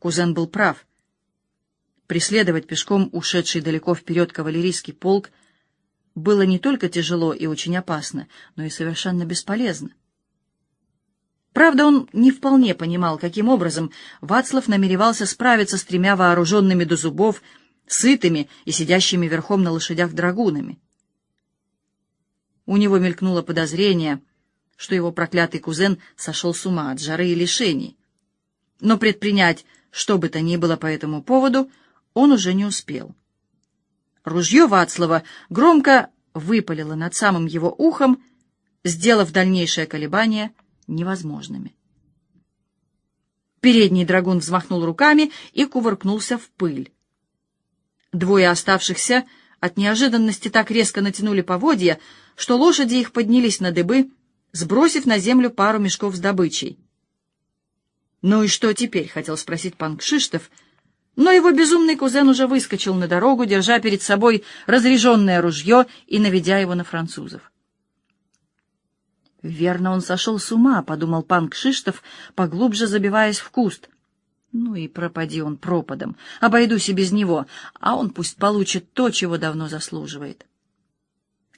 Кузен был прав. Преследовать пешком ушедший далеко вперед кавалерийский полк было не только тяжело и очень опасно, но и совершенно бесполезно. Правда, он не вполне понимал, каким образом Вацлав намеревался справиться с тремя вооруженными до зубов, сытыми и сидящими верхом на лошадях драгунами. У него мелькнуло подозрение, что его проклятый кузен сошел с ума от жары и лишений. Но предпринять что бы то ни было по этому поводу он уже не успел. Ружье Вацлава громко выпалило над самым его ухом, сделав дальнейшее колебание невозможными. Передний драгун взмахнул руками и кувыркнулся в пыль. Двое оставшихся от неожиданности так резко натянули поводья, что лошади их поднялись на дыбы, сбросив на землю пару мешков с добычей. «Ну и что теперь?» — хотел спросить пан Кшиштов, но его безумный кузен уже выскочил на дорогу, держа перед собой разряженное ружье и наведя его на французов. «Верно, он сошел с ума», — подумал пан Кшиштов, поглубже забиваясь в куст. «Ну и пропади он пропадом, обойдусь и без него, а он пусть получит то, чего давно заслуживает».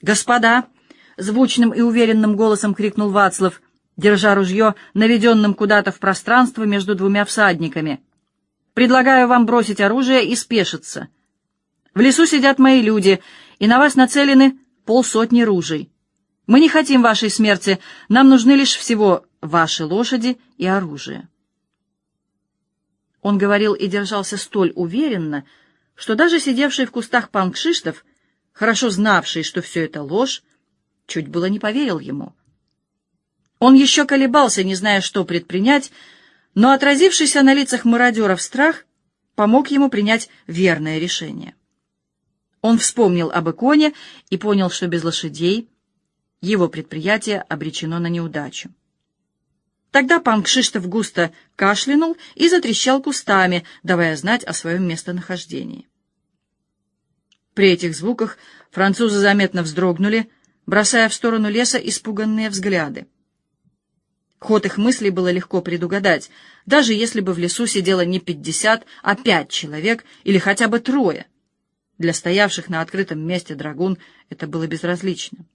«Господа!» — звучным и уверенным голосом крикнул Вацлав, держа ружье, наведенным куда-то в пространство между двумя всадниками. «Предлагаю вам бросить оружие и спешиться. В лесу сидят мои люди, и на вас нацелены полсотни ружей. Мы не хотим вашей смерти, нам нужны лишь всего ваши лошади и оружие». Он говорил и держался столь уверенно, что даже сидевший в кустах пан Кшиштов, хорошо знавший, что все это ложь, чуть было не поверил ему. Он еще колебался, не зная, что предпринять, но отразившийся на лицах мародеров страх помог ему принять верное решение. Он вспомнил об иконе и понял, что без лошадей его предприятие обречено на неудачу. Тогда пан Кшиштов густо кашлянул и затрещал кустами, давая знать о своем местонахождении. При этих звуках французы заметно вздрогнули, бросая в сторону леса испуганные взгляды. Ход их мыслей было легко предугадать, даже если бы в лесу сидело не пятьдесят, а пять человек или хотя бы трое. Для стоявших на открытом месте драгун это было безразлично.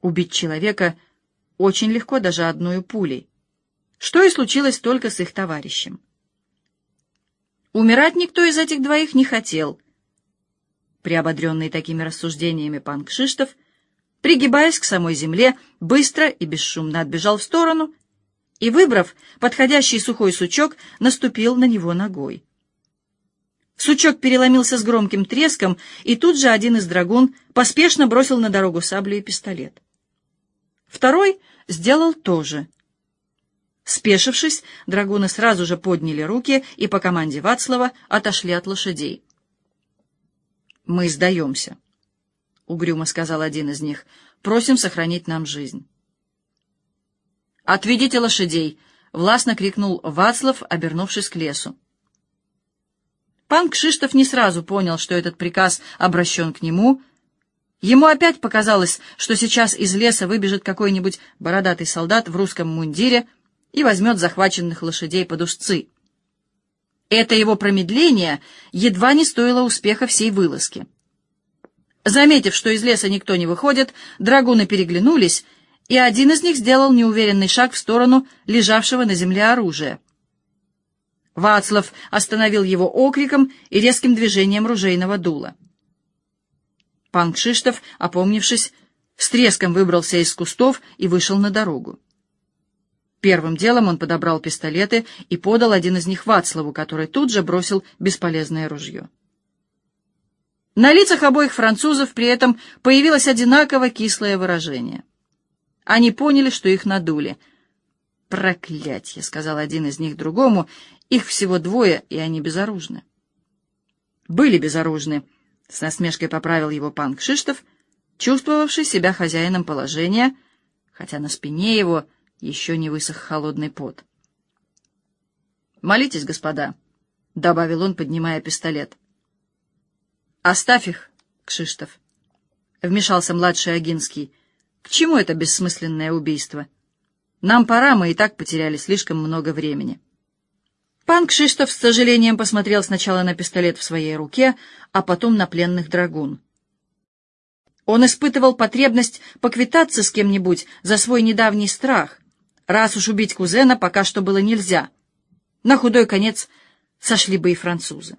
Убить человека очень легко даже одной пулей, что и случилось только с их товарищем. Умирать никто из этих двоих не хотел. Приободренный такими рассуждениями пан Кшиштов — пригибаясь к самой земле, быстро и бесшумно отбежал в сторону и, выбрав подходящий сухой сучок, наступил на него ногой. Сучок переломился с громким треском, и тут же один из драгун поспешно бросил на дорогу саблю и пистолет. Второй сделал то же. Спешившись, драгуны сразу же подняли руки и по команде Вацлава отошли от лошадей. «Мы сдаемся», угрюмо сказал один из них. «Просим сохранить нам жизнь». «Отведите лошадей!» — властно крикнул Вацлав, обернувшись к лесу. Пан Кшиштов не сразу понял, что этот приказ обращен к нему. Ему опять показалось, что сейчас из леса выбежит какой-нибудь бородатый солдат в русском мундире и возьмет захваченных лошадей под узцы. Это его промедление едва не стоило успеха всей вылазки. Заметив, что из леса никто не выходит, драгуны переглянулись, и один из них сделал неуверенный шаг в сторону лежавшего на земле оружия. Вацлав остановил его окриком и резким движением ружейного дула. Пан Кшиштов, опомнившись, с треском выбрался из кустов и вышел на дорогу. Первым делом он подобрал пистолеты и подал один из них Вацлаву, который тут же бросил бесполезное ружье. На лицах обоих французов при этом появилось одинаково кислое выражение. Они поняли, что их надули. «Проклятье!» — сказал один из них другому. «Их всего двое, и они безоружны». «Были безоружны», — с насмешкой поправил его пан Кшиштов, чувствовавший себя хозяином положения, хотя на спине его еще не высох холодный пот. «Молитесь, господа», — добавил он, поднимая пистолет. «Оставь их, Кшиштов», — вмешался младший Агинский. «К чему это бессмысленное убийство? Нам пора, мы и так потеряли слишком много времени». Пан Кшиштоф с сожалением посмотрел сначала на пистолет в своей руке, а потом на пленных драгун. Он испытывал потребность поквитаться с кем-нибудь за свой недавний страх, раз уж убить кузена пока что было нельзя. На худой конец сошли бы и французы.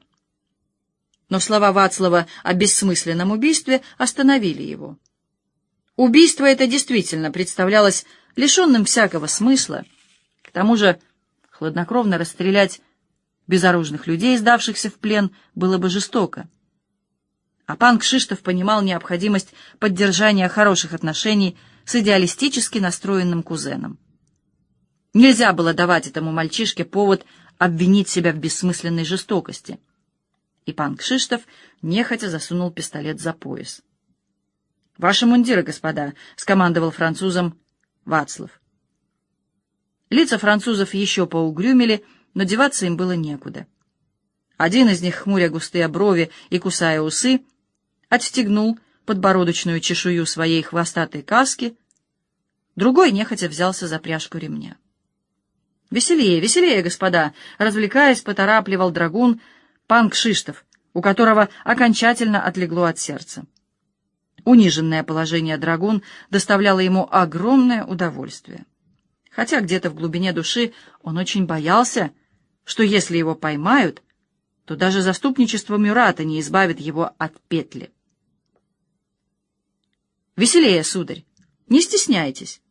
Но слова Вацлава о бессмысленном убийстве остановили его. Убийство это действительно представлялось лишенным всякого смысла. К тому же хладнокровно расстрелять безоружных людей, сдавшихся в плен, было бы жестоко. А пан Кшиштов понимал необходимость поддержания хороших отношений с идеалистически настроенным кузеном. Нельзя было давать этому мальчишке повод обвинить себя в бессмысленной жестокости. И пан Кшиштов нехотя засунул пистолет за пояс. «Ваши мундиры, господа!» — скомандовал французом Вацлав. Лица французов еще поугрюмили, но деваться им было некуда. Один из них, хмуря густые брови и кусая усы, отстегнул подбородочную чешую своей хвостатой каски, другой нехотя взялся за пряжку ремня. «Веселее, веселее, господа!» — развлекаясь, поторапливал драгун пан Кшиштов, у которого окончательно отлегло от сердца. Униженное положение драгун доставляло ему огромное удовольствие. Хотя где-то в глубине души он очень боялся, что если его поймают, то даже заступничество Мюрата не избавит его от петли. «Веселее, сударь, не стесняйтесь.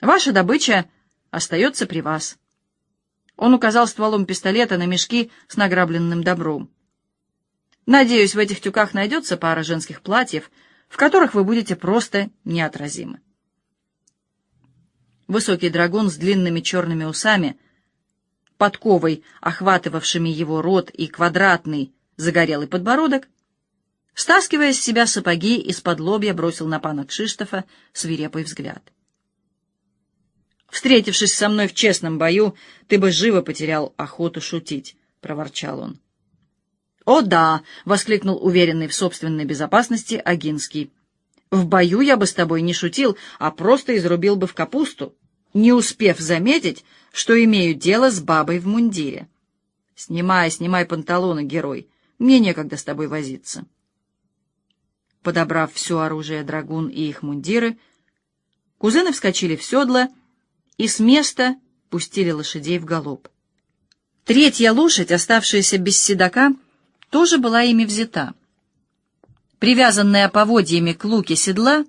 Ваша добыча остается при вас». Он указал стволом пистолета на мешки с награбленным добром. «Надеюсь, в этих тюках найдется пара женских платьев, в которых вы будете просто неотразимы. Высокий драгун с длинными черными усами, подковой, охватывавшими его рот и квадратный загорелый подбородок, стаскивая с себя сапоги, из-под лобья бросил на пана Кшиштофа свирепый взгляд. «Встретившись со мной в честном бою, ты бы живо потерял охоту шутить», — проворчал он. «О да!» — воскликнул уверенный в собственной безопасности Агинский. «В бою я бы с тобой не шутил, а просто изрубил бы в капусту, не успев заметить, что имею дело с бабой в мундире. Снимай, снимай панталоны, герой, мне некогда с тобой возиться». Подобрав все оружие драгун и их мундиры, кузены вскочили в седла и с места пустили лошадей в галоп. Третья лошадь, оставшаяся без седока, тоже была ими взята. Привязанная поводьями к луке седла,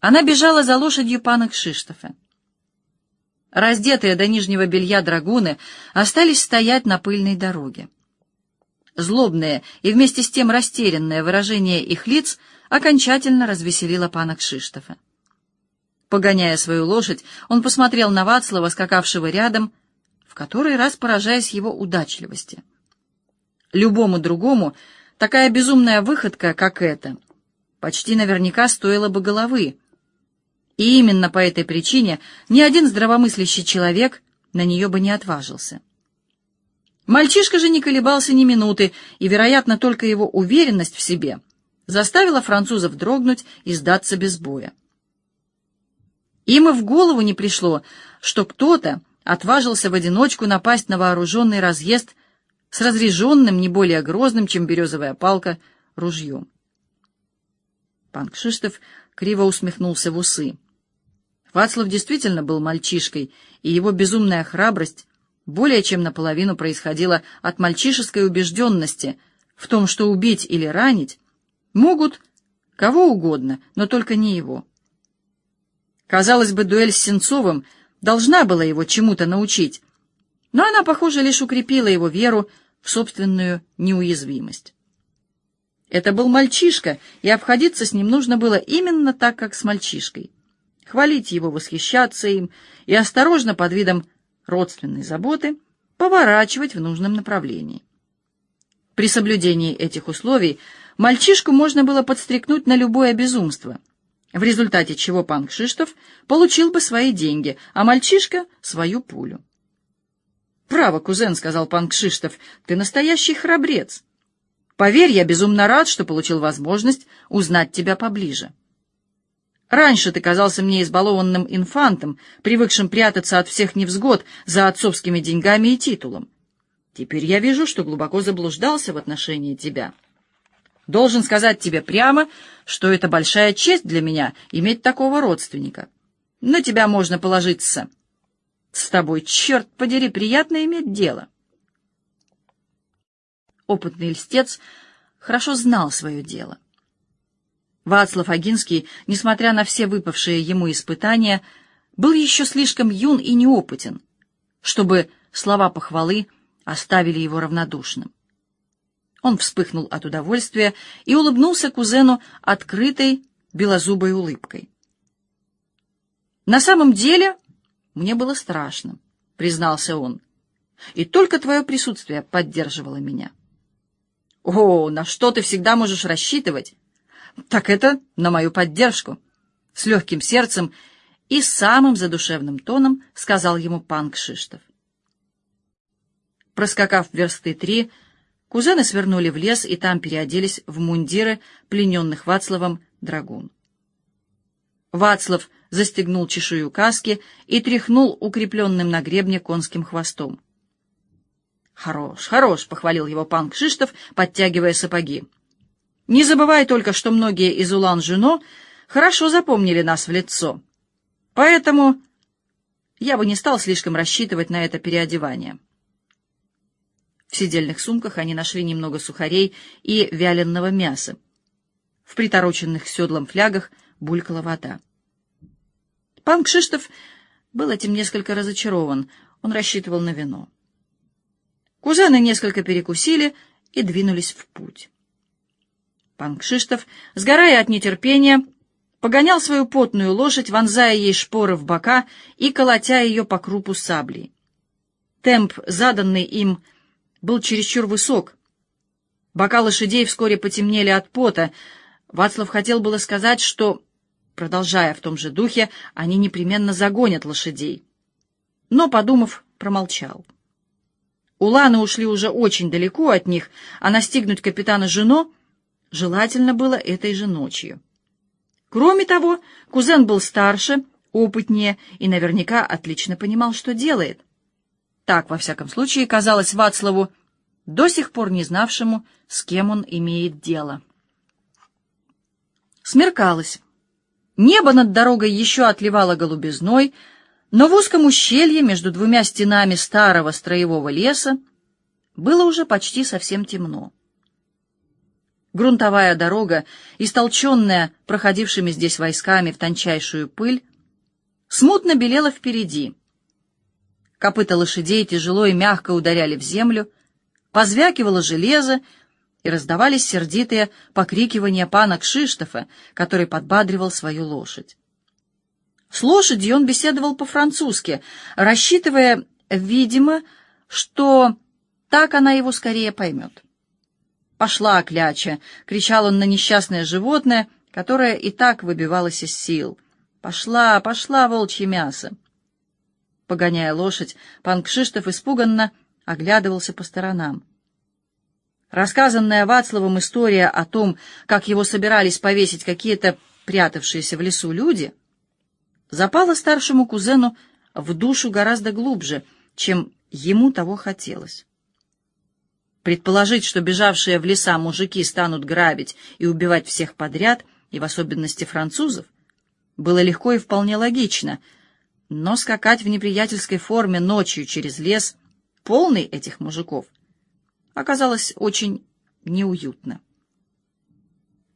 она бежала за лошадью пана Кшиштофа. Раздетые до нижнего белья драгуны остались стоять на пыльной дороге. Злобное и вместе с тем растерянное выражение их лиц окончательно развеселило пана Кшиштофа. Погоняя свою лошадь, он посмотрел на Вацлава, скакавшего рядом, в который раз поражаясь его удачливости — Любому другому такая безумная выходка, как эта, почти наверняка стоила бы головы. И именно по этой причине ни один здравомыслящий человек на нее бы не отважился. Мальчишка же не колебался ни минуты, и, вероятно, только его уверенность в себе заставила французов дрогнуть и сдаться без боя. Им и в голову не пришло, что кто-то отважился в одиночку напасть на вооруженный разъезд с разряженным, не более грозным, чем березовая палка, ружьем. Пан Кшиштов криво усмехнулся в усы. Вацлав действительно был мальчишкой, и его безумная храбрость более чем наполовину происходила от мальчишеской убежденности в том, что убить или ранить могут кого угодно, но только не его. Казалось бы, дуэль с Сенцовым должна была его чему-то научить, но она, похоже, лишь укрепила его веру в собственную неуязвимость. Это был мальчишка, и обходиться с ним нужно было именно так, как с мальчишкой. Хвалить его, восхищаться им и осторожно под видом родственной заботы поворачивать в нужном направлении. При соблюдении этих условий мальчишку можно было подстрекнуть на любое безумство, в результате чего пан Кшиштов получил бы свои деньги, а мальчишка — свою пулю. «Право, кузен», — сказал пан Кшиштов, — «ты настоящий храбрец. Поверь, я безумно рад, что получил возможность узнать тебя поближе. Раньше ты казался мне избалованным инфантом, привыкшим прятаться от всех невзгод за отцовскими деньгами и титулом. Теперь я вижу, что глубоко заблуждался в отношении тебя. Должен сказать тебе прямо, что это большая честь для меня иметь такого родственника. На тебя можно положиться. С тобой, черт подери, приятно иметь дело. Опытный льстец хорошо знал свое дело. Вацлав Агинский, несмотря на все выпавшие ему испытания, был еще слишком юн и неопытен, чтобы слова похвалы оставили его равнодушным. Он вспыхнул от удовольствия и улыбнулся кузену открытой белозубой улыбкой. «На самом деле мне было страшно», — признался он, — «и только твое присутствие поддерживало меня». «О, на что ты всегда можешь рассчитывать?» «Так это на мою поддержку», — с легким сердцем и самым задушевным тоном сказал ему пан Кшиштов. Проскакав версты три, кузены свернули в лес и там переоделись в мундиры плененных Вацлавом драгун. Вацлав застегнул чешую каски и тряхнул укрепленным на гребне конским хвостом. «Хорош, хорош!» — похвалил его пан Кшиштов, подтягивая сапоги. «Не забывай только, что многие из Улан-Жуно хорошо запомнили нас в лицо. Поэтому я бы не стал слишком рассчитывать на это переодевание». В сидельных сумках они нашли немного сухарей и вяленого мяса. В притороченных седлом флягах булькала вода. Пан Кшиштов был этим несколько разочарован. Он рассчитывал на вино. Кузены несколько перекусили и двинулись в путь. Пан Кшиштов, сгорая от нетерпения, погонял свою потную лошадь, вонзая ей шпоры в бока и колотя ее по крупу саблей. Темп, заданный им, был чересчур высок. Бока лошадей вскоре потемнели от пота. Вацлав хотел было сказать, что, продолжая в том же духе, они непременно загонят лошадей. Но, подумав, промолчал. Уланы ушли уже очень далеко от них, а настигнуть капитана Жено желательно было этой же ночью. Кроме того, кузен был старше, опытнее и наверняка отлично понимал, что делает — так, во всяком случае, казалось Вацлаву, до сих пор не знавшему, с кем он имеет дело. Смеркалось. Небо над дорогой еще отливало голубизной, но в узком ущелье между двумя стенами старого строевого леса было уже почти совсем темно. Грунтовая дорога, истолченная проходившими здесь войсками в тончайшую пыль, смутно белела впереди — Копыта лошадей тяжело и мягко ударяли в землю, позвякивало железо, и раздавались сердитые покрикивания пана Кшиштофа, который подбадривал свою лошадь. С лошадью он беседовал по-французски, рассчитывая, видимо, что так она его скорее поймет. «Пошла, кляча!» — кричал он на несчастное животное, которое и так выбивалось из сил. «Пошла, пошла, волчье мясо!» Погоняя лошадь, пан Кшиштов испуганно оглядывался по сторонам. Рассказанная Вацлавом история о том, как его собирались повесить какие-то прятавшиеся в лесу люди, запала старшему кузену в душу гораздо глубже, чем ему того хотелось. Предположить, что бежавшие в леса мужики станут грабить и убивать всех подряд, и в особенности французов, было легко и вполне логично — но скакать в неприятельской форме ночью через лес, полный этих мужиков, оказалось очень неуютно.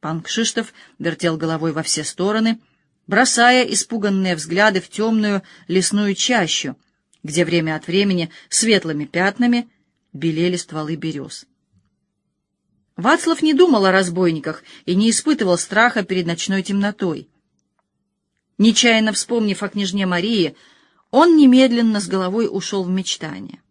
Пан Кшиштов вертел головой во все стороны, бросая испуганные взгляды в темную лесную чащу, где время от времени светлыми пятнами белели стволы берез. Вацлав не думал о разбойниках и не испытывал страха перед ночной темнотой. Нечаянно вспомнив о княжне Марии, он немедленно с головой ушел в мечтание.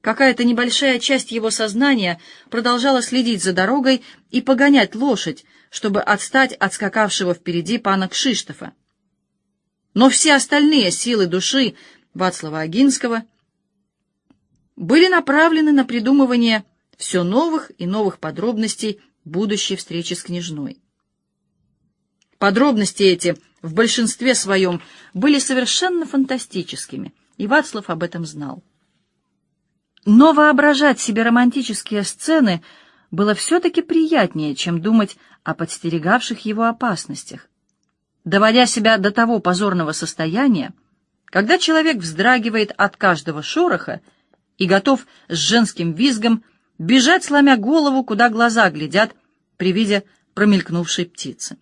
Какая-то небольшая часть его сознания продолжала следить за дорогой и погонять лошадь, чтобы отстать от скакавшего впереди пана Кшиштофа. Но все остальные силы души Вацлава Агинского были направлены на придумывание все новых и новых подробностей будущей встречи с княжной. Подробности эти в большинстве своем были совершенно фантастическими, и Вацлав об этом знал. Но воображать себе романтические сцены было все-таки приятнее, чем думать о подстерегавших его опасностях. Доводя себя до того позорного состояния, когда человек вздрагивает от каждого шороха и готов с женским визгом бежать, сломя голову, куда глаза глядят при виде промелькнувшей птицы.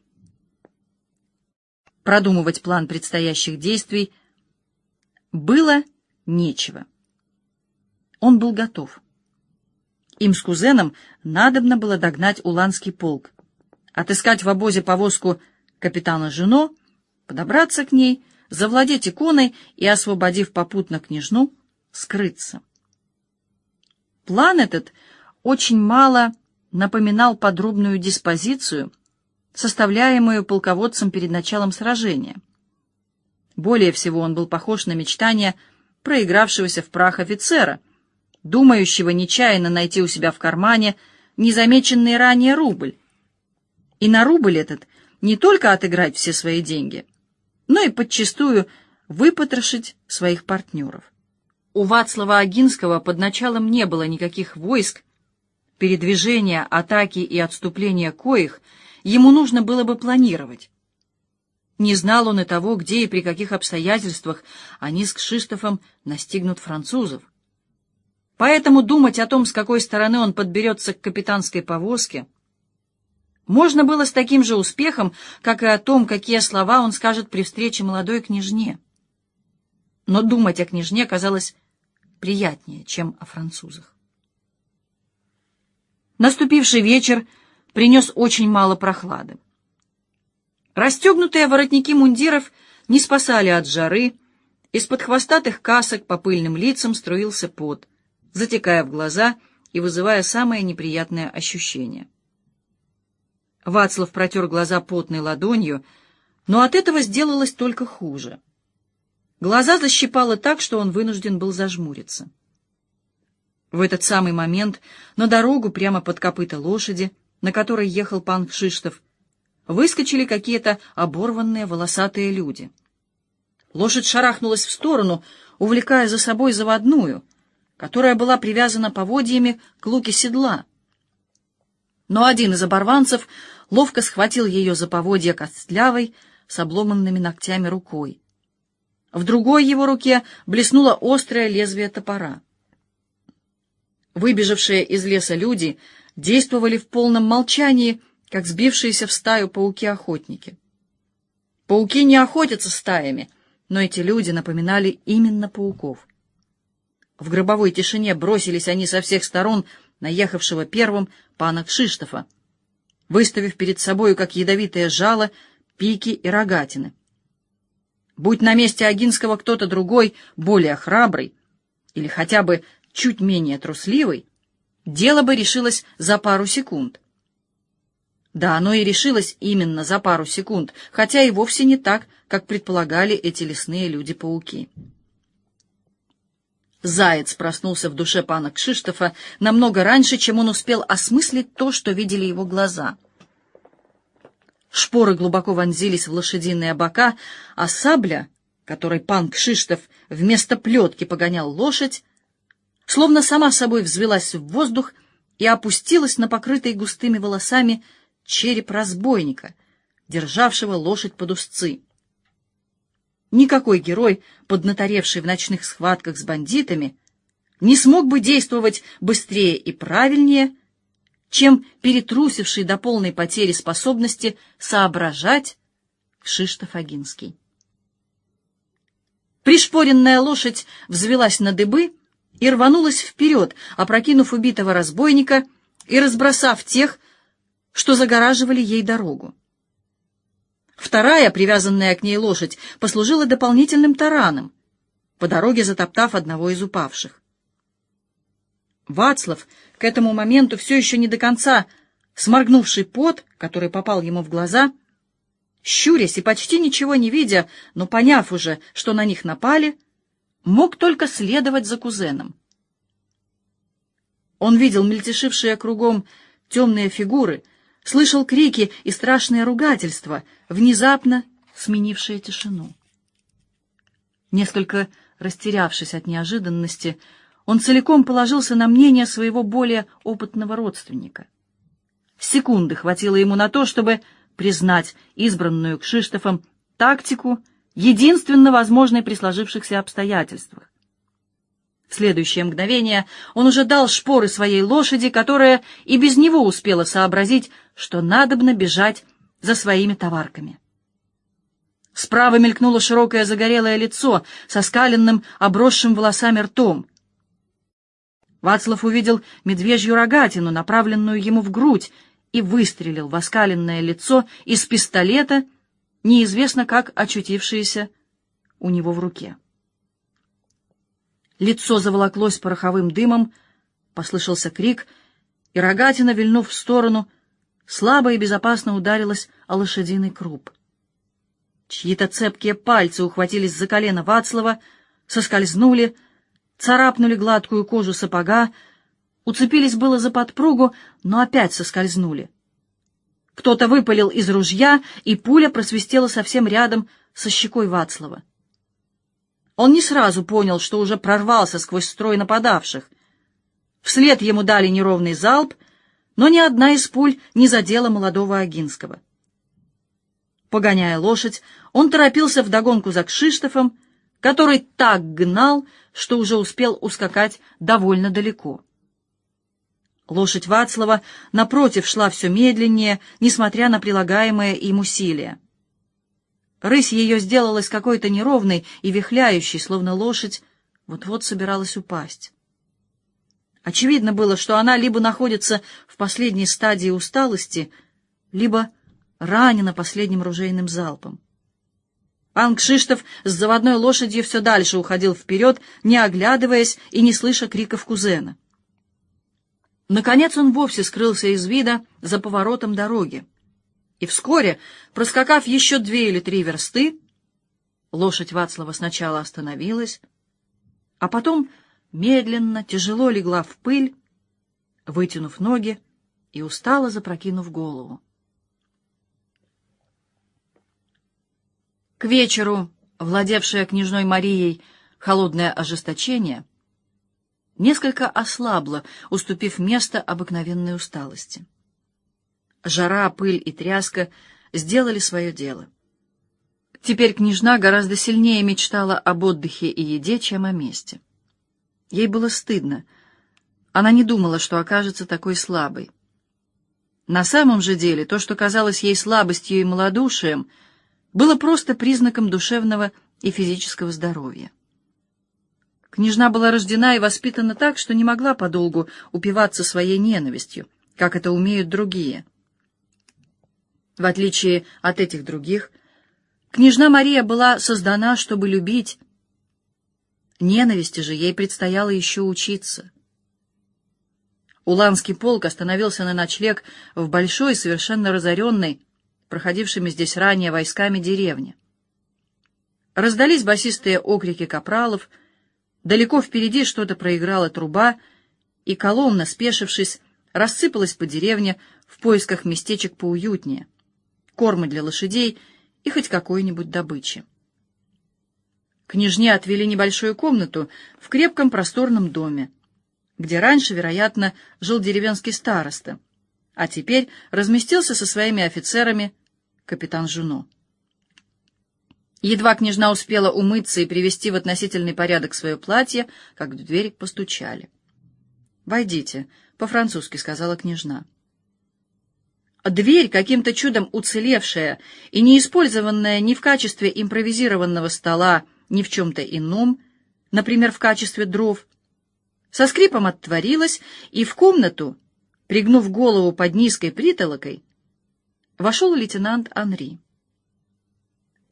Продумывать план предстоящих действий было нечего. Он был готов. Им с кузеном надобно было догнать Уланский полк, отыскать в обозе повозку капитана Жено, подобраться к ней, завладеть иконой и, освободив попутно княжну, скрыться. План этот очень мало напоминал подробную диспозицию, составляемую полководцем перед началом сражения. Более всего он был похож на мечтание проигравшегося в прах офицера, думающего нечаянно найти у себя в кармане незамеченный ранее рубль. И на рубль этот не только отыграть все свои деньги, но и подчистую выпотрошить своих партнеров. У Вацлава Агинского под началом не было никаких войск, передвижения, атаки и отступления коих ему нужно было бы планировать. Не знал он и того, где и при каких обстоятельствах они с Кшиштофом настигнут французов. Поэтому думать о том, с какой стороны он подберется к капитанской повозке, можно было с таким же успехом, как и о том, какие слова он скажет при встрече молодой княжне. Но думать о княжне казалось приятнее, чем о французах. Наступивший вечер принес очень мало прохлады. Расстегнутые воротники мундиров не спасали от жары, из-под хвостатых касок по пыльным лицам струился пот, затекая в глаза и вызывая самое неприятное ощущение. Вацлав протер глаза потной ладонью, но от этого сделалось только хуже. Глаза защипало так, что он вынужден был зажмуриться. В этот самый момент на дорогу прямо под копыта лошади, на которой ехал пан Кшиштов, выскочили какие-то оборванные волосатые люди. Лошадь шарахнулась в сторону, увлекая за собой заводную, которая была привязана поводьями к луке седла. Но один из оборванцев ловко схватил ее за поводья костлявой, с обломанными ногтями рукой. В другой его руке блеснуло острое лезвие топора. Выбежавшие из леса люди действовали в полном молчании, как сбившиеся в стаю пауки-охотники. Пауки не охотятся стаями, но эти люди напоминали именно пауков. В гробовой тишине бросились они со всех сторон наехавшего первым пана Кшиштофа, выставив перед собою, как ядовитое жало, пики и рогатины. Будь на месте Агинского кто-то другой, более храбрый, или хотя бы чуть менее трусливый, дело бы решилось за пару секунд. Да, оно и решилось именно за пару секунд, хотя и вовсе не так, как предполагали эти лесные люди-пауки. Заяц проснулся в душе пана Кшиштофа намного раньше, чем он успел осмыслить то, что видели его глаза. Шпоры глубоко вонзились в лошадиные бока, а сабля, которой пан Кшиштоф вместо плетки погонял лошадь, словно сама собой взвелась в воздух и опустилась на покрытый густыми волосами череп разбойника, державшего лошадь под узцы. Никакой герой, поднаторевший в ночных схватках с бандитами, не смог бы действовать быстрее и правильнее, чем перетрусивший до полной потери способности соображать Кшиштоф Агинский. Пришпоренная лошадь взвелась на дыбы и рванулась вперед, опрокинув убитого разбойника и разбросав тех, что загораживали ей дорогу. Вторая, привязанная к ней лошадь, послужила дополнительным тараном, по дороге затоптав одного из упавших. Вацлав, к этому моменту все еще не до конца сморгнувший пот, который попал ему в глаза, щурясь и почти ничего не видя, но поняв уже, что на них напали, мог только следовать за кузеном. Он видел мельтешившие кругом темные фигуры, слышал крики и страшные ругательства, внезапно сменившие тишину. Несколько растерявшись от неожиданности, он целиком положился на мнение своего более опытного родственника. Секунды хватило ему на то, чтобы признать избранную Кшиштофом тактику, единственно возможной при сложившихся обстоятельствах. В следующее мгновение он уже дал шпоры своей лошади, которая и без него успела сообразить, что надобно бежать за своими товарками. Справа мелькнуло широкое загорелое лицо со скаленным, обросшим волосами ртом. Вацлав увидел медвежью рогатину, направленную ему в грудь, и выстрелил в оскаленное лицо из пистолета, неизвестно как очутившееся у него в руке. Лицо заволоклось пороховым дымом, послышался крик, и рогатина, вильнув в сторону, слабо и безопасно ударилась о лошадиный круп. Чьи-то цепкие пальцы ухватились за колено Вацлава, соскользнули, царапнули гладкую кожу сапога, уцепились было за подпругу, но опять соскользнули. Кто-то выпалил из ружья, и пуля просвистела совсем рядом со щекой Вацлава. Он не сразу понял, что уже прорвался сквозь строй нападавших. Вслед ему дали неровный залп, но ни одна из пуль не задела молодого Агинского. Погоняя лошадь, он торопился вдогонку за Кшиштофом, который так гнал, что уже успел ускакать довольно далеко. Лошадь Вацлава, напротив, шла все медленнее, несмотря на прилагаемые им усилия. Рысь ее сделалась какой-то неровной и вихляющей, словно лошадь вот-вот собиралась упасть. Очевидно было, что она либо находится в последней стадии усталости, либо ранена последним ружейным залпом. Пан Кшиштов с заводной лошадью все дальше уходил вперед, не оглядываясь и не слыша криков кузена. Наконец он вовсе скрылся из вида за поворотом дороги. И вскоре, проскакав еще две или три версты, лошадь Вацлава сначала остановилась, а потом медленно, тяжело легла в пыль, вытянув ноги и устало запрокинув голову. К вечеру, владевшее княжной Марией холодное ожесточение, несколько ослабло, уступив место обыкновенной усталости. Жара, пыль и тряска сделали свое дело. Теперь княжна гораздо сильнее мечтала об отдыхе и еде, чем о месте. Ей было стыдно. Она не думала, что окажется такой слабой. На самом же деле то, что казалось ей слабостью и малодушием — было просто признаком душевного и физического здоровья. Княжна была рождена и воспитана так, что не могла подолгу упиваться своей ненавистью, как это умеют другие. В отличие от этих других, княжна Мария была создана, чтобы любить. Ненависти же ей предстояло еще учиться. Уланский полк остановился на ночлег в большой, совершенно разоренной, проходившими здесь ранее войсками деревни. Раздались басистые окрики капралов, далеко впереди что-то проиграла труба, и колонна, спешившись, рассыпалась по деревне в поисках местечек поуютнее, корма для лошадей и хоть какой-нибудь добычи. Княжне отвели небольшую комнату в крепком просторном доме, где раньше, вероятно, жил деревенский староста, а теперь разместился со своими офицерами капитан Жуно. Едва княжна успела умыться и привести в относительный порядок свое платье, как в дверь постучали. «Войдите», — по-французски сказала княжна. Дверь, каким-то чудом уцелевшая и не использованная ни в качестве импровизированного стола, ни в чем-то ином, например, в качестве дров, со скрипом отворилась, и в комнату, пригнув голову под низкой притолокой, вошел лейтенант Анри.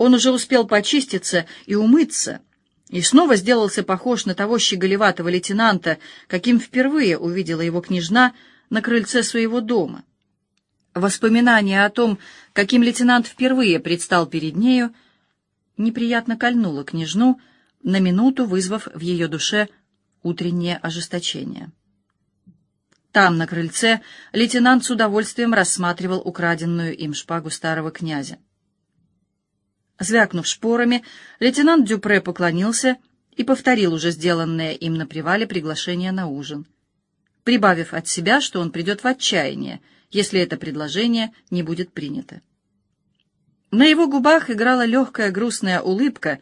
Он уже успел почиститься и умыться, и снова сделался похож на того щеголеватого лейтенанта, каким впервые увидела его княжна на крыльце своего дома. Воспоминание о том, каким лейтенант впервые предстал перед нею, неприятно кольнуло княжну, на минуту вызвав в ее душе утреннее ожесточение. Там, на крыльце, лейтенант с удовольствием рассматривал украденную им шпагу старого князя. Звякнув шпорами, лейтенант Дюпре поклонился и повторил уже сделанное им на привале приглашение на ужин, прибавив от себя, что он придет в отчаяние, если это предложение не будет принято. На его губах играла легкая грустная улыбка,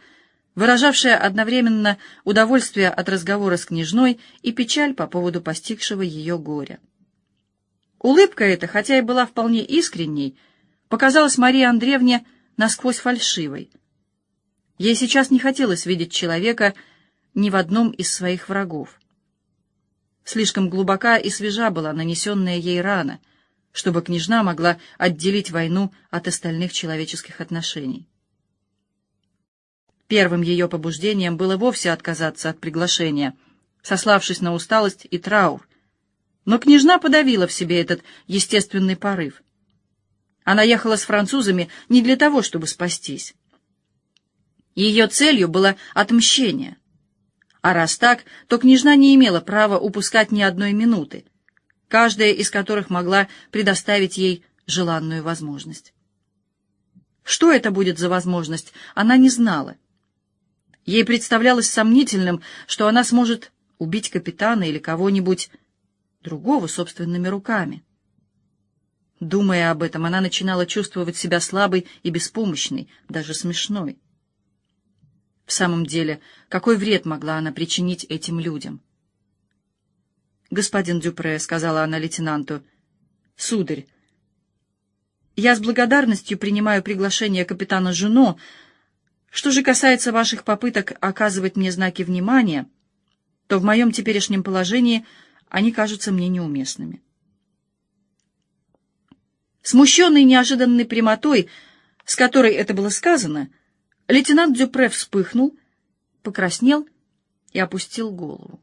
выражавшая одновременно удовольствие от разговора с княжной и печаль по поводу постигшего ее горя. Улыбка эта, хотя и была вполне искренней, показалась Марии Андреевне насквозь фальшивой. Ей сейчас не хотелось видеть человека ни в одном из своих врагов. Слишком глубока и свежа была нанесенная ей рана, чтобы княжна могла отделить войну от остальных человеческих отношений. Первым ее побуждением было вовсе отказаться от приглашения, сославшись на усталость и траур, но княжна подавила в себе этот естественный порыв. Она ехала с французами не для того, чтобы спастись. Ее целью было отмщение. А раз так, то княжна не имела права упускать ни одной минуты, каждая из которых могла предоставить ей желанную возможность. Что это будет за возможность, она не знала. Ей представлялось сомнительным, что она сможет убить капитана или кого-нибудь другого собственными руками. Думая об этом, она начинала чувствовать себя слабой и беспомощной, даже смешной. В самом деле, какой вред могла она причинить этим людям? «Господин Дюпре», — сказала она лейтенанту, — «сударь, я с благодарностью принимаю приглашение капитана Жуно. Что же касается ваших попыток оказывать мне знаки внимания, то в моем теперешнем положении — они кажутся мне неуместными. Смущенный неожиданной прямотой, с которой это было сказано, лейтенант Дюпре вспыхнул, покраснел и опустил голову.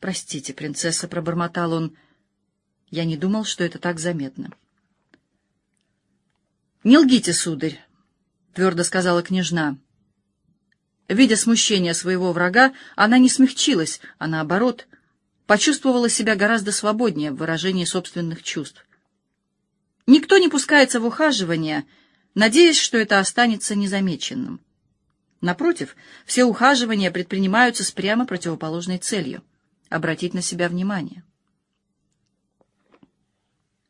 «Простите, принцесса», — пробормотал он, — «я не думал, что это так заметно». «Не лгите, сударь», — твердо сказала княжна. Видя смущение своего врага, она не смягчилась, а наоборот — почувствовала себя гораздо свободнее в выражении собственных чувств. Никто не пускается в ухаживание, надеясь, что это останется незамеченным. Напротив, все ухаживания предпринимаются с прямо противоположной целью — обратить на себя внимание.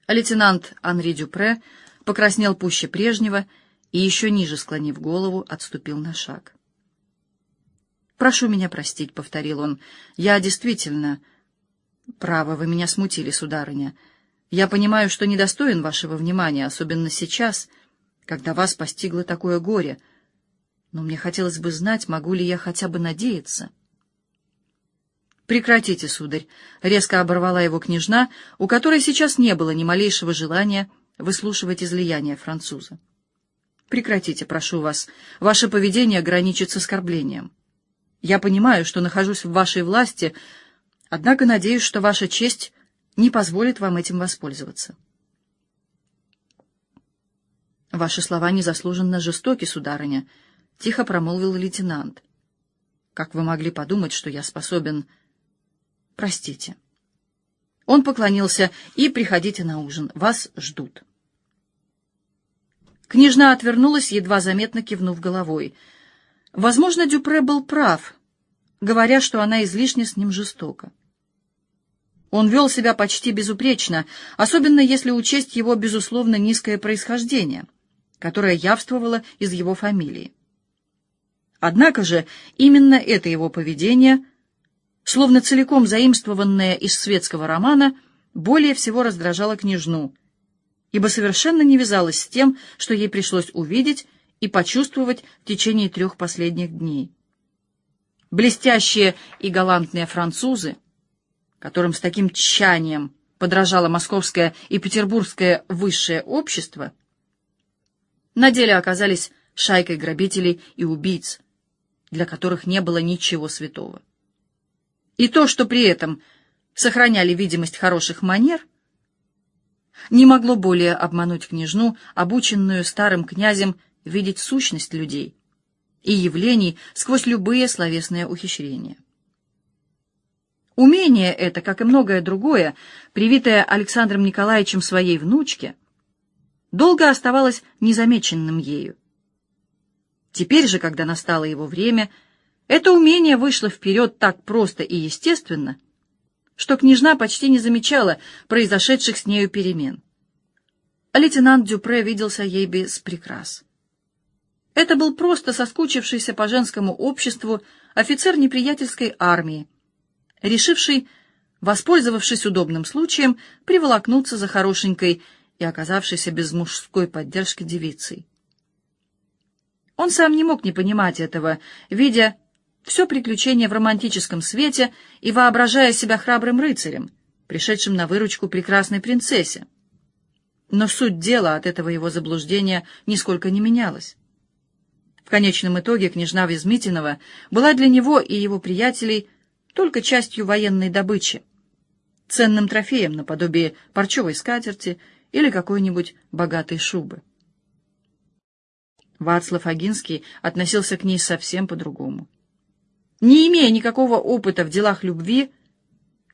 Лейтенант Анри Дюпре покраснел пуще прежнего и, еще ниже склонив голову, отступил на шаг. «Прошу меня простить», — повторил он, — «я действительно...» «Право, вы меня смутили, сударыня. Я понимаю, что недостоин вашего внимания, особенно сейчас, когда вас постигло такое горе. Но мне хотелось бы знать, могу ли я хотя бы надеяться». «Прекратите, сударь», — резко оборвала его княжна, у которой сейчас не было ни малейшего желания выслушивать излияние француза. «Прекратите, прошу вас. Ваше поведение граничит с оскорблением. Я понимаю, что нахожусь в вашей власти, — Однако надеюсь, что ваша честь не позволит вам этим воспользоваться. Ваши слова незаслуженно жестоки, сударыня, — тихо промолвил лейтенант. Как вы могли подумать, что я способен... Простите. Он поклонился, и приходите на ужин, вас ждут. Княжна отвернулась, едва заметно кивнув головой. Возможно, Дюпре был прав, говоря, что она излишне с ним жестока. Он вел себя почти безупречно, особенно если учесть его, безусловно, низкое происхождение, которое явствовало из его фамилии. Однако же именно это его поведение, словно целиком заимствованное из светского романа, более всего раздражало княжну, ибо совершенно не вязалось с тем, что ей пришлось увидеть и почувствовать в течение трех последних дней. Блестящие и галантные французы, которым с таким тщанием подражало московское и петербургское высшее общество, на деле оказались шайкой грабителей и убийц, для которых не было ничего святого. И то, что при этом сохраняли видимость хороших манер, не могло более обмануть княжну, обученную старым князем видеть сущность людей и явлений сквозь любые словесные ухищрения. Умение это, как и многое другое, привитое Александром Николаевичем своей внучке, долго оставалось незамеченным ею. Теперь же, когда настало его время, Это умение вышло вперед так просто и естественно, что княжна почти не замечала произошедших с нею перемен. Лейтенант Дюпре виделся ей без прикрас. Это был просто соскучившийся по женскому обществу офицер неприятельской армии, решивший, воспользовавшись удобным случаем, приволокнуться за хорошенькой и оказавшейся без мужской поддержки девицей. Он сам не мог не понимать этого, видя все приключение в романтическом свете и воображая себя храбрым рыцарем, пришедшим на выручку прекрасной принцессе. Но суть дела от этого его заблуждения нисколько не менялась. В конечном итоге княжна Визмитинова была для него и его приятелей только частью военной добычи, ценным трофеем наподобие парчевой скатерти или какой-нибудь богатой шубы. Вацлав Агинский относился к ней совсем по-другому. Не имея никакого опыта в делах любви,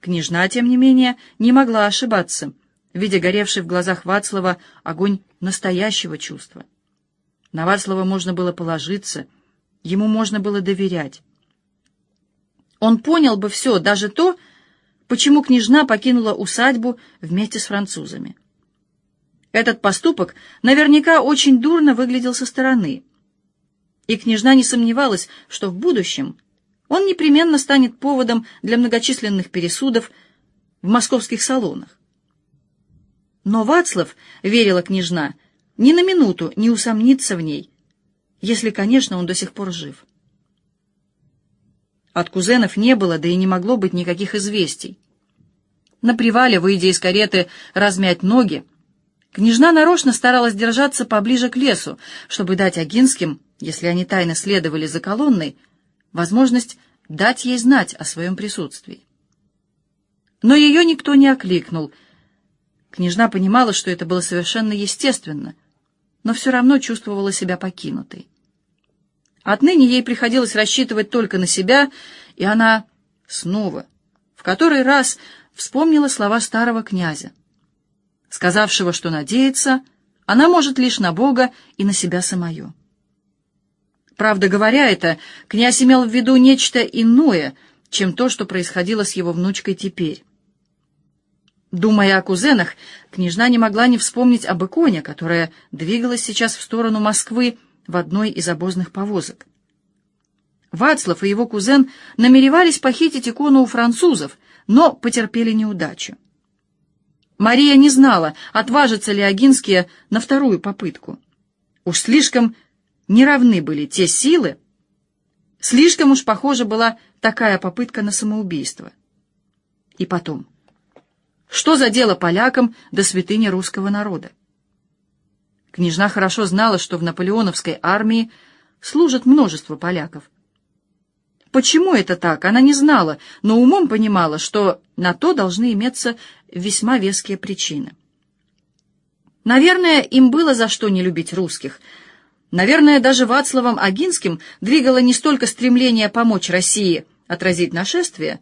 княжна, тем не менее, не могла ошибаться, видя горевший в глазах Вацлава огонь настоящего чувства. На Вацлава можно было положиться, ему можно было доверять. Он понял бы все, даже то, почему княжна покинула усадьбу вместе с французами. Этот поступок наверняка очень дурно выглядел со стороны. И княжна не сомневалась, что в будущем он непременно станет поводом для многочисленных пересудов в московских салонах. Но Вацлав, верила княжна, — ни на минуту не усомниться в ней, если, конечно, он до сих пор жив. От кузенов не было, да и не могло быть никаких известий. На привале, выйдя из кареты, размять ноги, княжна нарочно старалась держаться поближе к лесу, чтобы дать Агинским, если они тайно следовали за колонной, возможность дать ей знать о своем присутствии. Но ее никто не окликнул. Княжна понимала, что это было совершенно естественно — но все равно чувствовала себя покинутой. Отныне ей приходилось рассчитывать только на себя, и она снова, в который раз, вспомнила слова старого князя, сказавшего, что надеется, она может лишь на Бога и на себя самое. Правда говоря это, князь имел в виду нечто иное, чем то, что происходило с его внучкой теперь. Думая о кузенах, княжна не могла не вспомнить об иконе, которая двигалась сейчас в сторону Москвы в одной из обозных повозок. Вацлав и его кузен намеревались похитить икону у французов, но потерпели неудачу. Мария не знала, отважатся ли Агинские на вторую попытку. Уж слишком неравны были те силы, слишком уж похожа была такая попытка на самоубийство. И потом... Что за дело полякам до святыни русского народа? Княжна хорошо знала, что в наполеоновской армии служат множество поляков. Почему это так, она не знала, но умом понимала, что на то должны иметься весьма веские причины. Наверное, им было за что не любить русских. Наверное, даже Вацлавом Агинским двигало не столько стремление помочь России отразить нашествие,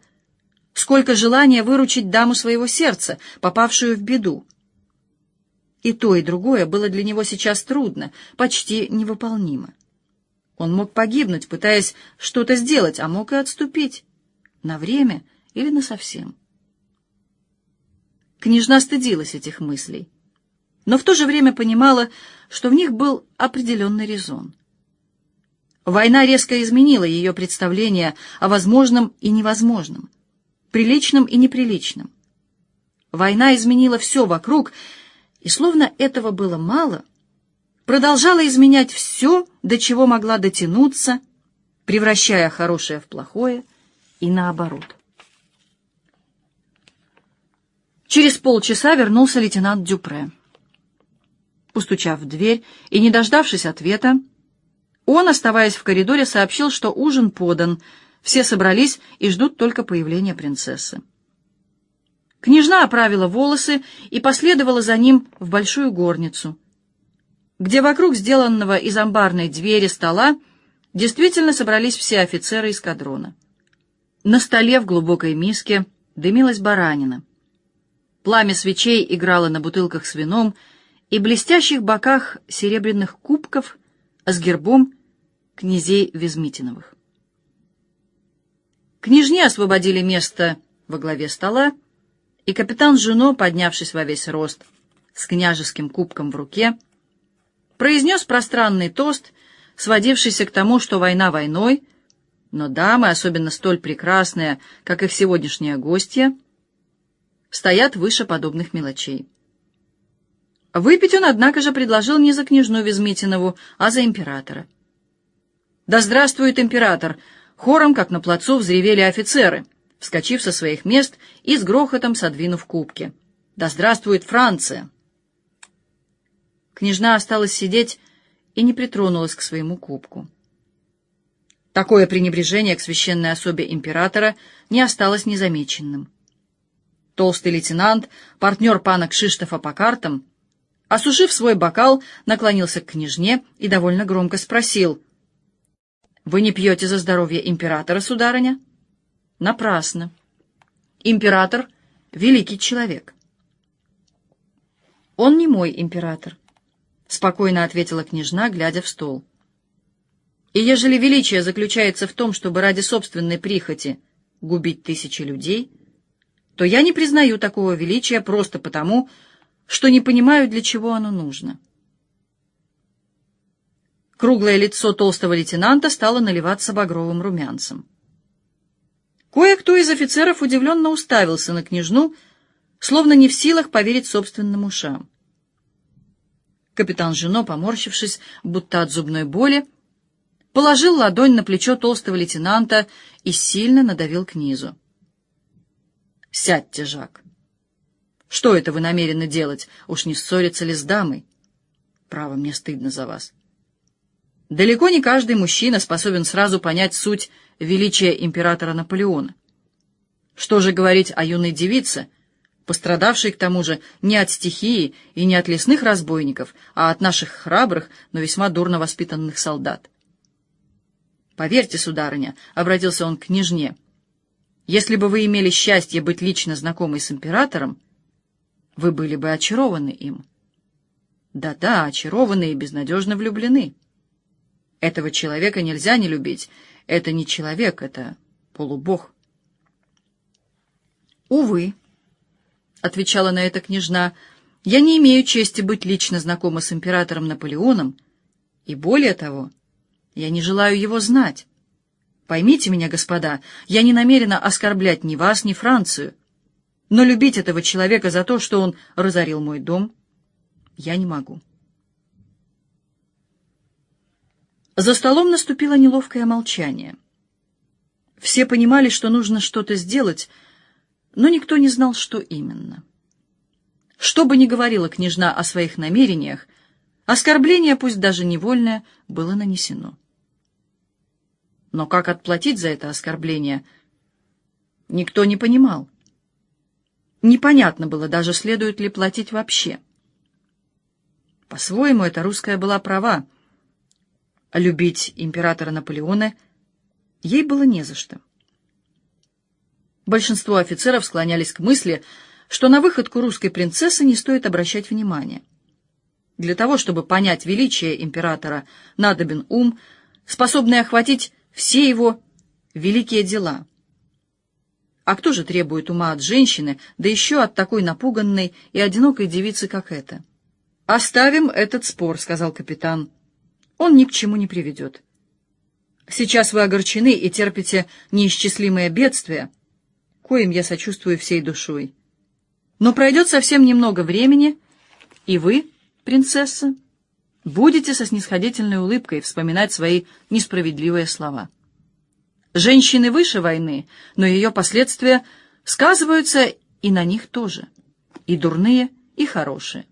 сколько желания выручить даму своего сердца, попавшую в беду. И то, и другое было для него сейчас трудно, почти невыполнимо. Он мог погибнуть, пытаясь что-то сделать, а мог и отступить. На время или насовсем. Княжна стыдилась этих мыслей, но в то же время понимала, что в них был определенный резон. Война резко изменила ее представление о возможном и невозможном приличным и неприличным. Война изменила все вокруг, и словно этого было мало, продолжала изменять все, до чего могла дотянуться, превращая хорошее в плохое и наоборот. Через полчаса вернулся лейтенант Дюпре. Устучав в дверь и не дождавшись ответа, он, оставаясь в коридоре, сообщил, что ужин подан — все собрались и ждут только появления принцессы. Княжна оправила волосы и последовала за ним в большую горницу, где вокруг сделанного из амбарной двери стола действительно собрались все офицеры эскадрона. На столе в глубокой миске дымилась баранина. Пламя свечей играло на бутылках с вином и блестящих боках серебряных кубков с гербом князей Везмитиновых. Княжне освободили место во главе стола, и капитан Жено, поднявшись во весь рост, с княжеским кубком в руке, произнес пространный тост, сводившийся к тому, что война войной, но дамы, особенно столь прекрасные, как их сегодняшняя гостья, стоят выше подобных мелочей. Выпить он, однако же, предложил не за княжну Визмитинову, а за императора. «Да здравствует император!» Хором, как на плацу, взревели офицеры, вскочив со своих мест и с грохотом содвинув кубки. «Да здравствует Франция!» Княжна осталась сидеть и не притронулась к своему кубку. Такое пренебрежение к священной особе императора не осталось незамеченным. Толстый лейтенант, партнер пана Кшиштофа по картам, осушив свой бокал, наклонился к княжне и довольно громко спросил. «Вы не пьете за здоровье императора, сударыня?» «Напрасно. Император — великий человек». «Он не мой император», — спокойно ответила княжна, глядя в стол. «И ежели величие заключается в том, чтобы ради собственной прихоти губить тысячи людей, то я не признаю такого величия просто потому, что не понимаю, для чего оно нужно». Круглое лицо толстого лейтенанта стало наливаться багровым румянцем. Кое-кто из офицеров удивленно уставился на княжну, словно не в силах поверить собственным ушам. Капитан Жено, поморщившись, будто от зубной боли, положил ладонь на плечо толстого лейтенанта и сильно надавил к низу. «Сядьте, Жак. Что это вы намерены делать? Уж не ссориться ли с дамой? Право, мне стыдно за вас. Далеко не каждый мужчина способен сразу понять суть величия императора Наполеона. Что же говорить о юной девице, пострадавший, к тому же, не от стихии и не от лесных разбойников, а от наших храбрых, но весьма дурно воспитанных солдат. «Поверьте, сударыня», — обратился он к княжне, — «если бы вы имели счастье быть лично знакомой с императором, вы были бы очарованы им». «Да-да, очарованы и безнадежно влюблены». Этого человека нельзя не любить. Это не человек, это полубог. Увы, — отвечала на это княжна, — «я не имею чести быть лично знакома с императором Наполеоном, и более того, я не желаю его знать. Поймите меня, господа, я не намерена оскорблять ни вас, ни Францию, но любить этого человека за то, что он разорил мой дом, я не могу». За столом наступило неловкое молчание. Все понимали, что нужно что-то сделать, но никто не знал, что именно. Что бы ни говорила княжна о своих намерениях, оскорбление, пусть даже невольное, было нанесено. Но как отплатить за это оскорбление, никто не понимал. Непонятно было даже, следует ли платить вообще. По-своему, эта русская была права. Любить императора Наполеона ей было не за что. Большинство офицеров склонялись к мысли, что на выходку русской принцессы не стоит обращать внимания. Для того, чтобы понять величие императора, надобен ум, способный охватить все его великие дела. А кто же требует ума от женщины, да еще от такой напуганной и одинокой девицы, как эта? «Оставим этот спор», — сказал капитан. «Он ни к чему не приведет. Сейчас вы огорчены и терпите неисчислимые бедствия, коим я сочувствую всей душой. Но пройдет совсем немного времени, и вы, принцесса, будете со снисходительной улыбкой вспоминать свои несправедливые слова. Женщины выше войны, но ее последствия сказываются и на них тоже, и дурные, и хорошие.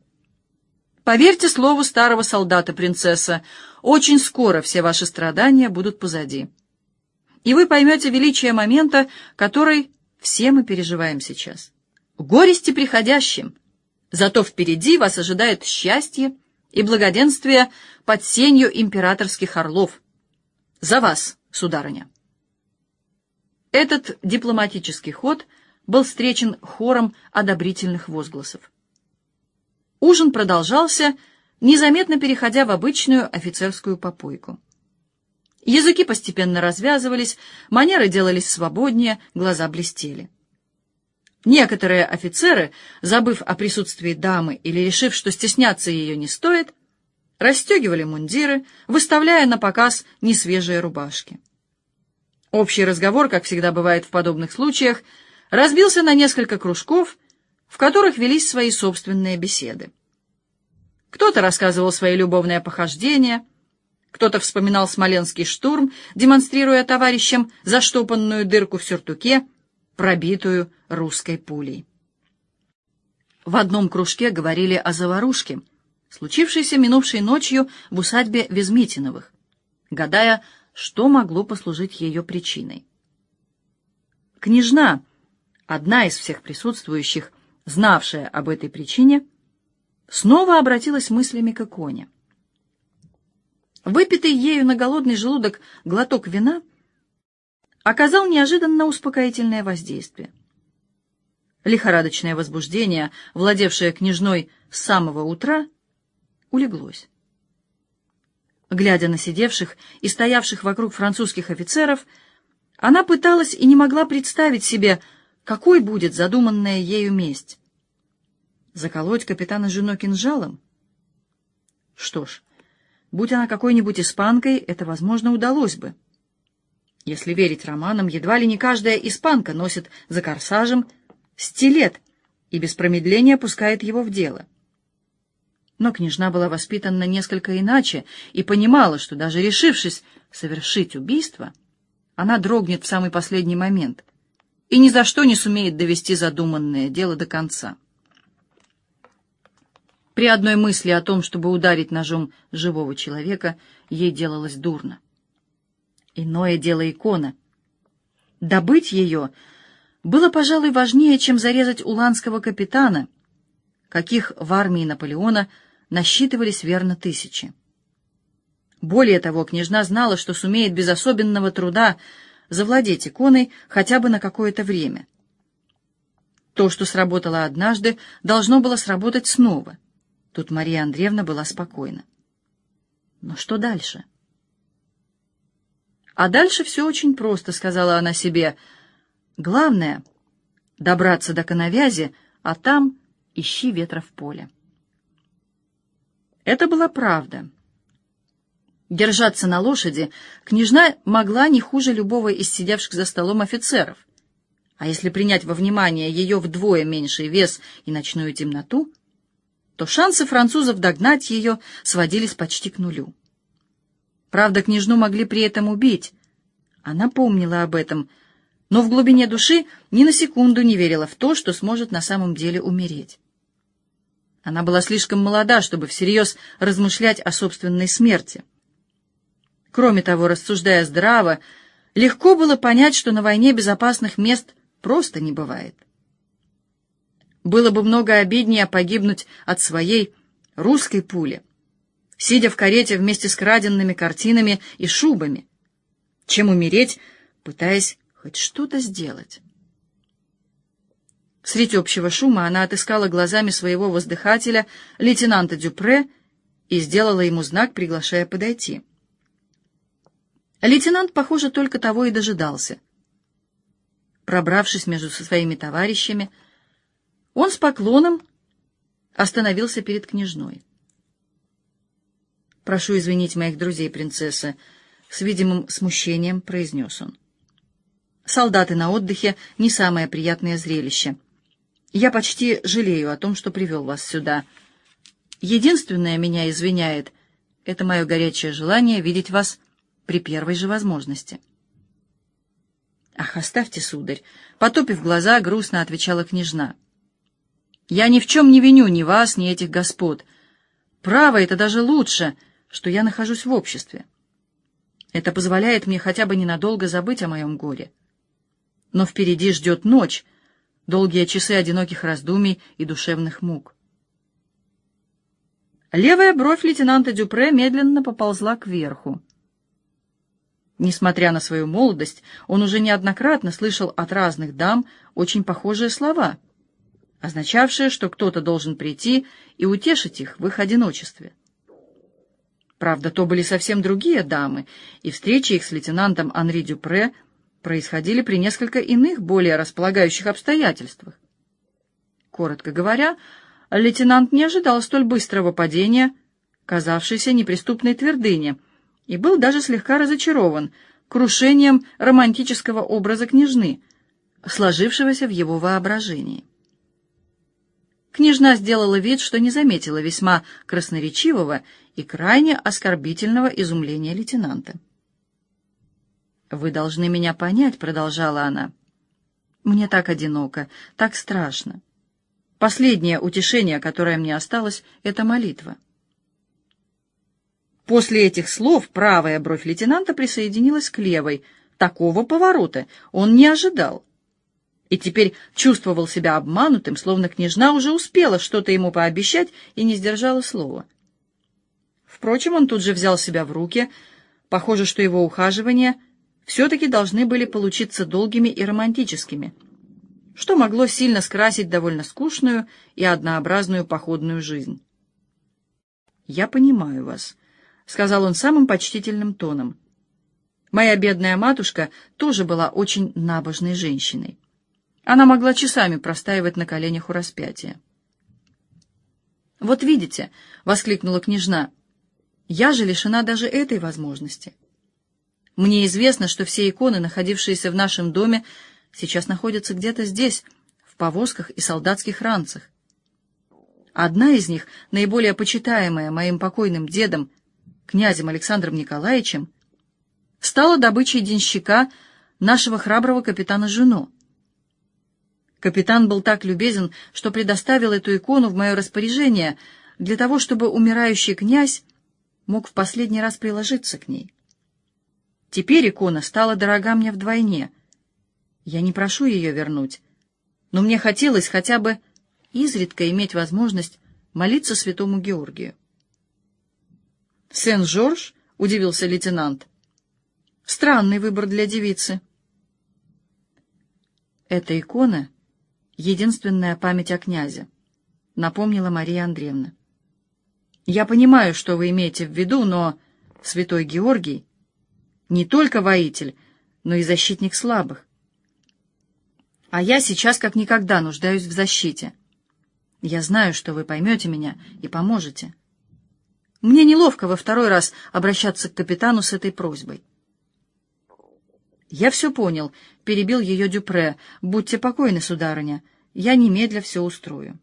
Поверьте слову старого солдата, принцесса, очень скоро все ваши страдания будут позади. И вы поймете величие момента, который все мы переживаем сейчас. Горести приходящим. Зато впереди вас ожидает счастье и благоденствие под сенью императорских орлов. За вас, сударыня. Этот дипломатический ход был встречен хором одобрительных возгласов. Ужин продолжался, незаметно переходя в обычную офицерскую попойку. Языки постепенно развязывались, манеры делались свободнее, глаза блестели. Некоторые офицеры, забыв о присутствии дамы или решив, что стесняться ее не стоит, расстегивали мундиры, выставляя на показ несвежие рубашки. Общий разговор, как всегда бывает в подобных случаях, разбился на несколько кружков, в которых велись свои собственные беседы. Кто-то рассказывал свои любовные похождения, кто-то вспоминал смоленский штурм, демонстрируя товарищам заштопанную дырку в сюртуке, пробитую русской пулей. В одном кружке говорили о заварушке, случившейся минувшей ночью в усадьбе Везмитиновых, гадая, что могло послужить ее причиной. Княжна, одна из всех присутствующих, знавшая об этой причине, снова обратилась мыслями к иконе. Выпитый ею на голодный желудок глоток вина оказал неожиданно успокоительное воздействие. Лихорадочное возбуждение, владевшее княжной с самого утра, улеглось. Глядя на сидевших и стоявших вокруг французских офицеров, она пыталась и не могла представить себе, какой будет задуманная ею месть. Заколоть капитана Жено кинжалом? Что ж, будь она какой-нибудь испанкой, это, возможно, удалось бы. Если верить романам, едва ли не каждая испанка носит за корсажем стилет и без промедления пускает его в дело. Но княжна была воспитана несколько иначе и понимала, что даже решившись совершить убийство, она дрогнет в самый последний момент и ни за что не сумеет довести задуманное дело до конца. При одной мысли о том, чтобы ударить ножом живого человека, ей делалось дурно. Иное дело икона. Добыть ее было, пожалуй, важнее, чем зарезать уланского капитана, каких в армии Наполеона – насчитывались верно тысячи. Более того, княжна знала, что сумеет без особенного труда завладеть иконой хотя бы на какое-то время. То, что сработало однажды, должно было сработать снова. Тут Мария Андреевна была спокойна. Но что дальше? А дальше все очень просто, сказала она себе. Главное — добраться до коновязи, а там ищи ветра в поле. Это была правда. Держаться на лошади княжна могла не хуже любого из сидевших за столом офицеров. А если принять во внимание ее вдвое меньший вес и ночную темноту, то шансы французов догнать ее сводились почти к нулю. Правда, княжну могли при этом убить. Она помнила об этом, но в глубине души ни на секунду не верила в то, что сможет на самом деле умереть. Она была слишком молода, чтобы всерьез размышлять о собственной смерти. Кроме того, рассуждая здраво, легко было понять, что на войне безопасных мест просто не бывает. Было бы много обиднее погибнуть от своей русской пули, сидя в карете вместе с краденными картинами и шубами, чем умереть, пытаясь хоть что-то сделать. Среди общего шума она отыскала глазами своего воздыхателя, лейтенанта Дюпре, и сделала ему знак, приглашая подойти. Лейтенант, похоже, только того и дожидался. Пробравшись между своими товарищами, он с поклоном остановился перед княжной. «Прошу извинить моих друзей, принцесса», — с видимым смущением произнес он. «Солдаты на отдыхе — не самое приятное зрелище». Я почти жалею о том, что привел вас сюда. Единственное меня извиняет — это мое горячее желание видеть вас при первой же возможности. «Ах, оставьте, сударь!» — потупив глаза, грустно отвечала княжна. «Я ни в чем не виню ни вас, ни этих господ. Право, это даже лучше, что я нахожусь в обществе. Это позволяет мне хотя бы ненадолго забыть о моем горе. Но впереди ждет ночь, долгие часы одиноких раздумий и душевных мук. Левая бровь лейтенанта Дюпре медленно поползла кверху. Несмотря на свою молодость, он уже неоднократно слышал от разных дам очень похожие слова, означавшие, что кто-то должен прийти и утешить их в их одиночестве. Правда, то были совсем другие дамы, и встречи их с лейтенантом Анри Дюпре происходили при несколько иных, более располагающих обстоятельствах. Коротко говоря, лейтенант не ожидал столь быстрого падения, казавшейся неприступной твердыни, и был даже слегка разочарован крушением романтического образа княжны, сложившегося в его воображении. Княжна сделала вид, что не заметила весьма красноречивого и крайне оскорбительного изумления лейтенанта. «Вы должны меня понять», — продолжала она. «Мне так одиноко, так страшно. Последнее утешение, которое мне осталось, — это молитва». После этих слов правая бровь лейтенанта присоединилась к левой. Такого поворота он не ожидал. И теперь чувствовал себя обманутым, словно княжна уже успела что-то ему пообещать и не сдержала слова. Впрочем, он тут же взял себя в руки. Похоже, что его ухаживания все-таки должны были получиться долгими и романтическими, что могло сильно скрасить довольно скучную и однообразную походную жизнь. «Я понимаю вас», — сказал он самым почтительным тоном. «Моя бедная матушка тоже была очень набожной женщиной. Она могла часами простаивать на коленях у распятия». «Вот видите», — воскликнула княжна, — «я же лишена даже этой возможности. Мне известно, что все иконы, находившиеся в нашем доме, сейчас находятся где-то здесь, в повозках и солдатских ранцах. Одна из них, наиболее почитаемая моим покойным дедом, князем Александром Николаевичем, стала добычей денщика нашего храброго капитана Жено. Капитан был так любезен, что предоставил эту икону в мое распоряжение для того, чтобы умирающий князь мог в последний раз приложиться к ней. Теперь икона стала дорога мне вдвойне. Я не прошу ее вернуть, но мне хотелось хотя бы изредка иметь возможность молиться святому Георгию. «Сен-Жорж?» — удивился лейтенант. «Странный выбор для девицы». «Эта икона — единственная память о князе», — напомнила Мария Андреевна. «Я понимаю, что вы имеете в виду, но святой Георгий не только воитель, но и защитник слабых. А я сейчас как никогда нуждаюсь в защите. Я знаю, что вы поймете меня и поможете». Мне неловко во второй раз обращаться к капитану с этой просьбой. «Я все понял», — перебил ее Дюпре. «Будьте покойны, сударыня, я немедля все устрою».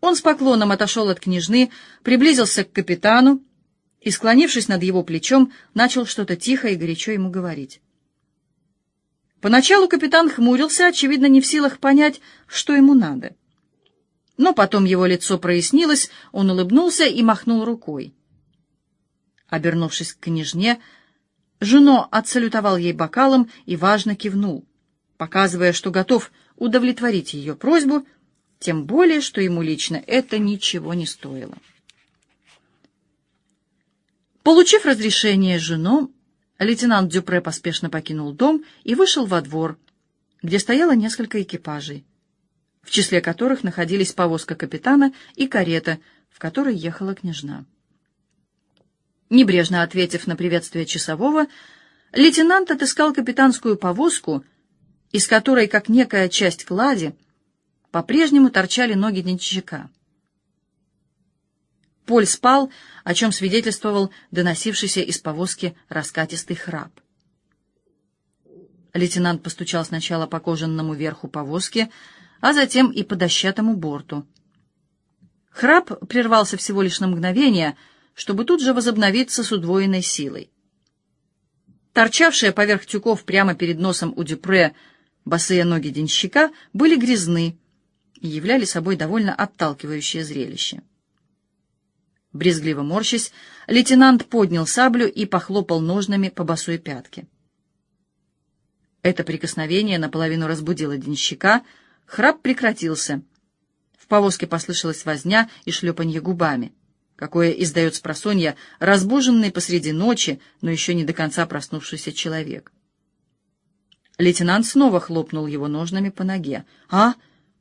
Он с поклоном отошел от княжны, приблизился к капитану и, склонившись над его плечом, начал что-то тихо и горячо ему говорить. Поначалу капитан хмурился, очевидно, не в силах понять, что ему надо. Но потом его лицо прояснилось, он улыбнулся и махнул рукой. Обернувшись к княжне, Жено отсалютовал ей бокалом и важно кивнул, показывая, что готов удовлетворить ее просьбу, тем более, что ему лично это ничего не стоило. Получив разрешение Жено, лейтенант Дюпре поспешно покинул дом и вышел во двор, где стояло несколько экипажей в числе которых находились повозка капитана и карета, в которой ехала княжна. Небрежно ответив на приветствие часового, лейтенант отыскал капитанскую повозку, из которой, как некая часть клади, по-прежнему торчали ноги денщика. Поль спал, о чем свидетельствовал доносившийся из повозки раскатистый храп. Лейтенант постучал сначала по кожаному верху повозки, а затем и по дощатому борту. Храп прервался всего лишь на мгновение, чтобы тут же возобновиться с удвоенной силой. Торчавшие поверх тюков прямо перед носом у Дюпре босые ноги денщика были грязны и являли собой довольно отталкивающее зрелище. Брезгливо морщась, лейтенант поднял саблю и похлопал ножнами по босой пятке. Это прикосновение наполовину разбудило денщика — Храп прекратился. В повозке послышалась возня и шлепанье губами, какое издает спросонья разбуженный посреди ночи, но еще не до конца проснувшийся человек. Лейтенант снова хлопнул его ножнами по ноге. «А?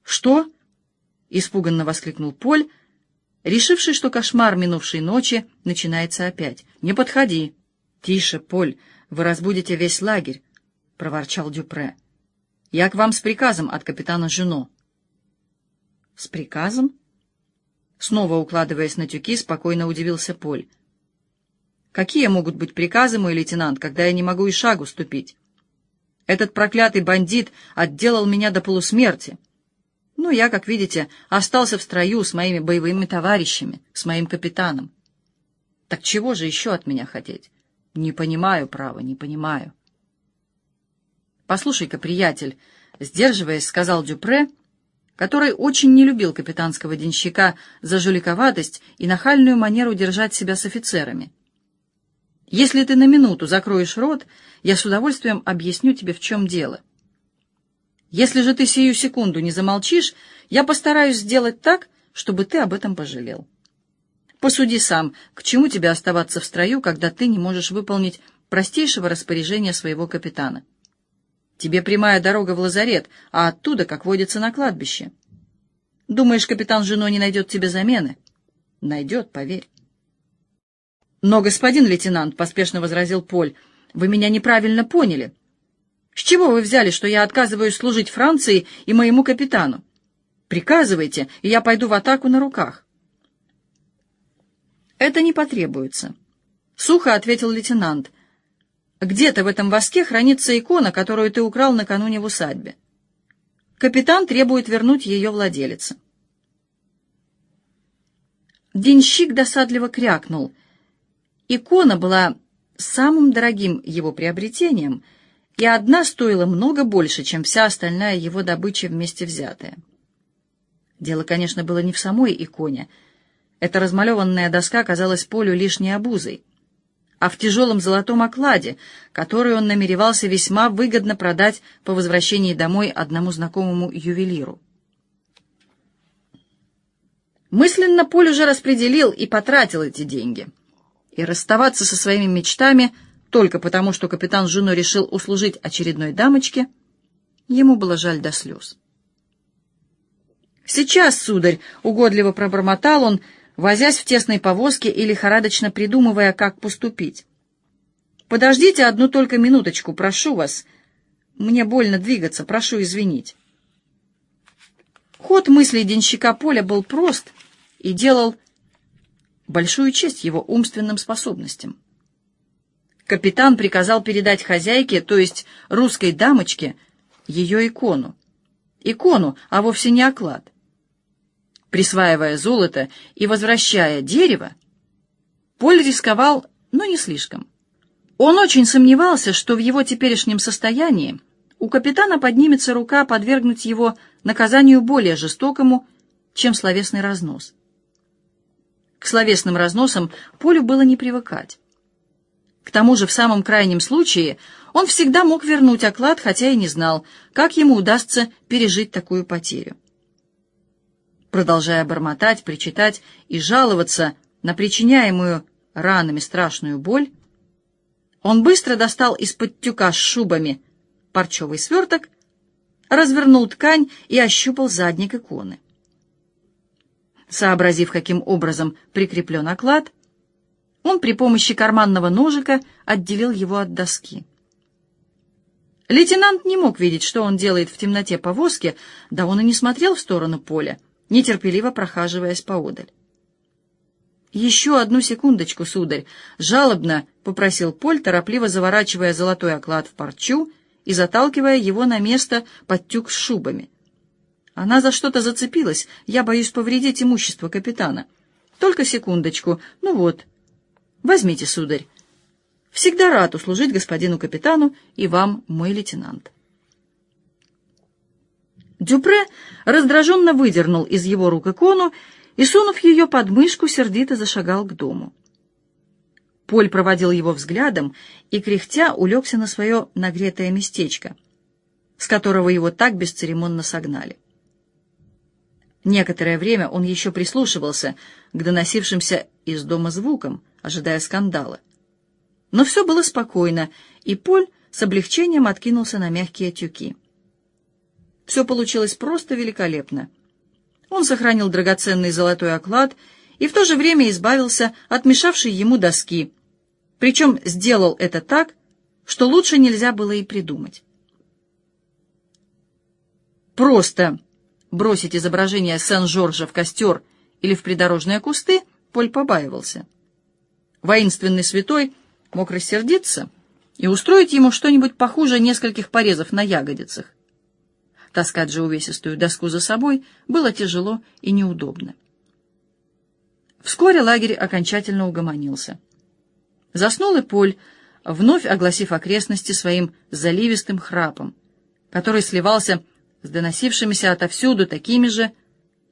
Что?» — испуганно воскликнул Поль, решивший, что кошмар минувшей ночи начинается опять. «Не подходи!» «Тише, Поль, вы разбудите весь лагерь», — проворчал Дюпре. «Я к вам с приказом от капитана Жено». «С приказом?» Снова укладываясь на тюки, спокойно удивился Поль. «Какие могут быть приказы, мой лейтенант, когда я не могу и шагу ступить? Этот проклятый бандит отделал меня до полусмерти. Ну, я, как видите, остался в строю с моими боевыми товарищами, с моим капитаном. Так чего же еще от меня хотеть? Не понимаю, право, не понимаю». «Послушай-ка, приятель», — сдерживаясь, сказал Дюпре, — который очень не любил капитанского денщика за жуликоватость и нахальную манеру держать себя с офицерами. «Если ты на минуту закроешь рот, я с удовольствием объясню тебе, в чем дело. Если же ты сию секунду не замолчишь, я постараюсь сделать так, чтобы ты об этом пожалел. Посуди сам, к чему тебе оставаться в строю, когда ты не можешь выполнить простейшего распоряжения своего капитана. Тебе прямая дорога в лазарет, а оттуда, как водится, на кладбище. Думаешь, капитан Жено не найдет тебе замены? Найдет, поверь. Но, господин лейтенант, — поспешно возразил Поль, — вы меня неправильно поняли. С чего вы взяли, что я отказываюсь служить Франции и моему капитану? Приказывайте, и я пойду в атаку на руках. Это не потребуется. Сухо ответил лейтенант — где-то в этом воске хранится икона, которую ты украл накануне в усадьбе. Капитан требует вернуть ее владелице. Денщик досадливо крякнул. Икона была самым дорогим его приобретением, и одна стоила много больше, чем вся остальная его добыча вместе взятая. Дело, конечно, было не в самой иконе. Эта размалеванная доска казалась Полю лишней обузой а в тяжелом золотом окладе, который он намеревался весьма выгодно продать по возвращении домой одному знакомому ювелиру. Мысленно Поль уже распределил и потратил эти деньги. И расставаться со своими мечтами только потому, что капитан Жуно решил услужить очередной дамочке, ему было жаль до слез. «Сейчас, сударь», — угодливо пробормотал он, — возясь в тесной повозке и лихорадочно придумывая, как поступить. «Подождите одну только минуточку, прошу вас. Мне больно двигаться, прошу извинить». Ход мыслей денщика Поля был прост и делал большую честь его умственным способностям. Капитан приказал передать хозяйке, то есть русской дамочке, ее икону. Икону, а вовсе не оклад присваивая золото и возвращая дерево, Поль рисковал, но не слишком. Он очень сомневался, что в его теперешнем состоянии у капитана поднимется рука подвергнуть его наказанию более жестокому, чем словесный разнос. К словесным разносам Полю было не привыкать. К тому же в самом крайнем случае он всегда мог вернуть оклад, хотя и не знал, как ему удастся пережить такую потерю продолжая бормотать, причитать и жаловаться на причиняемую ранами страшную боль, он быстро достал из-под тюка с шубами парчевый сверток, развернул ткань и ощупал задник иконы. Сообразив, каким образом прикреплен оклад, он при помощи карманного ножика отделил его от доски. Лейтенант не мог видеть, что он делает в темноте повозки, да он и не смотрел в сторону поля нетерпеливо прохаживаясь поодаль. «Еще одну секундочку, сударь!» — жалобно попросил Поль, торопливо заворачивая золотой оклад в парчу и заталкивая его на место под тюк с шубами. Она за что-то зацепилась, я боюсь повредить имущество капитана. Только секундочку, ну вот. Возьмите, сударь. Всегда рад услужить господину капитану и вам, мой лейтенант. Дюпре раздраженно выдернул из его рук икону и, сунув ее под мышку, сердито зашагал к дому. Поль проводил его взглядом и, кряхтя, улегся на свое нагретое местечко, с которого его так бесцеремонно согнали. Некоторое время он еще прислушивался к доносившимся из дома звукам, ожидая скандала. Но все было спокойно, и Поль с облегчением откинулся на мягкие тюки. Все получилось просто великолепно. Он сохранил драгоценный золотой оклад и в то же время избавился от мешавшей ему доски, причем сделал это так, что лучше нельзя было и придумать. Просто бросить изображение Сен-Жоржа в костер или в придорожные кусты Поль побаивался. Воинственный святой мог рассердиться и устроить ему что-нибудь похуже нескольких порезов на ягодицах. Таскать же увесистую доску за собой было тяжело и неудобно. Вскоре лагерь окончательно угомонился. Заснул и Поль, вновь огласив окрестности своим заливистым храпом, который сливался с доносившимися отовсюду такими же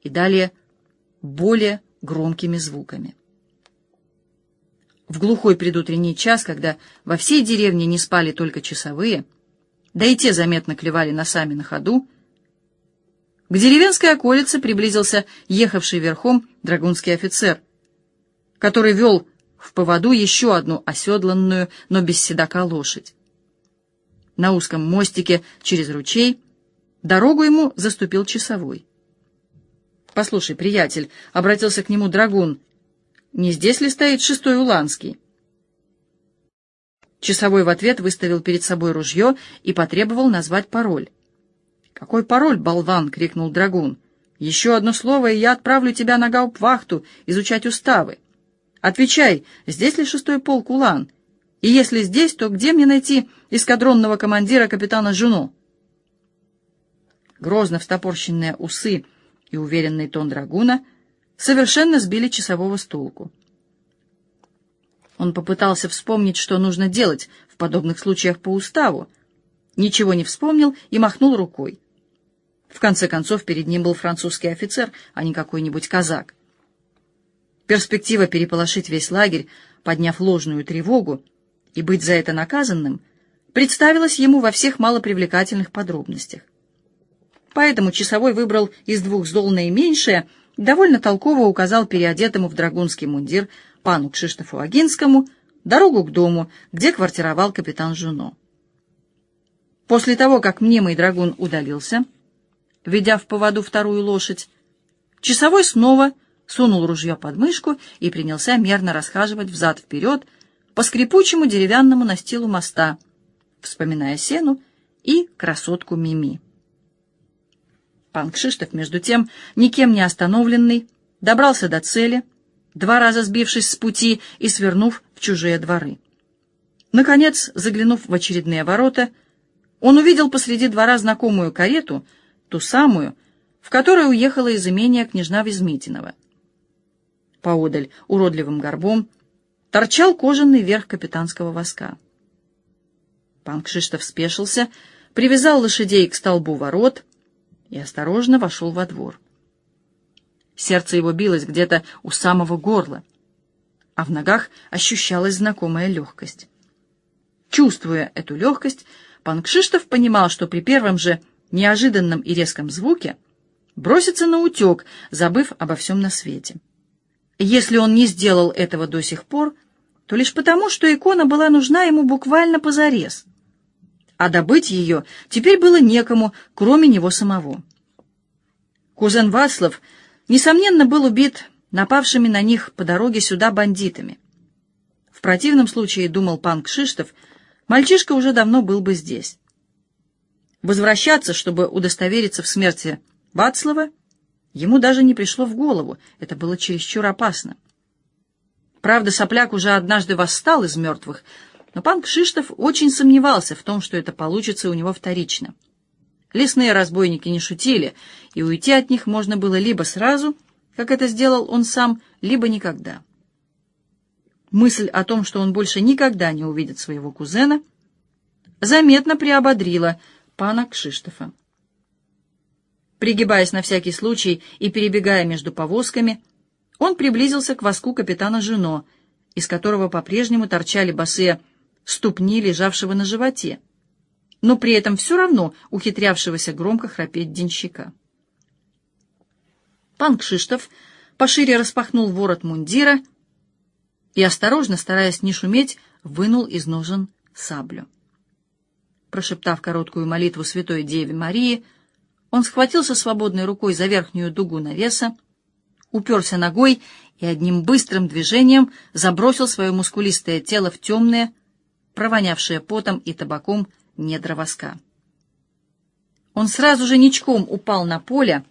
и далее более громкими звуками. В глухой предутренний час, когда во всей деревне не спали только часовые, да и те заметно клевали носами на ходу, к деревенской околице приблизился ехавший верхом драгунский офицер, который вел в поводу еще одну оседланную, но без седока лошадь. На узком мостике через ручей дорогу ему заступил часовой. «Послушай, приятель», — обратился к нему драгун, — «не здесь ли стоит шестой Уланский?» Часовой в ответ выставил перед собой ружье и потребовал назвать пароль. «Какой пароль, болван?» — крикнул драгун. «Еще одно слово, и я отправлю тебя на гауптвахту изучать уставы. Отвечай, здесь ли шестой полк Улан? И если здесь, то где мне найти эскадронного командира капитана Жуно?» Грозно встопорщенные усы и уверенный тон драгуна совершенно сбили часового с толку. Он попытался вспомнить, что нужно делать в подобных случаях по уставу, ничего не вспомнил и махнул рукой. В конце концов, перед ним был французский офицер, а не какой-нибудь казак. Перспектива переполошить весь лагерь, подняв ложную тревогу, и быть за это наказанным, представилась ему во всех малопривлекательных подробностях. Поэтому часовой выбрал из двух зол наименьшее, довольно толково указал переодетому в драгунский мундир пану Кшиштофу Агинскому дорогу к дому, где квартировал капитан Жуно. После того, как мнимый драгун удалился, ведя в поводу вторую лошадь, часовой снова сунул ружье под мышку и принялся мерно расхаживать взад-вперед по скрипучему деревянному настилу моста, вспоминая сену и красотку Мими. Пан Кшиштов, между тем, никем не остановленный, добрался до цели, два раза сбившись с пути и свернув в чужие дворы. Наконец, заглянув в очередные ворота, он увидел посреди двора знакомую карету — ту самую, в которой уехала из имения княжна Визмитинова. Поодаль уродливым горбом торчал кожаный верх капитанского воска. Пан Кшиштов спешился, привязал лошадей к столбу ворот и осторожно вошел во двор. Сердце его билось где-то у самого горла, а в ногах ощущалась знакомая легкость. Чувствуя эту легкость, пан Кшиштов понимал, что при первом же неожиданном и резком звуке бросится на утек, забыв обо всем на свете. Если он не сделал этого до сих пор, то лишь потому, что икона была нужна ему буквально позарез, а добыть ее теперь было некому, кроме него самого. Кузен Васлов, несомненно, был убит напавшими на них по дороге сюда бандитами. В противном случае, думал пан Кшиштов, мальчишка уже давно был бы здесь. Возвращаться, чтобы удостовериться в смерти Вацлава, ему даже не пришло в голову, это было чересчур опасно. Правда, сопляк уже однажды восстал из мертвых, но пан Кшиштов очень сомневался в том, что это получится у него вторично. Лесные разбойники не шутили, и уйти от них можно было либо сразу, как это сделал он сам, либо никогда. Мысль о том, что он больше никогда не увидит своего кузена, заметно приободрила пана Кшиштофа. Пригибаясь на всякий случай и перебегая между повозками, он приблизился к воску капитана Жено, из которого по-прежнему торчали босые ступни лежавшего на животе, но при этом все равно ухитрявшегося громко храпеть денщика. Пан Кшиштов пошире распахнул ворот мундира и, осторожно, стараясь не шуметь, вынул из ножен саблю. Прошептав короткую молитву святой Деве Марии, он схватился свободной рукой за верхнюю дугу навеса, уперся ногой и одним быстрым движением забросил свое мускулистое тело в темное, провонявшее потом и табаком недра воска. Он сразу же ничком упал на поле,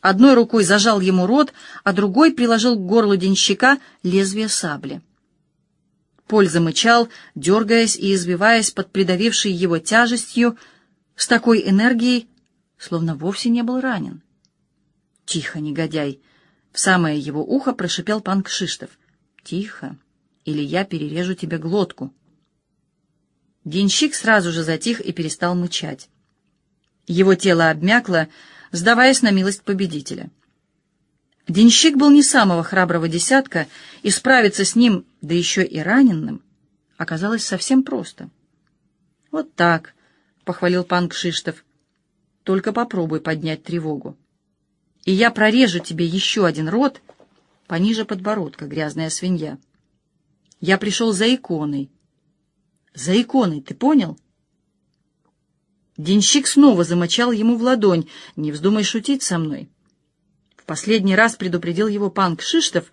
одной рукой зажал ему рот, а другой приложил к горлу денщика лезвие сабли. Поль замычал, дергаясь и извиваясь под придавившей его тяжестью, с такой энергией, словно вовсе не был ранен. «Тихо, негодяй!» — в самое его ухо прошипел пан Кшиштов. «Тихо, или я перережу тебе глотку». Денщик сразу же затих и перестал мычать. Его тело обмякло, сдаваясь на милость победителя. Денщик был не самого храброго десятка, и справиться с ним, да еще и раненым, оказалось совсем просто. «Вот так», — похвалил пан Кшиштов, — «только попробуй поднять тревогу. И я прорежу тебе еще один рот пониже подбородка, грязная свинья. Я пришел за иконой. За иконой, ты понял?» Денщик снова замочал ему в ладонь. «Не вздумай шутить со мной». В последний раз предупредил его пан Кшиштов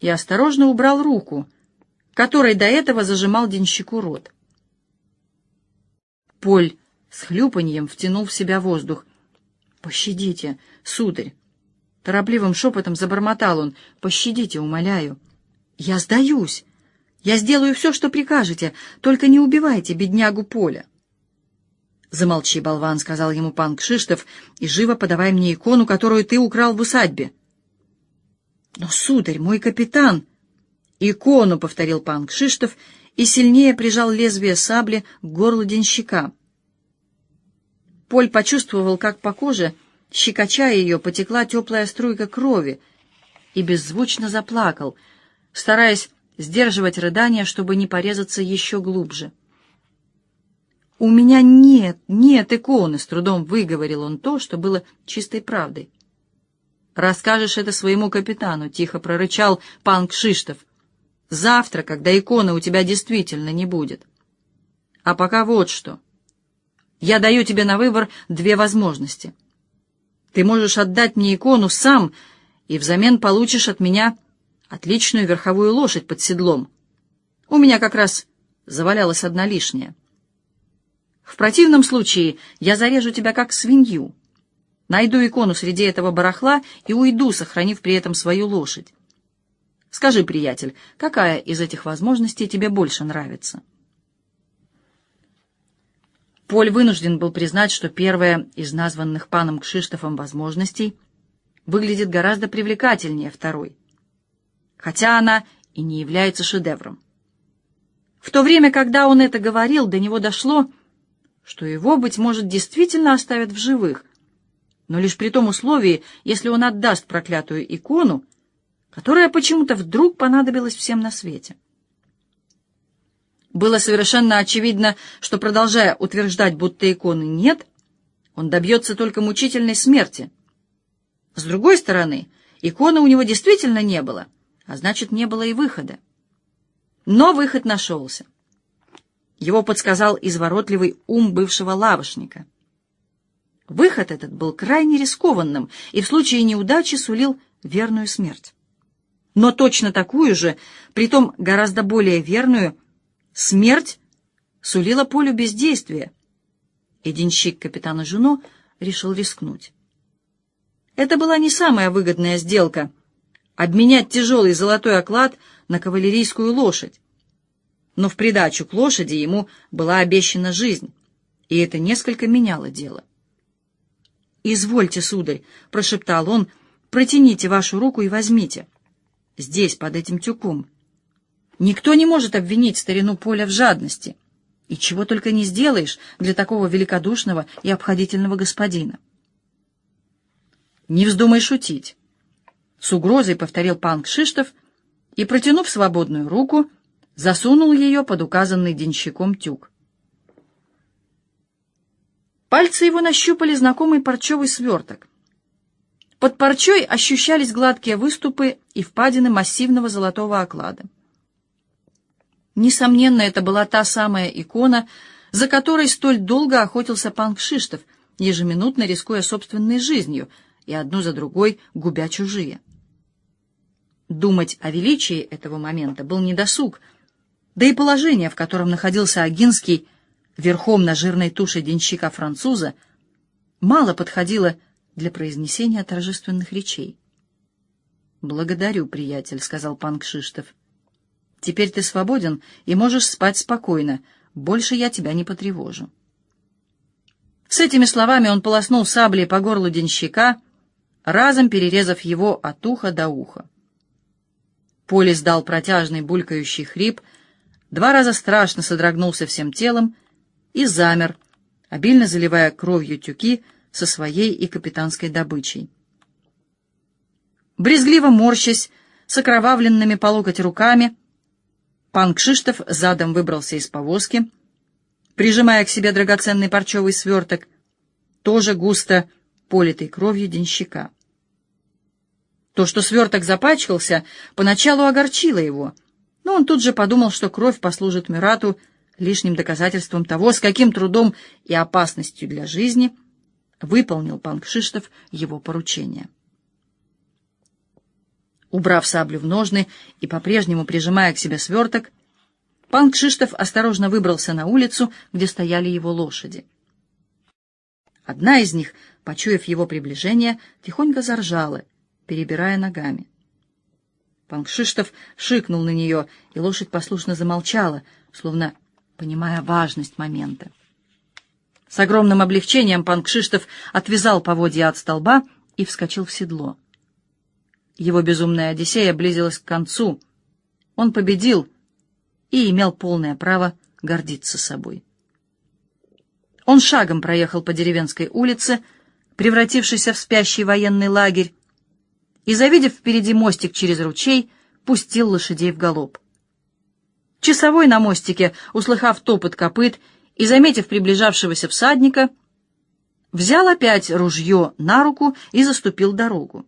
и осторожно убрал руку, которой до этого зажимал денщику рот. Поль с хлюпаньем втянул в себя воздух. «Пощадите, сударь!» Торопливым шепотом забормотал он. «Пощадите, умоляю!» «Я сдаюсь! Я сделаю все, что прикажете, только не убивайте беднягу Поля!» «Замолчи, болван», — сказал ему пан Кшиштов, — «и живо подавай мне икону, которую ты украл в усадьбе». «Но, сударь, мой капитан...» «Икону», — повторил пан Кшиштов, и сильнее прижал лезвие сабли к горлу денщика. Поль почувствовал, как по коже, щекоча ее, потекла теплая струйка крови, и беззвучно заплакал, стараясь сдерживать рыдания, чтобы не порезаться еще глубже. «У меня нет, нет иконы», — с трудом выговорил он то, что было чистой правдой. «Расскажешь это своему капитану», — тихо прорычал пан Кшиштов. «Завтра, когда иконы у тебя действительно не будет. А пока вот что. Я даю тебе на выбор две возможности. Ты можешь отдать мне икону сам, и взамен получишь от меня отличную верховую лошадь под седлом. У меня как раз завалялась одна лишняя. В противном случае я зарежу тебя как свинью. Найду икону среди этого барахла и уйду, сохранив при этом свою лошадь. Скажи, приятель, какая из этих возможностей тебе больше нравится?» Поль вынужден был признать, что первая из названных паном Кшиштофом возможностей выглядит гораздо привлекательнее второй, хотя она и не является шедевром. В то время, когда он это говорил, до него дошло, что его, быть может, действительно оставят в живых, но лишь при том условии, если он отдаст проклятую икону, которая почему-то вдруг понадобилась всем на свете. Было совершенно очевидно, что, продолжая утверждать, будто иконы нет, он добьется только мучительной смерти. С другой стороны, иконы у него действительно не было, а значит, не было и выхода. Но выход нашелся. Его подсказал изворотливый ум бывшего лавошника. Выход этот был крайне рискованным и в случае неудачи сулил верную смерть. Но точно такую же, притом гораздо более верную, смерть сулила полю бездействия. И денщик капитана Жуно решил рискнуть. Это была не самая выгодная сделка — обменять тяжелый золотой оклад на кавалерийскую лошадь но в придачу к лошади ему была обещана жизнь, и это несколько меняло дело. «Извольте, сударь», — прошептал он, — «протяните вашу руку и возьмите. Здесь, под этим тюком. Никто не может обвинить старину Поля в жадности, и чего только не сделаешь для такого великодушного и обходительного господина». «Не вздумай шутить», — с угрозой повторил пан Кшиштов, и, протянув свободную руку, засунул ее под указанный денщиком тюк. Пальцы его нащупали знакомый парчевый сверток. Под парчой ощущались гладкие выступы и впадины массивного золотого оклада. Несомненно, это была та самая икона, за которой столь долго охотился пан Кшиштов, ежеминутно рискуя собственной жизнью и одну за другой губя чужие. Думать о величии этого момента был недосуг, да и положение, в котором находился Агинский верхом на жирной туше денщика-француза, мало подходило для произнесения торжественных речей. «Благодарю, приятель», — сказал пан Кшиштов. «Теперь ты свободен и можешь спать спокойно. Больше я тебя не потревожу». С этими словами он полоснул саблей по горлу денщика, разом перерезав его от уха до уха. Полис дал протяжный булькающий хрип, два раза страшно содрогнулся всем телом и замер, обильно заливая кровью тюки со своей и капитанской добычей. Брезгливо морщась, с окровавленными по локоть руками, пан Кшиштов задом выбрался из повозки, прижимая к себе драгоценный парчевый сверток, тоже густо политый кровью денщика. То, что сверток запачкался, поначалу огорчило его, но он тут же подумал, что кровь послужит Мюрату лишним доказательством того, с каким трудом и опасностью для жизни выполнил пан Кшиштов его поручение. Убрав саблю в ножны и по-прежнему прижимая к себе сверток, пан Кшиштов осторожно выбрался на улицу, где стояли его лошади. Одна из них, почуяв его приближение, тихонько заржала, перебирая ногами. Пан Кшиштов шикнул на нее, и лошадь послушно замолчала, словно понимая важность момента. С огромным облегчением пан Кшиштов отвязал поводья от столба и вскочил в седло. Его безумная Одиссея близилась к концу. Он победил и имел полное право гордиться собой. Он шагом проехал по деревенской улице, превратившейся в спящий военный лагерь, и, завидев впереди мостик через ручей, пустил лошадей в галоп. Часовой на мостике, услыхав топот копыт и заметив приближавшегося всадника, взял опять ружье на руку и заступил дорогу.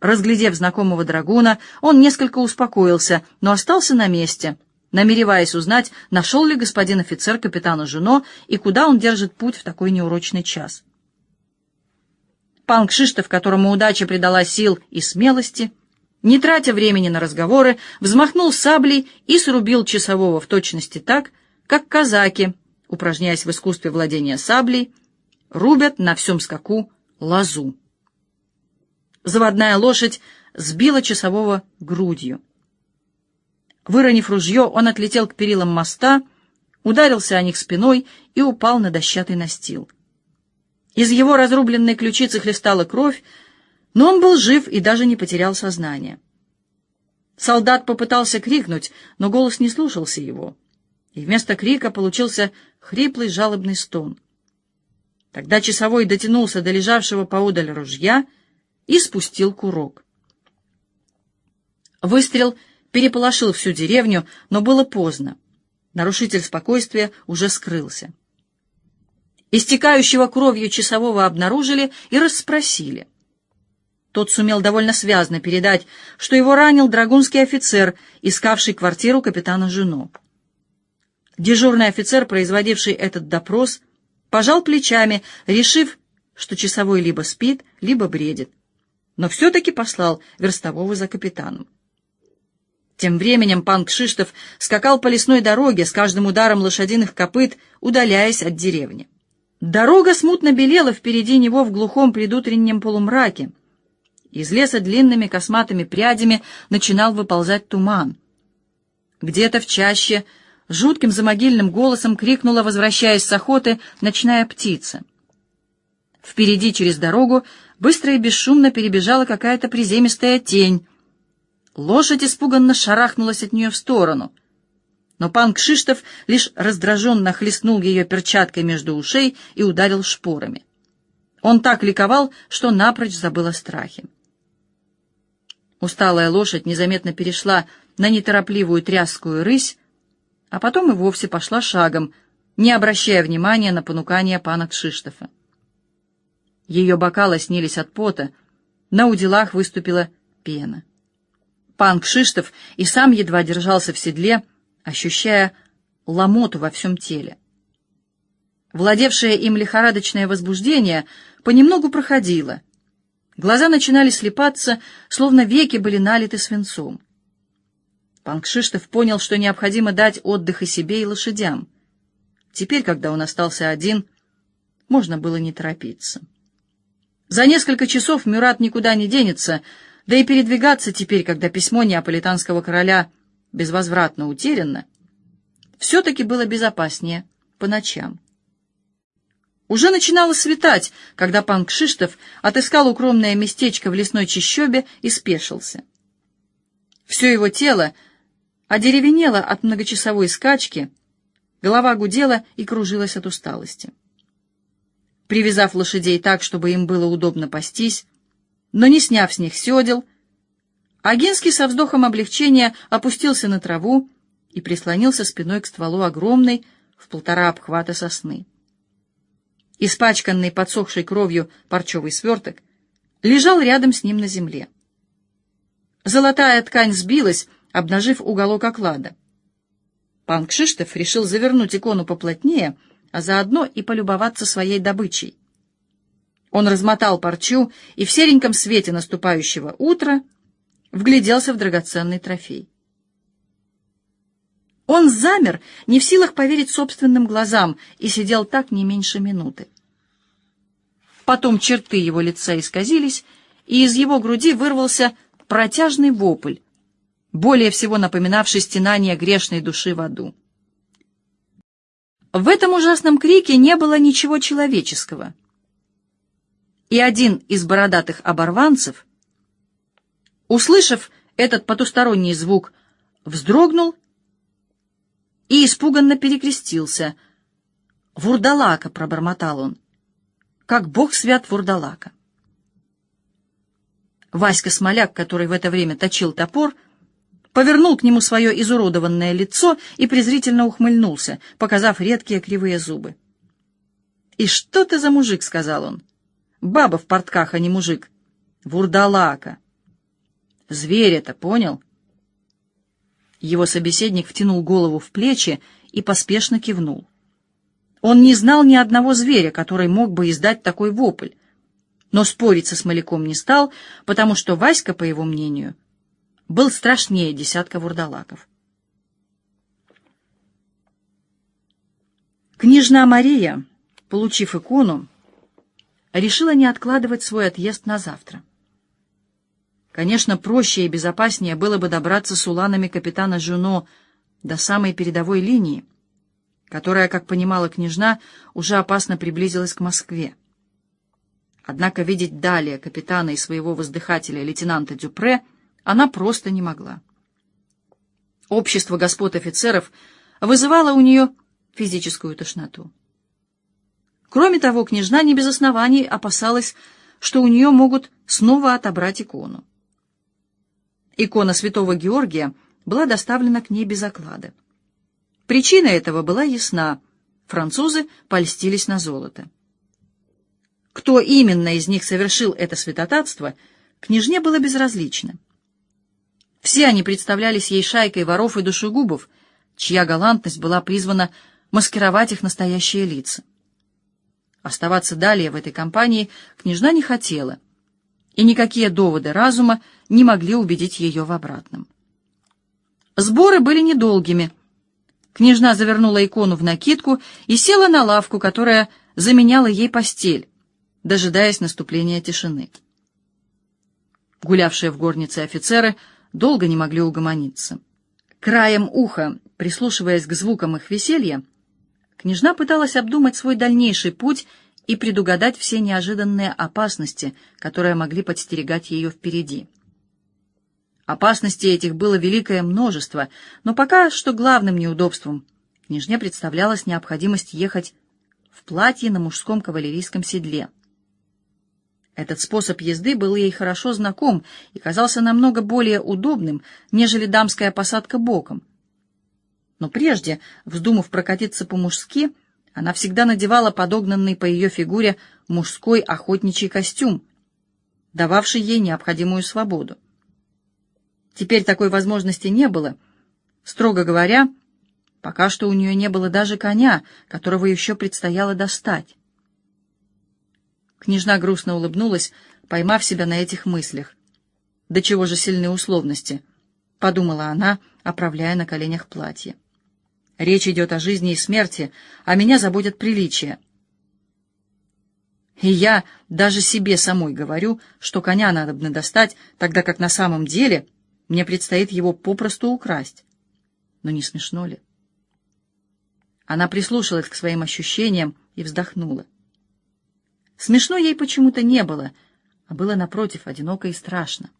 Разглядев знакомого драгуна, он несколько успокоился, но остался на месте, намереваясь узнать, нашел ли господин офицер капитана Жено и куда он держит путь в такой неурочный час. Пан Кшиштов, которому удача придала сил и смелости, не тратя времени на разговоры, взмахнул саблей и срубил часового в точности так, как казаки, упражняясь в искусстве владения саблей, рубят на всем скаку лозу. Заводная лошадь сбила часового грудью. Выронив ружье, он отлетел к перилам моста, ударился о них спиной и упал на дощатый настил. Из его разрубленной ключицы хлестала кровь, но он был жив и даже не потерял сознание. Солдат попытался крикнуть, но голос не слушался его, и вместо крика получился хриплый жалобный стон. Тогда часовой дотянулся до лежавшего поодаль ружья — и спустил курок. Выстрел переполошил всю деревню, но было поздно. Нарушитель спокойствия уже скрылся. Истекающего кровью часового обнаружили и расспросили. Тот сумел довольно связно передать, что его ранил драгунский офицер, искавший квартиру капитана Жено. Дежурный офицер, производивший этот допрос, пожал плечами, решив, что часовой либо спит, либо бредит но все-таки послал верстового за капитаном. Тем временем пан Кшиштов скакал по лесной дороге, с каждым ударом лошадиных копыт, удаляясь от деревни. Дорога смутно белела впереди него в глухом предутреннем полумраке. Из леса длинными косматыми прядями начинал выползать туман. Где-то в чаще жутким замогильным голосом крикнула, возвращаясь с охоты, ночная птица. Впереди через дорогу быстро и бесшумно перебежала какая-то приземистая тень. Лошадь испуганно шарахнулась от нее в сторону. Но пан Кшиштов лишь раздраженно хлестнул ее перчаткой между ушей и ударил шпорами. Он так ликовал, что напрочь забыл о страхе. Усталая лошадь незаметно перешла на неторопливую тряскую рысь, а потом и вовсе пошла шагом, не обращая внимания на понукание пана Кшиштофа. Ее бока лоснились от пота, на уделах выступила пена. Пан Кшиштов и сам едва держался в седле, ощущая ломоту во всем теле. Владевшее им лихорадочное возбуждение понемногу проходило, Глаза начинали слепаться, словно веки были налиты свинцом. Пан Кшиштов понял, что необходимо дать отдых и себе, и лошадям. Теперь, когда он остался один, можно было не торопиться. За несколько часов Мюрат никуда не денется, да и передвигаться теперь, когда письмо неаполитанского короля безвозвратно утеряно, все-таки было безопаснее по ночам. Уже начинало светать, когда пан Кшиштов отыскал укромное местечко в лесной чащобе и спешился. Все его тело одеревенело от многочасовой скачки, голова гудела и кружилась от усталости. Привязав лошадей так, чтобы им было удобно пастись, но не сняв с них седел, Агинский со вздохом облегчения опустился на траву и прислонился спиной к стволу огромной в полтора обхвата сосны. Испачканный подсохшей кровью парчевый сверток лежал рядом с ним на земле. Золотая ткань сбилась, обнажив уголок оклада. Пан Кшиштов решил завернуть икону поплотнее, а заодно и полюбоваться своей добычей. Он размотал парчу и в сереньком свете наступающего утра вгляделся в драгоценный трофей. Он замер, не в силах поверить собственным глазам, и сидел так не меньше минуты. Потом черты его лица исказились, и из его груди вырвался протяжный вопль, более всего напоминавший стенание грешной души в аду. В этом ужасном крике не было ничего человеческого. И один из бородатых оборванцев, услышав этот потусторонний звук, вздрогнул и испуганно перекрестился. «Вурдалака!» — пробормотал он. «Как бог свят Вурдалака!» Васька Смоляк, который в это время точил топор, повернул к нему свое изуродованное лицо и презрительно ухмыльнулся, показав редкие кривые зубы. «И что ты за мужик?» — сказал он. «Баба в портках, а не мужик. Вурдалака!» «Зверь это, понял?» Его собеседник втянул голову в плечи и поспешно кивнул. Он не знал ни одного зверя, который мог бы издать такой вопль, но спорить со смоляком не стал, потому что Васька, по его мнению, был страшнее десятка вурдалаков. Княжна Мария, получив икону, решила не откладывать свой отъезд на завтра. Конечно, проще и безопаснее было бы добраться с уланами капитана Жуно до самой передовой линии, которая, как понимала княжна, уже опасно приблизилась к Москве. Однако видеть далее капитана и своего воздыхателя лейтенанта Дюпре она просто не могла. Общество господ офицеров вызывало у нее физическую тошноту. Кроме того, княжна не без оснований опасалась, что у нее могут снова отобрать икону. Икона святого Георгия была доставлена к ней без оклада. Причина этого была ясна. Французы польстились на золото. Кто именно из них совершил это святотатство, княжне было безразлично. Все они представлялись ей шайкой воров и душегубов, чья галантность была призвана маскировать их настоящие лица. Оставаться далее в этой компании княжна не хотела, и никакие доводы разума не могли убедить ее в обратном. Сборы были недолгими. Княжна завернула икону в накидку и села на лавку, которая заменяла ей постель, дожидаясь наступления тишины. Гулявшие в горнице офицеры долго не могли угомониться. Краем уха, прислушиваясь к звукам их веселья, княжна пыталась обдумать свой дальнейший путь и предугадать все неожиданные опасности, которые могли подстерегать ее впереди. Опасностей этих было великое множество, но пока что главным неудобством княжне представлялась необходимость ехать в платье на мужском кавалерийском седле. Этот способ езды был ей хорошо знаком и казался намного более удобным, нежели дамская посадка боком. Но прежде, вздумав прокатиться по-мужски, она всегда надевала подогнанный по ее фигуре мужской охотничий костюм, дававший ей необходимую свободу. Теперь такой возможности не было. Строго говоря, пока что у нее не было даже коня, которого еще предстояло достать. Княжна грустно улыбнулась, поймав себя на этих мыслях. «До чего же сильны условности?» — подумала она, оправляя на коленях платье. «Речь идет о жизни и смерти, а меня заботят приличия. И я даже себе самой говорю, что коня надо бы достать, тогда как на самом деле мне предстоит его попросту украсть. Но не смешно ли?» Она прислушалась к своим ощущениям и вздохнула. Смешно ей почему-то не было, а было, напротив, одиноко и страшно.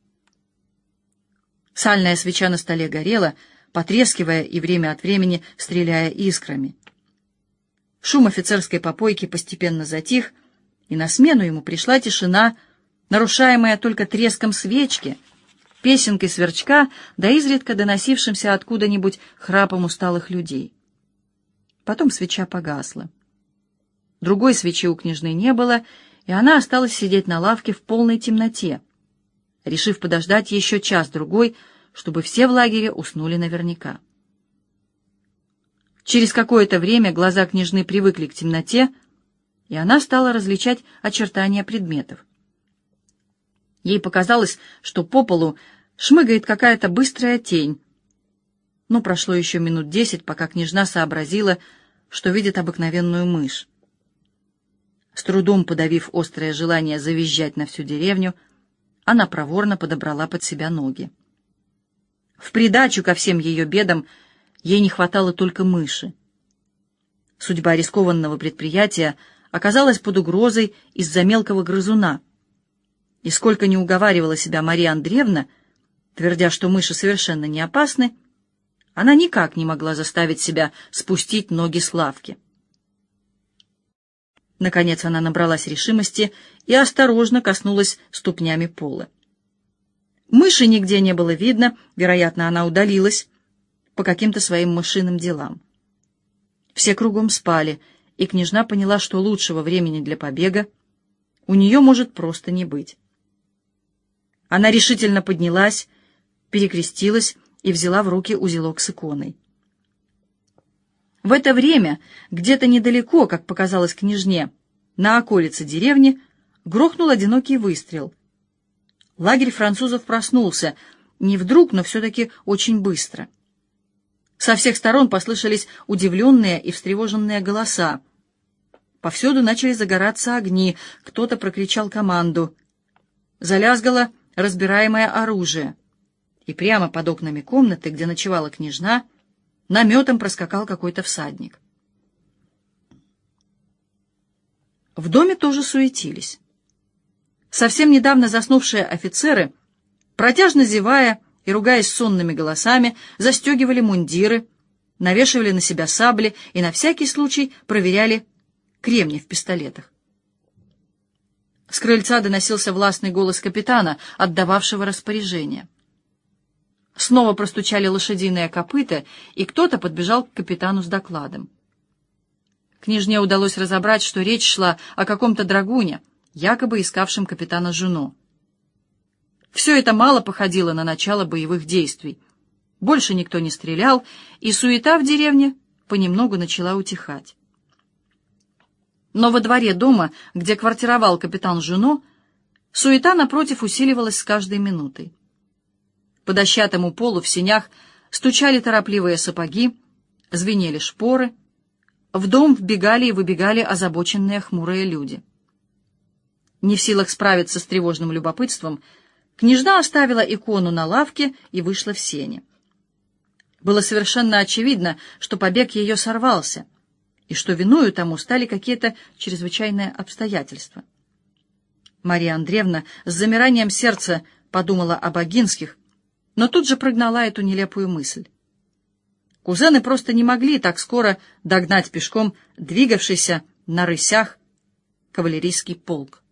Сальная свеча на столе горела, потрескивая и время от времени стреляя искрами. Шум офицерской попойки постепенно затих, и на смену ему пришла тишина, нарушаемая только треском свечки, песенкой сверчка, да изредка доносившимся откуда-нибудь храпом усталых людей. Потом свеча погасла. Другой свечи у княжны не было, и она осталась сидеть на лавке в полной темноте, решив подождать еще час-другой, чтобы все в лагере уснули наверняка. Через какое-то время глаза княжны привыкли к темноте, и она стала различать очертания предметов. Ей показалось, что по полу шмыгает какая-то быстрая тень, но прошло еще минут десять, пока княжна сообразила, что видит обыкновенную мышь. С трудом подавив острое желание завизжать на всю деревню, она проворно подобрала под себя ноги. В придачу ко всем ее бедам ей не хватало только мыши. Судьба рискованного предприятия оказалась под угрозой из-за мелкого грызуна. И сколько не уговаривала себя Мария Андреевна, твердя, что мыши совершенно не опасны, она никак не могла заставить себя спустить ноги с лавки. Наконец она набралась решимости и осторожно коснулась ступнями пола. Мыши нигде не было видно, вероятно, она удалилась по каким-то своим мышиным делам. Все кругом спали, и княжна поняла, что лучшего времени для побега у нее может просто не быть. Она решительно поднялась, перекрестилась и взяла в руки узелок с иконой. В это время, где-то недалеко, как показалось княжне, на околице деревни, грохнул одинокий выстрел. Лагерь французов проснулся, не вдруг, но все-таки очень быстро. Со всех сторон послышались удивленные и встревоженные голоса. Повсюду начали загораться огни, кто-то прокричал команду. Залязгало разбираемое оружие и прямо под окнами комнаты, где ночевала княжна, наметом проскакал какой-то всадник. В доме тоже суетились. Совсем недавно заснувшие офицеры, протяжно зевая и ругаясь сонными голосами, застегивали мундиры, навешивали на себя сабли и на всякий случай проверяли кремни в пистолетах. С крыльца доносился властный голос капитана, отдававшего распоряжение. Снова простучали лошадиные копыта, и кто-то подбежал к капитану с докладом. Княжне удалось разобрать, что речь шла о каком-то драгуне, якобы искавшем капитана жену. Все это мало походило на начало боевых действий. Больше никто не стрелял, и суета в деревне понемногу начала утихать. Но во дворе дома, где квартировал капитан Жуно, суета, напротив, усиливалась с каждой минутой. По дощатому полу в сенях стучали торопливые сапоги, звенели шпоры. В дом вбегали и выбегали озабоченные хмурые люди. Не в силах справиться с тревожным любопытством, княжна оставила икону на лавке и вышла в сене. Было совершенно очевидно, что побег ее сорвался, и что виною тому стали какие-то чрезвычайные обстоятельства. Мария Андреевна с замиранием сердца подумала о Богинских, но тут же прогнала эту нелепую мысль. Кузены просто не могли так скоро догнать пешком двигавшийся на рысях кавалерийский полк.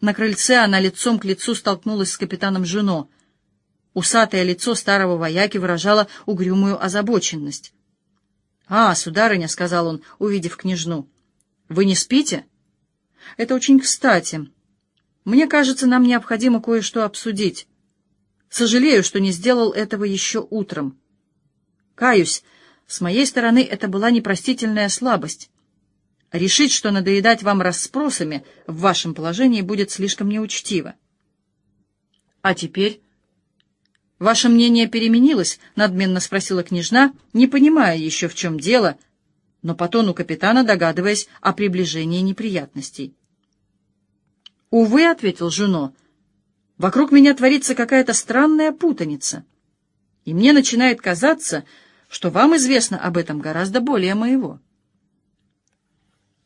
На крыльце она лицом к лицу столкнулась с капитаном Жено. Усатое лицо старого вояки выражало угрюмую озабоченность. «А, сударыня», — сказал он, увидев княжну, — «вы не спите?» «Это очень кстати. Мне кажется, нам необходимо кое-что обсудить. Сожалею, что не сделал этого еще утром. Каюсь, с моей стороны это была непростительная слабость. Решить, что надоедать вам расспросами в вашем положении будет слишком неучтиво. А теперь... «Ваше мнение переменилось?» — надменно спросила княжна, не понимая еще, в чем дело, но по тону капитана догадываясь о приближении неприятностей. «Увы», — ответил Жуно, — «вокруг меня творится какая-то странная путаница, и мне начинает казаться, что вам известно об этом гораздо более моего».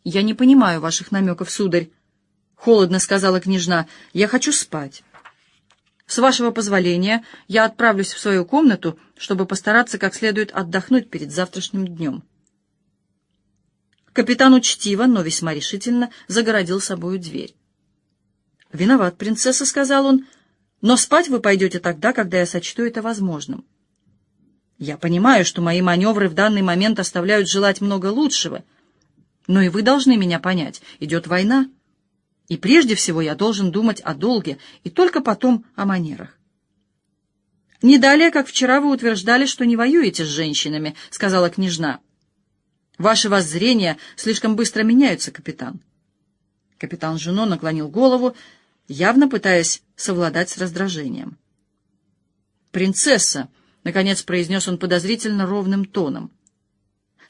«Я не понимаю ваших намеков, сударь», — холодно сказала княжна, — «я хочу спать». С вашего позволения, я отправлюсь в свою комнату, чтобы постараться как следует отдохнуть перед завтрашним днем. Капитан учтиво, но весьма решительно загородил собою дверь. «Виноват, принцесса», — сказал он, — «но спать вы пойдете тогда, когда я сочту это возможным. Я понимаю, что мои маневры в данный момент оставляют желать много лучшего, но и вы должны меня понять, идет война». И прежде всего я должен думать о долге, и только потом о манерах. «Не далее, как вчера вы утверждали, что не воюете с женщинами», — сказала княжна. «Ваши воззрения слишком быстро меняются, капитан». Капитан Жуно наклонил голову, явно пытаясь совладать с раздражением. «Принцесса», — наконец произнес он подозрительно ровным тоном, —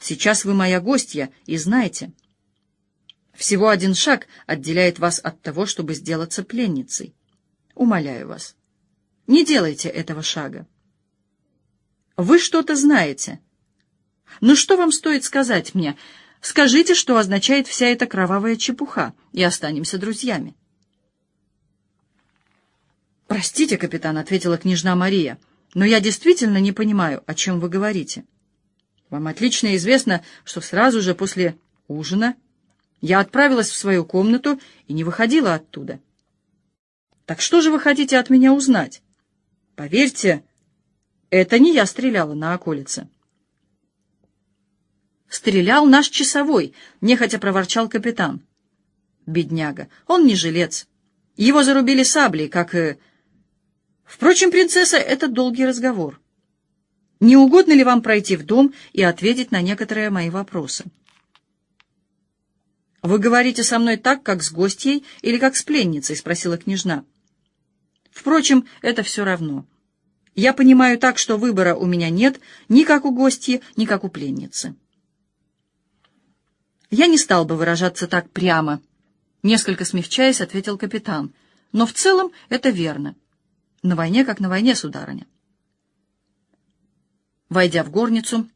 «сейчас вы моя гостья, и знайте, всего один шаг отделяет вас от того, чтобы сделаться пленницей. Умоляю вас, не делайте этого шага. Вы что-то знаете. Но что вам стоит сказать мне? Скажите, что означает вся эта кровавая чепуха, и останемся друзьями. «Простите, капитан», — ответила княжна Мария, — «но я действительно не понимаю, о чем вы говорите. Вам отлично известно, что сразу же после ужина я отправилась в свою комнату и не выходила оттуда. Так что же вы хотите от меня узнать? Поверьте, это не я стреляла на околице. Стрелял наш часовой, нехотя проворчал капитан. Бедняга, он не жилец. Его зарубили саблей, как. Впрочем, принцесса, это долгий разговор. Не угодно ли вам пройти в дом и ответить на некоторые мои вопросы? «Вы говорите со мной так, как с гостьей или как с пленницей?» — спросила княжна. «Впрочем, это все равно. Я понимаю так, что выбора у меня нет ни как у гостьи, ни как у пленницы». «Я не стал бы выражаться так прямо», — несколько смягчаясь, ответил капитан. «Но в целом это верно. На войне, как на войне, сударыня». Войдя в горницу,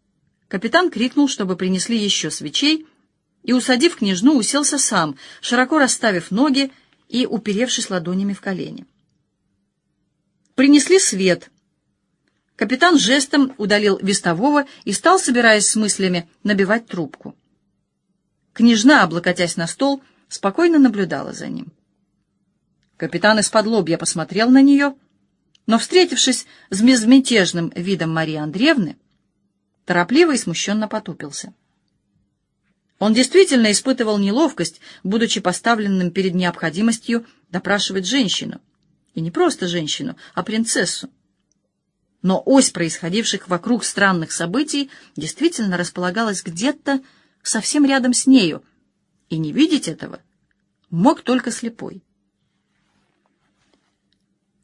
капитан крикнул, чтобы принесли еще свечей, и, усадив княжну, уселся сам, широко расставив ноги и уперевшись ладонями в колени. Принесли свет. Капитан жестом удалил вестового и стал, собираясь с мыслями, набивать трубку. Княжна, облокотясь на стол, спокойно наблюдала за ним. Капитан из-под лобья посмотрел на нее, но, встретившись с безмятежным видом Марии Андреевны, торопливо и смущенно потупился. Он действительно испытывал неловкость, будучи поставленным перед необходимостью допрашивать женщину. И не просто женщину, а принцессу. Но ось происходивших вокруг странных событий действительно располагалась где-то совсем рядом с нею, и не видеть этого мог только слепой.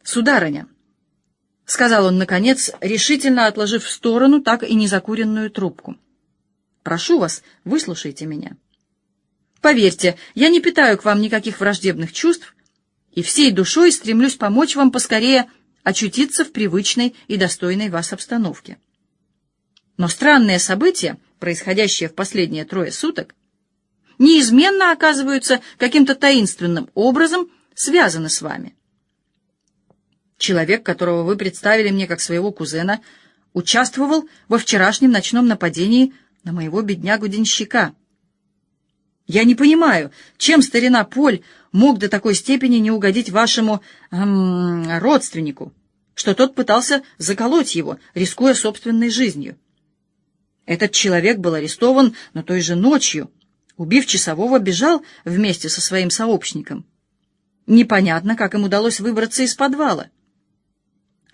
«Сударыня», — сказал он, наконец, решительно отложив в сторону так и незакуренную трубку, — Прошу вас, выслушайте меня. Поверьте, я не питаю к вам никаких враждебных чувств и всей душой стремлюсь помочь вам поскорее очутиться в привычной и достойной вас обстановке. Но странные события, происходящие в последние трое суток, неизменно оказываются каким-то таинственным образом связаны с вами. Человек, которого вы представили мне как своего кузена, участвовал во вчерашнем ночном нападении на моего беднягу-денщика. Я не понимаю, чем старина Поль мог до такой степени не угодить вашему эм, родственнику, что тот пытался заколоть его, рискуя собственной жизнью. Этот человек был арестован, но той же ночью, убив часового, бежал вместе со своим сообщником. Непонятно, как им удалось выбраться из подвала.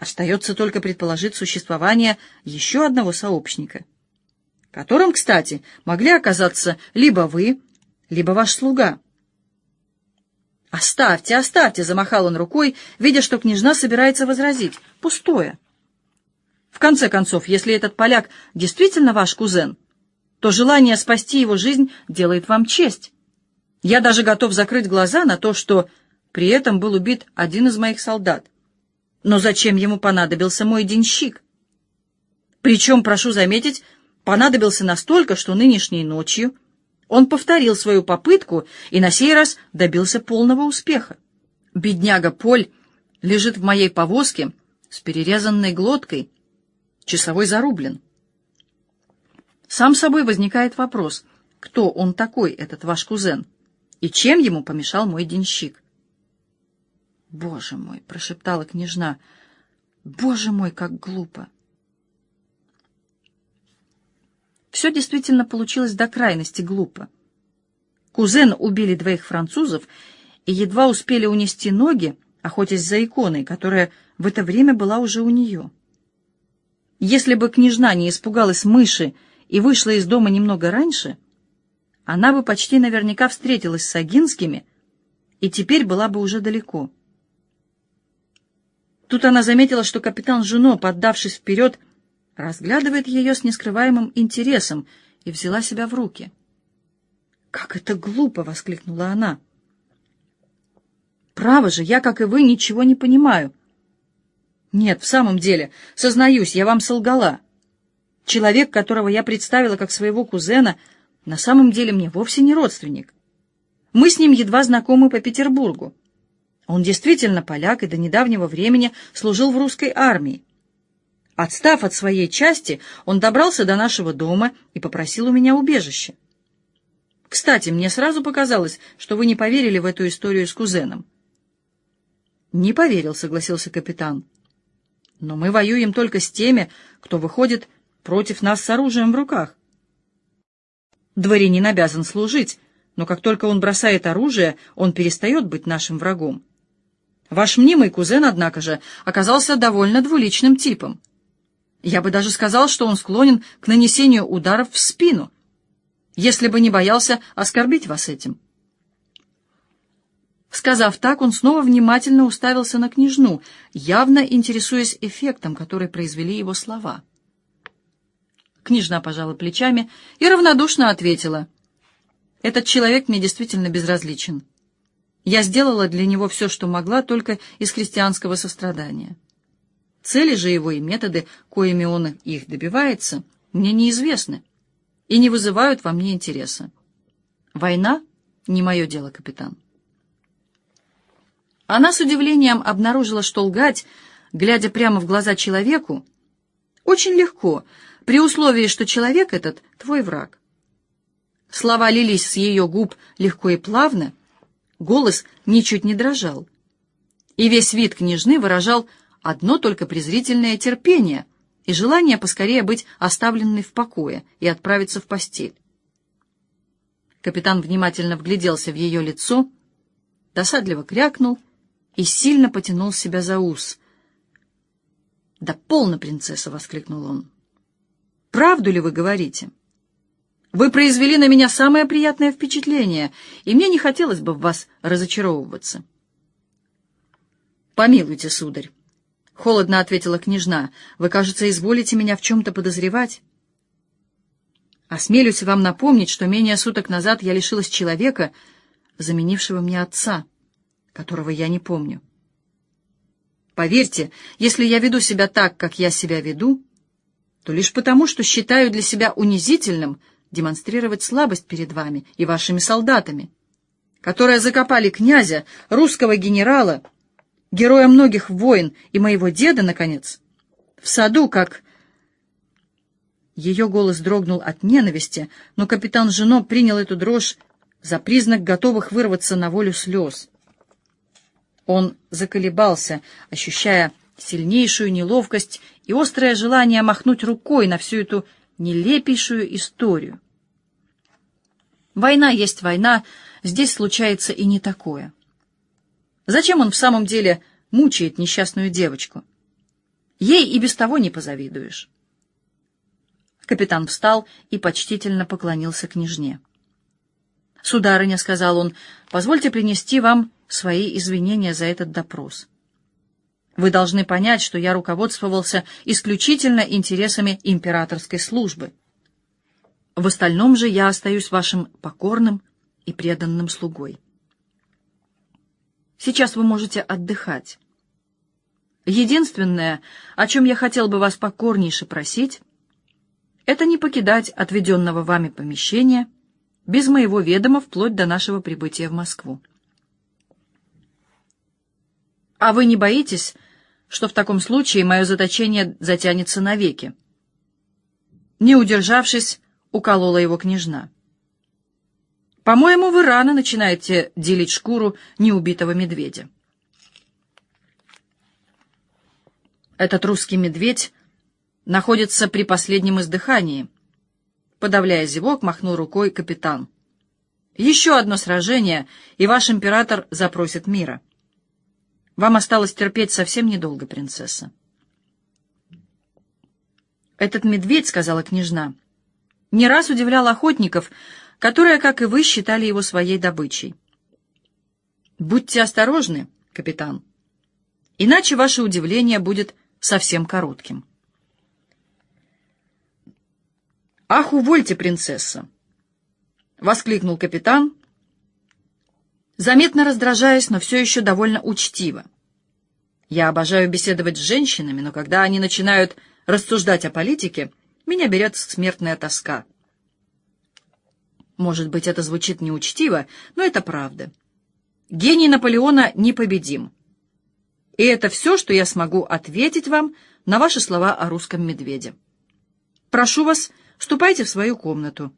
Остается только предположить существование еще одного сообщника — которым, кстати, могли оказаться либо вы, либо ваш слуга». «Оставьте, оставьте!» — замахал он рукой, видя, что княжна собирается возразить. «Пустое!» «В конце концов, если этот поляк действительно ваш кузен, то желание спасти его жизнь делает вам честь. Я даже готов закрыть глаза на то, что при этом был убит один из моих солдат. Но зачем ему понадобился мой денщик? Причем, прошу заметить, понадобился настолько, что нынешней ночью он повторил свою попытку и на сей раз добился полного успеха. Бедняга Поль лежит в моей повозке с перерезанной глоткой, часовой зарублен. Сам собой возникает вопрос, кто он такой, этот ваш кузен, и чем ему помешал мой денщик? «Боже мой!» — прошептала княжна. «Боже мой, как глупо!» Все действительно получилось до крайности глупо. Кузен убили двоих французов и едва успели унести ноги, охотясь за иконой, которая в это время была уже у нее. Если бы княжна не испугалась мыши и вышла из дома немного раньше, она бы почти наверняка встретилась с Агинскими и теперь была бы уже далеко. Тут она заметила, что капитан Жуно, поддавшись вперед, разглядывает ее с нескрываемым интересом, и взяла себя в руки. «Как это глупо!» — воскликнула она. «Право же, я, как и вы, ничего не понимаю». «Нет, в самом деле, сознаюсь, я вам солгала. Человек, которого я представила как своего кузена, на самом деле мне вовсе не родственник. Мы с ним едва знакомы по Петербургу. Он действительно поляк и до недавнего времени служил в русской армии. Отстав от своей части, он добрался до нашего дома и попросил у меня убежище. Кстати, мне сразу показалось, что вы не поверили в эту историю с кузеном. Не поверил, согласился капитан. Но мы воюем только с теми, кто выходит против нас с оружием в руках. Дворянин обязан служить, но как только он бросает оружие, он перестает быть нашим врагом. Ваш мнимый кузен, однако же, оказался довольно двуличным типом. Я бы даже сказал, что он склонен к нанесению ударов в спину, если бы не боялся оскорбить вас этим. Сказав так, он снова внимательно уставился на княжну, явно интересуясь эффектом, который произвели его слова. Княжна пожала плечами и равнодушно ответила. «Этот человек мне действительно безразличен. Я сделала для него все, что могла, только из христианского сострадания». Цели же его и методы, коими он их добивается, мне неизвестны и не вызывают во мне интереса. Война — не мое дело, капитан. Она с удивлением обнаружила, что лгать, глядя прямо в глаза человеку, очень легко, при условии, что человек этот — твой враг. Слова лились с ее губ легко и плавно, голос ничуть не дрожал. И весь вид княжны выражал одно только презрительное терпение и желание поскорее быть оставленной в покое и отправиться в постель. Капитан внимательно вгляделся в ее лицо, досадливо крякнул и сильно потянул себя за ус. «Да полно, принцесса!» — воскликнул он. «Правду ли вы говорите? Вы произвели на меня самое приятное впечатление, и мне не хотелось бы в вас разочаровываться». «Помилуйте, сударь, Холодно ответила княжна. Вы, кажется, изволите меня в чем-то подозревать. Осмелюсь вам напомнить, что менее суток назад я лишилась человека, заменившего мне отца, которого я не помню. Поверьте, если я веду себя так, как я себя веду, то лишь потому, что считаю для себя унизительным демонстрировать слабость перед вами и вашими солдатами, которые закопали князя, русского генерала, героя многих войн и моего деда, наконец, в саду, как... Ее голос дрогнул от ненависти, но капитан Жено принял эту дрожь за признак готовых вырваться на волю слез. Он заколебался, ощущая сильнейшую неловкость и острое желание махнуть рукой на всю эту нелепейшую историю. Война есть война, здесь случается и не такое. Зачем он в самом деле мучает несчастную девочку? Ей и без того не позавидуешь. Капитан встал и почтительно поклонился княжне. «Сударыня», — сказал он, — «позвольте принести вам свои извинения за этот допрос. Вы должны понять, что я руководствовался исключительно интересами императорской службы. В остальном же я остаюсь вашим покорным и преданным слугой. Сейчас вы можете отдыхать. Единственное, о чем я хотел бы вас покорнейше просить, это не покидать отведенного вами помещения без моего ведома вплоть до нашего прибытия в Москву. А вы не боитесь, что в таком случае мое заточение затянется навеки? Не удержавшись, уколола его княжна. По-моему, вы рано начинаете делить шкуру неубитого медведя. Этот русский медведь находится при последнем издыхании. Подавляя зевок, махнул рукой капитан. Еще одно сражение, и ваш император запросит мира. Вам осталось терпеть совсем недолго, принцесса. Этот медведь, — сказала княжна, — не раз удивлял охотников, которые, как и вы, считали его своей добычей. Будьте осторожны, капитан, иначе ваше удивление будет совсем коротким. «Ах, увольте, принцесса!» — воскликнул капитан, заметно раздражаясь, но все еще довольно учтиво. «Я обожаю беседовать с женщинами, но когда они начинают рассуждать о политике, меня берет смертная тоска». Может быть, это звучит неучтиво, но это правда. Гений Наполеона непобедим. И это все, что я смогу ответить вам на ваши слова о русском медведе. Прошу вас, ступайте в свою комнату.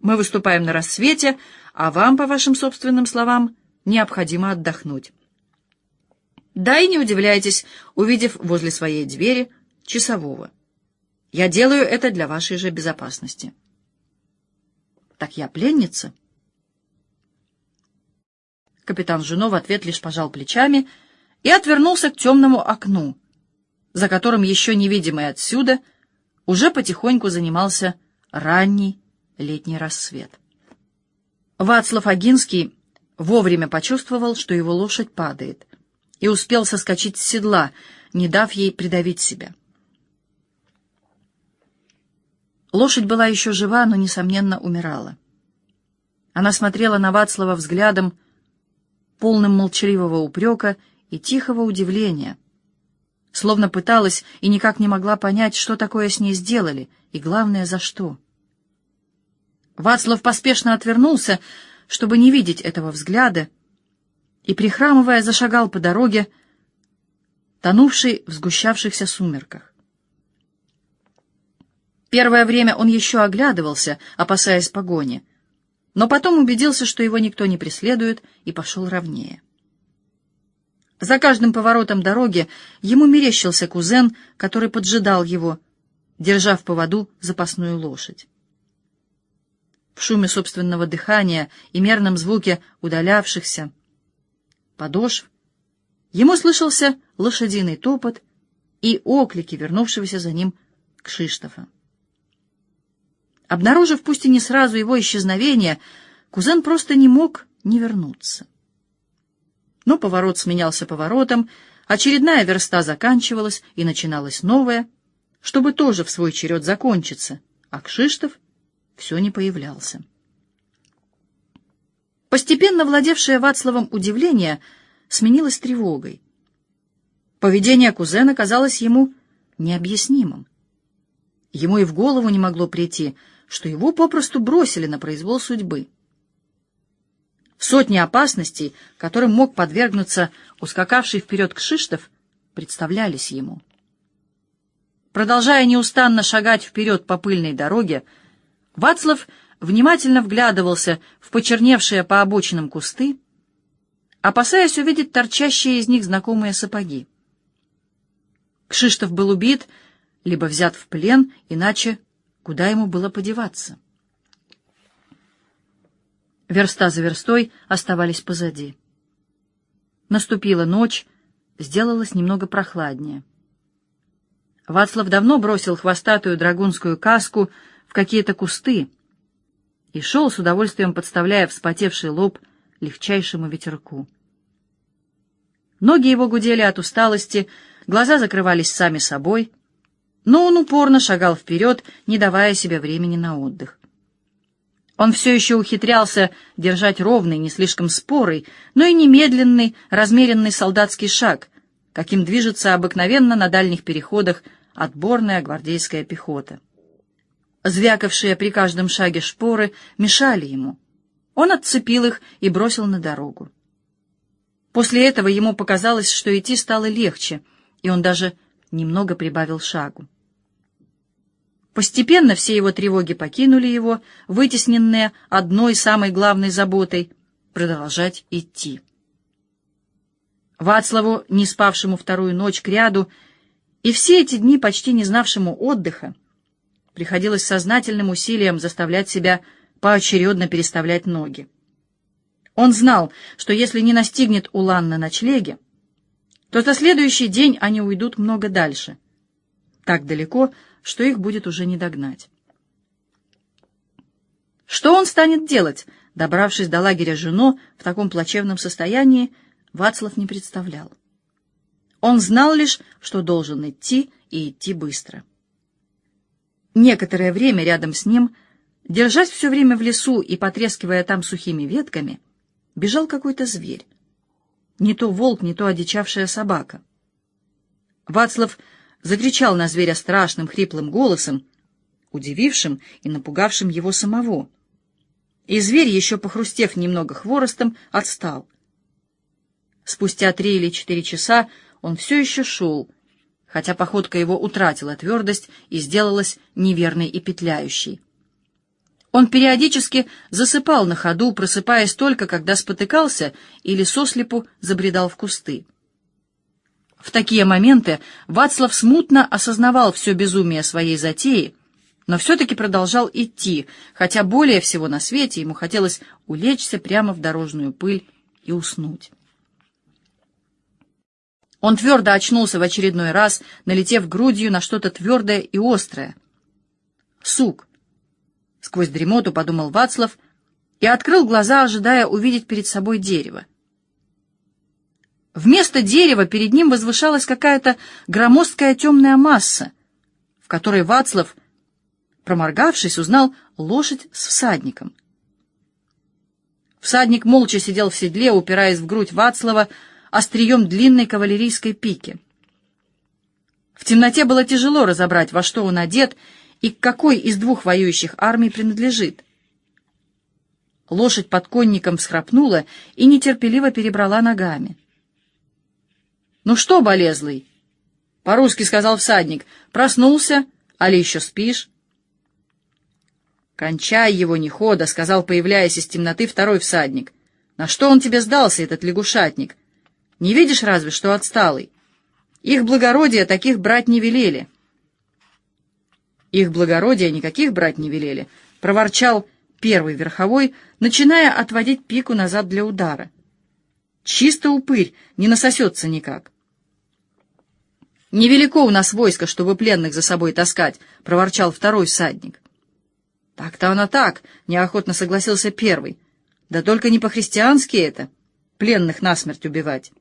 Мы выступаем на рассвете, а вам, по вашим собственным словам, необходимо отдохнуть. Да и не удивляйтесь, увидев возле своей двери часового. Я делаю это для вашей же безопасности. Так я пленница? Капитан Жено в ответ лишь пожал плечами и отвернулся к темному окну, за которым еще невидимый отсюда уже потихоньку занимался ранний летний рассвет. Вацлав Агинский вовремя почувствовал, что его лошадь падает, и успел соскочить с седла, не дав ей придавить себя. Лошадь была еще жива, но, несомненно, умирала. Она смотрела на Вацлава взглядом, полным молчаливого упрека и тихого удивления, словно пыталась и никак не могла понять, что такое с ней сделали, и, главное, за что. Вацлав поспешно отвернулся, чтобы не видеть этого взгляда, и, прихрамывая, зашагал по дороге, тонувшей в сгущавшихся сумерках. Первое время он еще оглядывался, опасаясь погони, но потом убедился, что его никто не преследует, и пошел ровнее. За каждым поворотом дороги ему мерещился кузен, который поджидал его, держа в поводу запасную лошадь. В шуме собственного дыхания и мерном звуке удалявшихся подошв ему слышался лошадиный топот и оклики вернувшегося за ним Кшиштофа. Обнаружив, пусть и не сразу его исчезновение, кузен просто не мог не вернуться. Но поворот сменялся поворотом, очередная верста заканчивалась и начиналась новая, чтобы тоже в свой черед закончиться, а Кшиштов все не появлялся. Постепенно владевшее Вацлавом удивление сменилось тревогой. Поведение кузена казалось ему необъяснимым. Ему и в голову не могло прийти — что его попросту бросили на произвол судьбы. Сотни опасностей, которым мог подвергнуться ускакавший вперед Кшиштов, представлялись ему. Продолжая неустанно шагать вперед по пыльной дороге, Вацлав внимательно вглядывался в почерневшие по обочинам кусты, опасаясь увидеть торчащие из них знакомые сапоги. Кшиштов был убит, либо взят в плен, иначе Куда ему было подеваться? Верста за верстой оставались позади. Наступила ночь, сделалось немного прохладнее. Вацлав давно бросил хвостатую драгунскую каску какие-то кусты и шел с удовольствием, подставляя вспотевший лоб легчайшему ветерку. Ноги его гудели от усталости, глаза закрывались сами собой, но он упорно шагал вперед, не давая себе времени на отдых. Он все еще ухитрялся держать ровный, не слишком спорый, но и немедленный, размеренный солдатский шаг, каким движется обыкновенно на дальних переходах отборная гвардейская пехота. Звякавшие при каждом шаге шпоры мешали ему. Он отцепил их и бросил на дорогу. После этого ему показалось, что идти стало легче, и он даже немного прибавил шагу. Постепенно все его тревоги покинули его, вытесненные одной самой главной заботой — продолжать идти. Вацлаву, не спавшему вторую ночь к ряду, и все эти дни почти не знавшему отдыха, приходилось сознательным усилием заставлять себя поочередно переставлять ноги. Он знал, что если не настигнет Улан на ночлеге, то за следующий день они уйдут много дальше, так далеко, что их будет уже не догнать. Что он станет делать, добравшись до лагеря Жено в таком плачевном состоянии, Вацлав не представлял. Он знал лишь, что должен идти и идти быстро. Некоторое время рядом с ним, держась все время в лесу и потрескивая там сухими ветками, бежал какой-то зверь. Не то волк, не то одичавшая собака. Вацлав закричал на зверя страшным хриплым голосом, удивившим и напугавшим его самого. И зверь, еще похрустев немного хворостом, отстал. Спустя три или четыре часа он все еще шел, хотя походка его утратила твердость и сделалась неверной и петляющей. Он периодически засыпал на ходу, просыпаясь только, когда спотыкался или сослепу забредал в кусты. В такие моменты Вацлав смутно осознавал все безумие своей затеи, но все-таки продолжал идти, хотя более всего на свете ему хотелось улечься прямо в дорожную пыль и уснуть. Он твердо очнулся в очередной раз, налетев грудью на что-то твердое и острое. «Сук!» — сквозь дремоту подумал Вацлав и открыл глаза, ожидая увидеть перед собой дерево. Вместо дерева перед ним возвышалась какая-то громоздкая темная масса, в которой Вацлав, проморгавшись, узнал лошадь с всадником. Всадник молча сидел в седле, упираясь в грудь Вацлава острием длинной кавалерийской пики. В темноте было тяжело разобрать, во что он одет и к какой из двух воюющих армий принадлежит. Лошадь под конником всхрапнула и нетерпеливо перебрала ногами. «Ну что, болезлый?» «По-русски сказал всадник. Проснулся? Али еще спишь?» «Кончай его, не хода», — сказал, появляясь из темноты второй всадник. «На что он тебе сдался, этот лягушатник? Не видишь разве, что отсталый? Их благородие таких брать не велели». «Их благородие никаких брать не велели», — проворчал первый верховой, начиная отводить пику назад для удара. «Чисто упырь, не насосется никак». «Невелико у нас войско, чтобы пленных за собой таскать», — проворчал второй всадник. «Так-то оно так», — неохотно согласился первый. «Да только не по-христиански это, пленных насмерть убивать».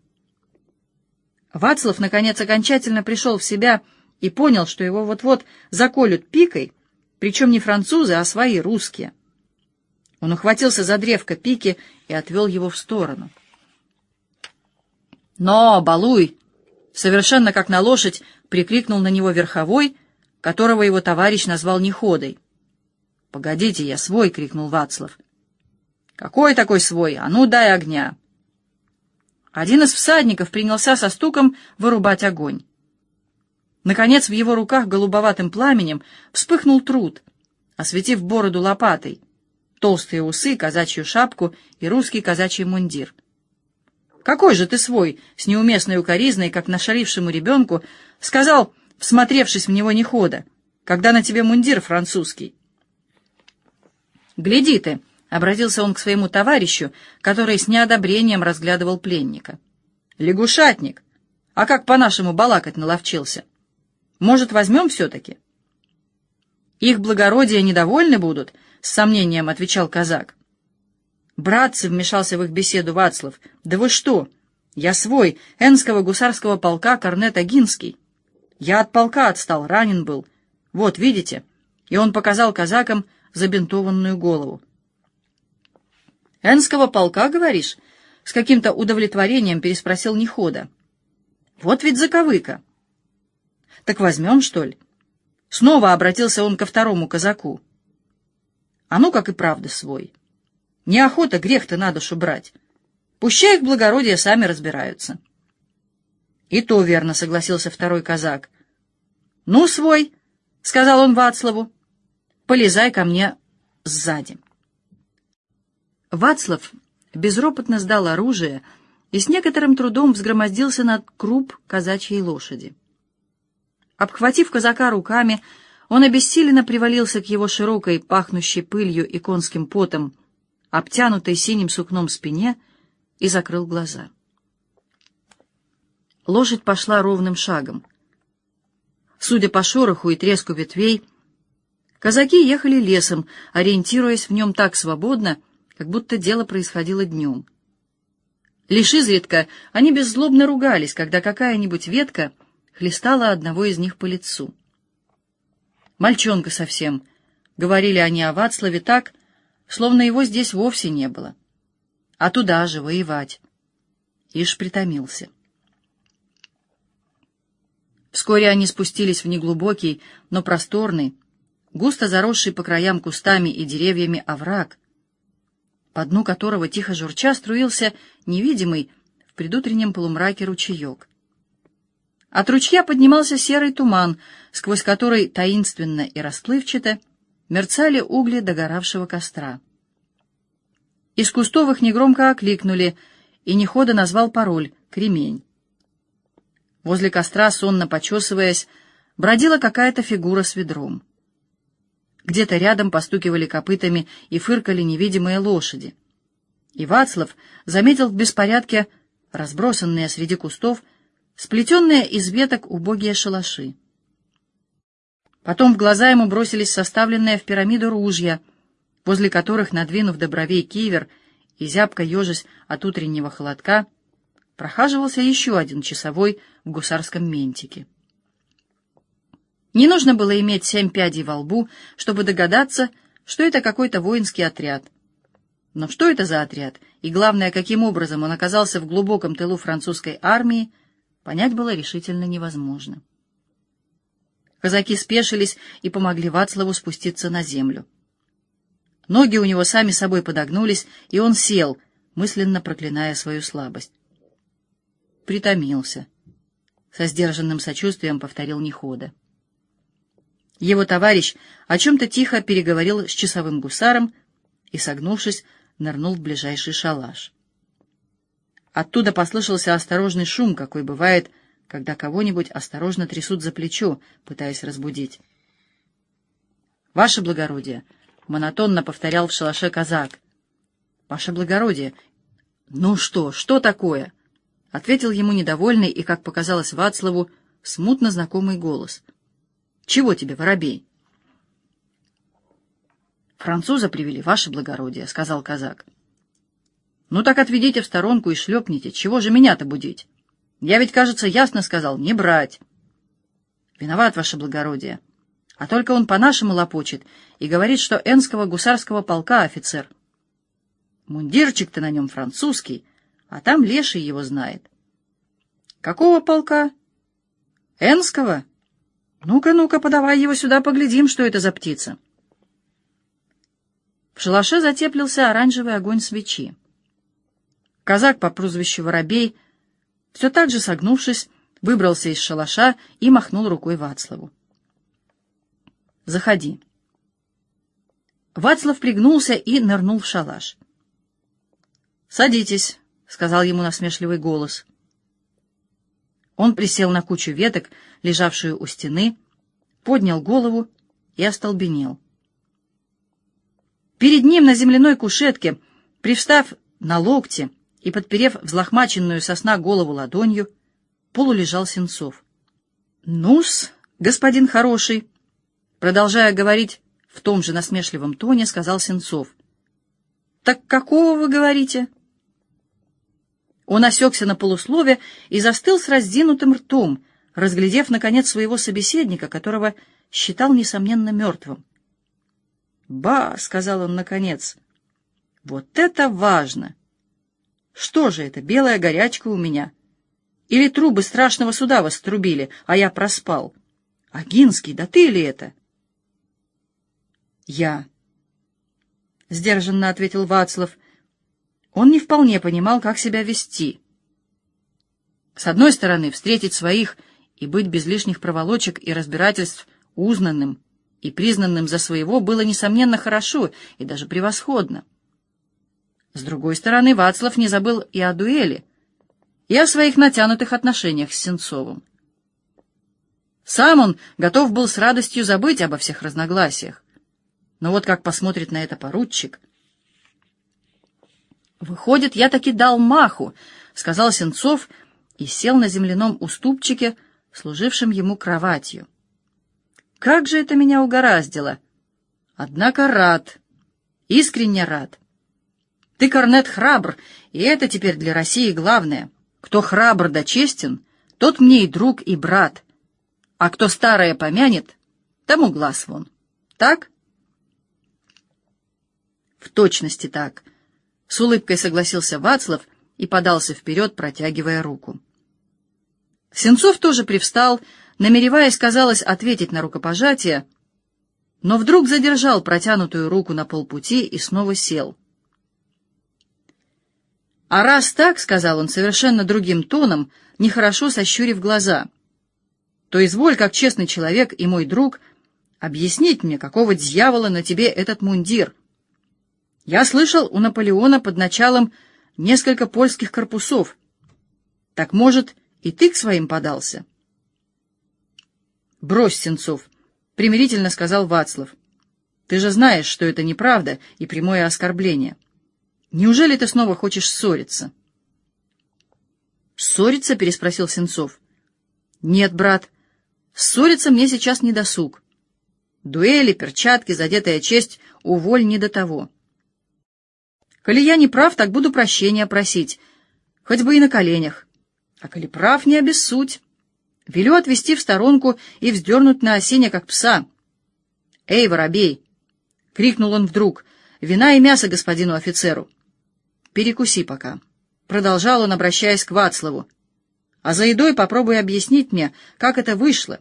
Вацлав, наконец, окончательно пришел в себя и понял, что его вот-вот заколют пикой, причем не французы, а свои, русские. Он ухватился за древко пики и отвел его в сторону. «Но, балуй!» Совершенно как на лошадь прикрикнул на него верховой, которого его товарищ назвал Неходой. «Погодите, я свой!» — крикнул Вацлав. «Какой такой свой? А ну, дай огня!» Один из всадников принялся со стуком вырубать огонь. Наконец в его руках голубоватым пламенем вспыхнул труд, осветив бороду лопатой, толстые усы, казачью шапку и русский казачий мундир — «Какой же ты свой?» — с неуместной укоризной, как нашалившему ребенку, сказал, всмотревшись в него нехода, «когда на тебе мундир французский». «Гляди ты!» — обратился он к своему товарищу, который с неодобрением разглядывал пленника. «Лягушатник! А как по-нашему балакать наловчился? Может, возьмем все-таки?» «Их благородие недовольны будут», — с сомнением отвечал казак. «Братцы!» — вмешался в их беседу Вацлав. «Да вы что? Я свой, Энского гусарского полка Корнет Агинский. Я от полка отстал, ранен был. Вот, видите?» И он показал казакам забинтованную голову. «Энского полка, говоришь?» — с каким-то удовлетворением переспросил Нехода. «Вот ведь заковыка!» «Так возьмем, что ли?» Снова обратился он ко второму казаку. «А ну, как и правда свой!» Неохота грех-то на душу брать. Пущай их благородие сами разбираются. И то верно, согласился второй казак. Ну, свой, сказал он Вацлаву, полезай ко мне сзади. Вацлав безропотно сдал оружие и с некоторым трудом взгромоздился над круп казачьей лошади. Обхватив казака руками, он обессиленно привалился к его широкой, пахнущей пылью и конским потом, обтянутой синим сукном спине, и закрыл глаза. Лошадь пошла ровным шагом. Судя по шороху и треску ветвей, казаки ехали лесом, ориентируясь в нем так свободно, как будто дело происходило днем. Лишь изредка они беззлобно ругались, когда какая-нибудь ветка хлестала одного из них по лицу. «Мальчонка совсем», — говорили они о Вацлаве так, — словно его здесь вовсе не было. А туда же воевать. Ишь притомился. Вскоре они спустились в неглубокий, но просторный, густо заросший по краям кустами и деревьями овраг, по дну которого тихо журча струился невидимый в предутреннем полумраке ручеек. От ручья поднимался серый туман, сквозь который таинственно и расплывчато мерцали угли догоравшего костра. Из кустовых негромко окликнули, и Нехода назвал пароль «Кремень». Возле костра, сонно почесываясь, бродила какая-то фигура с ведром. Где-то рядом постукивали копытами и фыркали невидимые лошади. И Вацлав заметил в беспорядке разбросанные среди кустов, сплетенные из веток убогие шалаши. Потом в глаза ему бросились составленные в пирамиду ружья, возле которых, надвинув до бровей кивер и зябко ежась от утреннего холодка, прохаживался еще один часовой в гусарском ментике. Не нужно было иметь семь пядей во лбу, чтобы догадаться, что это какой-то воинский отряд. Но что это за отряд, и главное, каким образом он оказался в глубоком тылу французской армии, понять было решительно невозможно. Казаки спешились и помогли Вацлаву спуститься на землю. Ноги у него сами собой подогнулись, и он сел, мысленно проклиная свою слабость. Притомился. Со сдержанным сочувствием повторил Нехода. Его товарищ о чем-то тихо переговорил с часовым гусаром и, согнувшись, нырнул в ближайший шалаш. Оттуда послышался осторожный шум, какой бывает, когда кого-нибудь осторожно трясут за плечо, пытаясь разбудить. «Ваше благородие!» — монотонно повторял в шалаше казак. «Ваше благородие!» «Ну что, что такое?» — ответил ему недовольный и, как показалось Вацлаву, смутно знакомый голос. «Чего тебе, воробей?» «Француза привели, ваше благородие», — сказал казак. «Ну так отведите в сторонку и шлепните. Чего же меня-то будить?» Я ведь, кажется, ясно сказал, не брать. Виноват, ваше благородие. А только он по-нашему лопочет и говорит, что энского гусарского полка офицер. Мундирчик-то на нем французский, а там леший его знает. Какого полка? Энского? Ну-ка, ну-ка, подавай его сюда, поглядим, что это за птица. В шалаше затеплился оранжевый огонь свечи. Казак по прозвищу Воробей все так же согнувшись, выбрался из шалаша и махнул рукой Вацлаву. «Заходи». Вацлав пригнулся и нырнул в шалаш. «Садитесь», — сказал ему насмешливый голос. Он присел на кучу веток, лежавшую у стены, поднял голову и остолбенел. Перед ним на земляной кушетке, привстав на локте, и, подперев взлохмаченную сосна голову ладонью, полулежал Сенцов. «Ну-с, господин хороший!» Продолжая говорить В том же насмешливом тоне сказал Сенцов. «Так какого вы говорите?» Он осекся на полуслове и застыл с раздинутым ртом, разглядев, наконец, своего собеседника, которого считал, несомненно, мертвым. «Ба!» — сказал он наконец. «Вот это важно! Что же это, белая горячка у меня? Или трубы страшного суда вас трубили, а я проспал? Агинский, да ты ли это?» «Я», — сдержанно ответил Вацлав, он не вполне понимал, как себя вести. С одной стороны, встретить своих и быть без лишних проволочек и разбирательств узнанным и признанным за своего было, несомненно, хорошо и даже превосходно. С другой стороны, Вацлав не забыл и о дуэли, и о своих натянутых отношениях с Сенцовым. Сам он готов был с радостью забыть обо всех разногласиях. Но вот как посмотрит на это поручик — «Выходит, я таки дал маху», — сказал Сенцов и сел на земляном уступчике, служившем ему кроватью. «Как же это меня угораздило! Однако рад, искренне рад. Ты, Корнет, храбр, и это теперь для России главное. Кто храбр да честен, тот мне и друг, и брат. А кто старое помянет, тому глаз вон. Так?» «В точности так», — с улыбкой согласился Вацлав и подался вперед, протягивая руку. Сенцов тоже привстал, намереваясь, казалось, ответить на рукопожатие, но вдруг задержал протянутую руку на полпути и снова сел. «А раз так, — сказал он совершенно другим тоном, нехорошо сощурив глаза, — то изволь, как честный человек и мой друг, объяснить мне, какого дьявола на тебе этот мундир — я слышал, у Наполеона под началом несколько польских корпусов. Так, может, и ты к своим подался? Брось, Сенцов, — примирительно сказал Вацлав. Ты же знаешь, что это неправда и прямое оскорбление. Неужели ты снова хочешь ссориться? Ссориться? — переспросил Сенцов. Нет, брат, ссориться мне сейчас не досуг. Дуэли, перчатки, задетая честь, уволь не до того. Коли я не прав, так буду прощения просить, хоть бы и на коленях. А коли прав, не обессудь. Велю отвести в сторонку и вздернуть на осине, как пса. «Эй, воробей!» — крикнул он вдруг. «Вина и мясо господину офицеру!» «Перекуси пока», — продолжал он, обращаясь к Вацлаву. «А за едой попробуй объяснить мне, как это вышло,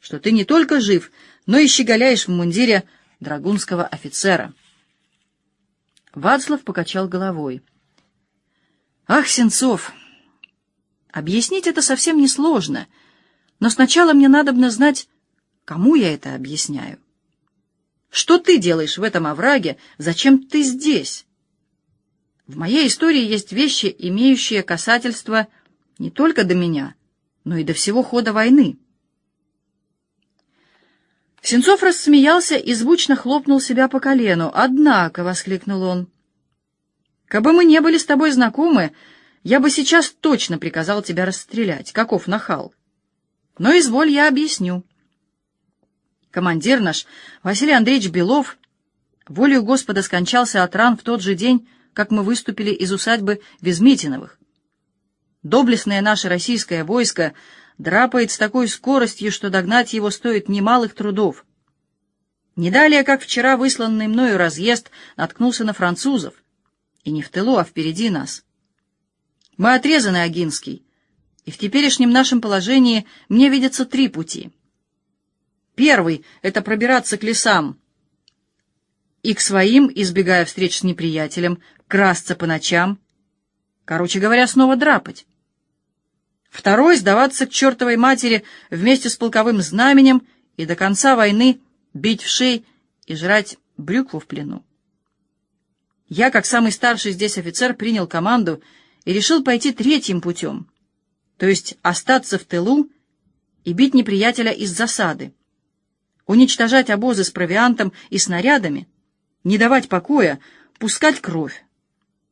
что ты не только жив, но и щеголяешь в мундире драгунского офицера». Вацлав покачал головой. «Ах, Сенцов, объяснить это совсем несложно, но сначала мне надобно знать, кому я это объясняю. Что ты делаешь в этом овраге? Зачем ты здесь? В моей истории есть вещи, имеющие касательство не только до меня, но и до всего хода войны». Сенцов рассмеялся и звучно хлопнул себя по колену. «Однако», — воскликнул он, — «кабы мы не были с тобой знакомы, я бы сейчас точно приказал тебя расстрелять, каков нахал. Но изволь, я объясню». Командир наш, Василий Андреевич Белов, волею Господа скончался от ран в тот же день, как мы выступили из усадьбы Везмитиновых. Доблестное наше российское войско — драпает с такой скоростью, что догнать его стоит немалых трудов. Не далее, как вчера высланный мною разъезд наткнулся на французов. И не в тылу, а впереди нас. Мы отрезаны, Агинский, и в теперешнем нашем положении мне видятся три пути. Первый — это пробираться к лесам и к своим, избегая встреч с неприятелем, красться по ночам, короче говоря, снова драпать. Второй — сдаваться к чертовой матери вместе с полковым знаменем и до конца войны бить в шей и жрать брюкву в плену. Я, как самый старший здесь офицер, принял команду и решил пойти третьим путем, то есть остаться в тылу и бить неприятеля из засады, уничтожать обозы с провиантом и снарядами, не давать покоя, пускать кровь.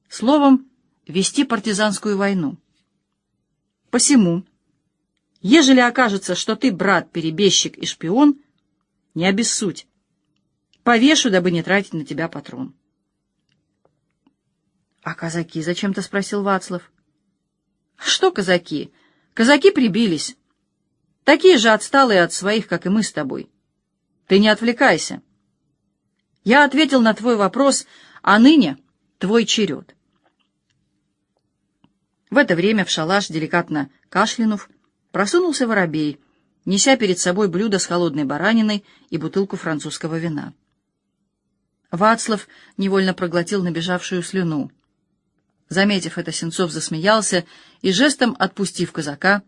Словом, вести партизанскую войну. Посему, ежели окажется, что ты брат, перебежчик и шпион, не обессудь. Повешу, дабы не тратить на тебя патрон. — А казаки зачем-то спросил Вацлав. — Что казаки? Казаки прибились. Такие же отсталые от своих, как и мы с тобой. Ты не отвлекайся. Я ответил на твой вопрос, а ныне твой черед. В это время в шалаш, деликатно кашлянув, просунулся воробей, неся перед собой блюдо с холодной бараниной и бутылку французского вина. Вацлав невольно проглотил набежавшую слюну. Заметив это, Сенцов засмеялся и, жестом отпустив казака,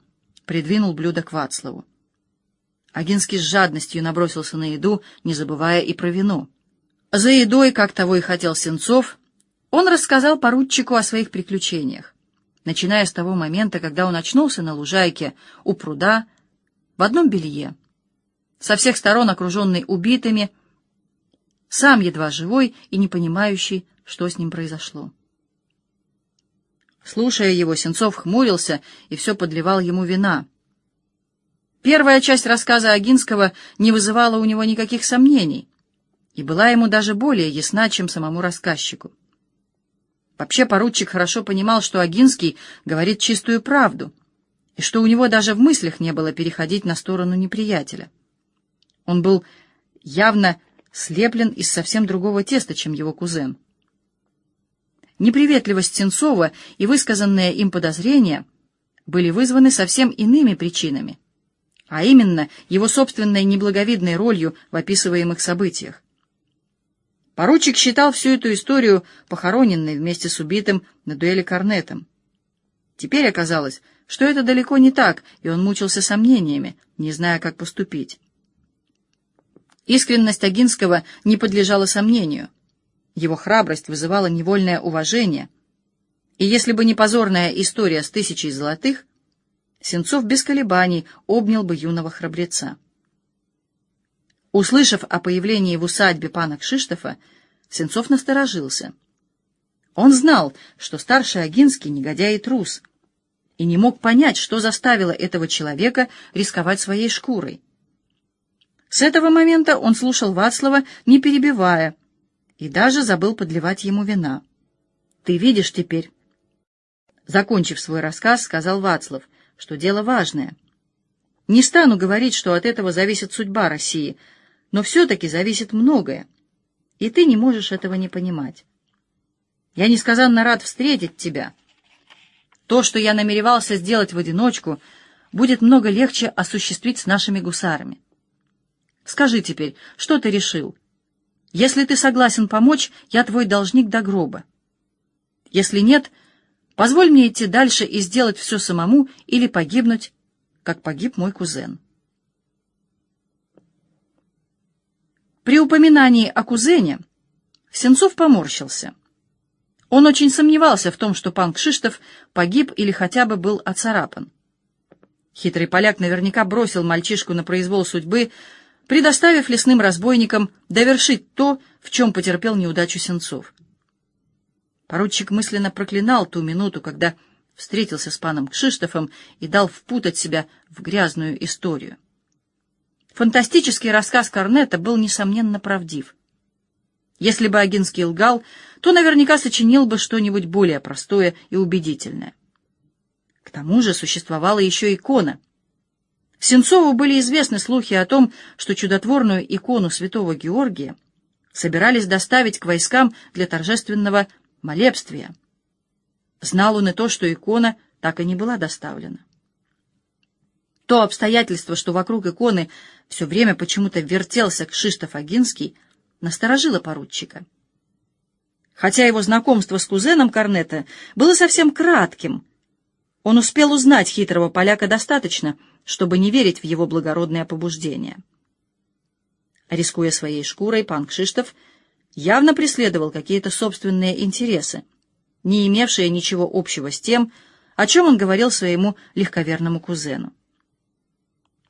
придвинул блюдо к Вацлаву. Агинский с жадностью набросился на еду, не забывая и про вино. За едой, как того и хотел Сенцов, он рассказал поручику о своих приключениях, начиная с того момента, когда он очнулся на лужайке у пруда в одном белье, со всех сторон окруженный убитыми, сам едва живой и не понимающий, что с ним произошло. Слушая его, Сенцов хмурился и все подливал ему вина. Первая часть рассказа Агинского не вызывала у него никаких сомнений и была ему даже более ясна, чем самому рассказчику. Вообще поручик хорошо понимал, что Агинский говорит чистую правду, и что у него даже в мыслях не было переходить на сторону неприятеля. Он был явно слеплен из совсем другого теста, чем его кузен. Неприветливость Сенцова и высказанные им подозрения были вызваны совсем иными причинами, а именно его собственной неблаговидной ролью в описываемых событиях. Поручик считал всю эту историю похороненной вместе с убитым на дуэли корнетом. Теперь оказалось, что это далеко не так, и он мучился сомнениями, не зная, как поступить. Искренность Агинского не подлежала сомнению. Его храбрость вызывала невольное уважение. И если бы не позорная история с тысячей золотых, Сенцов без колебаний обнял бы юного храбреца. Услышав о появлении в усадьбе пана Кшиштофа, Сенцов насторожился. Он знал, что старший Агинский негодяй и трус, и не мог понять, что заставило этого человека рисковать своей шкурой. С этого момента он слушал Вацлава, не перебивая, и даже забыл подливать ему вина. «Ты видишь теперь...» Закончив свой рассказ, сказал Вацлав, что дело важное. «Не стану говорить, что от этого зависит судьба России, но все-таки зависит многое, и ты не можешь этого не понимать. Я несказанно рад встретить тебя. То, что я намеревался сделать в одиночку, будет много легче осуществить с нашими гусарами. Скажи теперь, что ты решил? Если ты согласен помочь, я твой должник до гроба. Если нет, позволь мне идти дальше и сделать все самому или погибнуть, как погиб мой кузен. При упоминании о кузене Сенцов поморщился. Он очень сомневался в том, что пан Кшиштов погиб или хотя бы был оцарапан. Хитрый поляк наверняка бросил мальчишку на произвол судьбы, предоставив лесным разбойникам довершить то, в чем потерпел неудачу Сенцов. Поручик мысленно проклинал ту минуту, когда встретился с паном Кшиштофом и дал впутать себя в грязную историю. Фантастический рассказ Корнета был, несомненно, правдив. Если бы Агинский лгал, то наверняка сочинил бы что-нибудь более простое и убедительное. К тому же существовала еще икона — Сенцову были известны слухи о том, что чудотворную икону святого Георгия собирались доставить к войскам для торжественного молебствия. Знал он и то, что икона так и не была доставлена. То обстоятельство, что вокруг иконы все время почему-то вертелся Кшиштоф Агинский, насторожило поручика. Хотя его знакомство с кузеном Корнета было совсем кратким, он успел узнать хитрого поляка достаточно — чтобы не верить в его благородное побуждение. Рискуя своей шкурой, пан Кшиштов явно преследовал какие-то собственные интересы, не имевшие ничего общего с тем, о чем он говорил своему легковерному кузену.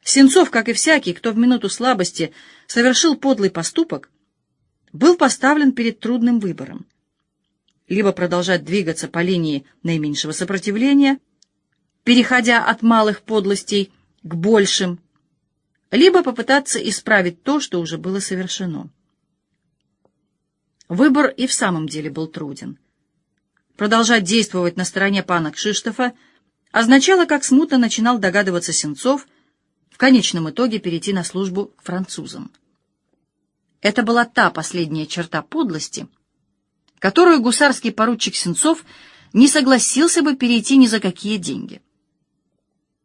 Сенцов, как и всякий, кто в минуту слабости совершил подлый поступок, был поставлен перед трудным выбором. Либо продолжать двигаться по линии наименьшего сопротивления, переходя от малых подлостей к большим, либо попытаться исправить то, что уже было совершено. Выбор и в самом деле был труден. Продолжать действовать на стороне пана Кшиштофа означало, как смутно начинал догадываться Сенцов, в конечном итоге перейти на службу французам. Это была та последняя черта подлости, которую гусарский поручик Сенцов не согласился бы перейти ни за какие деньги.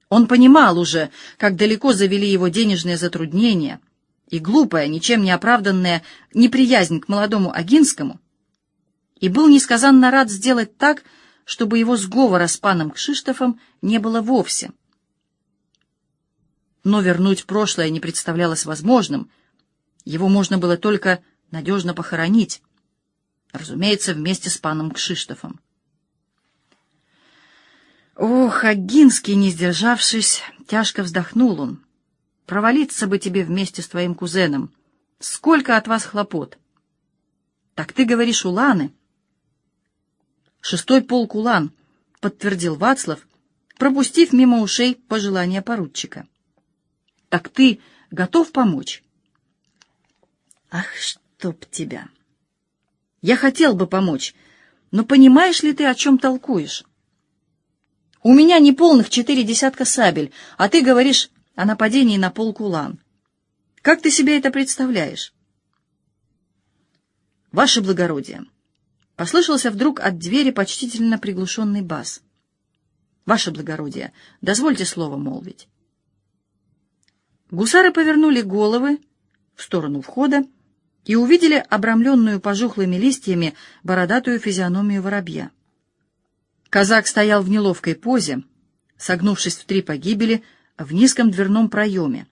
Он понимал уже, как далеко завели его денежные затруднения и глупая, ничем не оправданная неприязнь к молодому Агинскому, и был несказанно рад сделать так, чтобы его сговора с паном Кшиштофом не было вовсе. Но вернуть прошлое не представлялось возможным, его можно было только надежно похоронить, разумеется, вместе с паном Кшиштофом. Ох, Агинский, не сдержавшись, тяжко вздохнул он. Провалиться бы тебе вместе с твоим кузеном. Сколько от вас хлопот. Так ты говоришь, уланы? Шестой полк улан, подтвердил Вацлав, пропустив мимо ушей пожелания поручика. Так ты готов помочь? Ах, чтоб тебя! Я хотел бы помочь, но понимаешь ли ты, о чем толкуешь? У меня не полных четыре десятка сабель, а ты говоришь о нападении на полк Улан. Как ты себе это представляешь? Ваше благородие, послышался вдруг от двери почтительно приглушенный бас. Ваше благородие, дозвольте слово молвить. Гусары повернули головы в сторону входа и увидели обрамленную пожухлыми листьями бородатую физиономию воробья. Казак стоял в неловкой позе, согнувшись в три погибели в низком дверном проеме,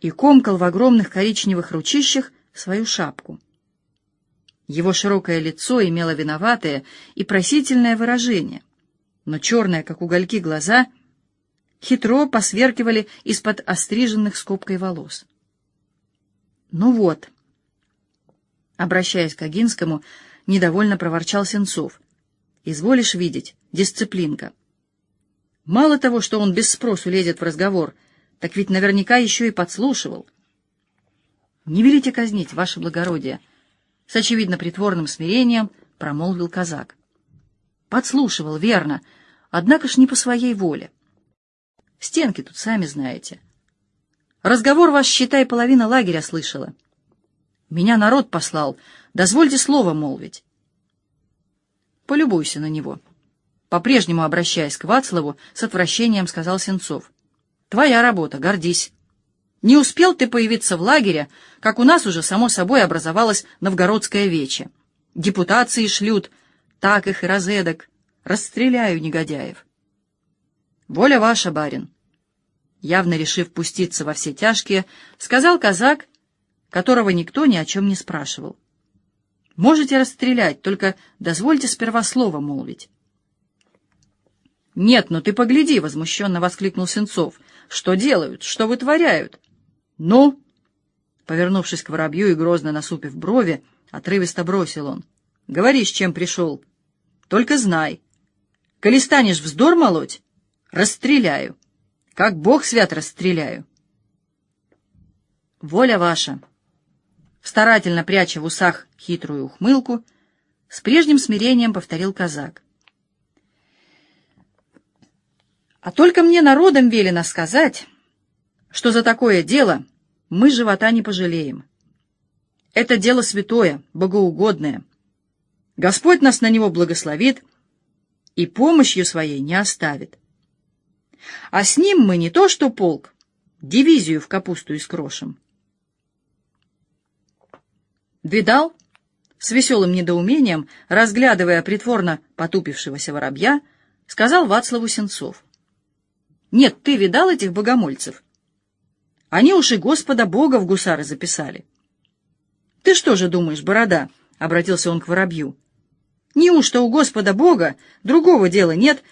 и комкал в огромных коричневых ручищах свою шапку. Его широкое лицо имело виноватое и просительное выражение, но черные, как угольки, глаза хитро посверкивали из-под остриженных скобкой волос. «Ну вот», — обращаясь к Агинскому, недовольно проворчал Сенцов — Изволишь видеть, дисциплинка. Мало того, что он без спросу лезет в разговор, так ведь наверняка еще и подслушивал. «Не велите казнить, ваше благородие», — с очевидно притворным смирением промолвил казак. «Подслушивал, верно, однако ж не по своей воле. Стенки тут сами знаете. Разговор ваш, считай, половина лагеря слышала. Меня народ послал, дозвольте слово молвить». Полюбуйся на него. По-прежнему, обращаясь к Вацлаву, с отвращением сказал Сенцов. Твоя работа, гордись. Не успел ты появиться в лагере, как у нас уже само собой образовалась новгородская вече. Депутации шлют, так их и разэдок. Расстреляю негодяев. Воля ваша, барин. Явно решив пуститься во все тяжкие, сказал казак, которого никто ни о чем не спрашивал. Можете расстрелять, только дозвольте сперва слово молвить. «Нет, ну ты погляди!» — возмущенно воскликнул Сенцов. «Что делают? Что вытворяют?» «Ну?» Повернувшись к воробью и грозно насупив брови, отрывисто бросил он. «Говори, с чем пришел. Только знай, коли станешь вздор молоть, расстреляю. Как бог свят расстреляю». «Воля ваша!» Старательно пряча в усах хитрую ухмылку, с прежним смирением повторил казак. А только мне народом велено сказать, что за такое дело мы живота не пожалеем. Это дело святое, богоугодное. Господь нас на него благословит и помощью своей не оставит. А с ним мы не то что полк, дивизию в капусту искрошим. «Видал?» С веселым недоумением, разглядывая притворно потупившегося воробья, сказал Вацлаву Сенцов. «Нет, ты видал этих богомольцев? Они уж и Господа Бога в гусары записали». «Ты что же думаешь, борода?» — обратился он к воробью. «Неужто у Господа Бога другого дела нет,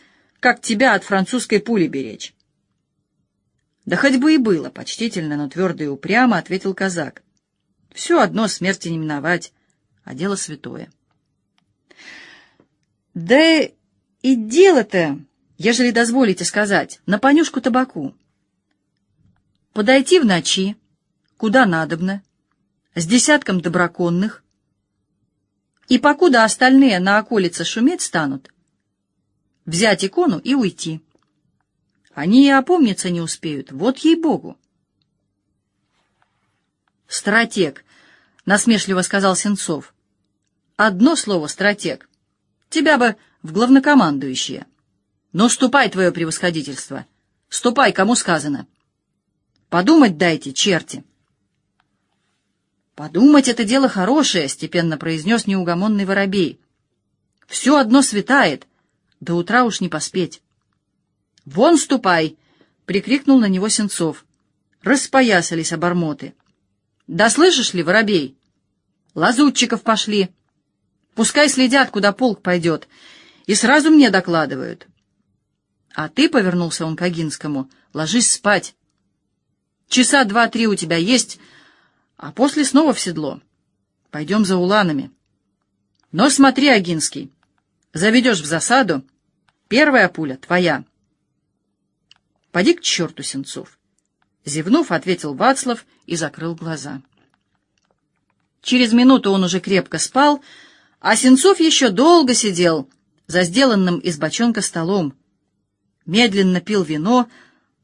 как тебя от французской пули беречь?» «Да хоть бы и было», — почтительно, но твердо и упрямо ответил казак. Все одно смерти не миновать, а дело святое. Да и дело-то, ежели дозволите сказать, на понюшку табаку. Подойти в ночи, куда надобно, с десятком доброконных, И покуда остальные на околице шуметь станут, взять икону и уйти. Они и опомниться не успеют, вот ей-богу. «Стратег», — насмешливо сказал Сенцов. «Одно слово — стратег. Тебя бы в главнокомандующие. Но ступай, твое превосходительство. Ступай, кому сказано. Подумать дайте, черти». «Подумать — это дело хорошее», — степенно произнес неугомонный воробей. «Все одно светает, до утра уж не поспеть». «Вон ступай!» — прикрикнул на него Сенцов. Распоясались обормоты. «Да слышишь ли, воробей? Лазутчиков пошли. Пускай следят, куда полк пойдет, и сразу мне докладывают». «А ты, — повернулся он к Агинскому, — ложись спать. Часа два-три у тебя есть, а после снова в седло. Пойдем за уланами. Но смотри, Агинский, заведешь в засаду, первая пуля твоя». Поди к черту, Сенцов. Зевнув, ответил Вацлав и закрыл глаза. Через минуту он уже крепко спал, а Сенцов еще долго сидел за сделанным из бочонка столом, медленно пил вино,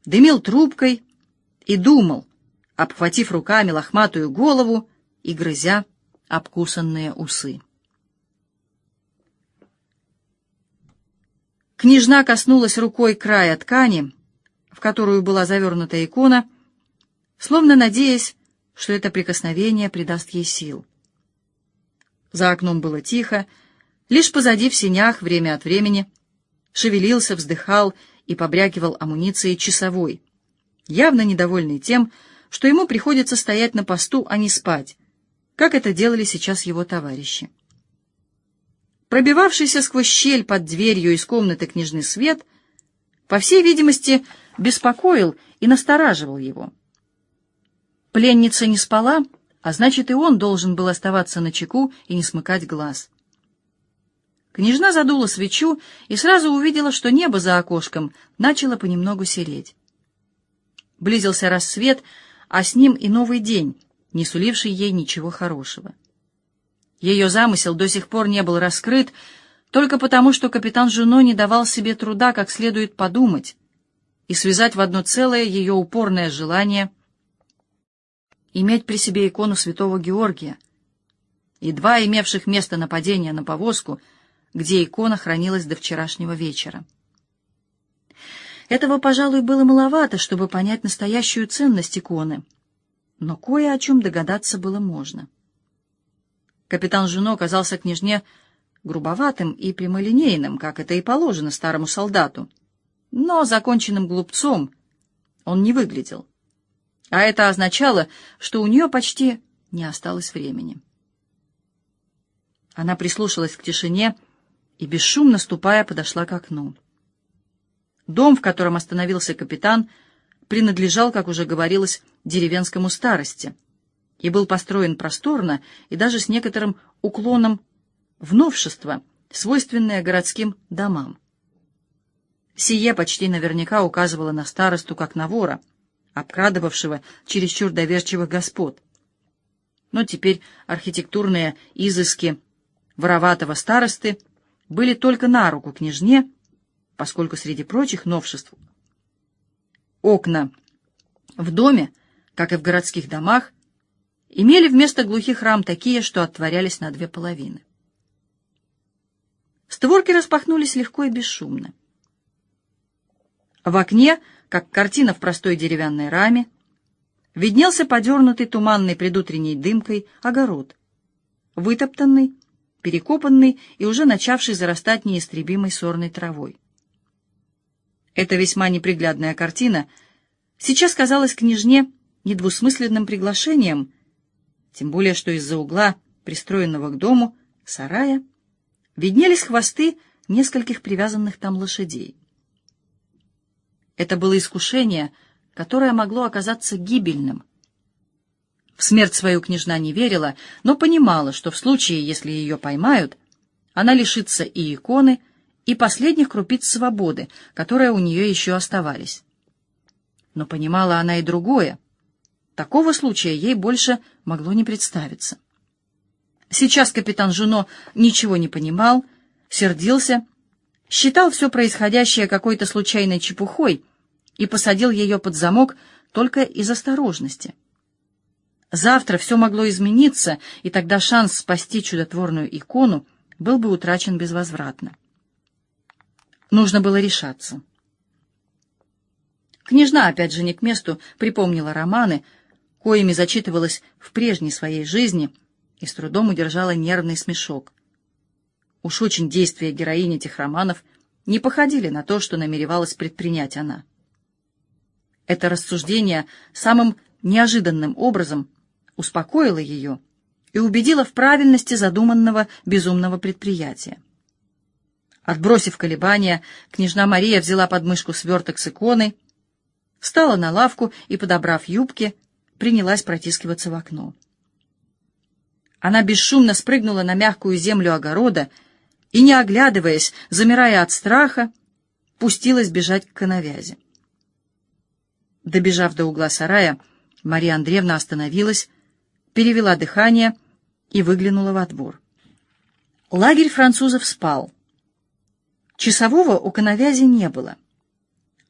дымил трубкой и думал, обхватив руками лохматую голову и грызя обкусанные усы. Княжна коснулась рукой края ткани, в которую была завернута икона, словно надеясь, что это прикосновение придаст ей сил. За окном было тихо, лишь позади в синях время от времени шевелился, вздыхал и побрякивал амуницией часовой, явно недовольный тем, что ему приходится стоять на посту, а не спать, как это делали сейчас его товарищи. Пробивавшийся сквозь щель под дверью из комнаты книжный свет, по всей видимости, беспокоил и настораживал его. Пленница не спала, а значит, и он должен был оставаться на чеку и не смыкать глаз. Княжна задула свечу и сразу увидела, что небо за окошком начало понемногу сереть. Близился рассвет, а с ним и новый день, не суливший ей ничего хорошего. Ее замысел до сих пор не был раскрыт, только потому, что капитан Жуно не давал себе труда как следует подумать, и связать в одно целое ее упорное желание иметь при себе икону святого Георгия и два имевших место нападения на повозку, где икона хранилась до вчерашнего вечера. Этого, пожалуй, было маловато, чтобы понять настоящую ценность иконы, но кое о чем догадаться было можно. Капитан Жуно оказался княжне грубоватым и прямолинейным, как это и положено старому солдату — но законченным глупцом он не выглядел. А это означало, что у нее почти не осталось времени. Она прислушалась к тишине и, бесшумно ступая, подошла к окну. Дом, в котором остановился капитан, принадлежал, как уже говорилось, деревенскому старости и был построен просторно и даже с некоторым уклоном в новшество, свойственное городским домам. Сие почти наверняка указывало на старосту как на вора, обкрадывавшего чересчур доверчивых господ. Но теперь архитектурные изыски вороватого старосты были только на руку княжне, поскольку среди прочих новшеств окна в доме, как и в городских домах, имели вместо глухих рам такие, что отворялись на две половины. Створки распахнулись легко и бесшумно. В окне, как картина в простой деревянной раме, виднелся подернутый туманной предутренней дымкой огород, вытоптанный, перекопанный и уже начавший зарастать неистребимой сорной травой. Эта весьма неприглядная картина сейчас казалась княжне недвусмысленным приглашением, тем более что из-за угла, пристроенного к дому, сарая, виднелись хвосты нескольких привязанных там лошадей. Это было искушение, которое могло оказаться гибельным. В смерть свою княжна не верила, но понимала, что в случае, если ее поймают, она лишится и иконы, и последних крупиц свободы, которые у нее еще оставались. Но понимала она и другое. Такого случая ей больше могло не представиться. Сейчас капитан Жуно ничего не понимал, сердился, считал все происходящее какой-то случайной чепухой и посадил ее под замок только из осторожности. Завтра все могло измениться, и тогда шанс спасти чудотворную икону был бы утрачен безвозвратно. Нужно было решаться. Княжна, опять же не к месту, припомнила романы, коими зачитывалась в прежней своей жизни и с трудом удержала нервный смешок. Уж очень действия героини этих романов не походили на то, что намеревалась предпринять она. Это рассуждение самым неожиданным образом успокоило ее и убедило в правильности задуманного безумного предприятия. Отбросив колебания, княжна Мария взяла под мышку сверток с иконой, встала на лавку и, подобрав юбки, принялась протискиваться в окно. Она бесшумно спрыгнула на мягкую землю огорода и, не оглядываясь, замирая от страха, пустилась бежать к коновязи. Добежав до угла сарая, Мария Андреевна остановилась, перевела дыхание и выглянула во двор. Лагерь французов спал. Часового у коновязи не было.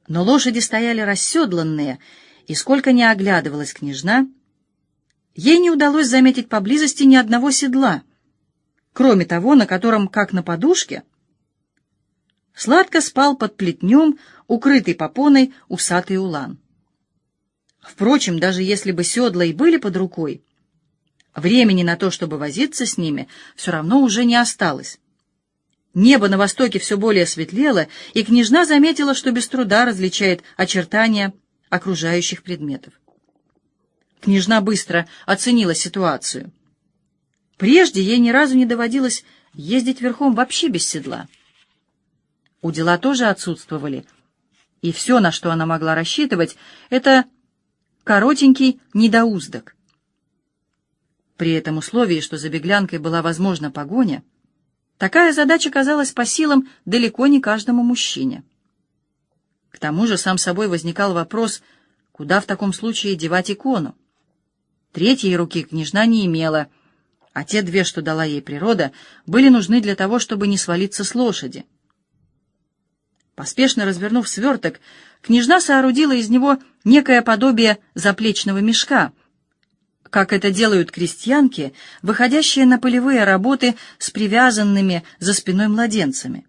Но лошади стояли расседланные, и сколько ни оглядывалась княжна, ей не удалось заметить поблизости ни одного седла, кроме того, на котором, как на подушке, сладко спал под плетнем, укрытый попоной усатый улан. Впрочем, даже если бы седла и были под рукой, времени на то, чтобы возиться с ними, все равно уже не осталось. Небо на востоке все более светлело, и княжна заметила, что без труда различает очертания окружающих предметов. Княжна быстро оценила ситуацию. Прежде ей ни разу не доводилось ездить верхом вообще без седла. У дела тоже отсутствовали, и все, на что она могла рассчитывать, это коротенький недоуздок. При этом условии, что за беглянкой была возможна погоня, Такая задача казалась по силам далеко не каждому мужчине. К тому же сам собой возникал вопрос, куда в таком случае девать икону. Третьей руки княжна не имела, а те две, что дала ей природа, были нужны для того, чтобы не свалиться с лошади. Поспешно развернув сверток, княжна соорудила из него некое подобие заплечного мешка — как это делают крестьянки, выходящие на полевые работы с привязанными за спиной младенцами.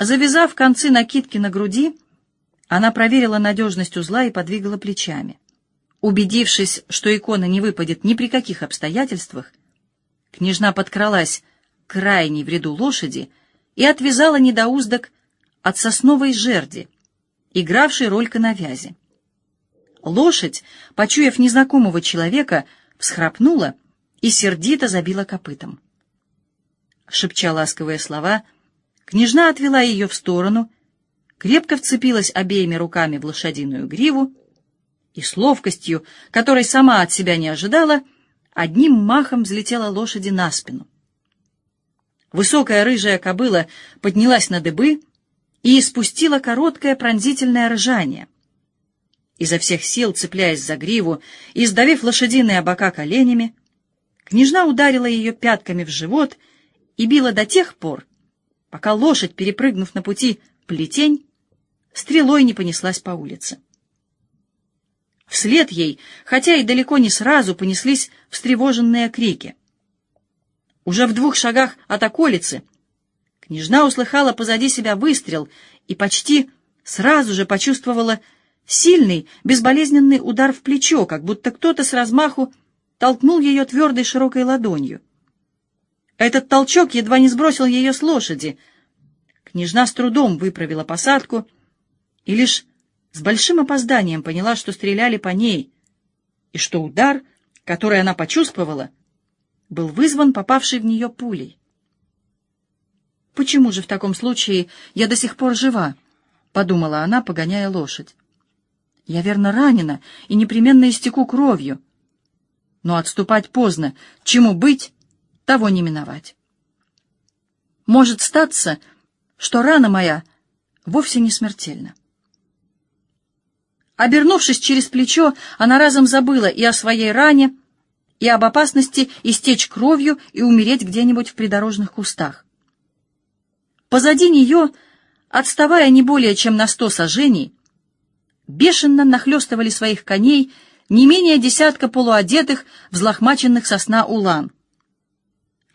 Завязав концы накидки на груди, она проверила надежность узла и подвигала плечами. Убедившись, что икона не выпадет ни при каких обстоятельствах, княжна подкралась к крайней в ряду лошади и отвязала недоуздок от сосновой жерди, игравшей роль коновязи. Лошадь, почуяв незнакомого человека, всхрапнула и сердито забила копытом. Шепча ласковые слова, княжна отвела ее в сторону, крепко вцепилась обеими руками в лошадиную гриву и с ловкостью, которой сама от себя не ожидала, одним махом взлетела лошади на спину. Высокая рыжая кобыла поднялась на дыбы и испустила короткое пронзительное ржание изо всех сил цепляясь за гриву и сдавив лошадиные бока коленями, княжна ударила ее пятками в живот и била до тех пор, пока лошадь, перепрыгнув на пути плетень, стрелой не понеслась по улице. Вслед ей, хотя и далеко не сразу, понеслись встревоженные крики. Уже в двух шагах от околицы княжна услыхала позади себя выстрел и почти сразу же почувствовала Сильный, безболезненный удар в плечо, как будто кто-то с размаху толкнул ее твердой широкой ладонью. Этот толчок едва не сбросил ее с лошади. Княжна с трудом выправила посадку и лишь с большим опозданием поняла, что стреляли по ней, и что удар, который она почувствовала, был вызван попавшей в нее пулей. «Почему же в таком случае я до сих пор жива?» — подумала она, погоняя лошадь. Я верно ранена и непременно истеку кровью. Но отступать поздно. Чему быть, того не миновать. Может статься, что рана моя вовсе не смертельна. Обернувшись через плечо, она разом забыла и о своей ране, и об опасности истечь кровью и умереть где-нибудь в придорожных кустах. Позади нее, отставая не более чем на сто сажений, бешено нахлестывали своих коней не менее десятка полуодетых, взлохмаченных сосна улан.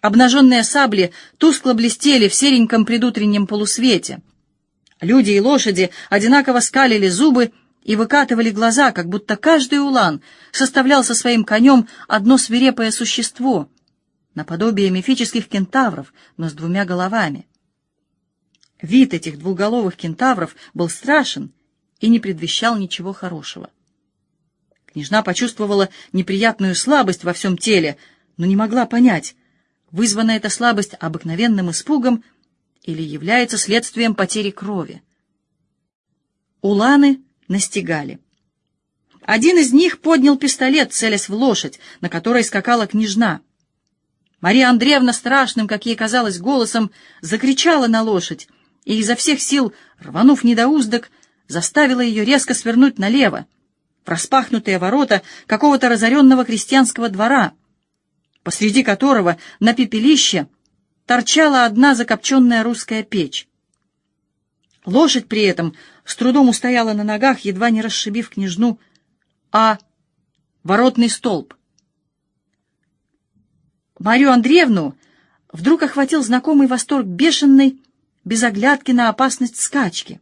Обнаженные сабли тускло блестели в сереньком предутреннем полусвете. Люди и лошади одинаково скалили зубы и выкатывали глаза, как будто каждый улан составлял со своим конем одно свирепое существо, наподобие мифических кентавров, но с двумя головами. Вид этих двуголовых кентавров был страшен и не предвещал ничего хорошего. Княжна почувствовала неприятную слабость во всем теле, но не могла понять, вызвана эта слабость обыкновенным испугом или является следствием потери крови. Уланы настигали. Один из них поднял пистолет, целясь в лошадь, на которой скакала княжна. Мария Андреевна страшным, как ей казалось, голосом закричала на лошадь и изо всех сил, рванув недоуздок, заставила ее резко свернуть налево, в распахнутые ворота какого-то разоренного крестьянского двора, посреди которого на пепелище торчала одна закопченная русская печь. Лошадь при этом с трудом устояла на ногах, едва не расшибив княжну, а воротный столб. Марию Андреевну вдруг охватил знакомый восторг бешеной, без оглядки на опасность скачки.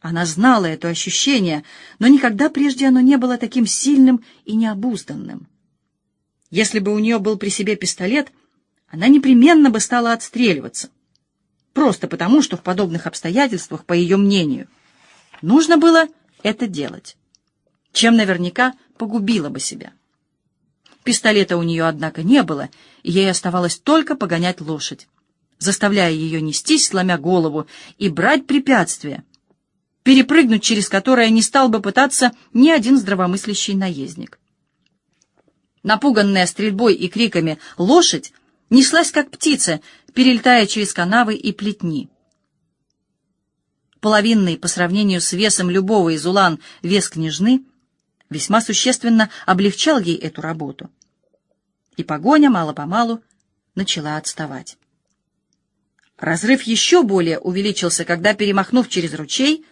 Она знала это ощущение, но никогда прежде оно не было таким сильным и необузданным. Если бы у нее был при себе пистолет, она непременно бы стала отстреливаться. Просто потому, что в подобных обстоятельствах, по ее мнению, нужно было это делать, чем наверняка погубила бы себя. Пистолета у нее, однако, не было, и ей оставалось только погонять лошадь, заставляя ее нестись, сломя голову, и брать препятствия, перепрыгнуть через которое не стал бы пытаться ни один здравомыслящий наездник. Напуганная стрельбой и криками лошадь неслась, как птица, перелетая через канавы и плетни. Половинный по сравнению с весом любого из улан вес княжны весьма существенно облегчал ей эту работу. И погоня мало-помалу начала отставать. Разрыв еще более увеличился, когда, перемахнув через ручей,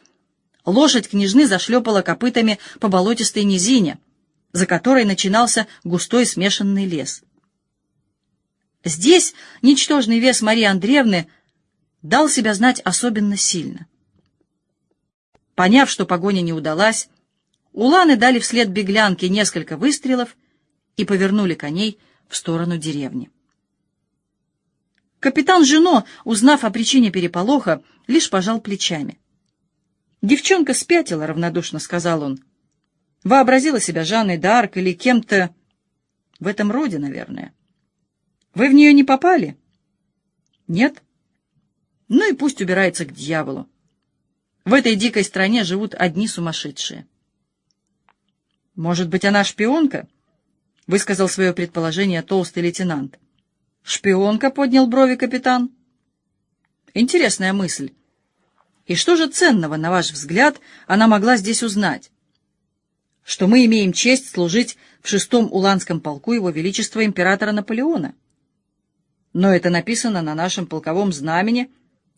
Лошадь княжны зашлепала копытами по болотистой низине, за которой начинался густой смешанный лес. Здесь ничтожный вес Марии Андреевны дал себя знать особенно сильно. Поняв, что погоня не удалась, уланы дали вслед беглянке несколько выстрелов и повернули коней в сторону деревни. Капитан Жено, узнав о причине переполоха, лишь пожал плечами. «Девчонка спятила», — равнодушно сказал он. «Вообразила себя Жанной Д'Арк или кем-то в этом роде, наверное. Вы в нее не попали?» «Нет?» «Ну и пусть убирается к дьяволу. В этой дикой стране живут одни сумасшедшие». «Может быть, она шпионка?» — высказал свое предположение толстый лейтенант. «Шпионка?» — поднял брови капитан. «Интересная мысль. И что же ценного, на ваш взгляд, она могла здесь узнать? Что мы имеем честь служить в шестом Уланском полку Его Величества императора Наполеона. Но это написано на нашем полковом знамени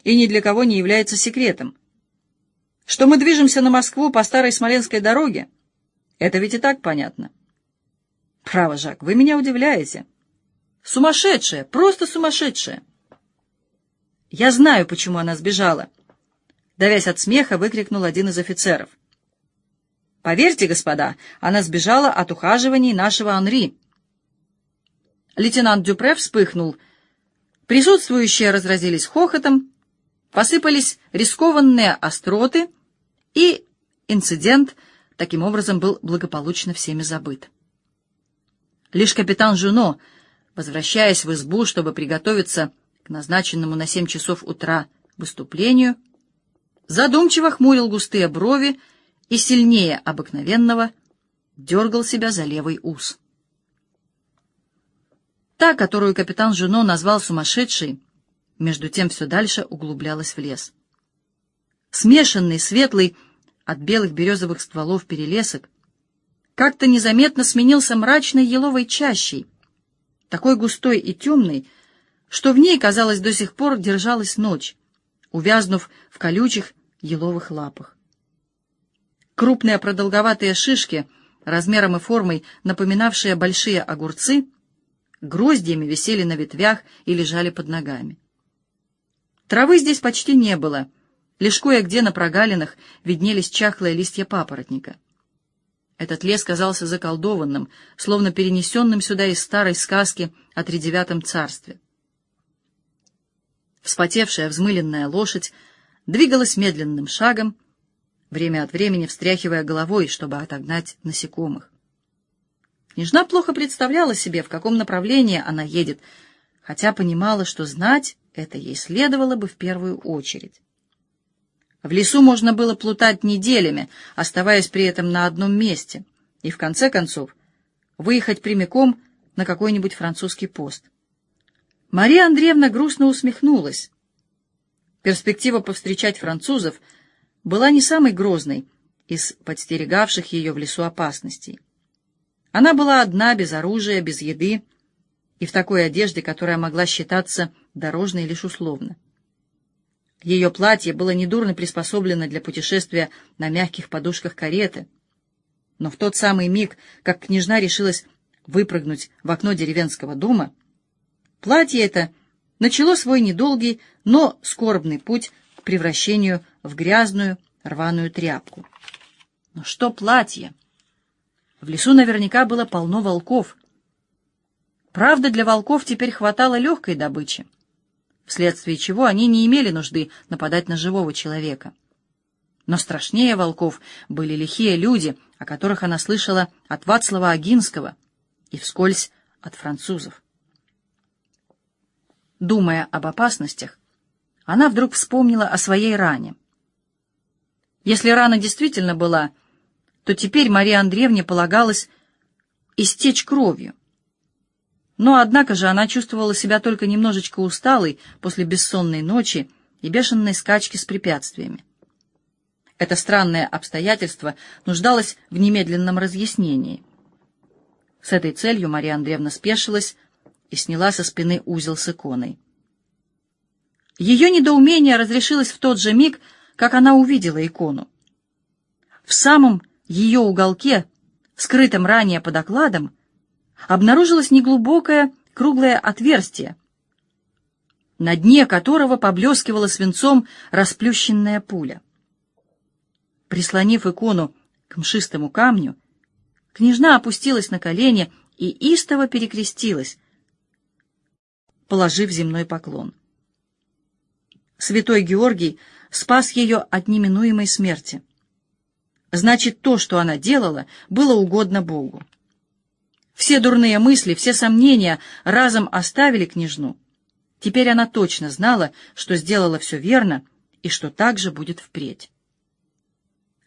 и ни для кого не является секретом. Что мы движемся на Москву по старой Смоленской дороге, это ведь и так понятно. Право, Жак, вы меня удивляете. Сумасшедшая, просто сумасшедшая. Я знаю, почему она сбежала. Давясь от смеха, выкрикнул один из офицеров. «Поверьте, господа, она сбежала от ухаживаний нашего Анри». Лейтенант Дюпре вспыхнул. Присутствующие разразились хохотом, посыпались рискованные остроты, и инцидент таким образом был благополучно всеми забыт. Лишь капитан Жуно, возвращаясь в избу, чтобы приготовиться к назначенному на семь часов утра выступлению, задумчиво хмурил густые брови и сильнее обыкновенного дергал себя за левый ус. Та, которую капитан Жено назвал сумасшедшей, между тем все дальше углублялась в лес. Смешанный, светлый, от белых березовых стволов перелесок, как-то незаметно сменился мрачной еловой чащей, такой густой и темной, что в ней, казалось, до сих пор держалась ночь, увязнув в колючих еловых лапах. Крупные продолговатые шишки, размером и формой напоминавшие большие огурцы, гроздьями висели на ветвях и лежали под ногами. Травы здесь почти не было, лишь кое-где на прогалинах виднелись чахлые листья папоротника. Этот лес казался заколдованным, словно перенесенным сюда из старой сказки о тридевятом царстве. Вспотевшая, взмыленная лошадь двигалась медленным шагом, время от времени встряхивая головой, чтобы отогнать насекомых. Княжна плохо представляла себе, в каком направлении она едет, хотя понимала, что знать это ей следовало бы в первую очередь. В лесу можно было плутать неделями, оставаясь при этом на одном месте, и, в конце концов, выехать прямиком на какой-нибудь французский пост. Мария Андреевна грустно усмехнулась. Перспектива повстречать французов была не самой грозной из подстерегавших ее в лесу опасностей. Она была одна, без оружия, без еды, и в такой одежде, которая могла считаться дорожной лишь условно. Ее платье было недурно приспособлено для путешествия на мягких подушках кареты, но в тот самый миг, как княжна решилась выпрыгнуть в окно деревенского дома, Платье это начало свой недолгий, но скорбный путь к превращению в грязную, рваную тряпку. Но что платье? В лесу наверняка было полно волков. Правда, для волков теперь хватало легкой добычи, вследствие чего они не имели нужды нападать на живого человека. Но страшнее волков были лихие люди, о которых она слышала от Вацлава Агинского и вскользь от французов. Думая об опасностях, она вдруг вспомнила о своей ране. Если рана действительно была, то теперь Марии Андреевне полагалось истечь кровью. Но, однако же, она чувствовала себя только немножечко усталой после бессонной ночи и бешеной скачки с препятствиями. Это странное обстоятельство нуждалось в немедленном разъяснении. С этой целью Мария Андреевна спешилась, и сняла со спины узел с иконой. Ее недоумение разрешилось в тот же миг, как она увидела икону. В самом ее уголке, скрытом ранее под окладом, обнаружилось неглубокое круглое отверстие, на дне которого поблескивала свинцом расплющенная пуля. Прислонив икону к мшистому камню, княжна опустилась на колени и истово перекрестилась, положив земной поклон. Святой Георгий спас ее от неминуемой смерти. Значит, то, что она делала, было угодно Богу. Все дурные мысли, все сомнения разом оставили княжну. Теперь она точно знала, что сделала все верно и что так же будет впредь.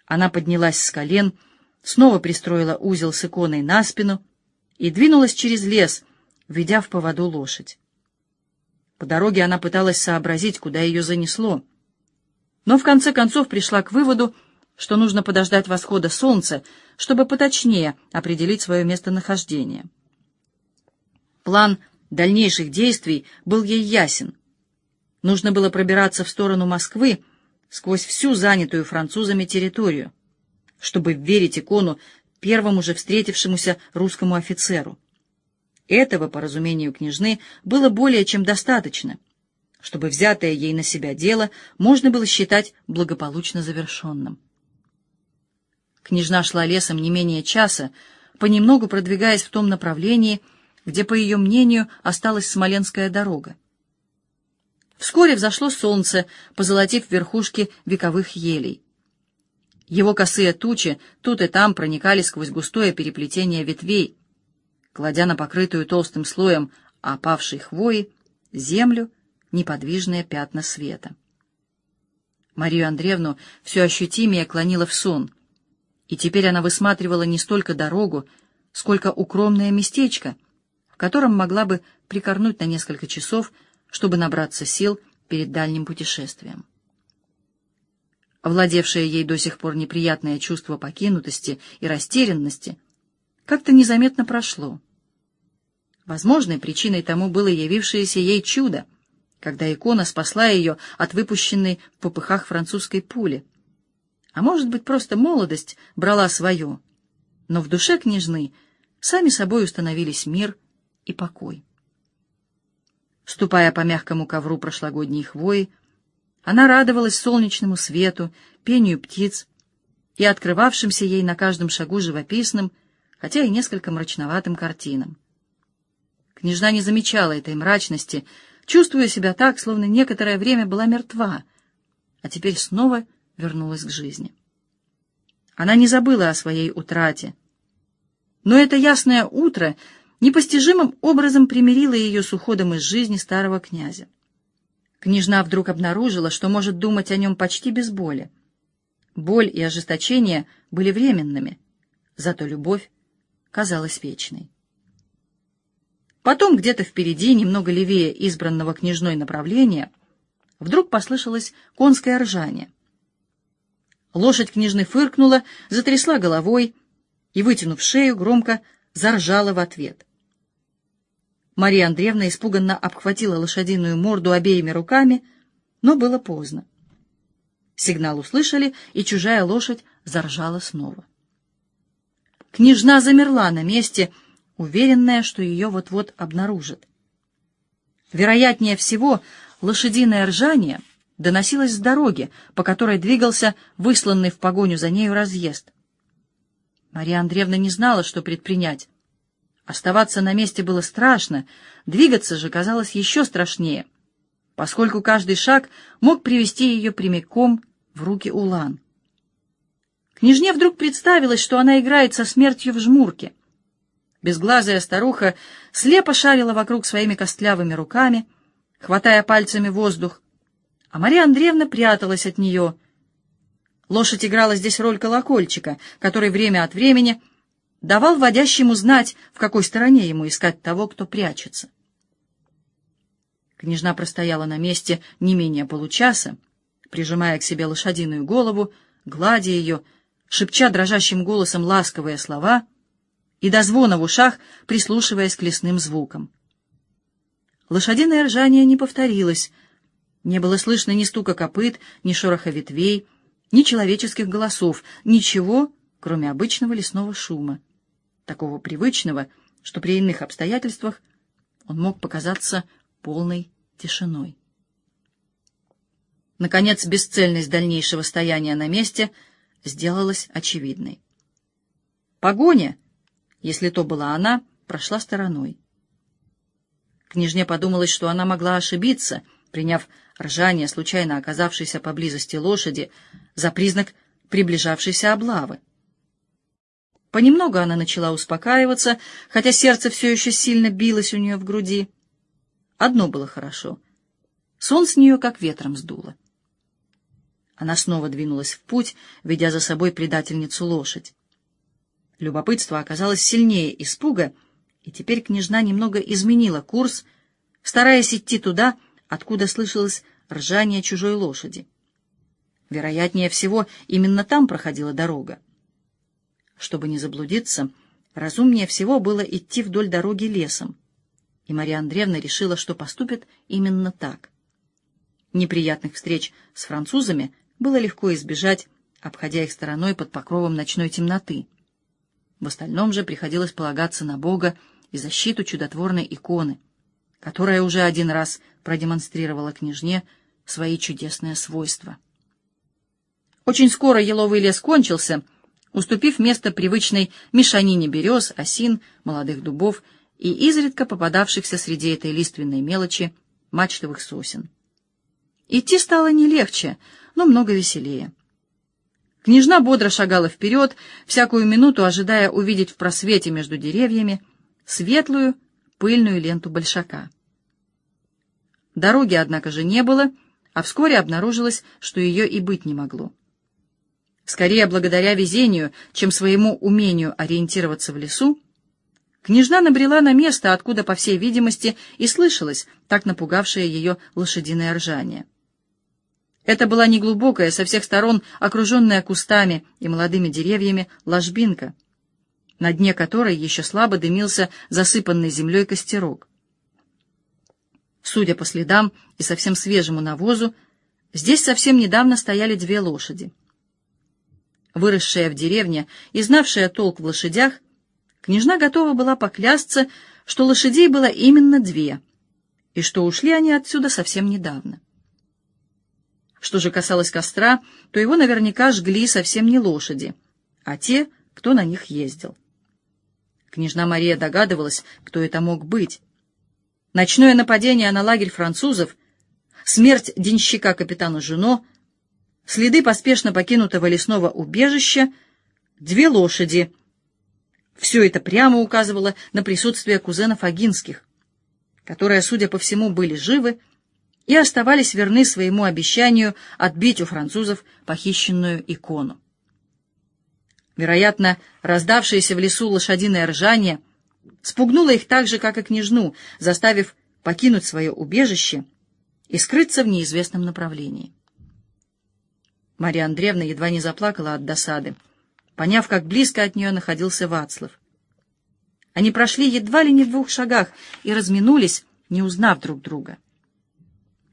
Она поднялась с колен, снова пристроила узел с иконой на спину и двинулась через лес, ведя в поводу лошадь. По дороге она пыталась сообразить, куда ее занесло. Но в конце концов пришла к выводу, что нужно подождать восхода солнца, чтобы поточнее определить свое местонахождение. План дальнейших действий был ей ясен. Нужно было пробираться в сторону Москвы сквозь всю занятую французами территорию, чтобы верить икону первому же встретившемуся русскому офицеру. Этого, по разумению княжны, было более чем достаточно, чтобы взятое ей на себя дело можно было считать благополучно завершенным. Княжна шла лесом не менее часа, понемногу продвигаясь в том направлении, где, по ее мнению, осталась Смоленская дорога. Вскоре взошло солнце, позолотив верхушки вековых елей. Его косые тучи тут и там проникали сквозь густое переплетение ветвей, кладя на покрытую толстым слоем опавшей хвои землю неподвижные пятна света. Марию Андреевну все ощутимее клонила в сон, и теперь она высматривала не столько дорогу, сколько укромное местечко, в котором могла бы прикорнуть на несколько часов, чтобы набраться сил перед дальним путешествием. Владевшее ей до сих пор неприятное чувство покинутости и растерянности как-то незаметно прошло. Возможной причиной тому было явившееся ей чудо, когда икона спасла ее от выпущенной в попыхах французской пули. А может быть, просто молодость брала свое, но в душе княжны сами собой установились мир и покой. Ступая по мягкому ковру прошлогодней хвои, она радовалась солнечному свету, пению птиц и открывавшимся ей на каждом шагу живописным, хотя и несколько мрачноватым картинам. Княжна не замечала этой мрачности, чувствуя себя так, словно некоторое время была мертва, а теперь снова вернулась к жизни. Она не забыла о своей утрате, но это ясное утро непостижимым образом примирило ее с уходом из жизни старого князя. Княжна вдруг обнаружила, что может думать о нем почти без боли. Боль и ожесточение были временными, зато любовь казалась вечной. Потом где-то впереди, немного левее избранного княжной направления, вдруг послышалось конское ржание. Лошадь княжны фыркнула, затрясла головой и, вытянув шею, громко заржала в ответ. Мария Андреевна испуганно обхватила лошадиную морду обеими руками, но было поздно. Сигнал услышали, и чужая лошадь заржала снова. Княжна замерла на месте, уверенная, что ее вот-вот обнаружат. Вероятнее всего, лошадиное ржание доносилось с дороги, по которой двигался высланный в погоню за нею разъезд. Мария Андреевна не знала, что предпринять. Оставаться на месте было страшно, двигаться же казалось еще страшнее — поскольку каждый шаг мог привести ее прямиком в руки Улан. Княжне вдруг представилось, что она играет со смертью в жмурке. Безглазая старуха слепо шарила вокруг своими костлявыми руками, хватая пальцами воздух, а Мария Андреевна пряталась от нее. Лошадь играла здесь роль колокольчика, который время от времени давал водящему знать, в какой стороне ему искать того, кто прячется. Княжна простояла на месте не менее получаса, прижимая к себе лошадиную голову, гладя ее, шепча дрожащим голосом ласковые слова и до звона в ушах прислушиваясь к лесным звукам. Лошадиное ржание не повторилось, не было слышно ни стука копыт, ни шороха ветвей, ни человеческих голосов, ничего, кроме обычного лесного шума, такого привычного, что при иных обстоятельствах он мог показаться полной тишиной. Наконец, бесцельность дальнейшего стояния на месте сделалась очевидной. Погоня, если то была она, прошла стороной. Княжне подумалось, что она могла ошибиться, приняв ржание случайно оказавшейся поблизости лошади за признак приближавшейся облавы. Понемногу она начала успокаиваться, хотя сердце все еще сильно билось у нее в груди. Одно было хорошо. Сон с нее как ветром сдуло. Она снова двинулась в путь, ведя за собой предательницу лошадь. Любопытство оказалось сильнее испуга, и теперь княжна немного изменила курс, стараясь идти туда, откуда слышалось ржание чужой лошади. Вероятнее всего, именно там проходила дорога. Чтобы не заблудиться, разумнее всего было идти вдоль дороги лесом и Мария Андреевна решила, что поступит именно так. Неприятных встреч с французами было легко избежать, обходя их стороной под покровом ночной темноты. В остальном же приходилось полагаться на Бога и защиту чудотворной иконы, которая уже один раз продемонстрировала княжне свои чудесные свойства. Очень скоро еловый лес кончился, уступив место привычной мешанине берез, осин, молодых дубов и изредка попадавшихся среди этой лиственной мелочи мачтовых сосен. Идти стало не легче, но много веселее. Княжна бодро шагала вперед, всякую минуту ожидая увидеть в просвете между деревьями светлую пыльную ленту большака. Дороги, однако же, не было, а вскоре обнаружилось, что ее и быть не могло. Скорее, благодаря везению, чем своему умению ориентироваться в лесу, Княжна набрела на место, откуда, по всей видимости, и слышалось так напугавшее ее лошадиное ржание. Это была неглубокая, со всех сторон окруженная кустами и молодыми деревьями ложбинка, на дне которой еще слабо дымился засыпанный землей костерок. Судя по следам и совсем свежему навозу, здесь совсем недавно стояли две лошади. Выросшая в деревне и знавшая толк в лошадях, княжна готова была поклясться, что лошадей было именно две, и что ушли они отсюда совсем недавно. Что же касалось костра, то его наверняка жгли совсем не лошади, а те, кто на них ездил. Княжна Мария догадывалась, кто это мог быть. Ночное нападение на лагерь французов, смерть денщика капитану Жено, следы поспешно покинутого лесного убежища, две лошади. Все это прямо указывало на присутствие кузенов Агинских, которые, судя по всему, были живы и оставались верны своему обещанию отбить у французов похищенную икону. Вероятно, раздавшееся в лесу лошадиное ржание спугнуло их так же, как и княжну, заставив покинуть свое убежище и скрыться в неизвестном направлении. Мария Андреевна едва не заплакала от досады, поняв, как близко от нее находился Вацлав. Они прошли едва ли не в двух шагах и разминулись, не узнав друг друга.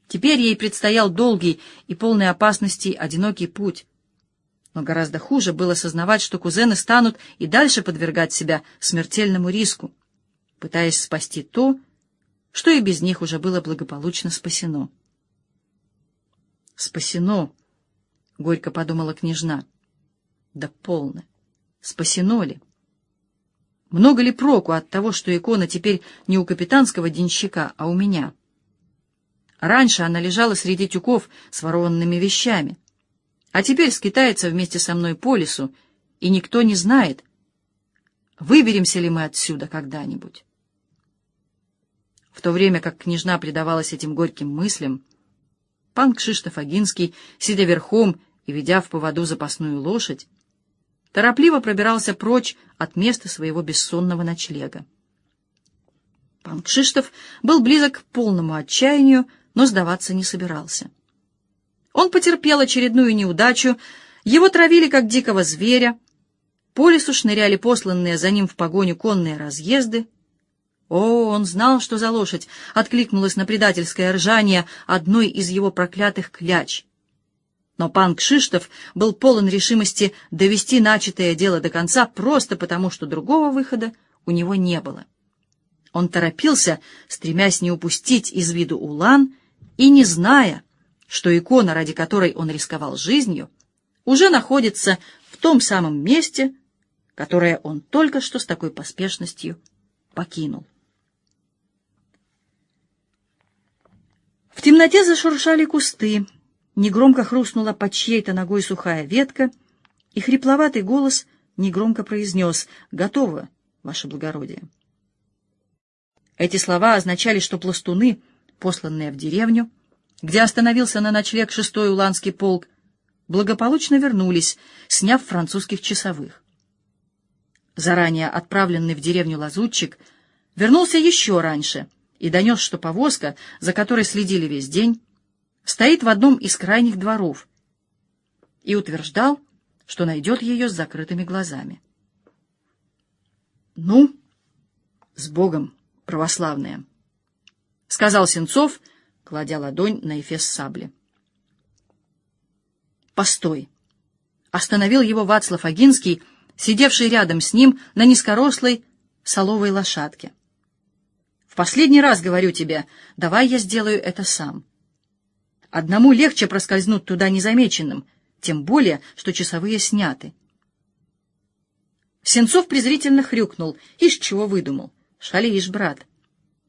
Теперь ей предстоял долгий и полный опасностей одинокий путь, но гораздо хуже было сознавать, что кузены станут и дальше подвергать себя смертельному риску, пытаясь спасти то, что и без них уже было благополучно спасено. «Спасено!» — горько подумала княжна. «Да полно! Спасено ли?» Много ли проку от того, что икона теперь не у капитанского денщика, а у меня? Раньше она лежала среди тюков с ворованными вещами. А теперь скитается вместе со мной по лесу, и никто не знает, выберемся ли мы отсюда когда-нибудь. В то время как княжна предавалась этим горьким мыслям, пан Кшиштоф Агинский, сидя верхом и ведя в поводу запасную лошадь, торопливо пробирался прочь от места своего бессонного ночлега. Пан Кшиштоф был близок к полному отчаянию, но сдаваться не собирался. Он потерпел очередную неудачу, его травили как дикого зверя, по лесу шныряли посланные за ним в погоню конные разъезды. О, он знал, что за лошадь откликнулась на предательское ржание одной из его проклятых кляч. Но пан Кшиштов был полон решимости довести начатое дело до конца просто потому, что другого выхода у него не было. Он торопился, стремясь не упустить из виду Улан и не зная, что икона, ради которой он рисковал жизнью, уже находится в том самом месте, которое он только что с такой поспешностью покинул. В темноте зашуршали кусты, негромко хрустнула под чьей-то ногой сухая ветка, и хрипловатый голос негромко произнес «Готово, ваше благородие». Эти слова означали, что пластуны, посланные в деревню, где остановился на ночлег шестой уланский полк, благополучно вернулись, сняв французских часовых. Заранее отправленный в деревню лазутчик вернулся еще раньше и донес, что повозка, за которой следили весь день, стоит в одном из крайних дворов, и утверждал, что найдет ее с закрытыми глазами. «Ну, с Богом, православная!» — сказал Сенцов — кладя ладонь на эфес сабли. «Постой!» — остановил его Вацлав Агинский, сидевший рядом с ним на низкорослой соловой лошадке. «В последний раз говорю тебе, давай я сделаю это сам. Одному легче проскользнуть туда незамеченным, тем более, что часовые сняты». Сенцов презрительно хрюкнул. «Ишь, чего выдумал? Шалишь, брат.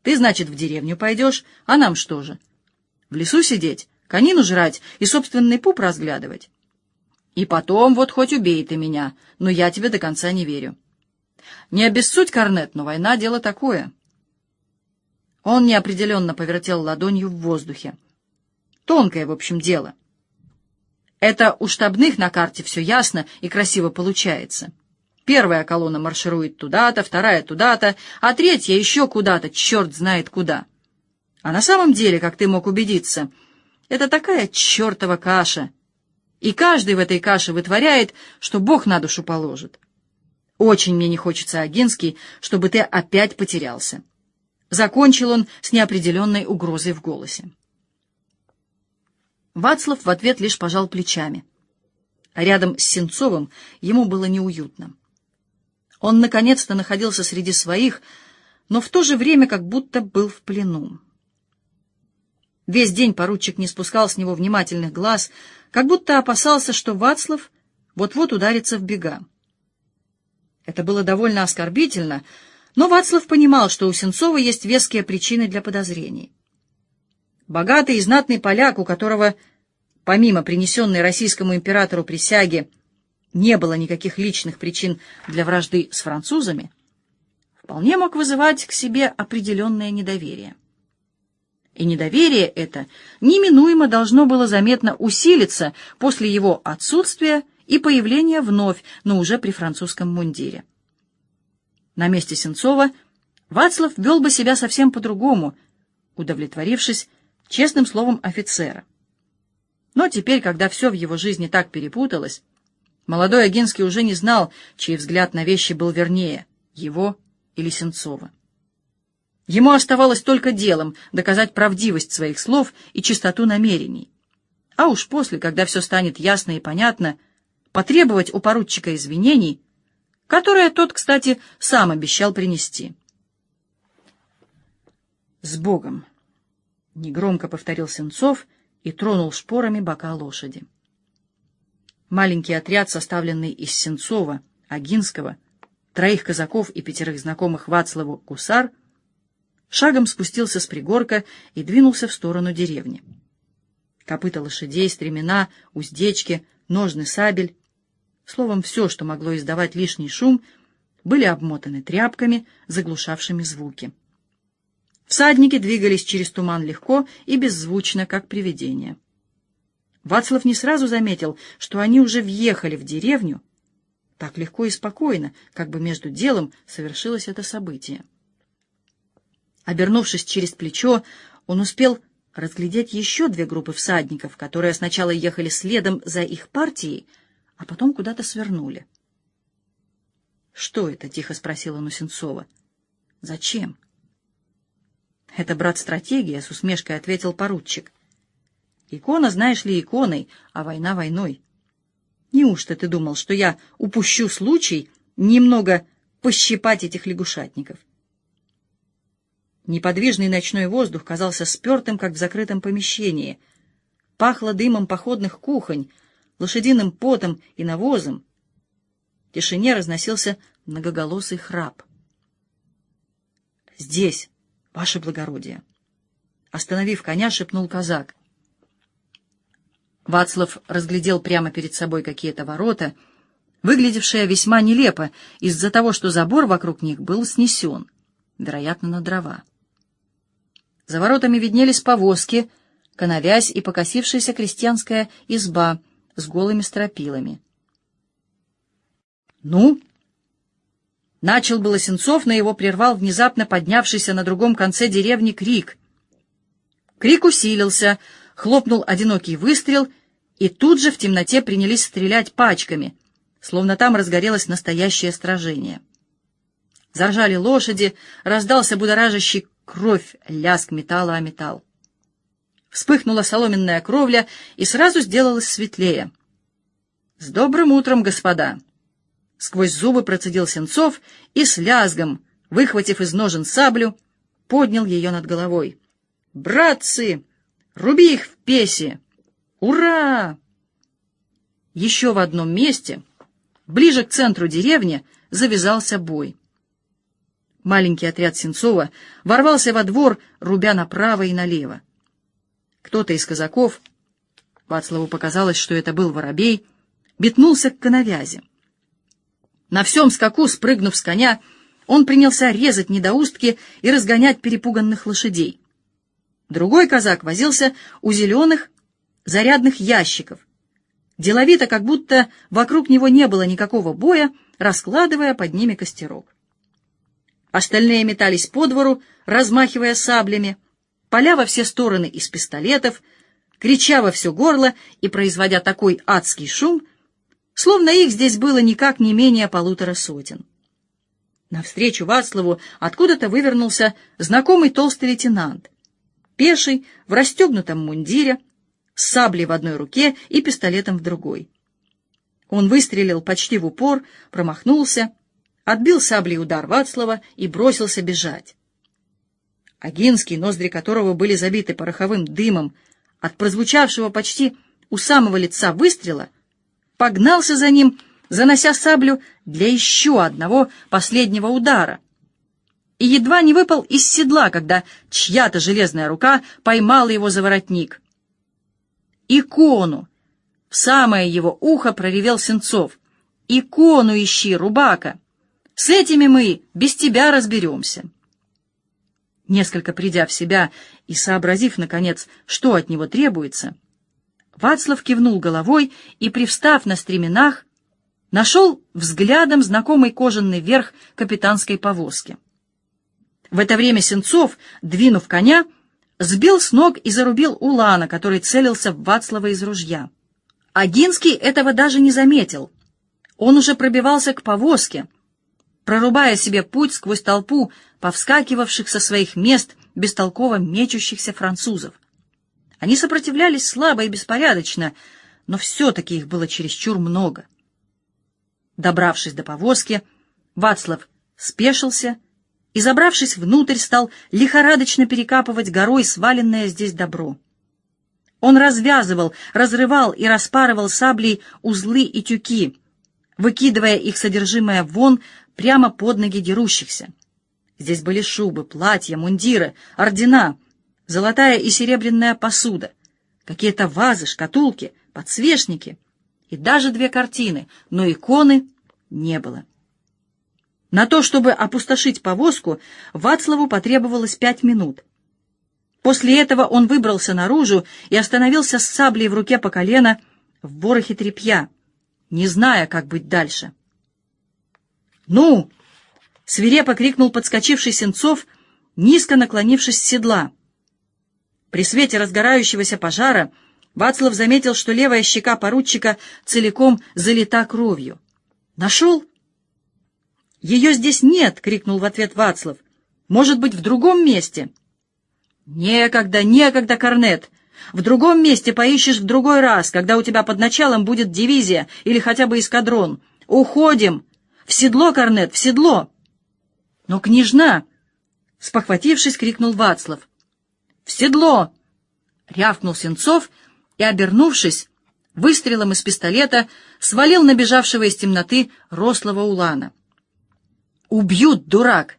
Ты, значит, в деревню пойдешь, а нам что же?» В лесу сидеть, конину жрать и собственный пуп разглядывать. И потом вот хоть убей ты меня, но я тебе до конца не верю. Не обессудь, Корнет, но война — дело такое. Он неопределенно повертел ладонью в воздухе. Тонкое, в общем, дело. Это у штабных на карте все ясно и красиво получается. Первая колонна марширует туда-то, вторая туда-то, а третья еще куда-то, черт знает куда. А на самом деле, как ты мог убедиться, это такая чертова каша. И каждый в этой каше вытворяет, что Бог на душу положит. Очень мне не хочется, Агинский, чтобы ты опять потерялся. Закончил он с неопределенной угрозой в голосе. Вацлав в ответ лишь пожал плечами. Рядом с Сенцовым ему было неуютно. Он наконец-то находился среди своих, но в то же время как будто был в плену. Весь день поручик не спускал с него внимательных глаз, как будто опасался, что Вацлав вот-вот ударится в бега. Это было довольно оскорбительно, но Вацлав понимал, что у Сенцова есть веские причины для подозрений. Богатый и знатный поляк, у которого, помимо принесенной российскому императору присяги, не было никаких личных причин для вражды с французами, вполне мог вызывать к себе определенное недоверие. И недоверие это неминуемо должно было заметно усилиться после его отсутствия и появления вновь, но уже при французском мундире. На месте Сенцова Вацлав вел бы себя совсем по-другому, удовлетворившись честным словом офицера. Но теперь, когда все в его жизни так перепуталось, молодой Агинский уже не знал, чей взгляд на вещи был вернее, его или Сенцова. Ему оставалось только делом доказать правдивость своих слов и чистоту намерений. А уж после, когда все станет ясно и понятно, потребовать у поручика извинений, которые тот, кстати, сам обещал принести. «С Богом!» — негромко повторил Сенцов и тронул шпорами бока лошади. Маленький отряд, составленный из Сенцова, Агинского, троих казаков и пятерых знакомых Вацлаву гусар, шагом спустился с пригорка и двинулся в сторону деревни. Копыта лошадей, стремена, уздечки, ножны сабель Словом, все, что могло издавать лишний шум, были обмотаны тряпками, заглушавшими звуки. Всадники двигались через туман легко и беззвучно, как привидения. Вацлав не сразу заметил, что они уже въехали в деревню, так легко и спокойно, как бы между делом совершилось это событие. Обернувшись через плечо, он успел разглядеть еще две группы всадников, которые сначала ехали следом за их партией, а потом куда-то свернули. «Что это?» — тихо спросила Нусенцова. «Зачем?» «Это, брат, стратегия», — с усмешкой ответил поручик. «Икона, знаешь ли, иконой, а война войной. Неужто ты думал, что я упущу случай немного пощипать этих лягушатников?» Неподвижный ночной воздух казался спертым, как в закрытом помещении. Пахло дымом походных кухонь, лошадиным потом и навозом. В тишине разносился многоголосый храп. «Здесь, ваше благородие!» Остановив коня, шепнул казак. Вацлав разглядел прямо перед собой какие-то ворота, выглядевшие весьма нелепо из-за того, что забор вокруг них был снесен, вероятно, на дрова. За воротами виднелись повозки, коновязь и покосившаяся крестьянская изба — с голыми стропилами. «Ну?» Начал было Сенцов, но его прервал внезапно поднявшийся на другом конце деревни крик. Крик усилился, хлопнул одинокий выстрел, и тут же в темноте принялись стрелять пачками, словно там разгорелось настоящее сражение. Заржали лошади, раздался будоражащий кровь, лязг металла о металл. Вспыхнула соломенная кровля, и сразу сделалось светлее. «С добрым утром, господа!» Сквозь зубы процедил Сенцов и с лязгом, выхватив из ножен саблю, поднял ее над головой. «Братцы, руби их в песе! Ура!» Еще в одном месте, ближе к центру деревни, завязался бой. Маленький отряд Сенцова ворвался во двор, рубя направо и налево. Кто-то из казаков, Вацлаву показалось, что это был воробей, метнулся к коновязи. На всем скаку, спрыгнув с коня, он принялся резать недоустки и разгонять перепуганных лошадей. Другой казак возился у зеленых зарядных ящиков, деловито, как будто вокруг него не было никакого боя, раскладывая под ними костерок. Остальные метались по двору, размахивая саблями, поля во все стороны из пистолетов, крича во все горло и производя такой адский шум, словно их здесь было никак не менее полутора сотен. Навстречу Вацлаву откуда-то вывернулся знакомый толстый лейтенант, пеший, в расстегнутом мундире, с саблей в одной руке и пистолетом в другой. Он выстрелил почти в упор, промахнулся, отбил саблей удар Вацлава и бросился бежать. Агинский, ноздри которого были забиты пороховым дымом от прозвучавшего почти у самого лица выстрела, погнался за ним, занося саблю для еще одного последнего удара. И едва не выпал из седла, когда чья-то железная рука поймала его за воротник. «Икону!» В самое его ухо проревел Сенцов. «Икону ищи, рубака! С этими мы без тебя разберемся!» Несколько придя в себя и сообразив, наконец, что от него требуется, Вацлав кивнул головой и, привстав на стременах, нашел взглядом знакомый кожаный верх капитанской повозки. В это время Сенцов, двинув коня, сбил с ног и зарубил Улана, который целился в Вацлава из ружья. Агинский этого даже не заметил. Он уже пробивался к повозке, прорубая себе путь сквозь толпу повскакивавших со своих мест бестолково мечущихся французов. Они сопротивлялись слабо и беспорядочно, но все-таки их было чересчур много. Добравшись до повозки, Вацлав спешился и, забравшись внутрь, стал лихорадочно перекапывать горой сваленное здесь добро. Он развязывал, разрывал и распарывал саблей узлы и тюки, выкидывая их содержимое вон прямо под ноги дерущихся. Здесь были шубы, платья, мундиры, ордена, золотая и серебряная посуда, какие-то вазы, шкатулки, подсвечники и даже две картины, но иконы не было. На то, чтобы опустошить повозку, Вацлаву потребовалось пять минут. После этого он выбрался наружу и остановился с саблей в руке по колено в ворохе тряпья, не зная, как быть дальше. «Ну!» — свирепо крикнул подскочивший Сенцов, низко наклонившись с седла. При свете разгорающегося пожара Вацлав заметил, что левая щека поручика целиком залита кровью. «Нашел?» «Ее здесь нет!» — крикнул в ответ Вацлав. «Может быть, в другом месте?» «Некогда, некогда, Корнет! В другом месте поищешь в другой раз, когда у тебя под началом будет дивизия или хотя бы эскадрон. Уходим! В седло, Корнет, в седло!» «Но княжна!» — спохватившись, крикнул Вацлав. «В седло!» — рявкнул Сенцов и, обернувшись, выстрелом из пистолета свалил набежавшего из темноты рослого улана. «Убьют, дурак!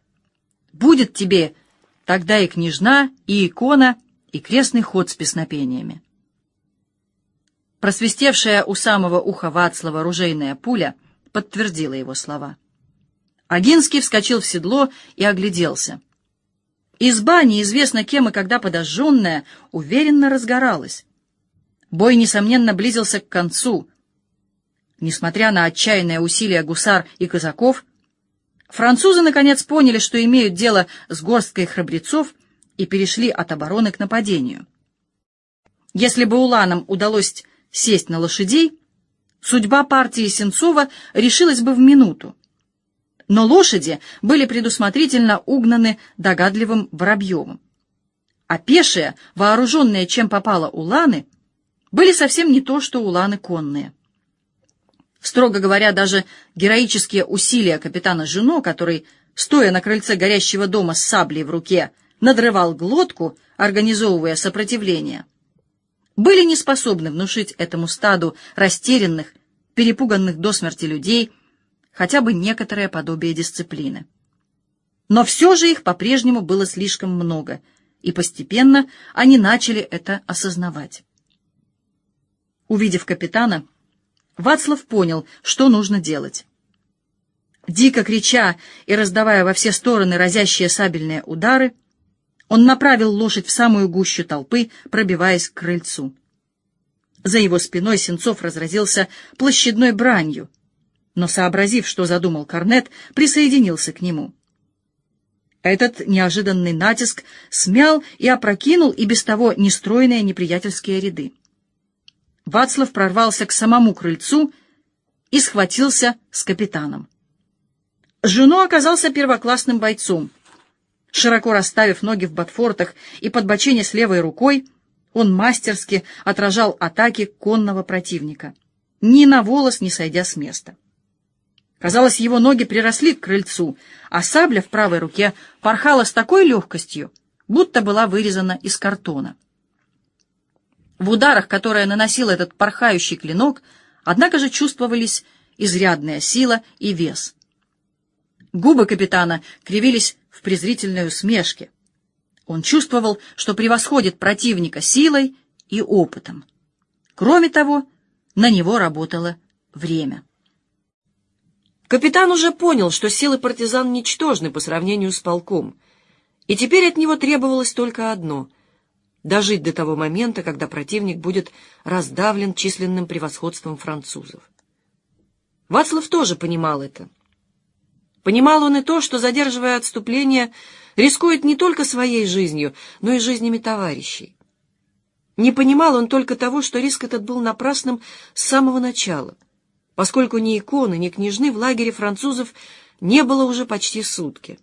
Будет тебе тогда и княжна, и икона, и крестный ход с песнопениями!» Просвистевшая у самого уха Вацлава ружейная пуля подтвердила его слова. Агинский вскочил в седло и огляделся. Изба, неизвестно кем и когда подожженная, уверенно разгоралась. Бой, несомненно, близился к концу. Несмотря на отчаянные усилия гусар и казаков, французы наконец поняли, что имеют дело с горсткой храбрецов и перешли от обороны к нападению. Если бы уланам удалось сесть на лошадей, судьба партии Сенцова решилась бы в минуту. Но лошади были предусмотрительно угнаны догадливым Воробьевым. А пешие, вооруженные чем попало уланы, были совсем не то, что уланы конные. Строго говоря, даже героические усилия капитана Жено, который, стоя на крыльце горящего дома с саблей в руке, надрывал глотку, организовывая сопротивление, были не способны внушить этому стаду растерянных, перепуганных до смерти людей хотя бы некоторое подобие дисциплины. Но все же их по-прежнему было слишком много, и постепенно они начали это осознавать. Увидев капитана, Вацлав понял, что нужно делать. Дико крича и раздавая во все стороны разящие сабельные удары, он направил лошадь в самую гущу толпы, пробиваясь к крыльцу. За его спиной Сенцов разразился площадной бранью — но, сообразив, что задумал Корнет, присоединился к нему. Этот неожиданный натиск смял и опрокинул и без того нестройные неприятельские ряды. Вацлав прорвался к самому крыльцу и схватился с капитаном. Жено оказался первоклассным бойцом. Широко расставив ноги в ботфортах и подбочене с левой рукой, он мастерски отражал атаки конного противника, ни на волос не сойдя с места. Казалось, его ноги приросли к крыльцу, а сабля в правой руке порхала с такой легкостью, будто была вырезана из картона. В ударах, которые наносил этот порхающий клинок, однако же чувствовались изрядная сила и вес. Губы капитана кривились в презрительной усмешке. Он чувствовал, что превосходит противника силой и опытом. Кроме того, на него работало время. Капитан уже понял, что силы партизан ничтожны по сравнению с полком, и теперь от него требовалось только одно — дожить до того момента, когда противник будет раздавлен численным превосходством французов. Вацлав тоже понимал это. Понимал он и то, что, задерживая отступление, рискует не только своей жизнью, но и жизнями товарищей. Не понимал он только того, что риск этот был напрасным с самого начала, поскольку ни иконы, ни княжны в лагере французов не было уже почти сутки.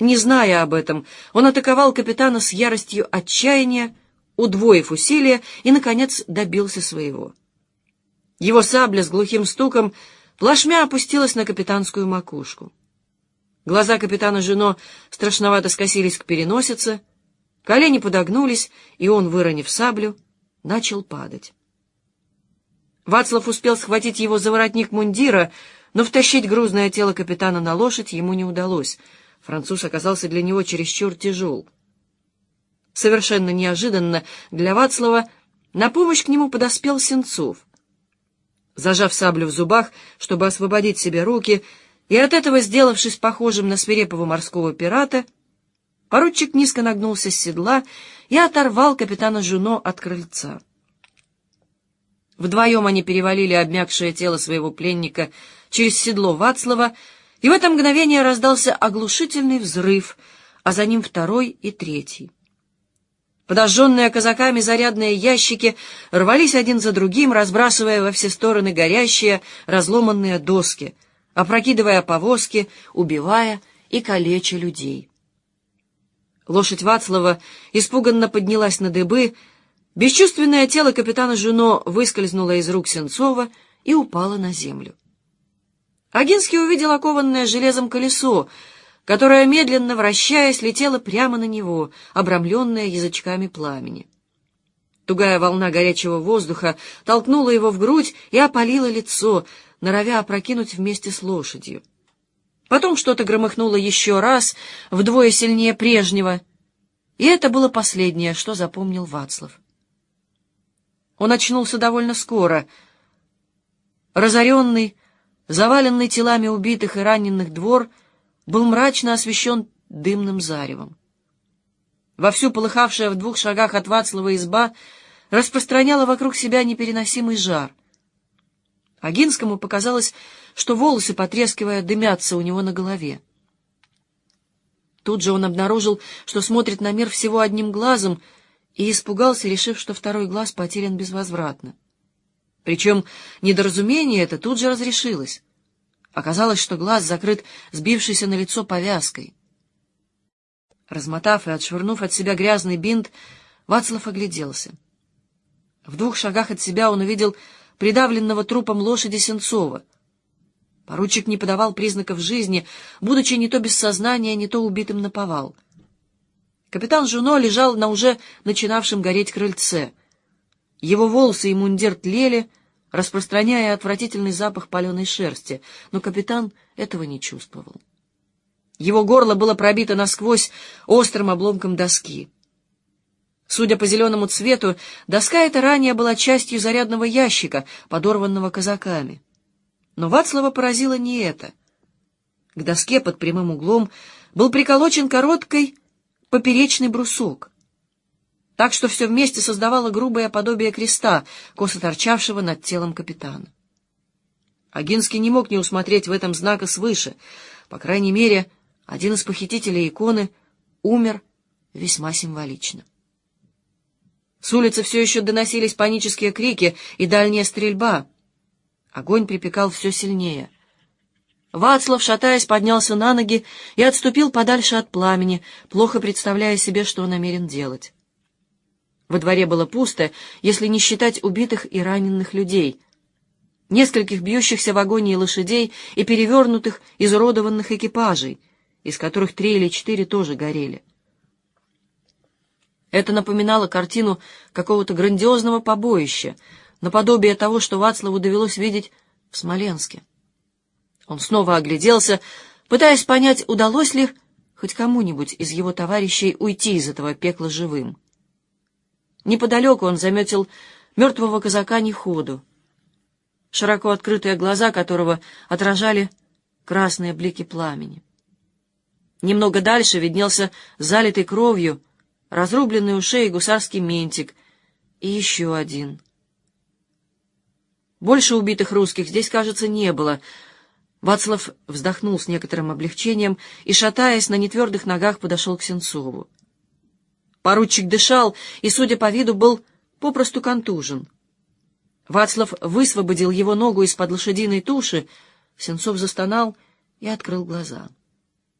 Не зная об этом, он атаковал капитана с яростью отчаяния, удвоив усилия и, наконец, добился своего. Его сабля с глухим стуком плашмя опустилась на капитанскую макушку. Глаза капитана Жено страшновато скосились к переносице, колени подогнулись, и он, выронив саблю, начал падать. Вацлав успел схватить его за воротник мундира, но втащить грузное тело капитана на лошадь ему не удалось. Француз оказался для него чересчур тяжел. Совершенно неожиданно для Вацлава на помощь к нему подоспел Сенцов. Зажав саблю в зубах, чтобы освободить себе руки, и от этого сделавшись похожим на свирепого морского пирата, поручик низко нагнулся с седла и оторвал капитана Жуно от крыльца. Вдвоем они перевалили обмякшее тело своего пленника через седло Вацлава, и в это мгновение раздался оглушительный взрыв, а за ним второй и третий. Подожженные казаками зарядные ящики рвались один за другим, разбрасывая во все стороны горящие, разломанные доски, опрокидывая повозки, убивая и калеча людей. Лошадь Вацлава испуганно поднялась на дыбы, бесчувственное тело капитана Жуно выскользнуло из рук Сенцова и упало на землю. Агинский увидел окованное железом колесо, которая, медленно вращаясь, летела прямо на него, обрамленная язычками пламени. Тугая волна горячего воздуха толкнула его в грудь и опалила лицо, норовя опрокинуть вместе с лошадью. Потом что-то громыхнуло еще раз, вдвое сильнее прежнего, и это было последнее, что запомнил Вацлав. Он очнулся довольно скоро. Разоренный, заваленный телами убитых и раненых двор — был мрачно освещен дымным заревом. Вовсю полыхавшая в двух шагах от Вацлава изба распространяла вокруг себя непереносимый жар. Агинскому показалось, что волосы, потрескивая, дымятся у него на голове. Тут же он обнаружил, что смотрит на мир всего одним глазом, и испугался, решив, что второй глаз потерян безвозвратно. Причем недоразумение это тут же разрешилось. Оказалось, что глаз закрыт сбившейся на лицо повязкой. Размотав и отшвырнув от себя грязный бинт, Вацлав огляделся. В двух шагах от себя он увидел придавленного трупом лошади Сенцова. Поручик не подавал признаков жизни, будучи не то без сознания, не то убитым на повал. Капитан Жуно лежал на уже начинавшем гореть крыльце. Его волосы и мундир тлели, распространяя отвратительный запах паленой шерсти, но капитан этого не чувствовал. Его горло было пробито насквозь острым обломком доски. Судя по зеленому цвету, доска эта ранее была частью зарядного ящика, подорванного казаками. Но Вацлава поразило не это. К доске под прямым углом был приколочен короткой поперечный брусок — так что все вместе создавало грубое подобие креста, косо торчавшего над телом капитана. Агинский не мог не усмотреть в этом знака свыше. По крайней мере, один из похитителей иконы умер весьма символично. С улицы все еще доносились панические крики и дальняя стрельба. Огонь припекал все сильнее. Вацлав, шатаясь, поднялся на ноги и отступил подальше от пламени, плохо представляя себе, что намерен делать. Во дворе было пусто, если не считать убитых и раненых людей, нескольких бьющихся в агонии лошадей и перевернутых, изуродованных экипажей, из которых три или четыре тоже горели. Это напоминало картину какого-то грандиозного побоища, наподобие того, что Вацлаву довелось видеть в Смоленске. Он снова огляделся, пытаясь понять, удалось ли хоть кому-нибудь из его товарищей уйти из этого пекла живым. Неподалеку он заметил мертвого казака Неходу, широко открытые глаза которого отражали красные блики пламени. Немного дальше виднелся залитый кровью, разрубленный у шеи гусарский ментик и еще один. Больше убитых русских здесь, кажется, не было. Вацлав вздохнул с некоторым облегчением и, шатаясь на нетвердых ногах, подошел к Сенцову. Поручик дышал и, судя по виду, был попросту контужен. Вацлав высвободил его ногу из-под лошадиной туши, Сенцов застонал и открыл глаза.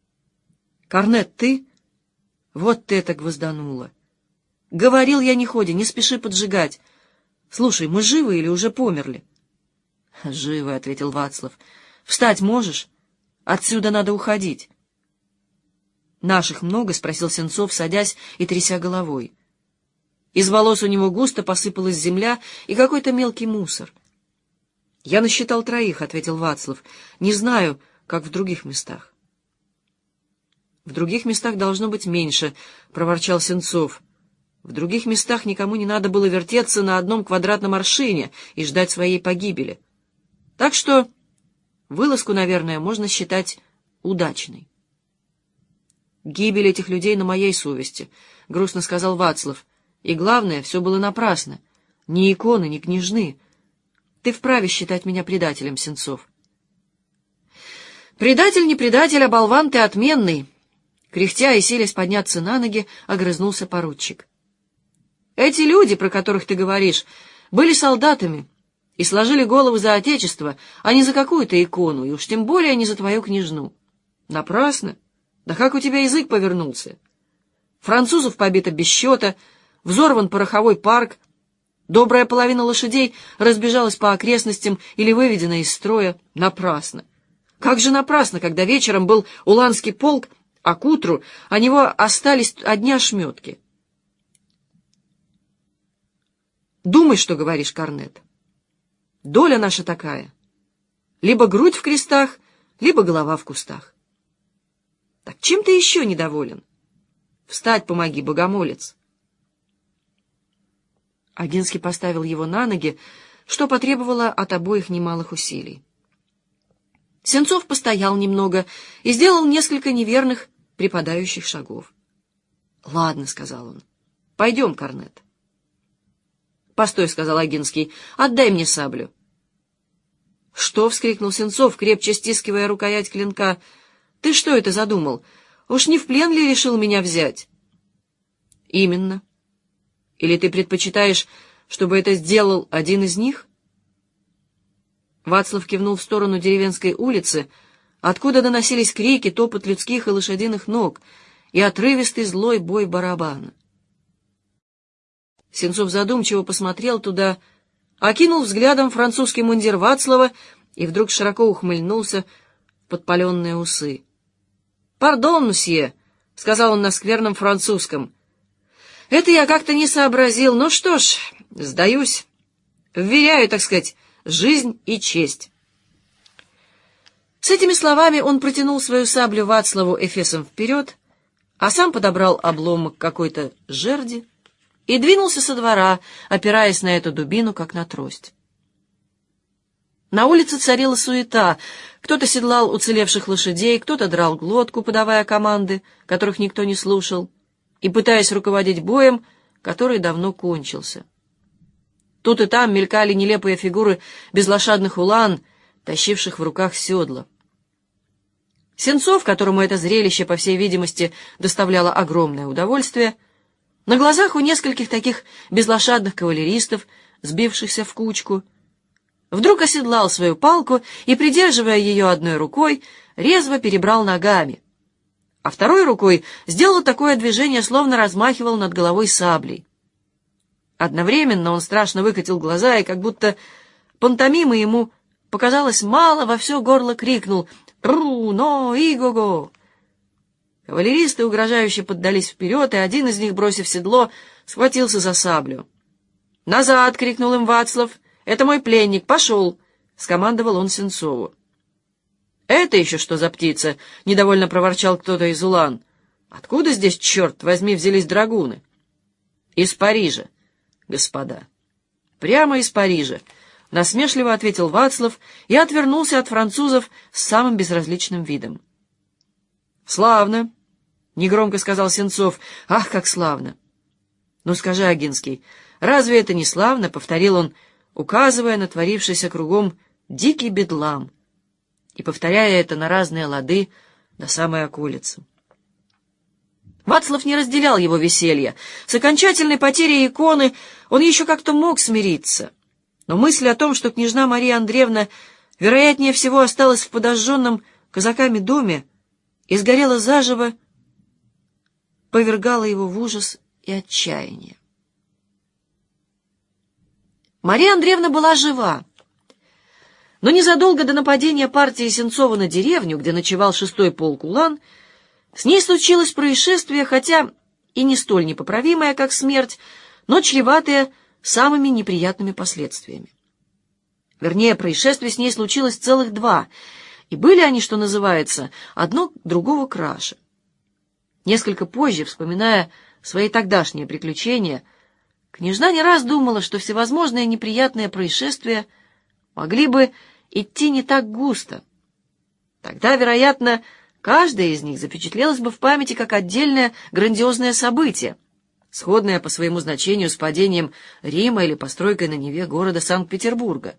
— Корнет, ты? Вот ты это гвозданула. Говорил я, не ходи, не спеши поджигать. Слушай, мы живы или уже померли? — Живы, — ответил Вацлав. — Встать можешь? Отсюда надо уходить. «Наших много?» — спросил Сенцов, садясь и тряся головой. Из волос у него густо посыпалась земля и какой-то мелкий мусор. «Я насчитал троих», — ответил Вацлав. «Не знаю, как в других местах». «В других местах должно быть меньше», — проворчал Сенцов. «В других местах никому не надо было вертеться на одном квадратном аршине и ждать своей погибели. Так что вылазку, наверное, можно считать удачной». «Гибель этих людей на моей совести», — грустно сказал Вацлав. «И главное, все было напрасно. Ни иконы, ни княжны. Ты вправе считать меня предателем, Сенцов». «Предатель не предатель, а болван ты отменный!» Кряхтя и селись подняться на ноги, огрызнулся поручик. «Эти люди, про которых ты говоришь, были солдатами и сложили головы за отечество, а не за какую-то икону, и уж тем более не за твою княжну. Напрасно!» Да как у тебя язык повернулся? Французов побито без счета, взорван пороховой парк, добрая половина лошадей разбежалась по окрестностям или выведена из строя напрасно. Как же напрасно, когда вечером был уланский полк, а к утру о него остались одни ошметки. Думай, что говоришь, Корнет. Доля наша такая. Либо грудь в крестах, либо голова в кустах. Так чем ты еще недоволен? Встать помоги, богомолец. Агинский поставил его на ноги, что потребовало от обоих немалых усилий. Сенцов постоял немного и сделал несколько неверных припадающих шагов. — Ладно, — сказал он, — пойдем, Корнет. — Постой, — сказал Агинский, — отдай мне саблю. — Что? — вскрикнул Сенцов, крепче стискивая рукоять клинка — ты что это задумал? Уж не в плен ли решил меня взять? Именно. Или ты предпочитаешь, чтобы это сделал один из них? Вацлав кивнул в сторону деревенской улицы, откуда доносились крики, топот людских и лошадиных ног и отрывистый злой бой барабана. Сенцов задумчиво посмотрел туда, окинул взглядом французский мундир Вацлава и вдруг широко ухмыльнулся в подпаленные усы. «Пардон, мсье», — сказал он на скверном французском. «Это я как-то не сообразил. Ну что ж, сдаюсь. Вверяю, так сказать, жизнь и честь». С этими словами он протянул свою саблю Вацлаву эфесом вперед, а сам подобрал обломок какой-то жерди и двинулся со двора, опираясь на эту дубину, как на трость. На улице царила суета. Кто-то седлал уцелевших лошадей, кто-то драл глотку, подавая команды, которых никто не слушал, и пытаясь руководить боем, который давно кончился. Тут и там мелькали нелепые фигуры безлошадных улан, тащивших в руках седла. Сенцов, которому это зрелище, по всей видимости, доставляло огромное удовольствие, на глазах у нескольких таких безлошадных кавалеристов, сбившихся в кучку, вдруг оседлал свою палку и, придерживая ее одной рукой, резво перебрал ногами, а второй рукой сделал такое движение, словно размахивал над головой саблей. Одновременно он страшно выкатил глаза и, как будто пантомимы ему показалось мало, во все горло крикнул «Ру-но! И-го-го!». Кавалеристы угрожающе поддались вперед, и один из них, бросив седло, схватился за саблю. «Назад!» — крикнул им Вацлав. «Это мой пленник! Пошел!» — скомандовал он Сенцову. «Это еще что за птица?» — недовольно проворчал кто-то из улан. «Откуда здесь, черт возьми, взялись драгуны?» «Из Парижа, господа. Прямо из Парижа», — насмешливо ответил Вацлав и отвернулся от французов с самым безразличным видом. «Славно!» негромко сказал Сенцов. «Ах, как славно!» «Ну скажи, Агинский, разве это не славно?» — повторил он, указывая на творившийся кругом дикий бедлам и повторяя это на разные лады до самой околицы. Вацлав не разделял его веселья. С окончательной потерей иконы он еще как-то мог смириться. Но мысль о том, что княжна Мария Андреевна, вероятнее всего, осталась в подожженном казаками доме и сгорела заживо, повергало его в ужас и отчаяние. Мария Андреевна была жива, но незадолго до нападения партии Сенцова на деревню, где ночевал шестой полк Улан, с ней случилось происшествие, хотя и не столь непоправимое, как смерть, но чреватое самыми неприятными последствиями. Вернее, происшествие с ней случилось целых два, и были они, что называется, одно другого краше. Несколько позже, вспоминая свои тогдашние приключения, княжна не раз думала, что всевозможные неприятные происшествия могли бы идти не так густо. Тогда, вероятно, каждое из них запечатлелось бы в памяти как отдельное грандиозное событие, сходное по своему значению с падением Рима или постройкой на Неве города Санкт-Петербурга.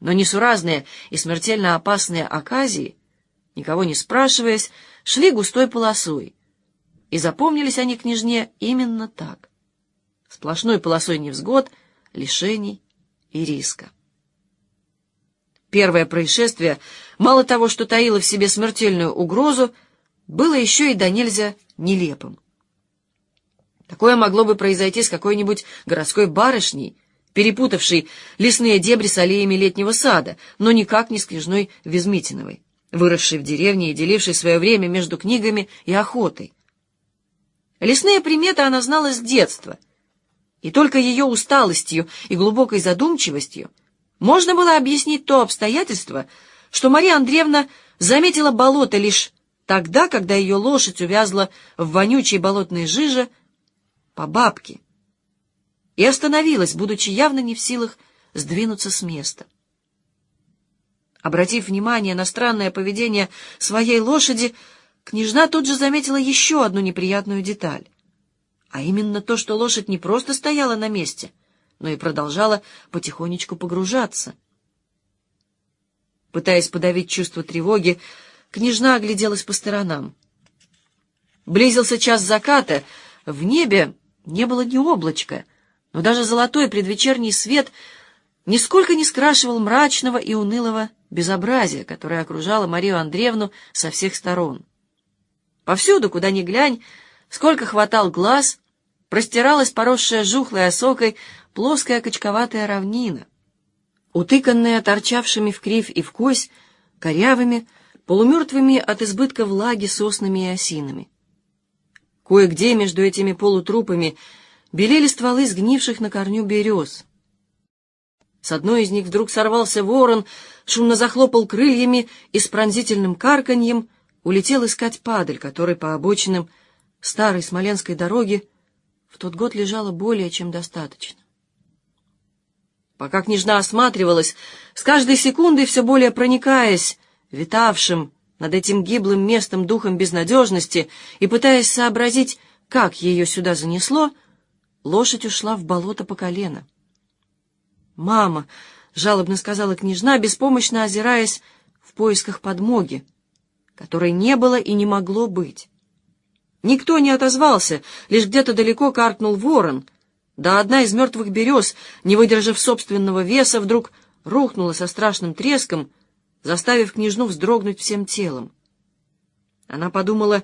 Но несуразные и смертельно опасные оказии, никого не спрашиваясь, шли густой полосой, и запомнились они княжне именно так. Сплошной полосой невзгод, лишений и риска. Первое происшествие, мало того, что таило в себе смертельную угрозу, было еще и до нельзя нелепым. Такое могло бы произойти с какой-нибудь городской барышней, перепутавшей лесные дебри с аллеями летнего сада, но никак не с княжной Визмитиновой выросший в деревне и деливший свое время между книгами и охотой. Лесные приметы она знала с детства, и только ее усталостью и глубокой задумчивостью можно было объяснить то обстоятельство, что Мария Андреевна заметила болото лишь тогда, когда ее лошадь увязла в вонючей болотной жиже по бабке и остановилась, будучи явно не в силах сдвинуться с места. Обратив внимание на странное поведение своей лошади, княжна тут же заметила еще одну неприятную деталь. А именно то, что лошадь не просто стояла на месте, но и продолжала потихонечку погружаться. Пытаясь подавить чувство тревоги, княжна огляделась по сторонам. Близился час заката, в небе не было ни облачка, но даже золотой предвечерний свет нисколько не скрашивал мрачного и унылого безобразия, которое окружало Марию Андреевну со всех сторон. Повсюду, куда ни глянь, сколько хватал глаз, простиралась поросшая жухлой осокой плоская качковатая равнина, утыканная торчавшими в кривь и в кось, корявыми, полумертвыми от избытка влаги соснами и осинами. Кое-где между этими полутрупами белели стволы сгнивших на корню берез — с одной из них вдруг сорвался ворон, шумно захлопал крыльями и с пронзительным карканьем улетел искать падаль, которой по обочинам старой смоленской дороги в тот год лежало более чем достаточно. Пока княжна осматривалась, с каждой секундой все более проникаясь, витавшим над этим гиблым местом духом безнадежности и пытаясь сообразить, как ее сюда занесло, лошадь ушла в болото по колено. «Мама!» — жалобно сказала княжна, беспомощно озираясь в поисках подмоги, которой не было и не могло быть. Никто не отозвался, лишь где-то далеко каркнул ворон, да одна из мертвых берез, не выдержав собственного веса, вдруг рухнула со страшным треском, заставив княжну вздрогнуть всем телом. Она подумала,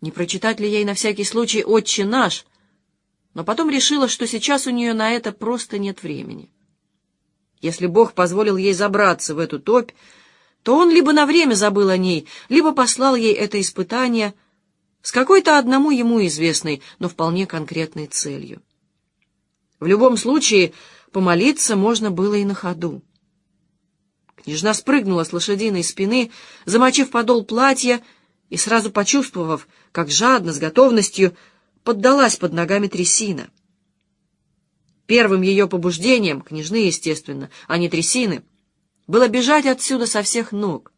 не прочитать ли ей на всякий случай «Отче наш», но потом решила, что сейчас у нее на это просто нет времени. Если Бог позволил ей забраться в эту топь, то он либо на время забыл о ней, либо послал ей это испытание с какой-то одному ему известной, но вполне конкретной целью. В любом случае, помолиться можно было и на ходу. Княжна спрыгнула с лошадиной спины, замочив подол платья и сразу почувствовав, как жадно, с готовностью, поддалась под ногами трясина. Первым ее побуждением, княжны, естественно, а не трясины, было бежать отсюда со всех ног.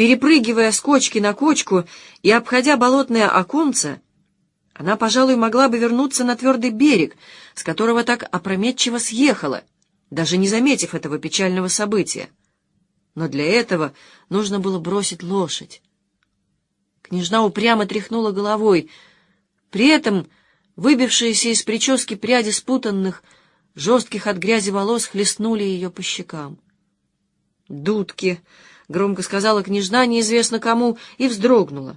Перепрыгивая с кочки на кочку и обходя болотное оконце, она, пожалуй, могла бы вернуться на твердый берег, с которого так опрометчиво съехала, даже не заметив этого печального события. Но для этого нужно было бросить лошадь. Княжна упрямо тряхнула головой. При этом выбившиеся из прически пряди спутанных, жестких от грязи волос хлестнули ее по щекам. «Дудки!» — громко сказала княжна неизвестно кому и вздрогнула,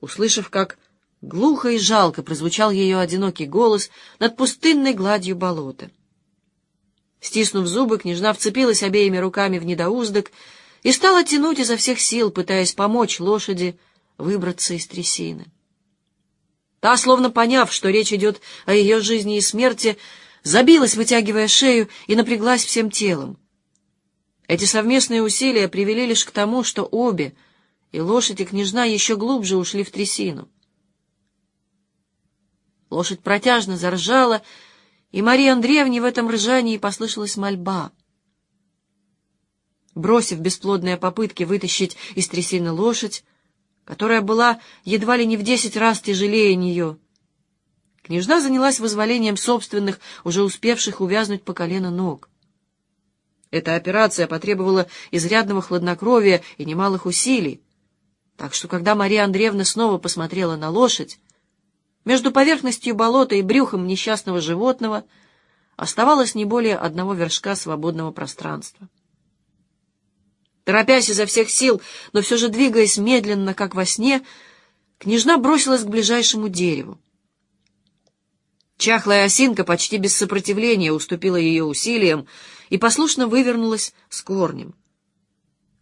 услышав, как Глухо и жалко прозвучал ее одинокий голос над пустынной гладью болота. Стиснув зубы, княжна вцепилась обеими руками в недоуздок и стала тянуть изо всех сил, пытаясь помочь лошади выбраться из трясины. Та, словно поняв, что речь идет о ее жизни и смерти, забилась, вытягивая шею, и напряглась всем телом. Эти совместные усилия привели лишь к тому, что обе, и лошадь, и княжна, еще глубже ушли в трясину. Лошадь протяжно заржала, и Марии Андреевне в этом ржании послышалась мольба. Бросив бесплодные попытки вытащить из трясины лошадь, которая была едва ли не в десять раз тяжелее нее, княжна занялась вызволением собственных, уже успевших увязнуть по колено ног. Эта операция потребовала изрядного хладнокровия и немалых усилий, так что, когда Мария Андреевна снова посмотрела на лошадь, между поверхностью болота и брюхом несчастного животного оставалось не более одного вершка свободного пространства. Торопясь изо всех сил, но все же двигаясь медленно, как во сне, княжна бросилась к ближайшему дереву. Чахлая осинка почти без сопротивления уступила ее усилиям и послушно вывернулась с корнем.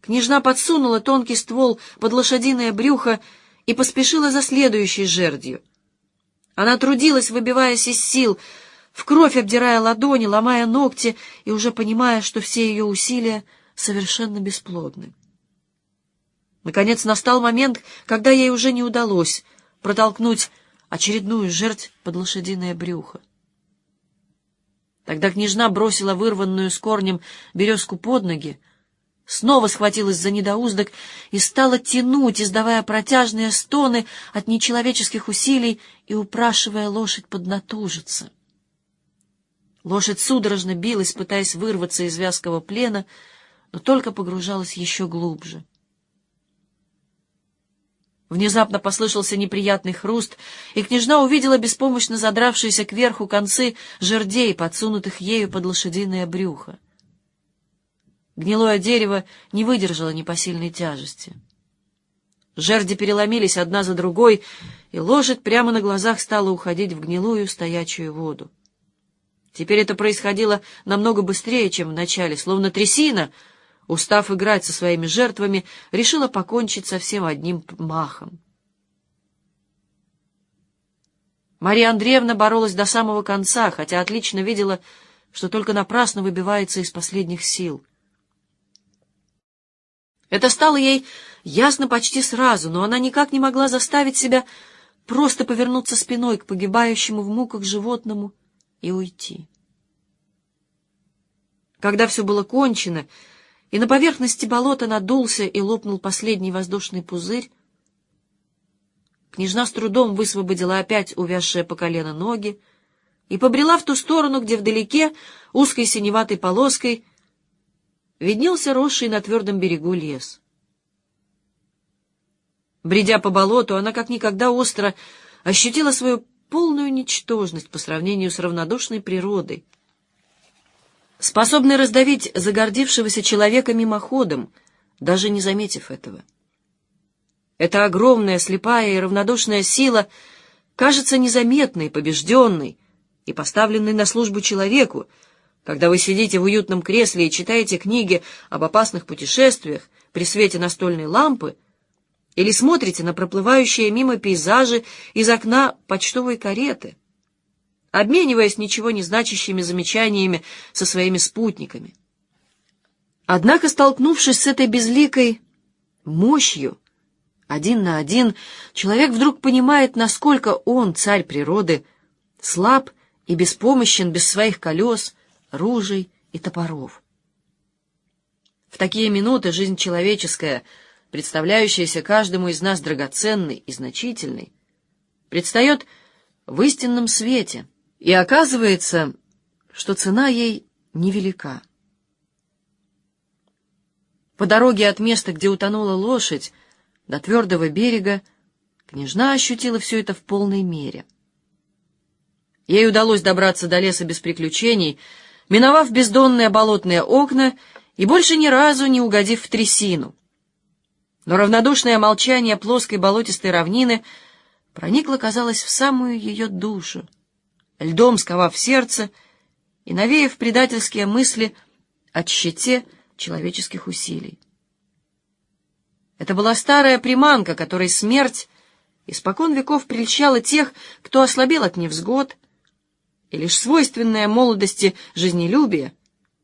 Княжна подсунула тонкий ствол под лошадиное брюхо и поспешила за следующей жердью — она трудилась, выбиваясь из сил, в кровь обдирая ладони, ломая ногти и уже понимая, что все ее усилия совершенно бесплодны. Наконец настал момент, когда ей уже не удалось протолкнуть очередную жертв под лошадиное брюхо. Тогда княжна бросила вырванную с корнем березку под ноги, снова схватилась за недоуздок и стала тянуть, издавая протяжные стоны от нечеловеческих усилий и упрашивая лошадь поднатужиться. Лошадь судорожно билась, пытаясь вырваться из вязкого плена, но только погружалась еще глубже. Внезапно послышался неприятный хруст, и княжна увидела беспомощно задравшиеся кверху концы жердей, подсунутых ею под лошадиное брюхо. Гнилое дерево не выдержало непосильной тяжести. Жерди переломились одна за другой, и лошадь прямо на глазах стала уходить в гнилую стоячую воду. Теперь это происходило намного быстрее, чем в начале, словно трясина, устав играть со своими жертвами, решила покончить со всем одним махом. Мария Андреевна боролась до самого конца, хотя отлично видела, что только напрасно выбивается из последних сил. Это стало ей ясно почти сразу, но она никак не могла заставить себя просто повернуться спиной к погибающему в муках животному и уйти. Когда все было кончено, и на поверхности болота надулся и лопнул последний воздушный пузырь, княжна с трудом высвободила опять увязшие по колено ноги и побрела в ту сторону, где вдалеке, узкой синеватой полоской, виднелся росший на твердом берегу лес. Бредя по болоту, она как никогда остро ощутила свою полную ничтожность по сравнению с равнодушной природой. Способный раздавить загордившегося человека мимоходом, даже не заметив этого. Эта огромная, слепая и равнодушная сила кажется незаметной, побежденной и поставленной на службу человеку, когда вы сидите в уютном кресле и читаете книги об опасных путешествиях при свете настольной лампы или смотрите на проплывающие мимо пейзажи из окна почтовой кареты, обмениваясь ничего не значащими замечаниями со своими спутниками. Однако, столкнувшись с этой безликой мощью, один на один, человек вдруг понимает, насколько он, царь природы, слаб и беспомощен без своих колес, ружей и топоров. В такие минуты жизнь человеческая, представляющаяся каждому из нас драгоценной и значительной, предстает в истинном свете, и оказывается, что цена ей невелика. По дороге от места, где утонула лошадь, до твердого берега, княжна ощутила все это в полной мере. Ей удалось добраться до леса без приключений, миновав бездонные болотные окна и больше ни разу не угодив в трясину. Но равнодушное молчание плоской болотистой равнины проникло, казалось, в самую ее душу, льдом сковав сердце и навеяв предательские мысли о щите человеческих усилий. Это была старая приманка, которой смерть испокон веков прельщала тех, кто ослабел от невзгод, и лишь свойственное молодости жизнелюбие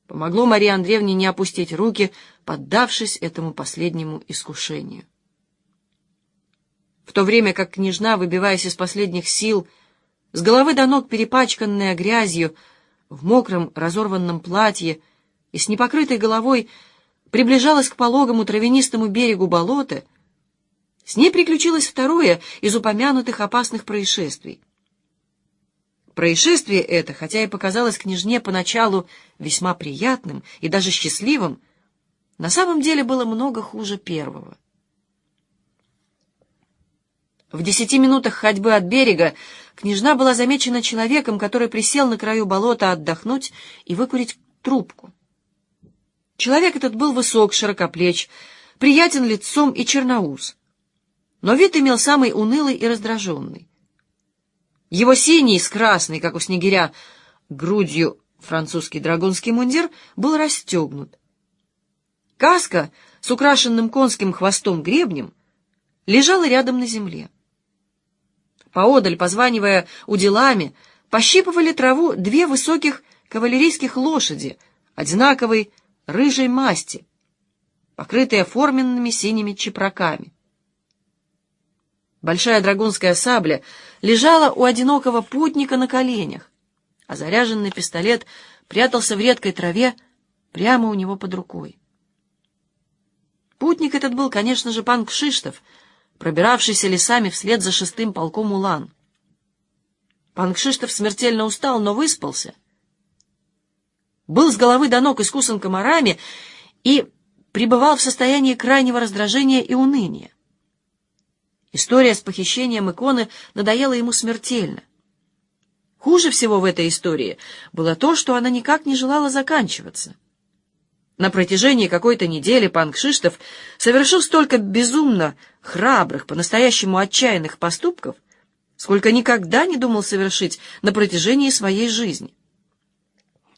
помогло Марии Андреевне не опустить руки, поддавшись этому последнему искушению. В то время как княжна, выбиваясь из последних сил, с головы до ног перепачканная грязью, в мокром разорванном платье и с непокрытой головой, приближалась к пологому травянистому берегу болота, с ней приключилось второе из упомянутых опасных происшествий. Происшествие это, хотя и показалось княжне поначалу весьма приятным и даже счастливым, на самом деле было много хуже первого. В десяти минутах ходьбы от берега княжна была замечена человеком, который присел на краю болота отдохнуть и выкурить трубку. Человек этот был высок, широкоплеч, приятен лицом и черноус, но вид имел самый унылый и раздраженный. Его синий с красной, как у снегиря, грудью французский драгунский мундир был расстегнут. Каска с украшенным конским хвостом гребнем лежала рядом на земле. Поодаль, позванивая уделами, пощипывали траву две высоких кавалерийских лошади, одинаковой рыжей масти, покрытые форменными синими чепраками. Большая драгунская сабля лежала у одинокого путника на коленях, а заряженный пистолет прятался в редкой траве прямо у него под рукой. Путник этот был, конечно же, пан Кшиштов, пробиравшийся лесами вслед за шестым полком Улан. Пан Кшиштов смертельно устал, но выспался — был с головы до ног искусан комарами и пребывал в состоянии крайнего раздражения и уныния. История с похищением иконы надоела ему смертельно. Хуже всего в этой истории было то, что она никак не желала заканчиваться. На протяжении какой-то недели пан Кшиштов совершил столько безумно храбрых, по-настоящему отчаянных поступков, сколько никогда не думал совершить на протяжении своей жизни.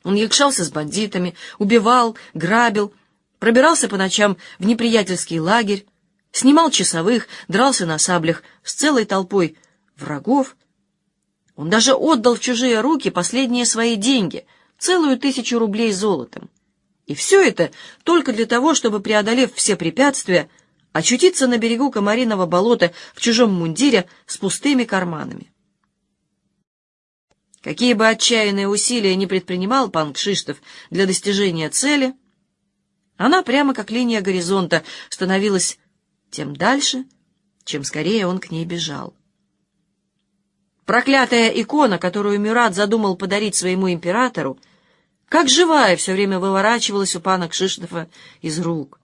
Он якшался с бандитами, убивал, грабил, пробирался по ночам в неприятельский лагерь, снимал часовых, дрался на саблях с целой толпой врагов. Он даже отдал в чужие руки последние свои деньги, целую тысячу рублей золотом. И все это только для того, чтобы, преодолев все препятствия, очутиться на берегу Комариного болота в чужом мундире с пустыми карманами. Какие бы отчаянные усилия ни предпринимал пан Кшиштов для достижения цели, она прямо как линия горизонта становилась тем дальше, чем скорее он к ней бежал. Проклятая икона, которую Мюрат задумал подарить своему императору, как живая все время выворачивалась у пана Кшиштофа из рук.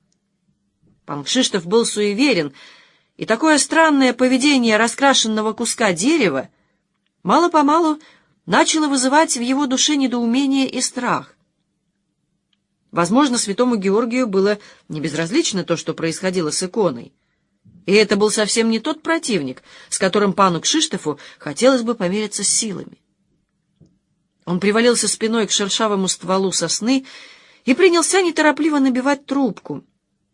Пан Кшиштоф был суеверен, и такое странное поведение раскрашенного куска дерева мало-помалу начало вызывать в его душе недоумение и страх. Возможно, святому Георгию было не безразлично то, что происходило с иконой. И это был совсем не тот противник, с которым пану Кшиштофу хотелось бы помериться силами. Он привалился спиной к шершавому стволу сосны и принялся неторопливо набивать трубку,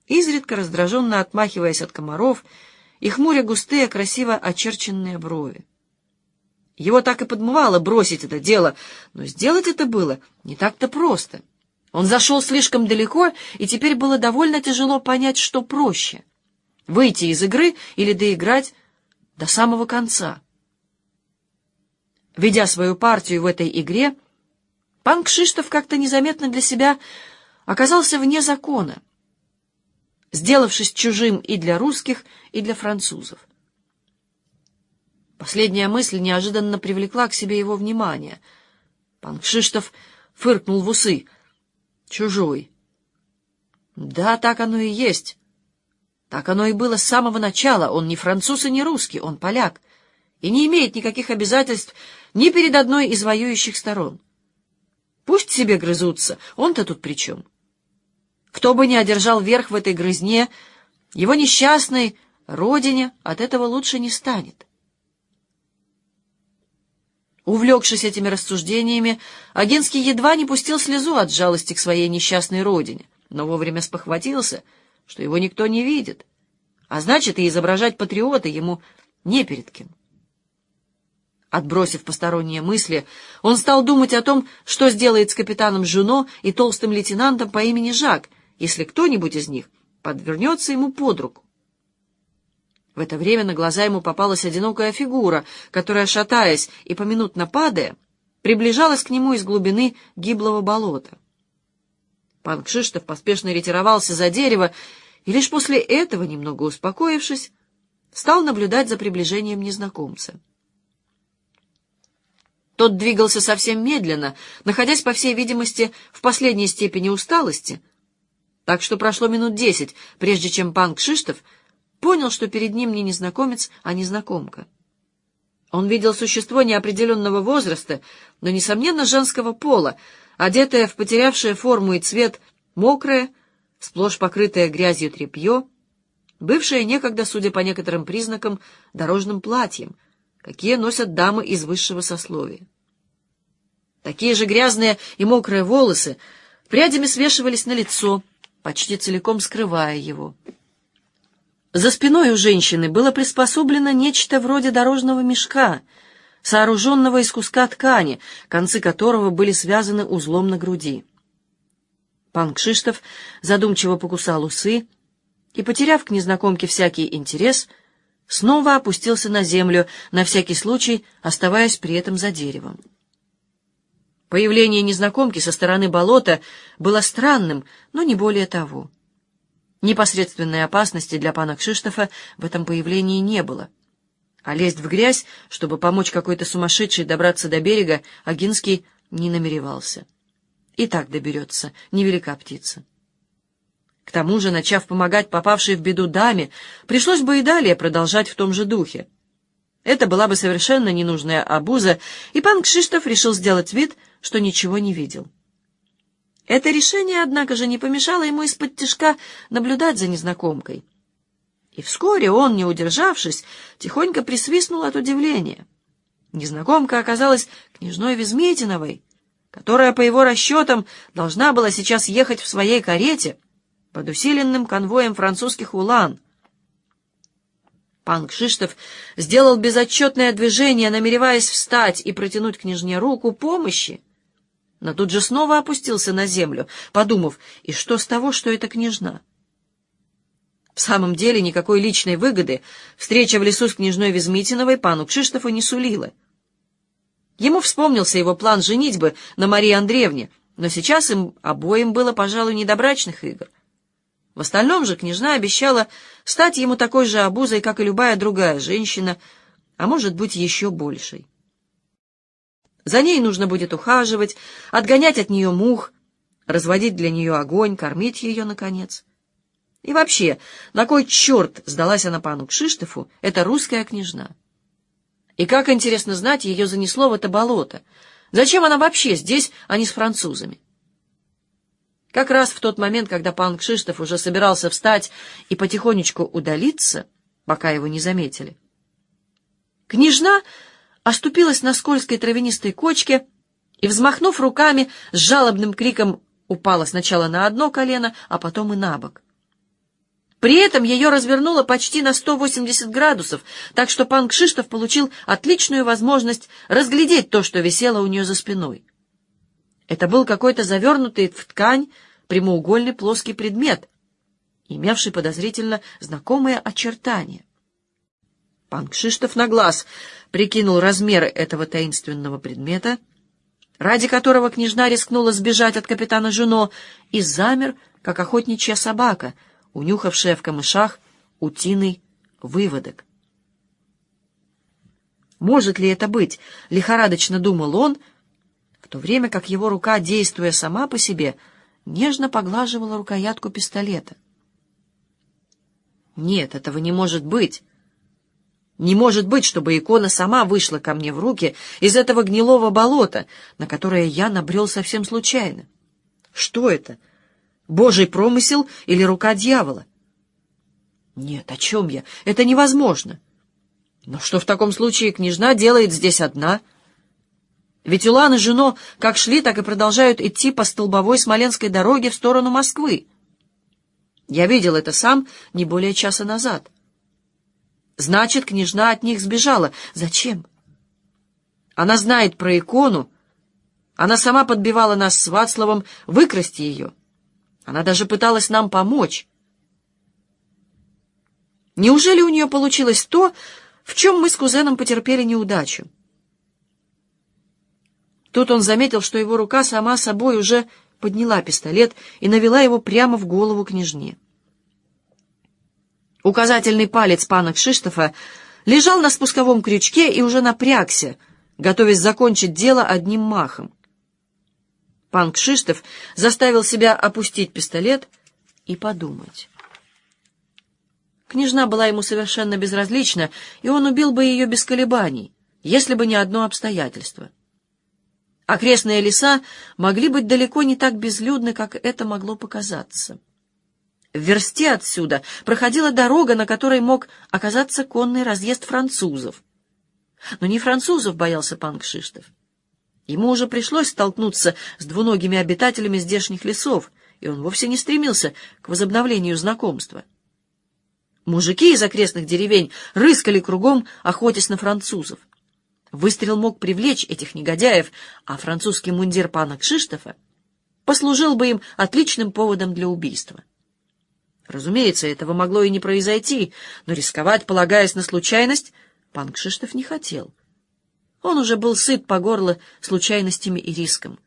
изредка раздраженно отмахиваясь от комаров и хмуря густые, красиво очерченные брови. Его так и подмывало бросить это дело, но сделать это было не так-то просто. Он зашел слишком далеко, и теперь было довольно тяжело понять, что проще — выйти из игры или доиграть до самого конца. Ведя свою партию в этой игре, пан Кшиштов как-то незаметно для себя оказался вне закона, сделавшись чужим и для русских, и для французов. Последняя мысль неожиданно привлекла к себе его внимание. Пан Кшиштов фыркнул в усы. «Чужой». «Да, так оно и есть. Так оно и было с самого начала. Он не француз и не русский, он поляк, и не имеет никаких обязательств ни перед одной из воюющих сторон. Пусть себе грызутся, он-то тут при чем?» Кто бы ни одержал верх в этой грызне, его несчастной родине от этого лучше не станет. Увлекшись этими рассуждениями, Агинский едва не пустил слезу от жалости к своей несчастной родине, но вовремя спохватился, что его никто не видит, а значит, и изображать патриота ему не перед кем. Отбросив посторонние мысли, он стал думать о том, что сделает с капитаном Жуно и толстым лейтенантом по имени Жак, если кто-нибудь из них подвернется ему под руку. В это время на глаза ему попалась одинокая фигура, которая, шатаясь и поминутно падая, приближалась к нему из глубины гиблого болота. Пан Кшиштов поспешно ретировался за дерево и лишь после этого, немного успокоившись, стал наблюдать за приближением незнакомца. Тот двигался совсем медленно, находясь, по всей видимости, в последней степени усталости, так что прошло минут десять, прежде чем пан Кшиштов понял, что перед ним не незнакомец, а незнакомка. Он видел существо неопределенного возраста, но, несомненно, женского пола, одетое в потерявшее форму и цвет мокрое, сплошь покрытое грязью тряпье, бывшее некогда, судя по некоторым признакам, дорожным платьем, какие носят дамы из высшего сословия. Такие же грязные и мокрые волосы прядями свешивались на лицо, почти целиком скрывая его. За спиной у женщины было приспособлено нечто вроде дорожного мешка, сооруженного из куска ткани, концы которого были связаны узлом на груди. Пан Кшиштов задумчиво покусал усы и, потеряв к незнакомке всякий интерес, снова опустился на землю, на всякий случай оставаясь при этом за деревом. Появление незнакомки со стороны болота было странным, но не более того. Непосредственной опасности для пана Кшиштофа в этом появлении не было. А лезть в грязь, чтобы помочь какой-то сумасшедшей добраться до берега, Агинский не намеревался. И так доберется, невелика птица. К тому же, начав помогать попавшей в беду даме, пришлось бы и далее продолжать в том же духе. Это была бы совершенно ненужная обуза, и пан Кшиштоф решил сделать вид, что ничего не видел. Это решение, однако же, не помешало ему из-под тишка наблюдать за незнакомкой. И вскоре он, не удержавшись, тихонько присвистнул от удивления. Незнакомка оказалась княжной Визметиновой, которая, по его расчетам, должна была сейчас ехать в своей карете под усиленным конвоем французских улан. Пан Кшиштов сделал безотчетное движение, намереваясь встать и протянуть княжне руку помощи, но тут же снова опустился на землю, подумав, и что с того, что это княжна? В самом деле никакой личной выгоды встреча в лесу с княжной Визмитиновой пану Кшиштофу не сулила. Ему вспомнился его план женитьбы на Марии Андреевне, но сейчас им обоим было, пожалуй, недобрачных игр. В остальном же княжна обещала стать ему такой же обузой, как и любая другая женщина, а может быть, еще большей. За ней нужно будет ухаживать, отгонять от нее мух, разводить для нее огонь, кормить ее, наконец. И вообще, на кой черт сдалась она пану Кшиштофу, эта русская княжна? И как интересно знать, ее занесло в это болото. Зачем она вообще здесь, а не с французами? Как раз в тот момент, когда пан Кшиштов уже собирался встать и потихонечку удалиться, пока его не заметили, княжна оступилась на скользкой травянистой кочке и, взмахнув руками, с жалобным криком упала сначала на одно колено, а потом и на бок. При этом ее развернуло почти на 180 градусов, так что пан Кшиштов получил отличную возможность разглядеть то, что висело у нее за спиной. Это был какой-то завернутый в ткань прямоугольный плоский предмет, имевший подозрительно знакомые очертания. Пан Кшиштов на глаз прикинул размеры этого таинственного предмета, ради которого княжна рискнула сбежать от капитана Жуно, и замер, как охотничья собака — унюхавшая в камышах утиный выводок. Может ли это быть, лихорадочно думал он, то время как его рука, действуя сама по себе, нежно поглаживала рукоятку пистолета. Нет, этого не может быть. Не может быть, чтобы икона сама вышла ко мне в руки из этого гнилого болота, на которое я набрел совсем случайно. Что это? Божий промысел или рука дьявола? Нет, о чем я? Это невозможно. Но что в таком случае княжна делает здесь одна? Ведь Улан и Жено как шли, так и продолжают идти по столбовой Смоленской дороге в сторону Москвы. Я видел это сам не более часа назад. Значит, княжна от них сбежала. Зачем? Она знает про икону. Она сама подбивала нас с Вацлавом выкрасть ее. Она даже пыталась нам помочь. Неужели у нее получилось то, в чем мы с кузеном потерпели неудачу? Тут он заметил, что его рука сама собой уже подняла пистолет и навела его прямо в голову княжне. Указательный палец пана Кшиштофа лежал на спусковом крючке и уже напрягся, готовясь закончить дело одним махом. Пан Кшиштов заставил себя опустить пистолет и подумать. Княжна была ему совершенно безразлична, и он убил бы ее без колебаний, если бы не одно обстоятельство. Окрестные леса могли быть далеко не так безлюдны, как это могло показаться. В версте отсюда проходила дорога, на которой мог оказаться конный разъезд французов. Но не французов боялся пан Кшиштов. Ему уже пришлось столкнуться с двуногими обитателями здешних лесов, и он вовсе не стремился к возобновлению знакомства. Мужики из окрестных деревень рыскали кругом, охотясь на французов. Выстрел мог привлечь этих негодяев, а французский мундир пана Кшиштофа послужил бы им отличным поводом для убийства. Разумеется, этого могло и не произойти, но рисковать, полагаясь на случайность, пан Кшиштоф не хотел. Он уже был сыт по горло случайностями и риском.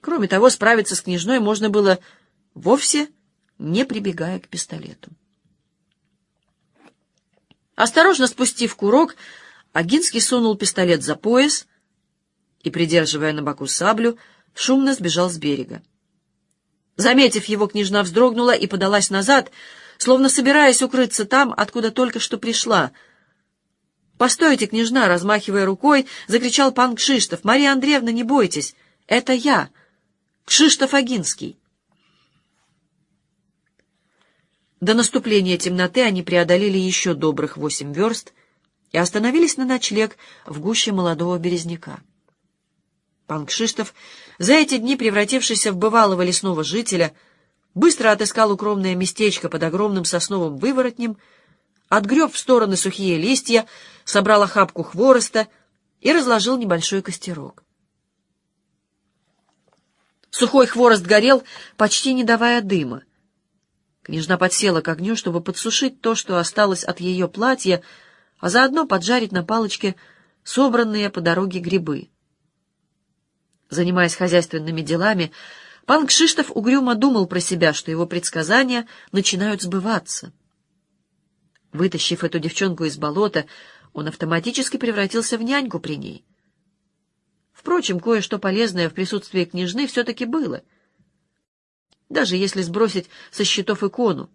Кроме того, справиться с княжной можно было вовсе не прибегая к пистолету. Осторожно спустив курок, Агинский сунул пистолет за пояс и, придерживая на боку саблю, шумно сбежал с берега. Заметив его, княжна вздрогнула и подалась назад, словно собираясь укрыться там, откуда только что пришла — «Постойте, княжна!» — размахивая рукой, закричал пан Кшиштов. «Мария Андреевна, не бойтесь! Это я, Кшиштов Агинский!» До наступления темноты они преодолели еще добрых восемь верст и остановились на ночлег в гуще молодого березняка. Пан Кшиштов, за эти дни превратившийся в бывалого лесного жителя, быстро отыскал укромное местечко под огромным сосновым выворотнем, отгреб в стороны сухие листья, собрал охапку хвороста и разложил небольшой костерок. Сухой хворост горел, почти не давая дыма. Княжна подсела к огню, чтобы подсушить то, что осталось от ее платья, а заодно поджарить на палочке собранные по дороге грибы. Занимаясь хозяйственными делами, пан Кшиштов угрюмо думал про себя, что его предсказания начинают сбываться. Вытащив эту девчонку из болота, он автоматически превратился в няньку при ней. Впрочем, кое-что полезное в присутствии княжны все-таки было. Даже если сбросить со счетов икону.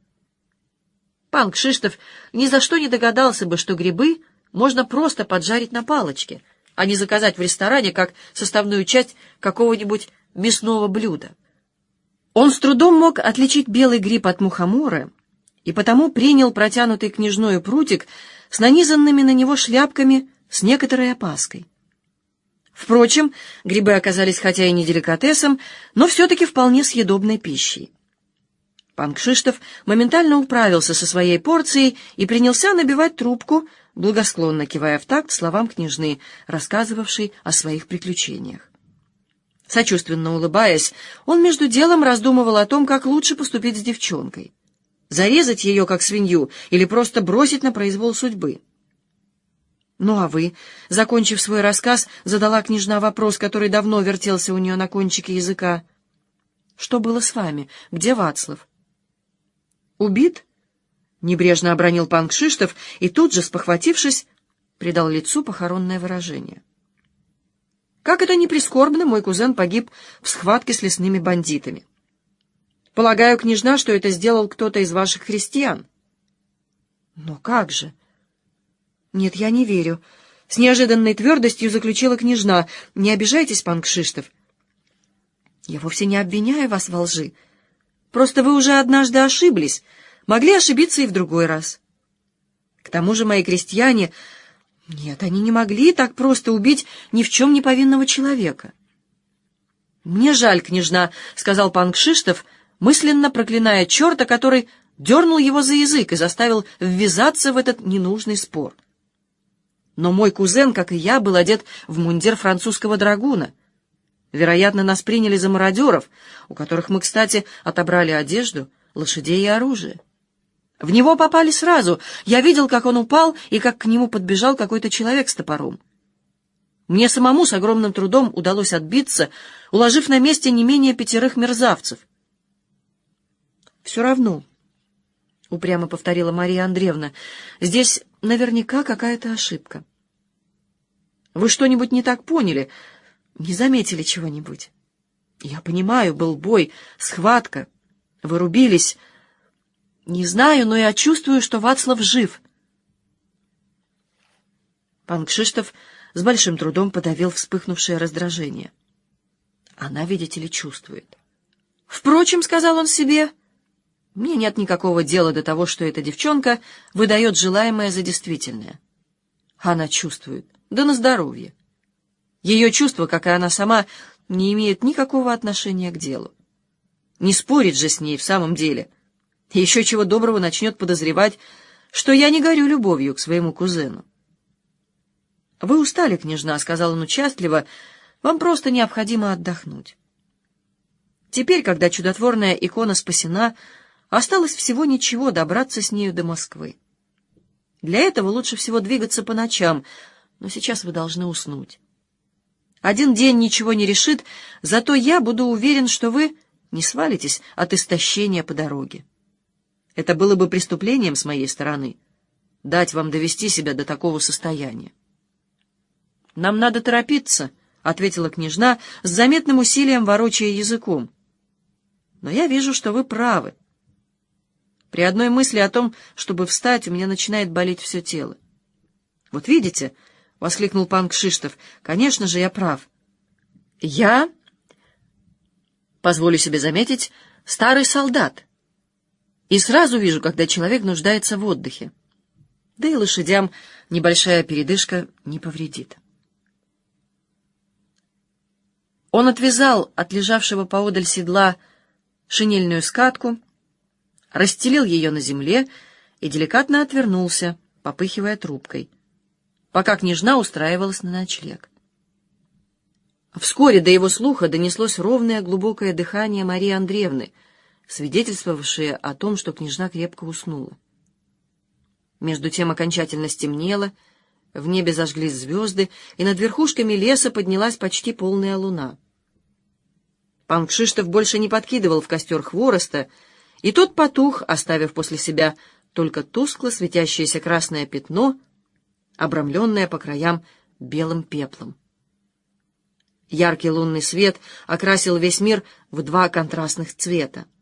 Пан Кшиштов ни за что не догадался бы, что грибы можно просто поджарить на палочке, а не заказать в ресторане как составную часть какого-нибудь мясного блюда. Он с трудом мог отличить белый гриб от мухомора, и потому принял протянутый княжною прутик с нанизанными на него шляпками с некоторой опаской. Впрочем, грибы оказались хотя и не деликатесом, но все-таки вполне съедобной пищей. Пан Кшиштов моментально управился со своей порцией и принялся набивать трубку, благосклонно кивая в такт словам княжны, рассказывавшей о своих приключениях. Сочувственно улыбаясь, он между делом раздумывал о том, как лучше поступить с девчонкой. Зарезать ее, как свинью, или просто бросить на произвол судьбы. «Ну а вы?» — закончив свой рассказ, задала княжна вопрос, который давно вертелся у нее на кончике языка. «Что было с вами? Где Вацлав?» «Убит?» — небрежно обронил пан Кшиштов и тут же, спохватившись, придал лицу похоронное выражение. «Как это не прискорбно, мой кузен погиб в схватке с лесными бандитами. Полагаю, княжна, что это сделал кто-то из ваших христиан». «Но как же?» «Нет, я не верю». С неожиданной твердостью заключила княжна. «Не обижайтесь, пан Кшиштов». «Я вовсе не обвиняю вас во лжи. Просто вы уже однажды ошиблись, могли ошибиться и в другой раз. К тому же мои крестьяне... Нет, они не могли так просто убить ни в чем не повинного человека». «Мне жаль, княжна», — сказал пан Кшиштов, мысленно проклиная черта, который дернул его за язык и заставил ввязаться в этот ненужный спор. Но мой кузен, как и я, был одет в мундир французского драгуна. Вероятно, нас приняли за мародеров, у которых мы, кстати, отобрали одежду, лошадей и оружие. В него попали сразу. Я видел, как он упал и как к нему подбежал какой-то человек с топором. Мне самому с огромным трудом удалось отбиться, уложив на месте не менее пятерых мерзавцев. «Все равно», — упрямо повторила Мария Андреевна, — «здесь наверняка какая-то ошибка». «Вы что-нибудь не так поняли?» Не заметили чего-нибудь? Я понимаю, был бой, схватка. Вы рубились. Не знаю, но я чувствую, что Вацлав жив. Пан Кшиштов с большим трудом подавил вспыхнувшее раздражение. Она, видите ли, чувствует. Впрочем, сказал он себе, мне нет никакого дела до того, что эта девчонка выдает желаемое за действительное. Она чувствует. Да на здоровье. Ее чувства, как и она сама, не имеют никакого отношения к делу. Не спорит же с ней в самом деле. Еще чего доброго начнет подозревать, что я не горю любовью к своему кузену. «Вы устали, княжна», — сказал он участливо, — «вам просто необходимо отдохнуть». Теперь, когда чудотворная икона спасена, осталось всего ничего добраться с нею до Москвы. Для этого лучше всего двигаться по ночам, но сейчас вы должны уснуть. Один день ничего не решит, зато я буду уверен, что вы не свалитесь от истощения по дороге. Это было бы преступлением с моей стороны — дать вам довести себя до такого состояния. «Нам надо торопиться», — ответила княжна с заметным усилием ворочая языком. «Но я вижу, что вы правы. При одной мысли о том, чтобы встать, у меня начинает болеть все тело. Вот видите, —— воскликнул пан Кшиштов. — Конечно же, я прав. — Я, позволю себе заметить, старый солдат. И сразу вижу, когда человек нуждается в отдыхе. Да и лошадям небольшая передышка не повредит. Он отвязал от лежавшего поодаль седла шинельную скатку, расстелил ее на земле и деликатно отвернулся, попыхивая трубкой — пока княжна устраивалась на ночлег. Вскоре до его слуха донеслось ровное глубокое дыхание Марии Андреевны, свидетельствовавшее о том, что княжна крепко уснула. Между тем окончательно стемнело, в небе зажглись звезды, и над верхушками леса поднялась почти полная луна. Пан Кшиштов больше не подкидывал в костер хвороста, и тот потух, оставив после себя только тускло светящееся красное пятно — обрамленная по краям белым пеплом. Яркий лунный свет окрасил весь мир в два контрастных цвета —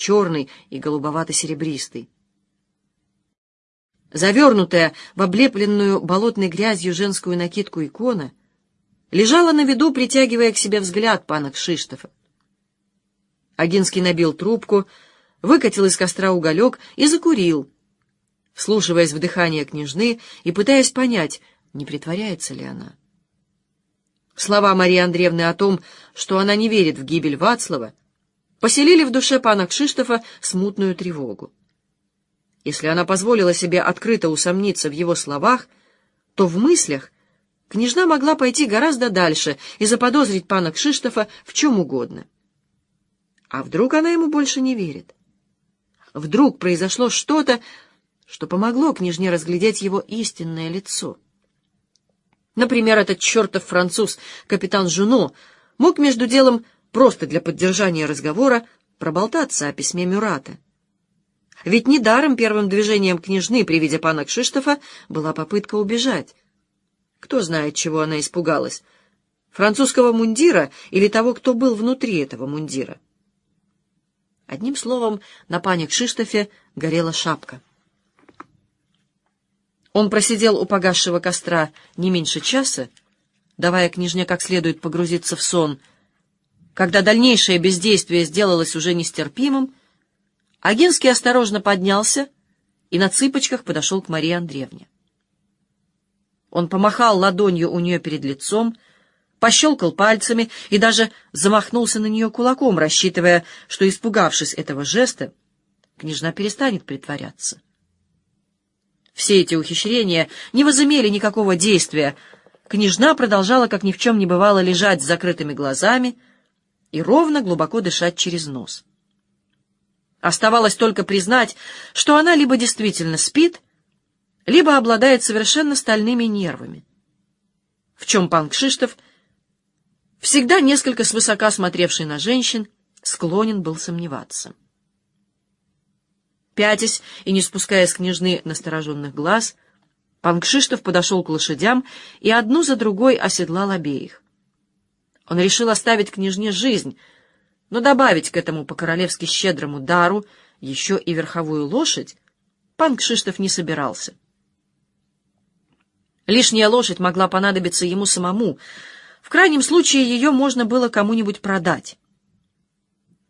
черный и голубовато-серебристый. Завернутая в облепленную болотной грязью женскую накидку икона лежала на виду, притягивая к себе взгляд пана Кшиштофа. Агинский набил трубку, выкатил из костра уголек и закурил, вслушиваясь в дыхание княжны и пытаясь понять, не притворяется ли она. Слова Марии Андреевны о том, что она не верит в гибель Вацлава, поселили в душе пана Кшиштофа смутную тревогу. Если она позволила себе открыто усомниться в его словах, то в мыслях княжна могла пойти гораздо дальше и заподозрить пана Кшиштофа в чем угодно. А вдруг она ему больше не верит? Вдруг произошло что-то, что помогло княжне разглядеть его истинное лицо. Например, этот чертов француз, капитан Жуно, мог между делом просто для поддержания разговора проболтаться о письме Мюрата. Ведь недаром первым движением княжны при виде пана Кшиштофа была попытка убежать. Кто знает, чего она испугалась? Французского мундира или того, кто был внутри этого мундира? Одним словом, на пане Кшиштофе горела шапка. Он просидел у погасшего костра не меньше часа, давая княжне как следует погрузиться в сон. Когда дальнейшее бездействие сделалось уже нестерпимым, Агинский осторожно поднялся и на цыпочках подошел к Марии Андреевне. Он помахал ладонью у нее перед лицом, пощелкал пальцами и даже замахнулся на нее кулаком, рассчитывая, что, испугавшись этого жеста, княжна перестанет притворяться. Все эти ухищрения не возымели никакого действия. Княжна продолжала, как ни в чем не бывало, лежать с закрытыми глазами и ровно глубоко дышать через нос. Оставалось только признать, что она либо действительно спит, либо обладает совершенно стальными нервами. В чем пан Кшиштов, всегда несколько свысока смотревший на женщин, склонен был сомневаться. Пятясь и не спуская с княжны настороженных глаз, пан Кшиштов подошел к лошадям и одну за другой оседлал обеих. Он решил оставить княжне жизнь, но добавить к этому по-королевски щедрому дару еще и верховую лошадь пан Кшиштов не собирался. Лишняя лошадь могла понадобиться ему самому. В крайнем случае ее можно было кому-нибудь продать.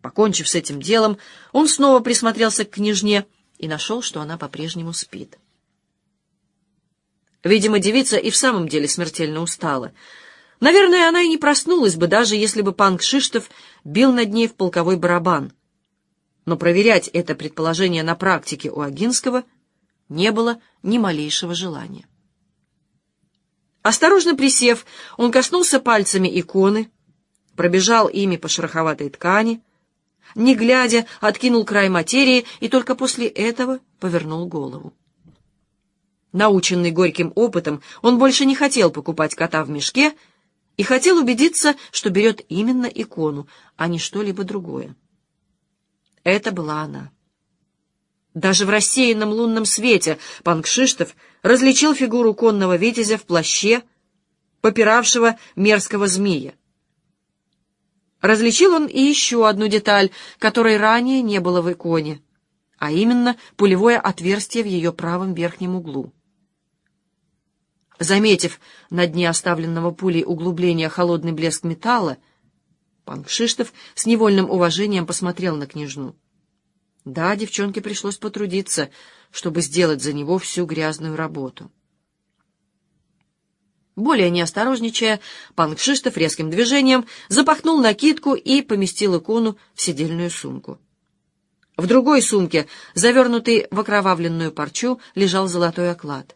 Покончив с этим делом, он снова присмотрелся к княжне и нашел, что она по-прежнему спит. Видимо, девица и в самом деле смертельно устала. Наверное, она и не проснулась бы, даже если бы пан Кшиштов бил над ней в полковой барабан. Но проверять это предположение на практике у Агинского не было ни малейшего желания. Осторожно присев, он коснулся пальцами иконы, пробежал ими по шероховатой ткани, не глядя, откинул край материи и только после этого повернул голову. Наученный горьким опытом, он больше не хотел покупать кота в мешке и хотел убедиться, что берет именно икону, а не что-либо другое. Это была она. Даже в рассеянном лунном свете пан Кшиштов различил фигуру конного витязя в плаще, попиравшего мерзкого змея. Различил он и еще одну деталь, которой ранее не было в иконе, а именно пулевое отверстие в ее правом верхнем углу. Заметив на дне оставленного пулей углубления холодный блеск металла, пан Кшиштов с невольным уважением посмотрел на княжну. Да, девчонке пришлось потрудиться, чтобы сделать за него всю грязную работу. Более неосторожничая, пан Кшиштов резким движением запахнул накидку и поместил икону в сидельную сумку. В другой сумке, завернутый в окровавленную парчу, лежал золотой оклад.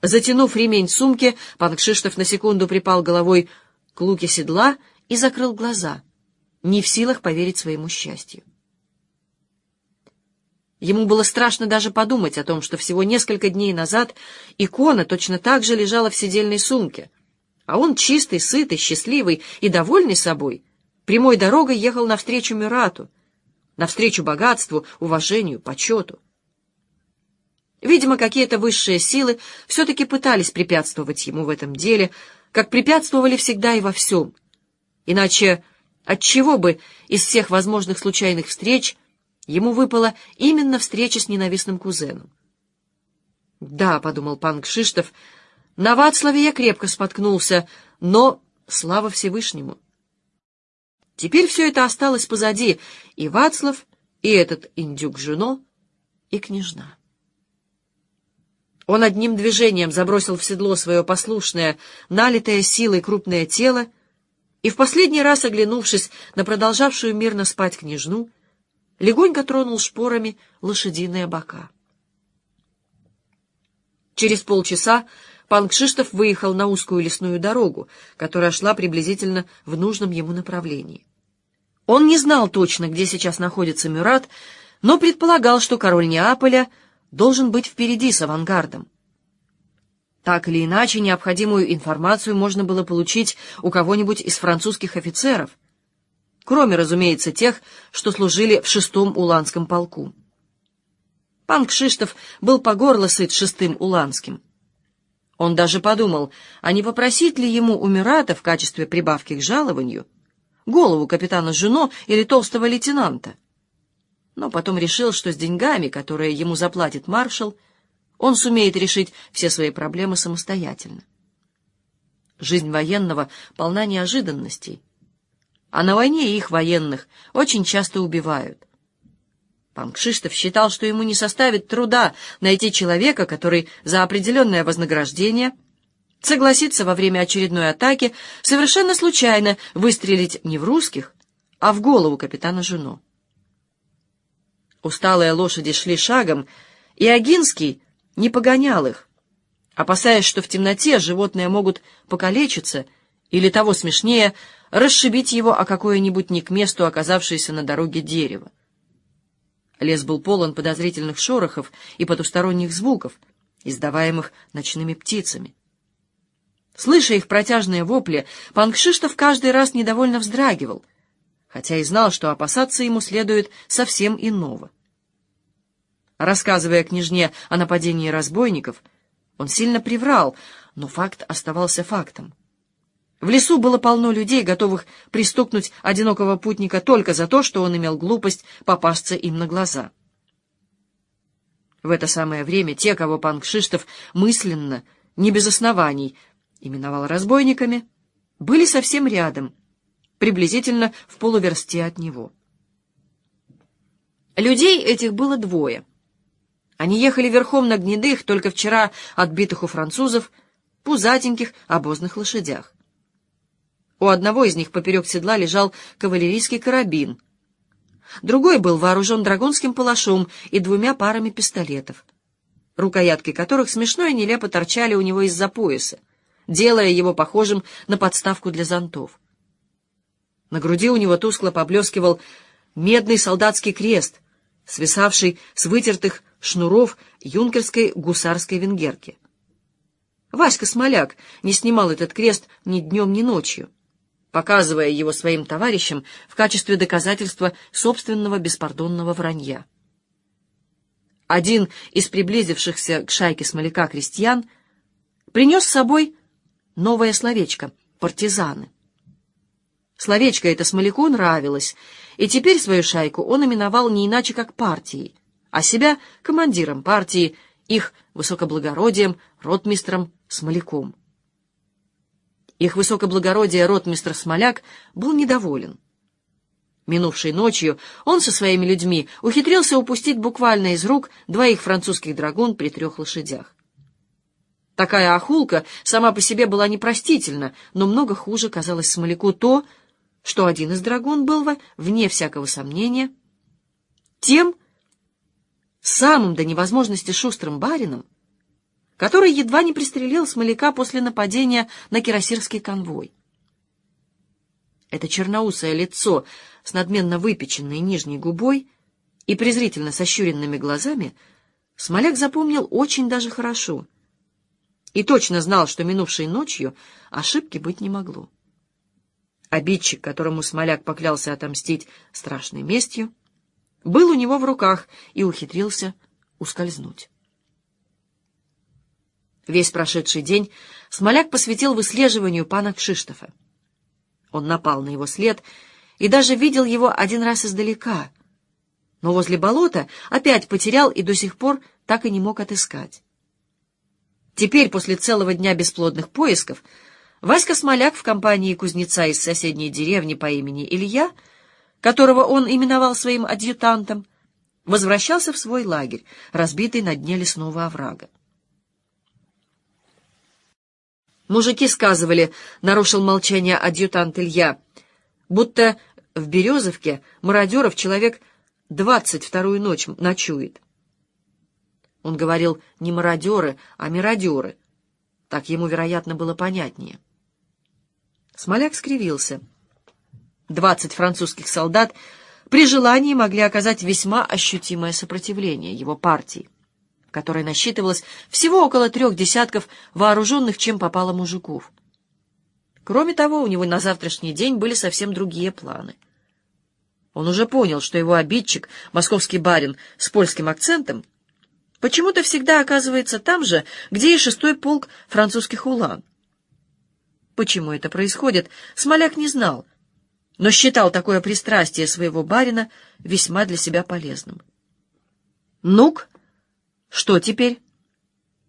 Затянув ремень сумки, пан Кшиштов на секунду припал головой к луке седла и закрыл глаза, не в силах поверить своему счастью. Ему было страшно даже подумать о том, что всего несколько дней назад икона точно так же лежала в сидельной сумке, а он чистый, сытый, счастливый и довольный собой, прямой дорогой ехал навстречу Мюрату, навстречу богатству, уважению, почету. Видимо, какие-то высшие силы все-таки пытались препятствовать ему в этом деле, как препятствовали всегда и во всем. Иначе отчего бы из всех возможных случайных встреч Ему выпала именно встреча с ненавистным кузеном. «Да», — подумал пан Кшиштов, — «на Вацлаве я крепко споткнулся, но слава Всевышнему». Теперь все это осталось позади, и Вацлав, и этот индюк Жено, и княжна. Он одним движением забросил в седло свое послушное, налитое силой крупное тело, и в последний раз, оглянувшись на продолжавшую мирно спать княжну, легонько тронул шпорами лошадиные бока. Через полчаса пан Кшиштов выехал на узкую лесную дорогу, которая шла приблизительно в нужном ему направлении. Он не знал точно, где сейчас находится Мюрат, но предполагал, что король Неаполя должен быть впереди с авангардом. Так или иначе, необходимую информацию можно было получить у кого-нибудь из французских офицеров, кроме, разумеется, тех, что служили в шестом уланском полку. Пан Кшиштов был по горло сыт шестым уланским. Он даже подумал, а не попросить ли ему у Мирата в качестве прибавки к жалованию голову капитана Жено или толстого лейтенанта. Но потом решил, что с деньгами, которые ему заплатит маршал, он сумеет решить все свои проблемы самостоятельно. Жизнь военного полна неожиданностей, а на войне их военных очень часто убивают. Пан Кшиштов считал, что ему не составит труда найти человека, который за определенное вознаграждение согласится во время очередной атаки совершенно случайно выстрелить не в русских, а в голову капитана Жуно. Усталые лошади шли шагом, и Агинский не погонял их, опасаясь, что в темноте животные могут покалечиться или, того смешнее, расшибить его о какое-нибудь не к месту оказавшееся на дороге дерево. Лес был полон подозрительных шорохов и потусторонних звуков, издаваемых ночными птицами. Слыша их протяжные вопли, пан Кшиштов каждый раз недовольно вздрагивал, хотя и знал, что опасаться ему следует совсем иного. Рассказывая княжне о нападении разбойников, он сильно приврал, но факт оставался фактом. В лесу было полно людей, готовых пристукнуть одинокого путника только за то, что он имел глупость попасться им на глаза. В это самое время те, кого пан Кшиштов мысленно, не без оснований, именовал разбойниками, были совсем рядом, приблизительно в полуверсте от него. Людей этих было двое. Они ехали верхом на гнедых, только вчера отбитых у французов, пузатеньких обозных лошадях. У одного из них поперек седла лежал кавалерийский карабин. Другой был вооружен драгунским палашом и двумя парами пистолетов, рукоятки которых смешно и нелепо торчали у него из-за пояса, делая его похожим на подставку для зонтов. На груди у него тускло поблескивал медный солдатский крест, свисавший с вытертых шнуров юнкерской гусарской венгерки. Васька Смоляк не снимал этот крест ни днем, ни ночью, показывая его своим товарищам в качестве доказательства собственного беспардонного вранья. Один из приблизившихся к шайке Смоляка крестьян принес с собой новое словечко — «партизаны». Словечко это Смоляку нравилось, и теперь свою шайку он именовал не иначе, как партией, а себя командиром партии, их высокоблагородием, ротмистром Смоляком. Их высокоблагородие ротмистр Смоляк был недоволен. Минувшей ночью он со своими людьми ухитрился упустить буквально из рук двоих французских драгун при трех лошадях. Такая охулка сама по себе была непростительна, но много хуже казалось Смоляку то, что один из драгун был, вне всякого сомнения, тем самым до невозможности шустрым барином, который едва не пристрелил Смоляка после нападения на кирасирский конвой. Это черноусое лицо с надменно выпеченной нижней губой и презрительно сощуренными глазами Смоляк запомнил очень даже хорошо и точно знал, что минувшей ночью ошибки быть не могло. Обидчик, которому Смоляк поклялся отомстить страшной местью, был у него в руках и ухитрился ускользнуть. Весь прошедший день Смоляк посвятил выслеживанию пана Кшиштофа. Он напал на его след и даже видел его один раз издалека, но возле болота опять потерял и до сих пор так и не мог отыскать. Теперь, после целого дня бесплодных поисков, Васька Смоляк в компании кузнеца из соседней деревни по имени Илья, которого он именовал своим адъютантом, возвращался в свой лагерь, разбитый на дне лесного оврага. Мужики сказывали, нарушил молчание адъютант Илья, будто в Березовке мародеров человек двадцать вторую ночь ночует. Он говорил не мародеры, а миродеры. Так ему, вероятно, было понятнее. Смоляк скривился. Двадцать французских солдат при желании могли оказать весьма ощутимое сопротивление его партии, которой насчитывалось всего около трех десятков вооруженных, чем попало мужиков. Кроме того, у него на завтрашний день были совсем другие планы. Он уже понял, что его обидчик, московский барин с польским акцентом, почему-то всегда оказывается там же, где и шестой полк французских улан. Почему это происходит, Смоляк не знал, но считал такое пристрастие своего барина весьма для себя полезным. «Ну-ка, что теперь?»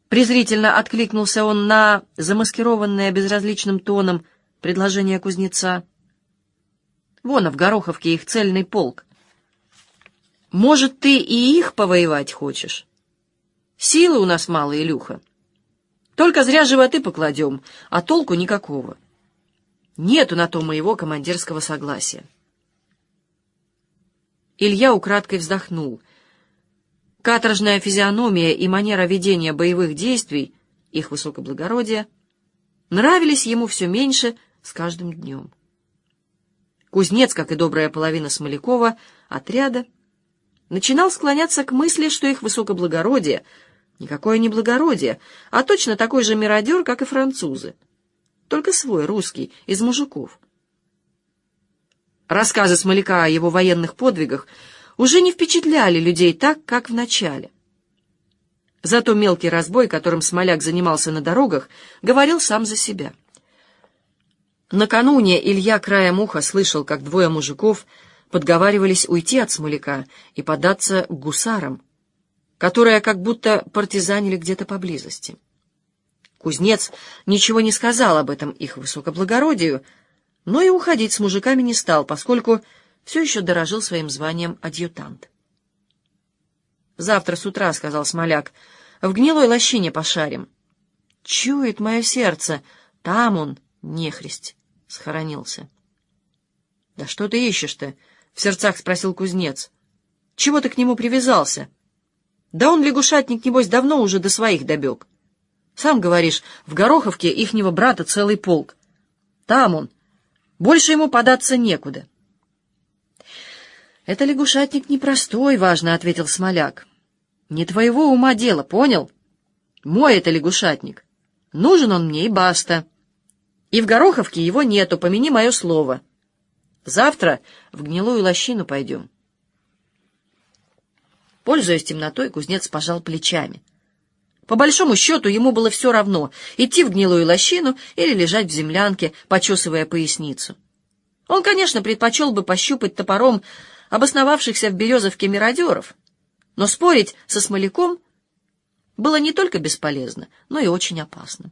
Презрительно откликнулся он на замаскированное безразличным тоном предложение кузнеца. «Вон, в Гороховке их цельный полк. Может, ты и их повоевать хочешь? Силы у нас мало, Илюха. Только зря животы покладем, а толку никакого». Нету на то моего командирского согласия. Илья украдкой вздохнул. Каторжная физиономия и манера ведения боевых действий, их высокоблагородие, нравились ему все меньше с каждым днем. Кузнец, как и добрая половина Смолякова, отряда, начинал склоняться к мысли, что их высокоблагородие — никакое не благородие, а точно такой же миродер, как и французы — только свой, русский, из мужиков. Рассказы Смоляка о его военных подвигах уже не впечатляли людей так, как в начале. Зато мелкий разбой, которым Смоляк занимался на дорогах, говорил сам за себя. Накануне Илья краем уха слышал, как двое мужиков подговаривались уйти от Смоляка и податься к гусарам, которые как будто партизанили где-то поблизости. Кузнец ничего не сказал об этом их высокоблагородию, но и уходить с мужиками не стал, поскольку все еще дорожил своим званием адъютант. «Завтра с утра», — сказал Смоляк, — «в гнилой лощине пошарим». «Чует мое сердце, там он, нехристь, схоронился». «Да что ты ищешь-то?» — в сердцах спросил кузнец. «Чего ты к нему привязался?» «Да он, лягушатник, небось, давно уже до своих добег». Сам говоришь, в Гороховке ихнего брата целый полк. Там он. Больше ему податься некуда. «Это лягушатник непростой, — важно ответил Смоляк. Не твоего ума дело, понял? Мой это лягушатник. Нужен он мне и баста. И в Гороховке его нету, помяни мое слово. Завтра в гнилую лощину пойдем». Пользуясь темнотой, кузнец пожал плечами — по большому счету ему было все равно, идти в гнилую лощину или лежать в землянке, почесывая поясницу. Он, конечно, предпочел бы пощупать топором обосновавшихся в Березовке мародеров, но спорить со Смоляком было не только бесполезно, но и очень опасно.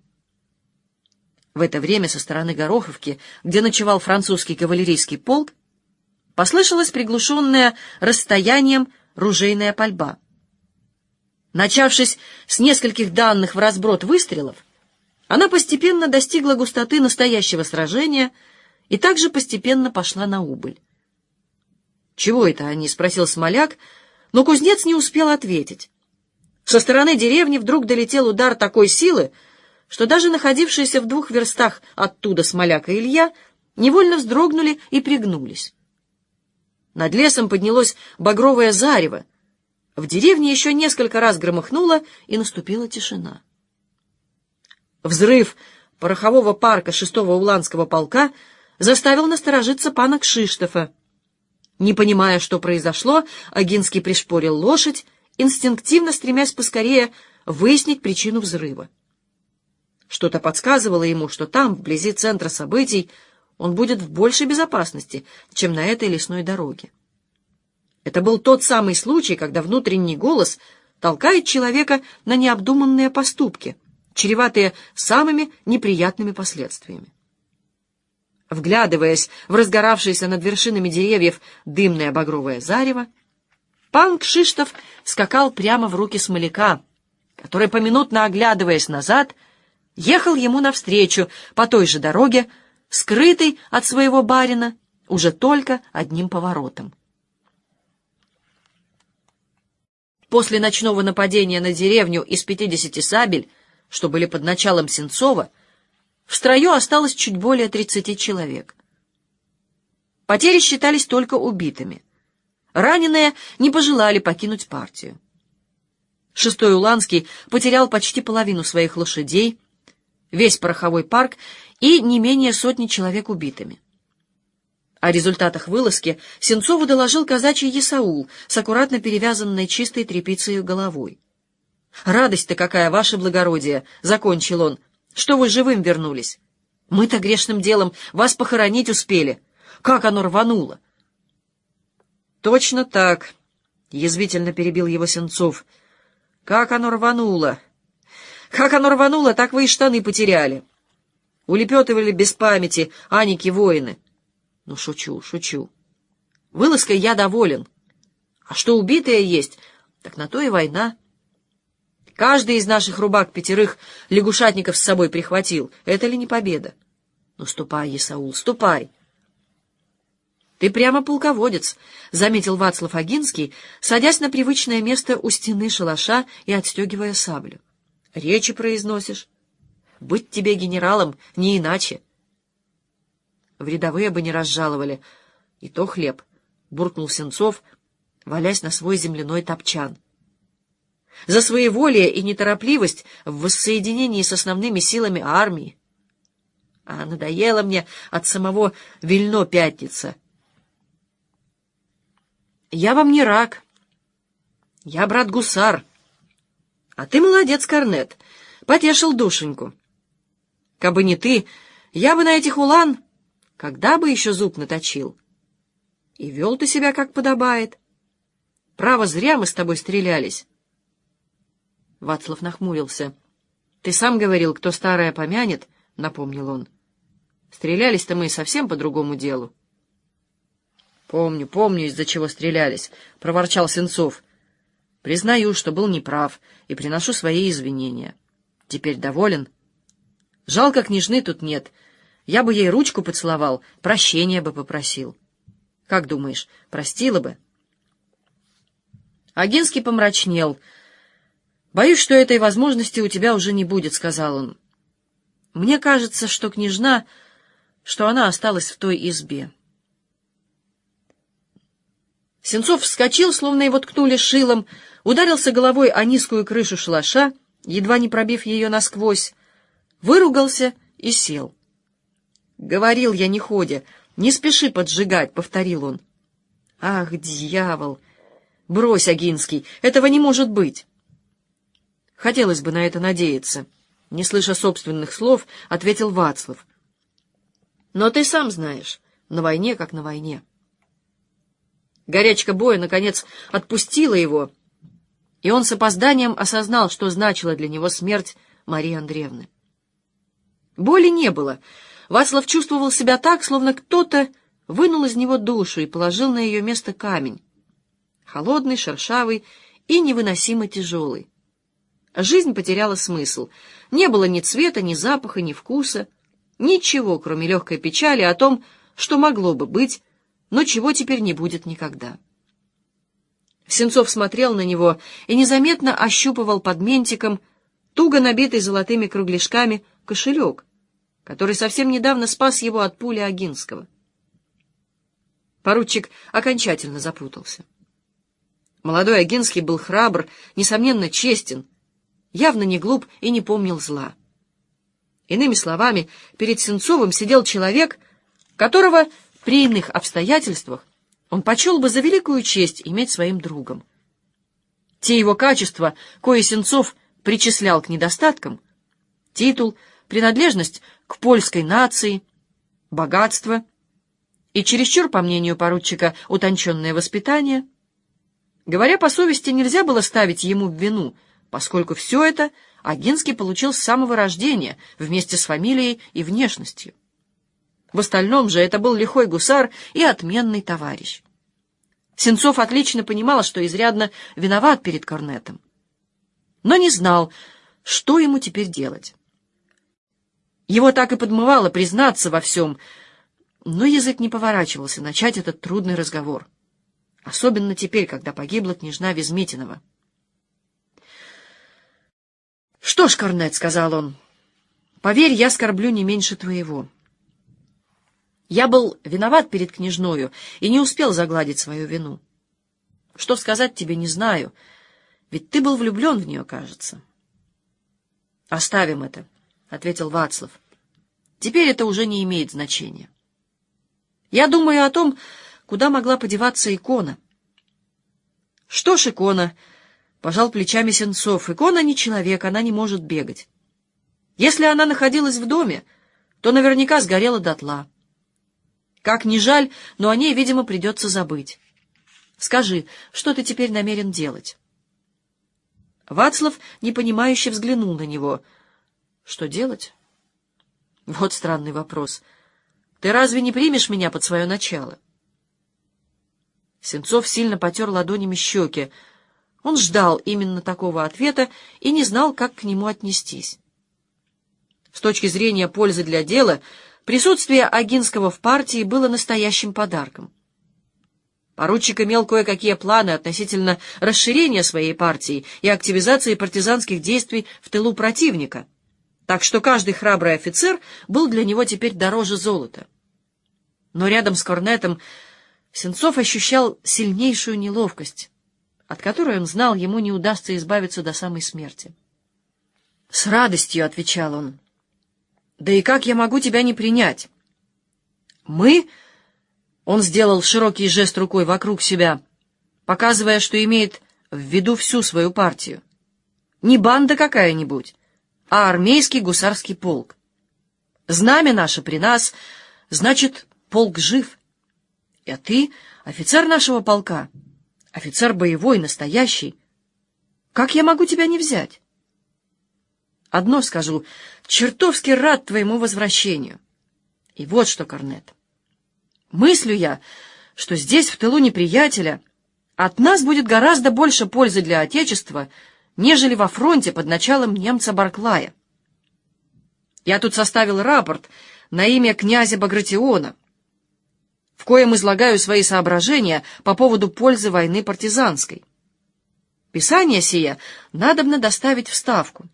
В это время со стороны Гороховки, где ночевал французский кавалерийский полк, послышалась приглушенная расстоянием ружейная пальба — Начавшись с нескольких данных в разброд выстрелов, она постепенно достигла густоты настоящего сражения и также постепенно пошла на убыль. «Чего это они?» — спросил Смоляк, но кузнец не успел ответить. Со стороны деревни вдруг долетел удар такой силы, что даже находившиеся в двух верстах оттуда Смоляк и Илья невольно вздрогнули и пригнулись. Над лесом поднялось багровое зарево, в деревне еще несколько раз громыхнуло, и наступила тишина. Взрыв порохового парка шестого уланского полка заставил насторожиться пана Кшиштофа. Не понимая, что произошло, Агинский пришпорил лошадь, инстинктивно стремясь поскорее выяснить причину взрыва. Что-то подсказывало ему, что там, вблизи центра событий, он будет в большей безопасности, чем на этой лесной дороге. Это был тот самый случай, когда внутренний голос толкает человека на необдуманные поступки, чреватые самыми неприятными последствиями. Вглядываясь в разгоравшееся над вершинами деревьев дымное багровое зарево, пан Кшиштов скакал прямо в руки смоляка, который, поминутно оглядываясь назад, ехал ему навстречу по той же дороге, скрытый от своего барина уже только одним поворотом. После ночного нападения на деревню из пятидесяти сабель, что были под началом Сенцова, в строю осталось чуть более тридцати человек. Потери считались только убитыми. Раненые не пожелали покинуть партию. Шестой Уланский потерял почти половину своих лошадей, весь пороховой парк и не менее сотни человек убитыми. О результатах вылазки Сенцову доложил казачий Есаул с аккуратно перевязанной чистой тряпицей головой. «Радость-то какая, ваше благородие!» — закончил он. «Что вы живым вернулись? Мы-то грешным делом вас похоронить успели. Как оно рвануло!» «Точно так!» — язвительно перебил его Сенцов. «Как оно рвануло! Как оно рвануло, так вы и штаны потеряли!» Улепетывали без памяти Аники-воины. Ну, шучу, шучу. Вылазкой я доволен. А что убитые есть, так на то и война. Каждый из наших рубак пятерых лягушатников с собой прихватил. Это ли не победа? Ну, ступай, Исаул, ступай. Ты прямо полководец, — заметил Вацлав Агинский, садясь на привычное место у стены шалаша и отстегивая саблю. Речи произносишь. Быть тебе генералом не иначе. В рядовые бы не разжаловали. И то хлеб, — буркнул Сенцов, валясь на свой земляной топчан. За своеволие и неторопливость в воссоединении с основными силами армии. А надоело мне от самого Вильно пятница. Я вам не рак. Я брат гусар. А ты молодец, Корнет, потешил душеньку. Кабы не ты, я бы на этих улан когда бы еще зуб наточил. И вел ты себя, как подобает. Право, зря мы с тобой стрелялись. Вацлав нахмурился. — Ты сам говорил, кто старое помянет, — напомнил он. — Стрелялись-то мы совсем по другому делу. — Помню, помню, из-за чего стрелялись, — проворчал Сенцов. — Признаю, что был неправ, и приношу свои извинения. Теперь доволен? — Жалко, княжны тут нет. Я бы ей ручку поцеловал, прощения бы попросил. Как думаешь, простила бы? Агинский помрачнел. «Боюсь, что этой возможности у тебя уже не будет», — сказал он. «Мне кажется, что княжна, что она осталась в той избе». Сенцов вскочил, словно его ткнули шилом, ударился головой о низкую крышу шалаша, едва не пробив ее насквозь, выругался и сел. «Говорил я, не ходя, не спеши поджигать», — повторил он. «Ах, дьявол! Брось, Агинский, этого не может быть!» «Хотелось бы на это надеяться», — не слыша собственных слов, ответил Вацлав. «Но ты сам знаешь, на войне как на войне». Горячка боя, наконец, отпустила его, и он с опозданием осознал, что значила для него смерть Марии Андреевны. Боли не было. Вацлав чувствовал себя так, словно кто-то вынул из него душу и положил на ее место камень. Холодный, шершавый и невыносимо тяжелый. Жизнь потеряла смысл. Не было ни цвета, ни запаха, ни вкуса. Ничего, кроме легкой печали о том, что могло бы быть, но чего теперь не будет никогда. Сенцов смотрел на него и незаметно ощупывал под ментиком, туго набитый золотыми кругляшками, кошелек, который совсем недавно спас его от пули Агинского. Поручик окончательно запутался. Молодой Агинский был храбр, несомненно, честен, явно не глуп и не помнил зла. Иными словами, перед Сенцовым сидел человек, которого при иных обстоятельствах он почел бы за великую честь иметь своим другом. Те его качества, кое Сенцов причислял к недостаткам, титул, принадлежность к польской нации, богатство и чересчур, по мнению поручика, утонченное воспитание. Говоря по совести, нельзя было ставить ему в вину, поскольку все это Агинский получил с самого рождения, вместе с фамилией и внешностью. В остальном же это был лихой гусар и отменный товарищ. Сенцов отлично понимал, что изрядно виноват перед Корнетом, но не знал, что ему теперь делать. Его так и подмывало признаться во всем, но язык не поворачивался начать этот трудный разговор, особенно теперь, когда погибла княжна Везмитинова. «Что ж, Корнет, — сказал он, — поверь, я скорблю не меньше твоего. Я был виноват перед княжною и не успел загладить свою вину. Что сказать тебе, не знаю, ведь ты был влюблен в нее, кажется». «Оставим это», — ответил Вацлав. «Теперь это уже не имеет значения. Я думаю о том, куда могла подеваться икона». «Что ж, икона?» Пожал плечами Сенцов. Икона не человек, она не может бегать. Если она находилась в доме, то наверняка сгорела дотла. Как ни жаль, но о ней, видимо, придется забыть. Скажи, что ты теперь намерен делать? Вацлав непонимающе взглянул на него. Что делать? Вот странный вопрос. Ты разве не примешь меня под свое начало? Сенцов сильно потер ладонями щеки. Он ждал именно такого ответа и не знал, как к нему отнестись. С точки зрения пользы для дела, присутствие Агинского в партии было настоящим подарком. Поручик имел кое-какие планы относительно расширения своей партии и активизации партизанских действий в тылу противника, так что каждый храбрый офицер был для него теперь дороже золота. Но рядом с Корнетом Сенцов ощущал сильнейшую неловкость от которой он знал, ему не удастся избавиться до самой смерти. «С радостью», — отвечал он. «Да и как я могу тебя не принять?» «Мы...» — он сделал широкий жест рукой вокруг себя, показывая, что имеет в виду всю свою партию. «Не банда какая-нибудь, а армейский гусарский полк. Знамя наше при нас, значит, полк жив. А ты — офицер нашего полка». Офицер боевой, настоящий. Как я могу тебя не взять? Одно скажу, чертовски рад твоему возвращению. И вот что, Корнет. Мыслю я, что здесь, в тылу неприятеля, от нас будет гораздо больше пользы для Отечества, нежели во фронте под началом немца Барклая. Я тут составил рапорт на имя князя Багратиона — в коем излагаю свои соображения по поводу пользы войны партизанской. Писание сие надобно доставить в Ставку.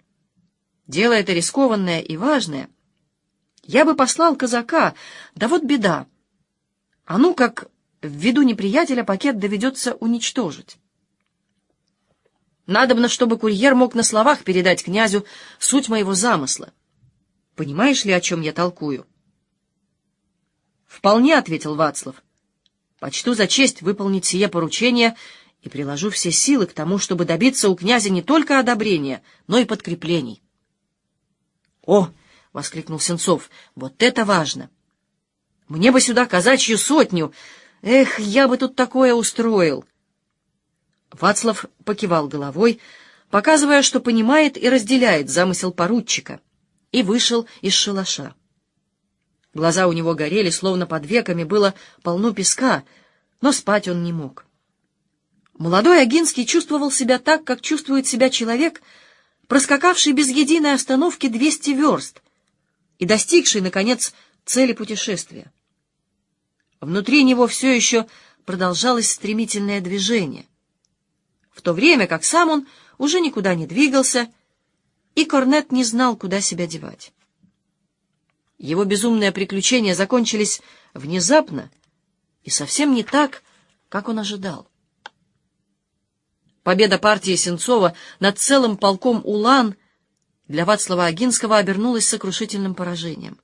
Дело это рискованное и важное. Я бы послал казака, да вот беда. А ну как в виду неприятеля пакет доведется уничтожить. Надобно, чтобы курьер мог на словах передать князю суть моего замысла. Понимаешь ли, о чем я толкую? «Вполне», — ответил Вацлав. «Почту за честь выполнить сие поручение и приложу все силы к тому, чтобы добиться у князя не только одобрения, но и подкреплений». «О!» — воскликнул Сенцов. «Вот это важно! Мне бы сюда казачью сотню! Эх, я бы тут такое устроил!» Вацлав покивал головой, показывая, что понимает и разделяет замысел поручика, и вышел из шалаша. Глаза у него горели, словно под веками было полно песка, но спать он не мог. Молодой Агинский чувствовал себя так, как чувствует себя человек, проскакавший без единой остановки двести верст и достигший, наконец, цели путешествия. Внутри него все еще продолжалось стремительное движение, в то время как сам он уже никуда не двигался, и Корнет не знал, куда себя девать. Его безумные приключения закончились внезапно и совсем не так, как он ожидал. Победа партии Сенцова над целым полком Улан для Вацлава Агинского обернулась сокрушительным поражением.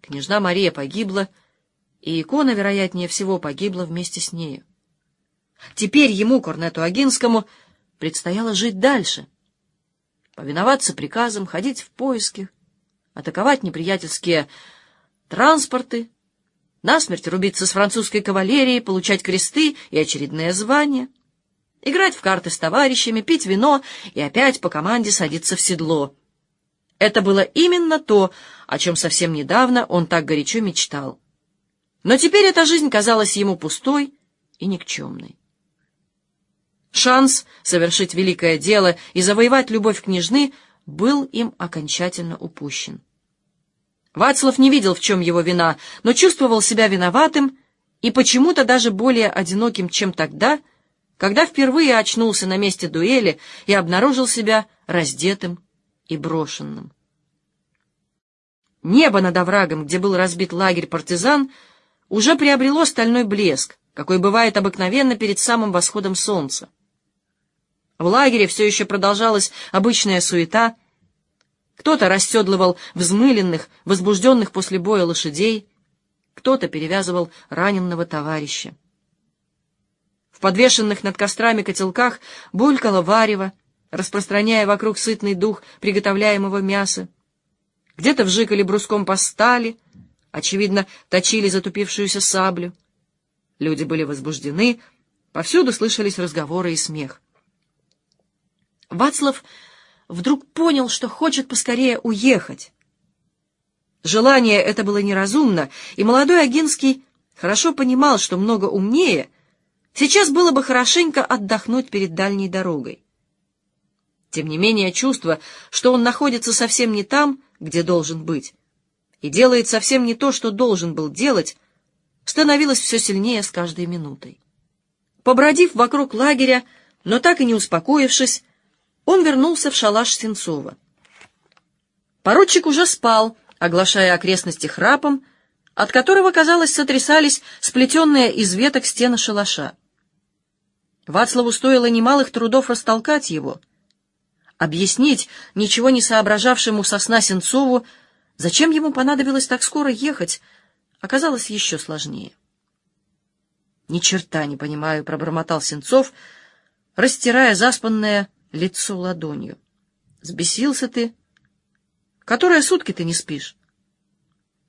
Княжна Мария погибла, и икона, вероятнее всего, погибла вместе с нею. Теперь ему, Корнету Агинскому, предстояло жить дальше, повиноваться приказам, ходить в поиски, атаковать неприятельские транспорты, насмерть рубиться с французской кавалерией, получать кресты и очередные звания. играть в карты с товарищами, пить вино и опять по команде садиться в седло. Это было именно то, о чем совсем недавно он так горячо мечтал. Но теперь эта жизнь казалась ему пустой и никчемной. Шанс совершить великое дело и завоевать любовь княжны был им окончательно упущен. Вацлав не видел, в чем его вина, но чувствовал себя виноватым и почему-то даже более одиноким, чем тогда, когда впервые очнулся на месте дуэли и обнаружил себя раздетым и брошенным. Небо над оврагом, где был разбит лагерь партизан, уже приобрело стальной блеск, какой бывает обыкновенно перед самым восходом солнца. В лагере все еще продолжалась обычная суета. Кто-то расседлывал взмыленных, возбужденных после боя лошадей, кто-то перевязывал раненного товарища. В подвешенных над кострами котелках булькало варево, распространяя вокруг сытный дух приготовляемого мяса. Где-то вжикали бруском по стали, очевидно, точили затупившуюся саблю. Люди были возбуждены, повсюду слышались разговоры и смех. Вацлав вдруг понял, что хочет поскорее уехать. Желание это было неразумно, и молодой Агинский хорошо понимал, что много умнее, сейчас было бы хорошенько отдохнуть перед дальней дорогой. Тем не менее, чувство, что он находится совсем не там, где должен быть, и делает совсем не то, что должен был делать, становилось все сильнее с каждой минутой. Побродив вокруг лагеря, но так и не успокоившись, он вернулся в шалаш Сенцова. Поручик уже спал, оглашая окрестности храпом, от которого, казалось, сотрясались сплетенные из веток стены шалаша. Вацлаву стоило немалых трудов растолкать его, объяснить ничего не соображавшему сосна Сенцову, зачем ему понадобилось так скоро ехать, оказалось еще сложнее. «Ни черта не понимаю», — пробормотал Сенцов, растирая заспанное лицо ладонью. «Сбесился ты? Которые сутки ты не спишь?»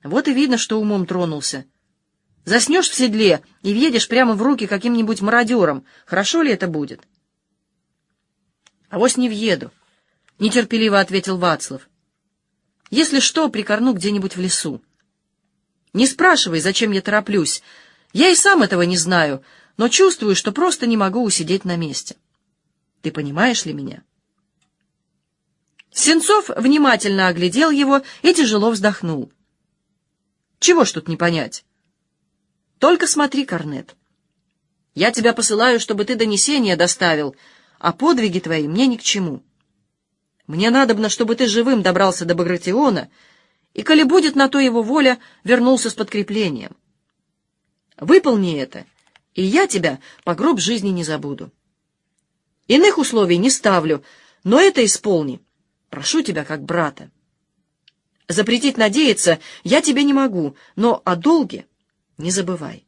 Вот и видно, что умом тронулся. Заснешь в седле и въедешь прямо в руки каким-нибудь мародером. Хорошо ли это будет? — Авось не въеду, — нетерпеливо ответил Вацлав. — Если что, прикорну где-нибудь в лесу. Не спрашивай, зачем я тороплюсь. Я и сам этого не знаю, но чувствую, что просто не могу усидеть на месте. Ты понимаешь ли меня? Сенцов внимательно оглядел его и тяжело вздохнул. Чего ж тут не понять? Только смотри, Корнет. Я тебя посылаю, чтобы ты донесение доставил, а подвиги твои мне ни к чему. Мне надобно, чтобы ты живым добрался до Багратиона, и, коли будет на то его воля, вернулся с подкреплением. Выполни это, и я тебя по гроб жизни не забуду. Иных условий не ставлю, но это исполни. Прошу тебя, как брата. Запретить надеяться я тебе не могу, но о долге не забывай.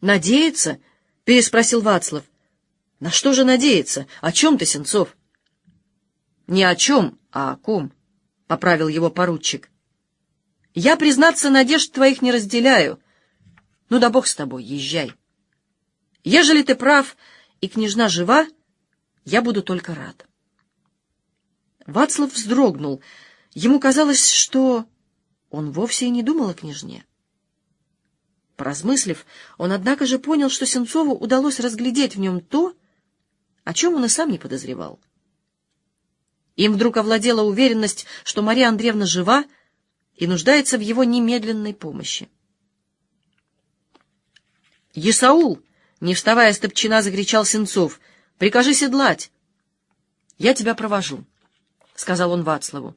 «Надеяться?» — переспросил Вацлав. «На что же надеяться? О чем ты, Сенцов?» «Не о чем, а о ком», — поправил его поручик. «Я, признаться, надежд твоих не разделяю. Ну да бог с тобой, езжай. Ежели ты прав и княжна жива, я буду только рад». Вацлав вздрогнул — Ему казалось, что он вовсе и не думал о княжне. Поразмыслив, он, однако же, понял, что Сенцову удалось разглядеть в нем то, о чем он и сам не подозревал. Им вдруг овладела уверенность, что Мария Андреевна жива и нуждается в его немедленной помощи. «Есаул!» — не вставая с топчина, закричал Сенцов. «Прикажи седлать!» «Я тебя провожу», — сказал он Вацлаву.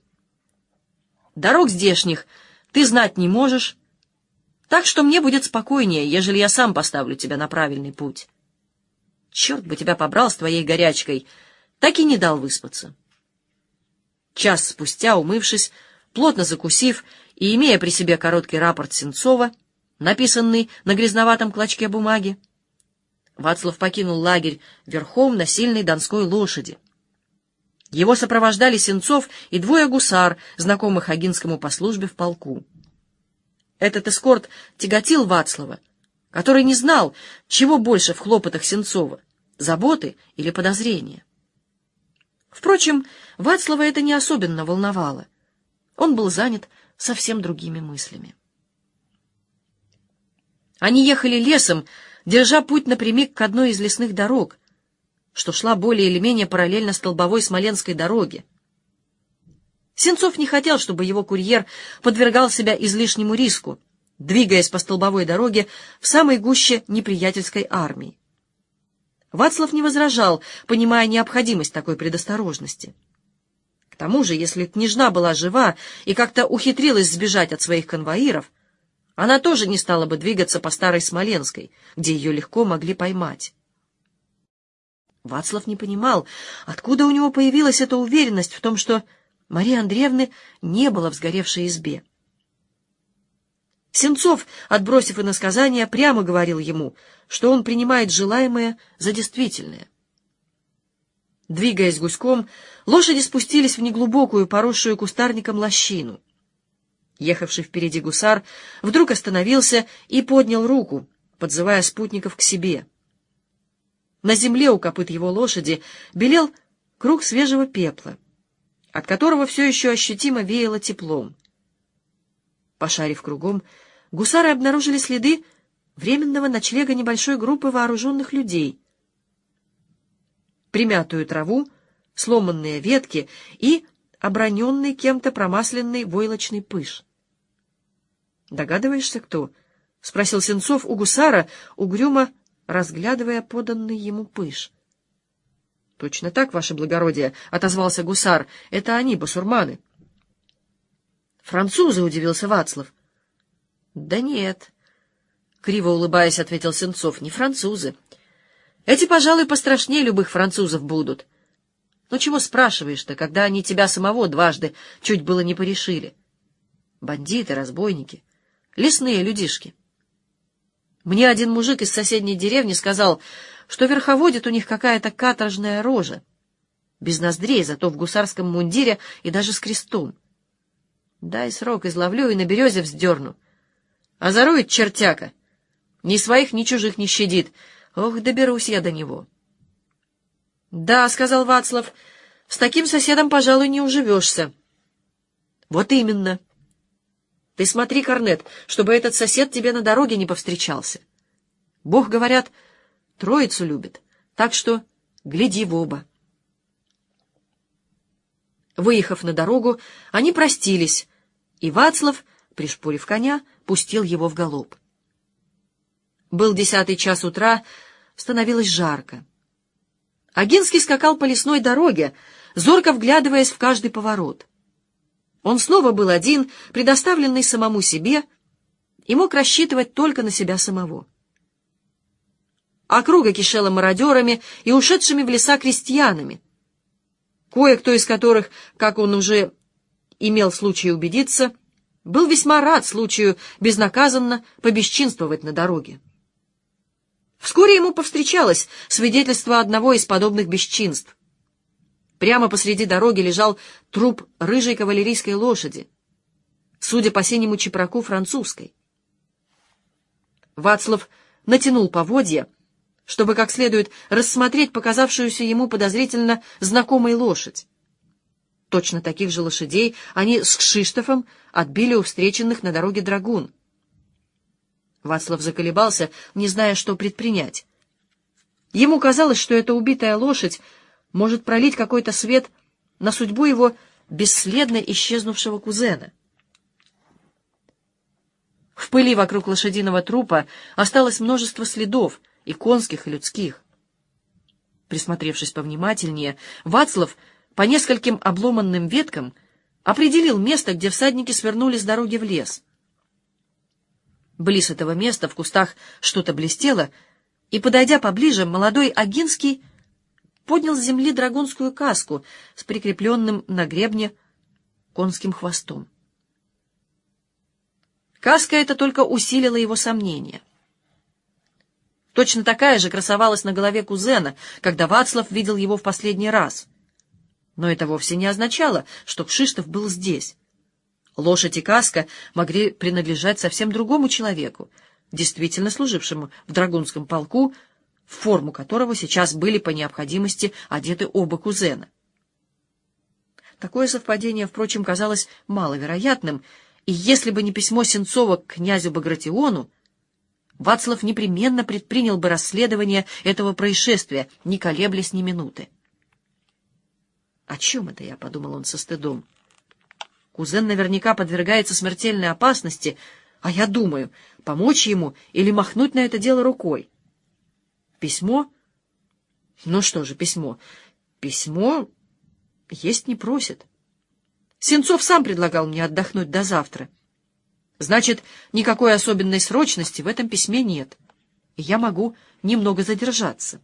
Дорог здешних ты знать не можешь, так что мне будет спокойнее, ежели я сам поставлю тебя на правильный путь. Черт бы тебя побрал с твоей горячкой, так и не дал выспаться. Час спустя, умывшись, плотно закусив и имея при себе короткий рапорт Сенцова, написанный на грязноватом клочке бумаги, Вацлав покинул лагерь верхом на сильной донской лошади — его сопровождали Сенцов и двое гусар, знакомых Агинскому по службе в полку. Этот эскорт тяготил Вацлава, который не знал, чего больше в хлопотах Сенцова заботы или подозрения. Впрочем, Вацлава это не особенно волновало. Он был занят совсем другими мыслями. Они ехали лесом, держа путь напрямик к одной из лесных дорог, что шла более или менее параллельно столбовой Смоленской дороге. Сенцов не хотел, чтобы его курьер подвергал себя излишнему риску, двигаясь по столбовой дороге в самой гуще неприятельской армии. Вацлав не возражал, понимая необходимость такой предосторожности. К тому же, если княжна была жива и как-то ухитрилась сбежать от своих конвоиров, она тоже не стала бы двигаться по Старой Смоленской, где ее легко могли поймать. Вацлав не понимал, откуда у него появилась эта уверенность в том, что Марии Андреевны не было в сгоревшей избе. Сенцов, отбросив иносказание, прямо говорил ему, что он принимает желаемое за действительное. Двигаясь гуськом, лошади спустились в неглубокую, поросшую кустарником лощину. Ехавший впереди гусар вдруг остановился и поднял руку, подзывая спутников к себе. На земле у копыт его лошади белел круг свежего пепла, от которого все еще ощутимо веяло теплом. Пошарив кругом, гусары обнаружили следы временного ночлега небольшой группы вооруженных людей. Примятую траву, сломанные ветки и оброненный кем-то промасленный войлочный пыш. «Догадываешься, кто?» — спросил Сенцов у гусара, угрюмо разглядывая поданный ему пыш. — Точно так, ваше благородие, — отозвался гусар. — Это они, басурманы. — Французы, — удивился Вацлав. — Да нет, — криво улыбаясь, ответил Сенцов, — не французы. Эти, пожалуй, пострашнее любых французов будут. Ну чего спрашиваешь-то, когда они тебя самого дважды чуть было не порешили? Бандиты, разбойники лесные людишки. Мне один мужик из соседней деревни сказал, что верховодит у них какая-то каторжная рожа. Без ноздрей, зато в гусарском мундире и даже с крестом. Дай срок, изловлю и на березе вздерну. Озорует чертяка. Ни своих, ни чужих не щадит. Ох, доберусь я до него. — Да, — сказал Вацлав, — с таким соседом, пожалуй, не уживешься. — Вот именно. — ты смотри, Корнет, чтобы этот сосед тебе на дороге не повстречался. Бог, говорят, троицу любит, так что гляди в оба. Выехав на дорогу, они простились, и Вацлав, пришпорив коня, пустил его в галоп. Был десятый час утра, становилось жарко. Агинский скакал по лесной дороге, зорко вглядываясь в каждый поворот — он снова был один, предоставленный самому себе, и мог рассчитывать только на себя самого. Округа кишела мародерами и ушедшими в леса крестьянами, кое-кто из которых, как он уже имел случай убедиться, был весьма рад случаю безнаказанно побесчинствовать на дороге. Вскоре ему повстречалось свидетельство одного из подобных бесчинств. Прямо посреди дороги лежал труп рыжей кавалерийской лошади, судя по синему чепраку французской. Вацлав натянул поводья, чтобы как следует рассмотреть показавшуюся ему подозрительно знакомой лошадь. Точно таких же лошадей они с Кшиштофом отбили у встреченных на дороге драгун. Вацлав заколебался, не зная, что предпринять. Ему казалось, что эта убитая лошадь может пролить какой-то свет на судьбу его бесследно исчезнувшего кузена. В пыли вокруг лошадиного трупа осталось множество следов, и конских, и людских. Присмотревшись повнимательнее, Вацлав по нескольким обломанным веткам определил место, где всадники свернули с дороги в лес. Близ этого места в кустах что-то блестело, и, подойдя поближе, молодой Агинский поднял с земли драгунскую каску с прикрепленным на гребне конским хвостом. Каска эта только усилила его сомнения. Точно такая же красовалась на голове кузена, когда Вацлав видел его в последний раз. Но это вовсе не означало, что Кшиштов был здесь. Лошадь и каска могли принадлежать совсем другому человеку, действительно служившему в драгунском полку, в форму которого сейчас были по необходимости одеты оба кузена. Такое совпадение, впрочем, казалось маловероятным, и если бы не письмо Сенцова к князю Багратиону, Вацлав непременно предпринял бы расследование этого происшествия, не колеблясь ни минуты. «О чем это я?» — подумал он со стыдом. «Кузен наверняка подвергается смертельной опасности, а я думаю, помочь ему или махнуть на это дело рукой. Письмо? Ну что же, письмо. Письмо есть не просит. Сенцов сам предлагал мне отдохнуть до завтра. Значит, никакой особенной срочности в этом письме нет, и я могу немного задержаться.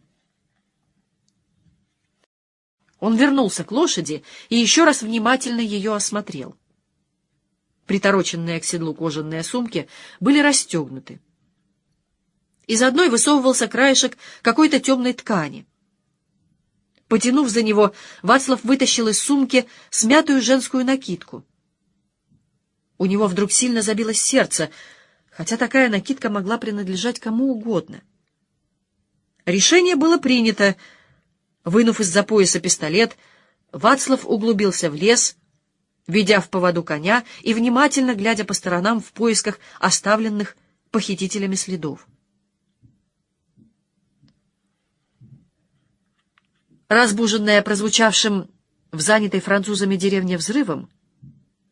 Он вернулся к лошади и еще раз внимательно ее осмотрел. Притороченные к седлу кожаные сумки были расстегнуты. Из одной высовывался краешек какой-то темной ткани. Потянув за него, Вацлав вытащил из сумки смятую женскую накидку. У него вдруг сильно забилось сердце, хотя такая накидка могла принадлежать кому угодно. Решение было принято. Вынув из-за пояса пистолет, Вацлав углубился в лес, ведя в поводу коня и внимательно глядя по сторонам в поисках оставленных похитителями следов. Разбуженная прозвучавшим в занятой французами деревне взрывом,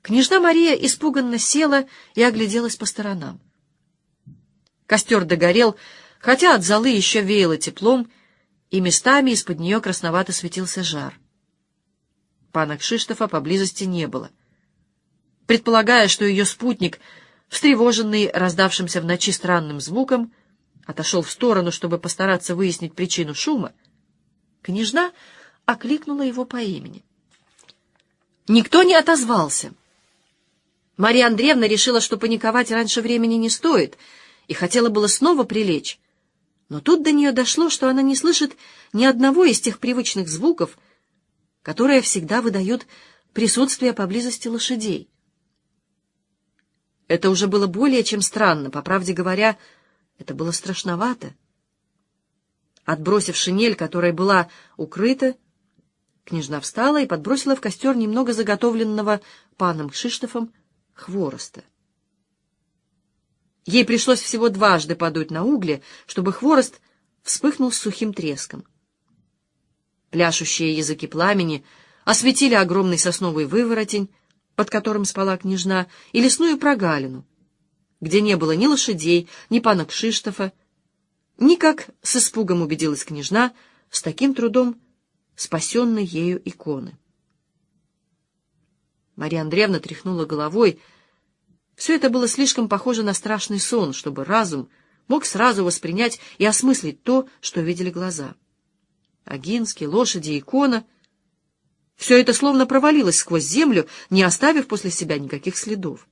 княжна Мария испуганно села и огляделась по сторонам. Костер догорел, хотя от золы еще веяло теплом, и местами из-под нее красновато светился жар. Пана Кшиштофа поблизости не было. Предполагая, что ее спутник, встревоженный раздавшимся в ночи странным звуком, отошел в сторону, чтобы постараться выяснить причину шума, Княжна окликнула его по имени. Никто не отозвался. Мария Андреевна решила, что паниковать раньше времени не стоит, и хотела было снова прилечь. Но тут до нее дошло, что она не слышит ни одного из тех привычных звуков, которые всегда выдают присутствие поблизости лошадей. Это уже было более чем странно, по правде говоря, это было страшновато. Отбросив шинель, которой была укрыта, княжна встала и подбросила в костер немного заготовленного паном Кшиштофом хвороста. Ей пришлось всего дважды подуть на угли, чтобы хворост вспыхнул с сухим треском. Пляшущие языки пламени осветили огромный сосновый выворотень, под которым спала княжна, и лесную прогалину, где не было ни лошадей, ни пана Кшиштофа, Никак с испугом убедилась княжна, с таким трудом спасенной ею иконы. Мария Андреевна тряхнула головой. Все это было слишком похоже на страшный сон, чтобы разум мог сразу воспринять и осмыслить то, что видели глаза. Агинские, лошади, икона — все это словно провалилось сквозь землю, не оставив после себя никаких следов.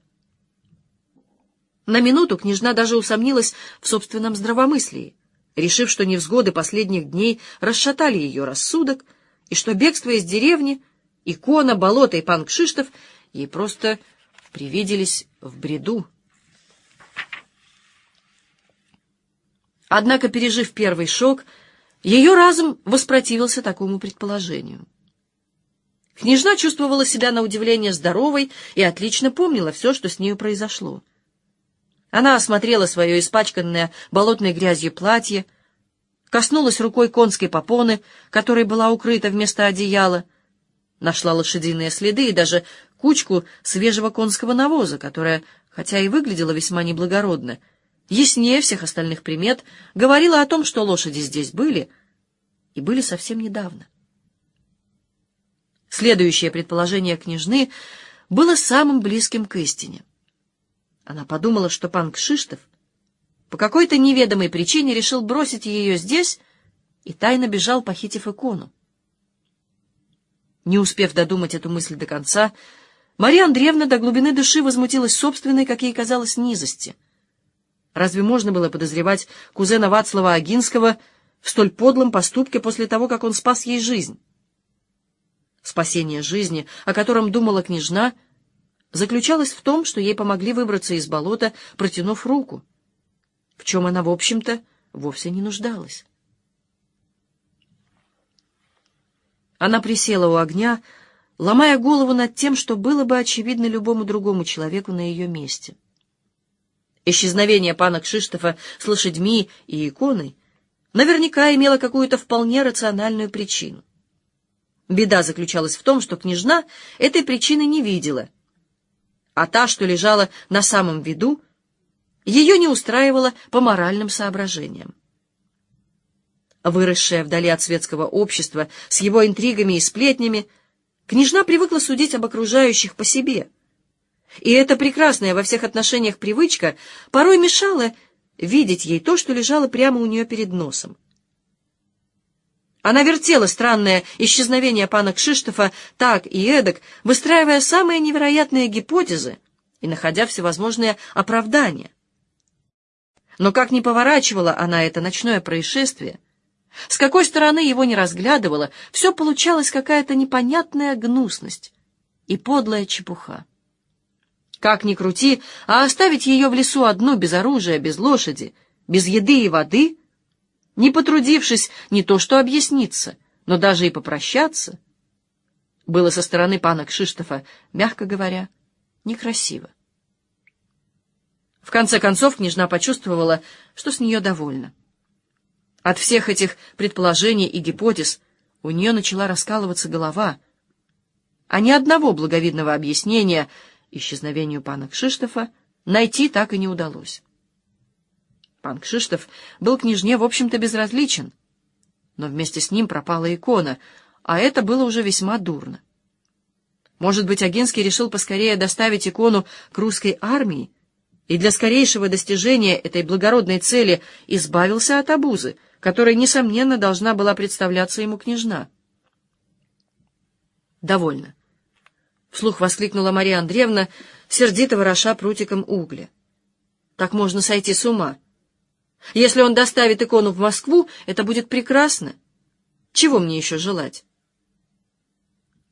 На минуту княжна даже усомнилась в собственном здравомыслии решив, что невзгоды последних дней расшатали ее рассудок, и что бегство из деревни, икона, болото и пан Кшиштов ей просто привиделись в бреду. Однако, пережив первый шок, ее разум воспротивился такому предположению. Княжна чувствовала себя на удивление здоровой и отлично помнила все, что с нею произошло. Она осмотрела свое испачканное болотной грязью платье, коснулась рукой конской попоны, которой была укрыта вместо одеяла, нашла лошадиные следы и даже кучку свежего конского навоза, которая, хотя и выглядела весьма неблагородно, яснее всех остальных примет, говорила о том, что лошади здесь были, и были совсем недавно. Следующее предположение княжны было самым близким к истине. Она подумала, что пан Кшиштов по какой-то неведомой причине решил бросить ее здесь и тайно бежал, похитив икону. Не успев додумать эту мысль до конца, Мария Андреевна до глубины души возмутилась собственной, как ей казалось, низости. Разве можно было подозревать кузена Вацлава Агинского в столь подлом поступке после того, как он спас ей жизнь? Спасение жизни, о котором думала княжна, — заключалась в том, что ей помогли выбраться из болота, протянув руку, в чем она, в общем-то, вовсе не нуждалась. Она присела у огня, ломая голову над тем, что было бы очевидно любому другому человеку на ее месте. Исчезновение пана Кшиштофа с лошадьми и иконой наверняка имело какую-то вполне рациональную причину. Беда заключалась в том, что княжна этой причины не видела — а та, что лежала на самом виду, ее не устраивала по моральным соображениям. Выросшая вдали от светского общества, с его интригами и сплетнями, княжна привыкла судить об окружающих по себе. И эта прекрасная во всех отношениях привычка порой мешала видеть ей то, что лежало прямо у нее перед носом. Она вертела странное исчезновение пана Кшиштофа так и эдак, выстраивая самые невероятные гипотезы и находя всевозможные оправдания. Но как ни поворачивала она это ночное происшествие, с какой стороны его не разглядывала, все получалось какая-то непонятная гнусность и подлая чепуха. Как ни крути, а оставить ее в лесу одну, без оружия, без лошади, без еды и воды, не потрудившись не то что объясниться, но даже и попрощаться, было со стороны пана Кшиштофа, мягко говоря, некрасиво. В конце концов княжна почувствовала, что с нее довольна. От всех этих предположений и гипотез у нее начала раскалываться голова, а ни одного благовидного объяснения исчезновению пана Кшиштофа найти так и не удалось. Пан Кшиштоф был княжне, в общем-то, безразличен, но вместе с ним пропала икона, а это было уже весьма дурно. Может быть, Агинский решил поскорее доставить икону к русской армии и для скорейшего достижения этой благородной цели избавился от обузы — которой, несомненно, должна была представляться ему княжна. «Довольно», — вслух воскликнула Мария Андреевна, сердито вороша прутиком угля. «Так можно сойти с ума. Если он доставит икону в Москву, это будет прекрасно. Чего мне еще желать?»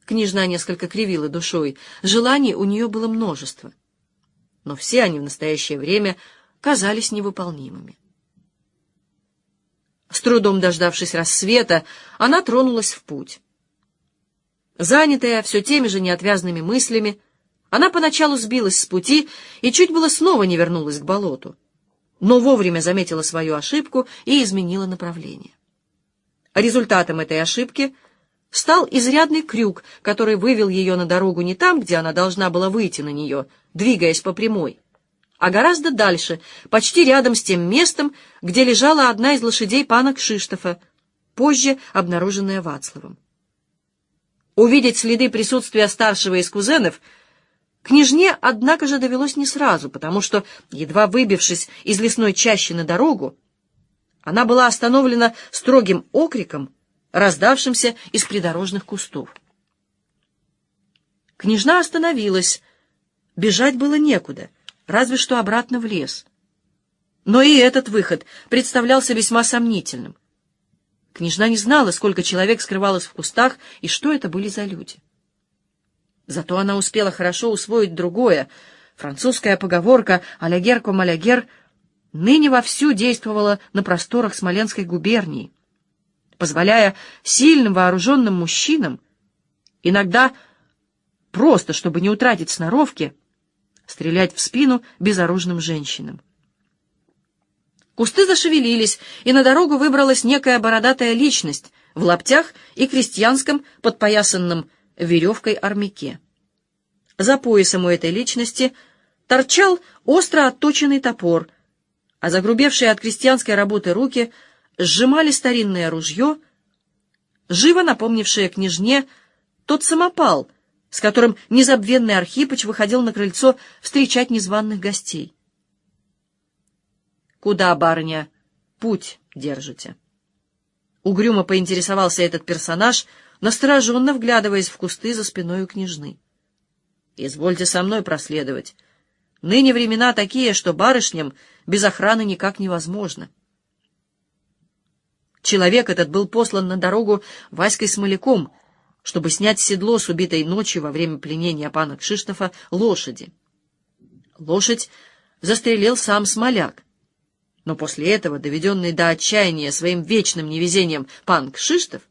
Княжна несколько кривила душой. Желаний у нее было множество. Но все они в настоящее время казались невыполнимыми. С трудом дождавшись рассвета, она тронулась в путь. Занятая все теми же неотвязными мыслями, она поначалу сбилась с пути и чуть было снова не вернулась к болоту, но вовремя заметила свою ошибку и изменила направление. Результатом этой ошибки стал изрядный крюк, который вывел ее на дорогу не там, где она должна была выйти на нее, двигаясь по прямой, а гораздо дальше, почти рядом с тем местом, где лежала одна из лошадей пана Кшиштофа, позже обнаруженная Вацлавом. Увидеть следы присутствия старшего из кузенов княжне, однако же, довелось не сразу, потому что, едва выбившись из лесной чащи на дорогу, она была остановлена строгим окриком, раздавшимся из придорожных кустов. Княжна остановилась. Бежать было некуда — разве что обратно в лес. Но и этот выход представлялся весьма сомнительным. Княжна не знала, сколько человек скрывалось в кустах и что это были за люди. Зато она успела хорошо усвоить другое. Французская поговорка «алягер ком алягер» ныне вовсю действовала на просторах Смоленской губернии, позволяя сильным вооруженным мужчинам, иногда просто, чтобы не утратить сноровки, стрелять в спину безоружным женщинам. Кусты зашевелились, и на дорогу выбралась некая бородатая личность в лаптях и крестьянском подпоясанном веревкой армяке. За поясом у этой личности торчал остро отточенный топор, а загрубевшие от крестьянской работы руки сжимали старинное ружье, живо напомнившее княжне тот самопал — с которым незабвенный Архипыч выходил на крыльцо встречать незваных гостей. «Куда, барыня, путь держите?» Угрюмо поинтересовался этот персонаж, настороженно вглядываясь в кусты за спиной у княжны. «Извольте со мной проследовать. Ныне времена такие, что барышням без охраны никак невозможно». Человек этот был послан на дорогу Васькой Смоляком — чтобы снять седло с убитой ночью во время пленения пана Кшиштофа лошади. Лошадь застрелил сам Смоляк. Но после этого, доведенный до отчаяния своим вечным невезением пан Кшиштоф,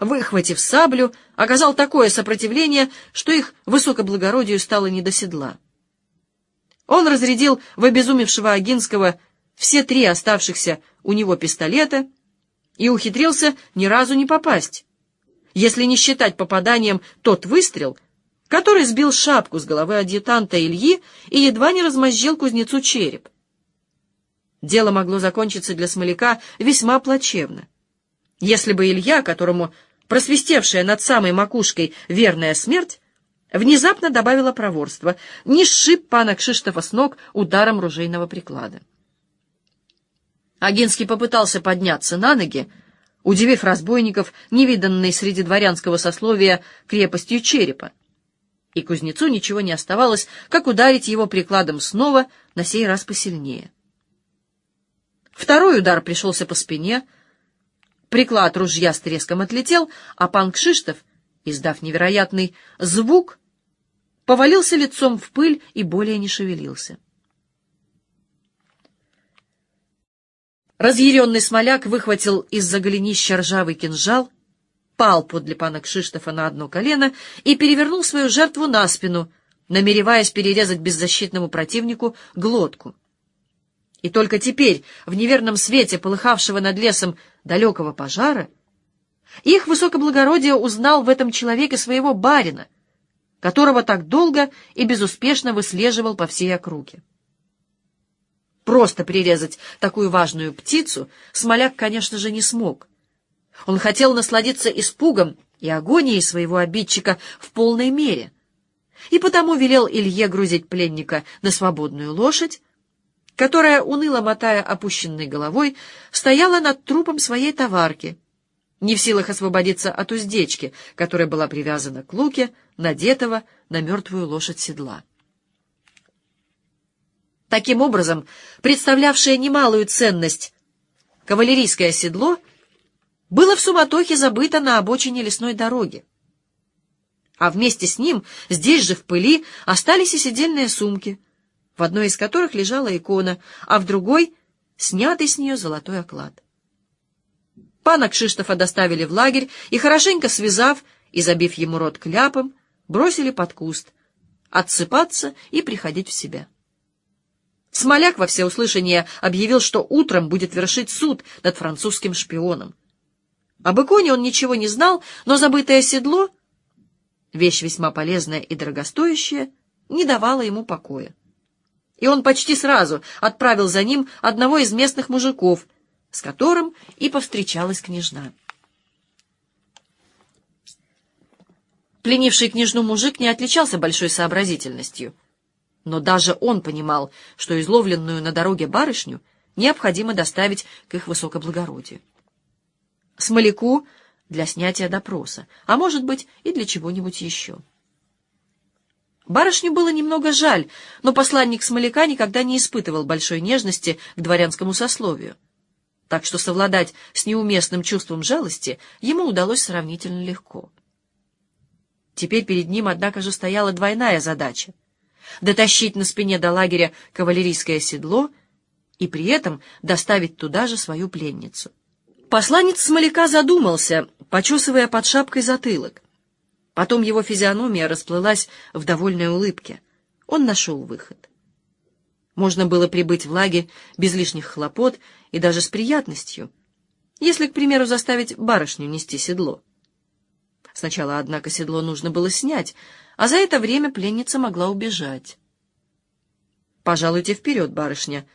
выхватив саблю, оказал такое сопротивление, что их высокоблагородию стало не до седла. Он разрядил в обезумевшего Агинского все три оставшихся у него пистолета и ухитрился ни разу не попасть, если не считать попаданием тот выстрел, который сбил шапку с головы адъютанта Ильи и едва не размозжил кузнецу череп. Дело могло закончиться для Смоляка весьма плачевно. Если бы Илья, которому просвистевшая над самой макушкой верная смерть, внезапно добавила проворство, не сшиб пана Кшиштофа с ног ударом ружейного приклада. Агинский попытался подняться на ноги, удивив разбойников, невиданной среди дворянского сословия крепостью черепа. И кузнецу ничего не оставалось, как ударить его прикладом снова, на сей раз посильнее. Второй удар пришелся по спине, приклад ружья с треском отлетел, а пан Кшиштов, издав невероятный звук, повалился лицом в пыль и более не шевелился. Разъяренный смоляк выхватил из-за голенища ржавый кинжал, пал подле пана Кшиштофа на одно колено и перевернул свою жертву на спину, намереваясь перерезать беззащитному противнику глотку. И только теперь, в неверном свете полыхавшего над лесом далекого пожара, их высокоблагородие узнал в этом человеке своего барина, которого так долго и безуспешно выслеживал по всей округе. Просто прирезать такую важную птицу Смоляк, конечно же, не смог. Он хотел насладиться испугом и агонией своего обидчика в полной мере, и потому велел Илье грузить пленника на свободную лошадь, которая, уныло мотая опущенной головой, стояла над трупом своей товарки, не в силах освободиться от уздечки, которая была привязана к луке, надетого на мертвую лошадь седла. Таким образом, представлявшее немалую ценность кавалерийское седло было в суматохе забыто на обочине лесной дороги. А вместе с ним, здесь же в пыли, остались и сидельные сумки, в одной из которых лежала икона, а в другой — снятый с нее золотой оклад. Пана Кшиштофа доставили в лагерь и, хорошенько связав и забив ему рот кляпом, бросили под куст, отсыпаться и приходить в себя. Смоляк во всеуслышание объявил, что утром будет вершить суд над французским шпионом. Об иконе он ничего не знал, но забытое седло, вещь весьма полезная и дорогостоящая, не давало ему покоя. И он почти сразу отправил за ним одного из местных мужиков, с которым и повстречалась княжна. Пленивший княжну мужик не отличался большой сообразительностью — но даже он понимал, что изловленную на дороге барышню необходимо доставить к их высокоблагородию. Смоляку для снятия допроса, а может быть и для чего-нибудь еще. Барышню было немного жаль, но посланник Смоляка никогда не испытывал большой нежности к дворянскому сословию, так что совладать с неуместным чувством жалости ему удалось сравнительно легко. Теперь перед ним, однако же, стояла двойная задача дотащить на спине до лагеря кавалерийское седло и при этом доставить туда же свою пленницу. Посланец Смоляка задумался, почесывая под шапкой затылок. Потом его физиономия расплылась в довольной улыбке. Он нашел выход. Можно было прибыть в лагерь без лишних хлопот и даже с приятностью, если, к примеру, заставить барышню нести седло. Сначала, однако, седло нужно было снять, а за это время пленница могла убежать. «Пожалуйте вперед, барышня»,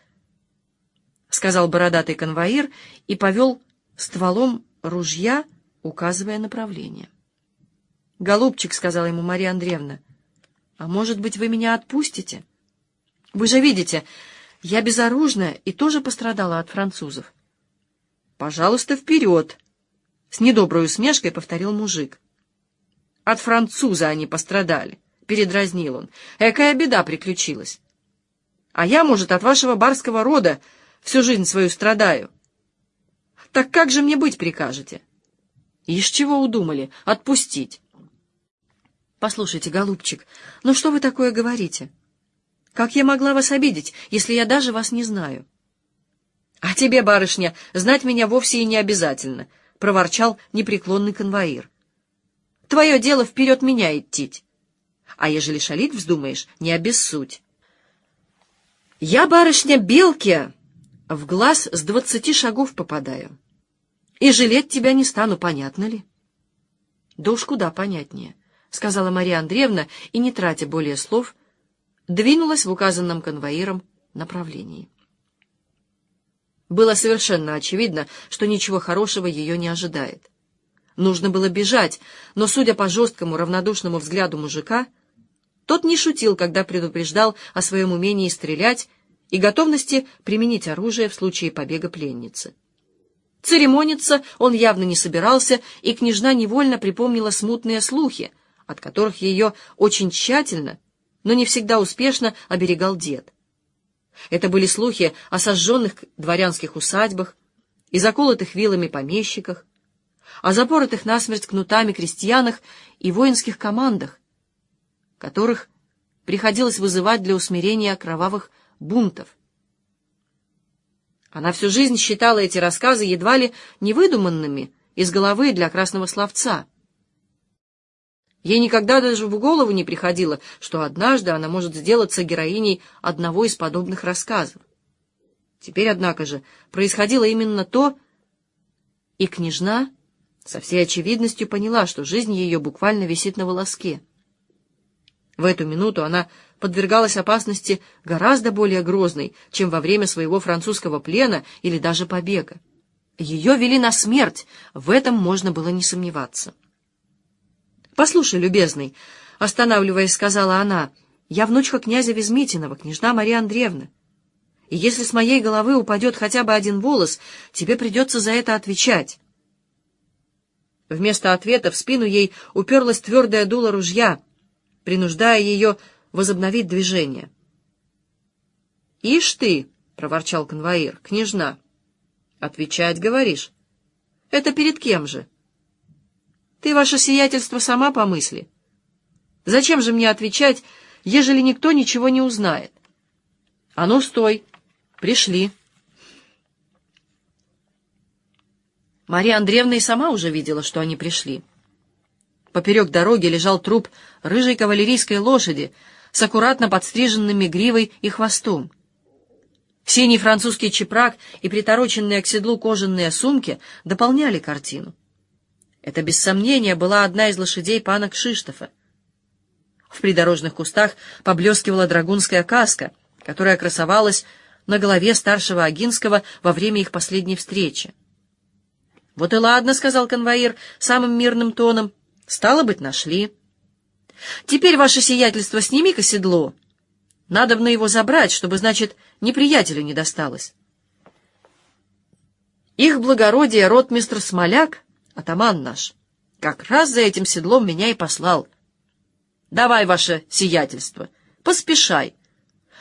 — сказал бородатый конвоир и повел стволом ружья, указывая направление. «Голубчик», — сказала ему Мария Андреевна, — «а может быть, вы меня отпустите? Вы же видите, я безоружная и тоже пострадала от французов». «Пожалуйста, вперед!» — с недоброй усмешкой повторил мужик. От француза они пострадали, — передразнил он. Экая беда приключилась. А я, может, от вашего барского рода всю жизнь свою страдаю. Так как же мне быть прикажете? Ишь чего удумали? Отпустить. Послушайте, голубчик, ну что вы такое говорите? Как я могла вас обидеть, если я даже вас не знаю? А тебе, барышня, знать меня вовсе и не обязательно. — проворчал непреклонный конвоир. «Твое дело вперед меня идти. А ежели шалить вздумаешь, не обессудь». «Я, барышня, белки, в глаз с двадцати шагов попадаю. И жалеть тебя не стану, понятно ли?» «Да уж куда понятнее», — сказала Мария Андреевна, и, не тратя более слов, двинулась в указанном конвоиром направлении. Было совершенно очевидно, что ничего хорошего ее не ожидает. Нужно было бежать, но, судя по жесткому, равнодушному взгляду мужика, тот не шутил, когда предупреждал о своем умении стрелять и готовности применить оружие в случае побега пленницы. Церемониться он явно не собирался, и княжна невольно припомнила смутные слухи, от которых ее очень тщательно, но не всегда успешно оберегал дед. Это были слухи о сожженных дворянских усадьбах и заколотых вилами помещиках, о запоротых насмерть кнутами крестьянах и воинских командах, которых приходилось вызывать для усмирения кровавых бунтов. Она всю жизнь считала эти рассказы едва ли невыдуманными из головы для красного словца — Ей никогда даже в голову не приходило, что однажды она может сделаться героиней одного из подобных рассказов. Теперь, однако же, происходило именно то, и княжна со всей очевидностью поняла, что жизнь ее буквально висит на волоске. В эту минуту она подвергалась опасности гораздо более грозной, чем во время своего французского плена или даже побега. Ее вели на смерть, в этом можно было не сомневаться. «Послушай, любезный», — останавливаясь, сказала она, — «я внучка князя Везмитинова, княжна Мария Андреевна. И если с моей головы упадет хотя бы один волос, тебе придется за это отвечать». Вместо ответа в спину ей уперлась твердая дуло ружья, принуждая ее возобновить движение. «Ишь ты!» — проворчал конвоир. «Княжна!» «Отвечать, говоришь?» «Это перед кем же?» Ты, ваше сиятельство, сама помысли. Зачем же мне отвечать, ежели никто ничего не узнает? А ну, стой! Пришли. Мария Андреевна и сама уже видела, что они пришли. Поперек дороги лежал труп рыжей кавалерийской лошади с аккуратно подстриженными гривой и хвостом. Синий французский чепрак и притороченные к седлу кожаные сумки дополняли картину. Это, без сомнения, была одна из лошадей пана Кшиштофа. В придорожных кустах поблескивала драгунская каска, которая красовалась на голове старшего Агинского во время их последней встречи. «Вот и ладно», — сказал конвоир самым мирным тоном, — «стало быть, нашли». «Теперь, ваше сиятельство, сними-ка седло. Надобно его забрать, чтобы, значит, неприятелю не досталось». Их благородие ротмистр Смоляк атаман наш, как раз за этим седлом меня и послал. Давай, ваше сиятельство, поспешай,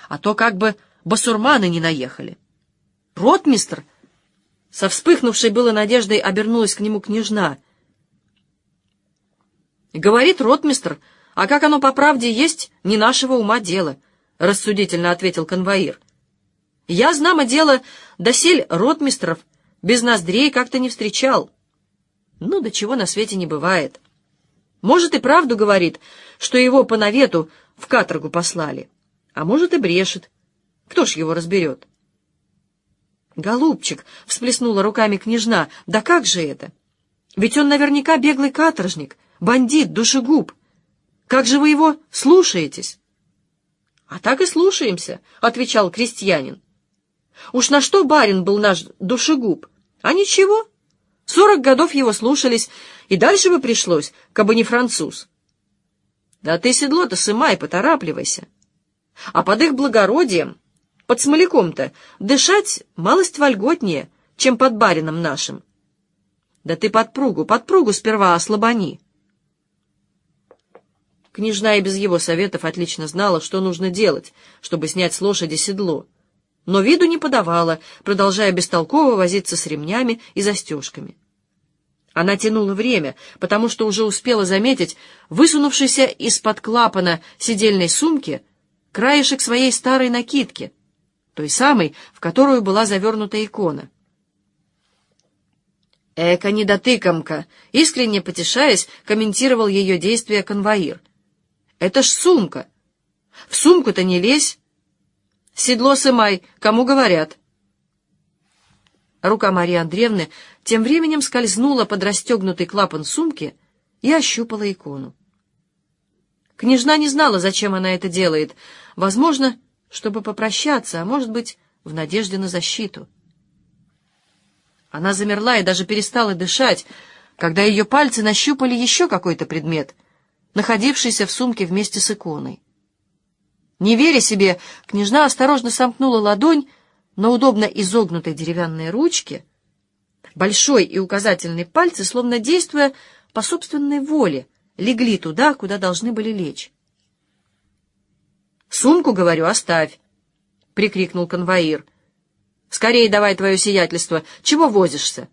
а то как бы басурманы не наехали. Ротмистр, со вспыхнувшей было надеждой, обернулась к нему княжна. Говорит ротмистр, а как оно по правде есть, не нашего ума дело, — рассудительно ответил конвоир. Я, знамо дело, досель ротмистров без ноздрей как-то не встречал. Ну, до чего на свете не бывает. Может, и правду говорит, что его по навету в каторгу послали. А может, и брешет. Кто ж его разберет? «Голубчик!» — всплеснула руками княжна. «Да как же это? Ведь он наверняка беглый каторжник, бандит, душегуб. Как же вы его слушаетесь?» «А так и слушаемся», — отвечал крестьянин. «Уж на что барин был наш душегуб? А ничего, Сорок годов его слушались, и дальше бы пришлось, кабы не француз. Да ты седло-то сымай, поторапливайся. А под их благородием, под смоляком-то, дышать малость вольготнее, чем под барином нашим. Да ты подпругу, подпругу сперва ослабони. Княжна и без его советов отлично знала, что нужно делать, чтобы снять с лошади седло но виду не подавала, продолжая бестолково возиться с ремнями и застежками. Она тянула время, потому что уже успела заметить высунувшийся из-под клапана сидельной сумки краешек своей старой накидки, той самой, в которую была завернута икона. «Эка недотыкомка!» — искренне потешаясь, комментировал ее действия конвоир. «Это ж сумка! В сумку-то не лезь! Седло сымай, кому говорят!» Рука Марии Андреевны тем временем скользнула под расстегнутый клапан сумки и ощупала икону. Княжна не знала, зачем она это делает. Возможно, чтобы попрощаться, а может быть, в надежде на защиту. Она замерла и даже перестала дышать, когда ее пальцы нащупали еще какой-то предмет, находившийся в сумке вместе с иконой. Не веря себе, княжна осторожно сомкнула ладонь на удобно изогнутой деревянной ручке, большой и указательный пальцы, словно действуя по собственной воле, легли туда, куда должны были лечь. «Сумку, говорю, оставь!» — прикрикнул конвоир — Скорее давай твое сиятельство. Чего возишься?»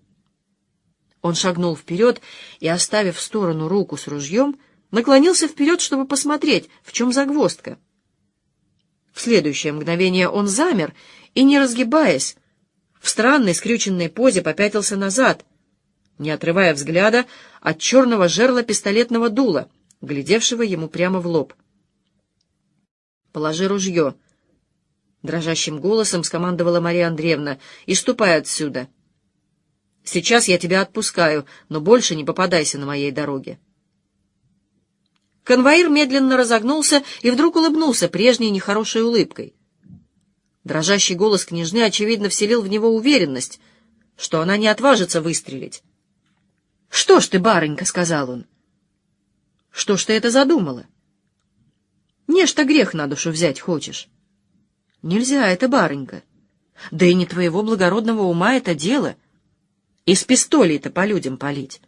Он шагнул вперед и, оставив в сторону руку с ружьем, наклонился вперед, чтобы посмотреть, в чем загвоздка. В следующее мгновение он замер и, не разгибаясь, в странной скрюченной позе попятился назад, не отрывая взгляда от черного жерла пистолетного дула, глядевшего ему прямо в лоб. «Положи ружье», Дрожащим голосом скомандовала Мария Андреевна. «И ступай отсюда. Сейчас я тебя отпускаю, но больше не попадайся на моей дороге». Конвоир медленно разогнулся и вдруг улыбнулся прежней нехорошей улыбкой. Дрожащий голос княжны, очевидно, вселил в него уверенность, что она не отважится выстрелить. — Что ж ты, барынька, — сказал он. — Что ж ты это задумала? — Нечто грех на душу взять хочешь. Нельзя это, барынька. Да и не твоего благородного ума это дело. Из пистолей-то по людям палить.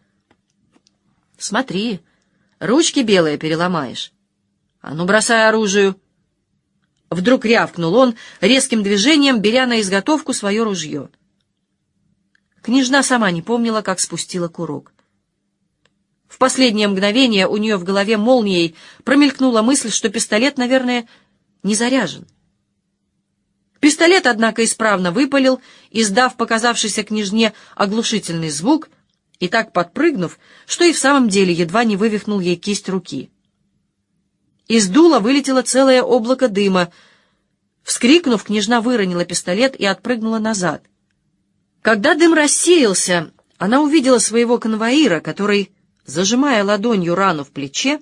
Смотри, ручки белые переломаешь. А ну, бросай оружие. Вдруг рявкнул он, резким движением беря на изготовку свое ружье. Княжна сама не помнила, как спустила курок. В последнее мгновение у нее в голове молнией промелькнула мысль, что пистолет, наверное, не заряжен. Пистолет, однако, исправно выпалил, издав показавшийся княжне оглушительный звук, и так подпрыгнув, что и в самом деле едва не вывихнул ей кисть руки. Из дула вылетело целое облако дыма. Вскрикнув, княжна выронила пистолет и отпрыгнула назад. Когда дым рассеялся, она увидела своего конвоира, который, зажимая ладонью рану в плече,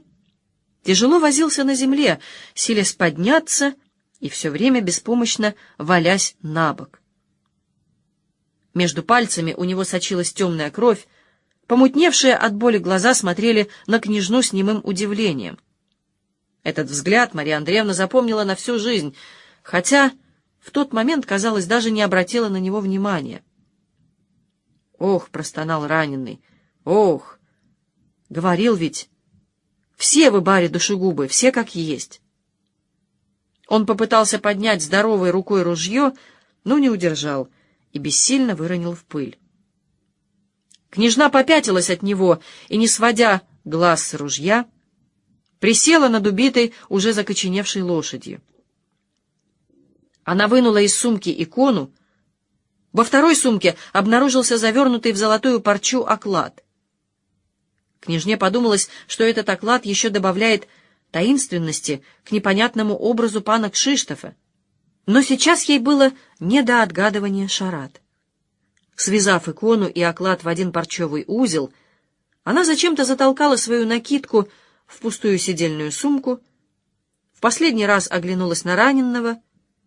тяжело возился на земле, силясь подняться и все время беспомощно валясь на бок. Между пальцами у него сочилась темная кровь, помутневшие от боли глаза смотрели на княжну с немым удивлением. Этот взгляд Мария Андреевна запомнила на всю жизнь, хотя в тот момент, казалось, даже не обратила на него внимания. «Ох!» — простонал раненый. «Ох!» Говорил ведь. Все вы, баре душегубы, все как есть. Он попытался поднять здоровой рукой ружье, но не удержал и бессильно выронил в пыль. Княжна попятилась от него и, не сводя глаз с ружья, присела над убитой, уже закоченевшей лошадью. Она вынула из сумки икону. Во второй сумке обнаружился завернутый в золотую парчу оклад. Княжне подумалось, что этот оклад еще добавляет таинственности к непонятному образу пана Кшиштофа, но сейчас ей было не до отгадывания шарат. Связав икону и оклад в один парчевый узел, она зачем-то затолкала свою накидку в пустую сидельную сумку, в последний раз оглянулась на раненного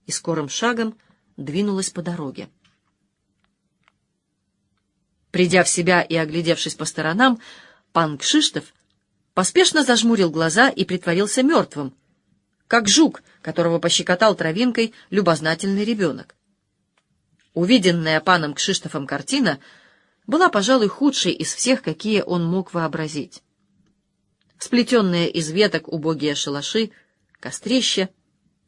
и скорым шагом двинулась по дороге. Придя в себя и оглядевшись по сторонам, пан Кшиштов поспешно зажмурил глаза и притворился мертвым, как жук, которого пощекотал травинкой любознательный ребенок. Увиденная паном Кшиштофом картина была, пожалуй, худшей из всех, какие он мог вообразить. Сплетенные из веток убогие шалаши, кострища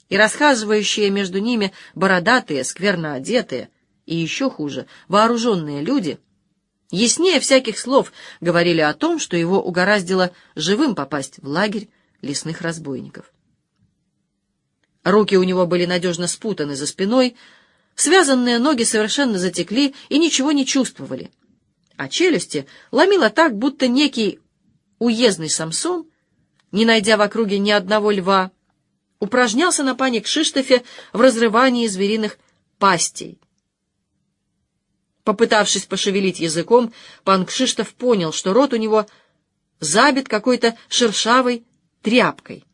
и расхаживающие между ними бородатые, скверно одетые и, еще хуже, вооруженные люди — Яснее всяких слов говорили о том, что его угораздило живым попасть в лагерь лесных разбойников. Руки у него были надежно спутаны за спиной, связанные ноги совершенно затекли и ничего не чувствовали, а челюсти ломило так, будто некий уездный Самсон, не найдя в округе ни одного льва, упражнялся на пане Кшиштофе в разрывании звериных пастей. Попытавшись пошевелить языком, пан Кшиштоф понял, что рот у него забит какой-то шершавой тряпкой.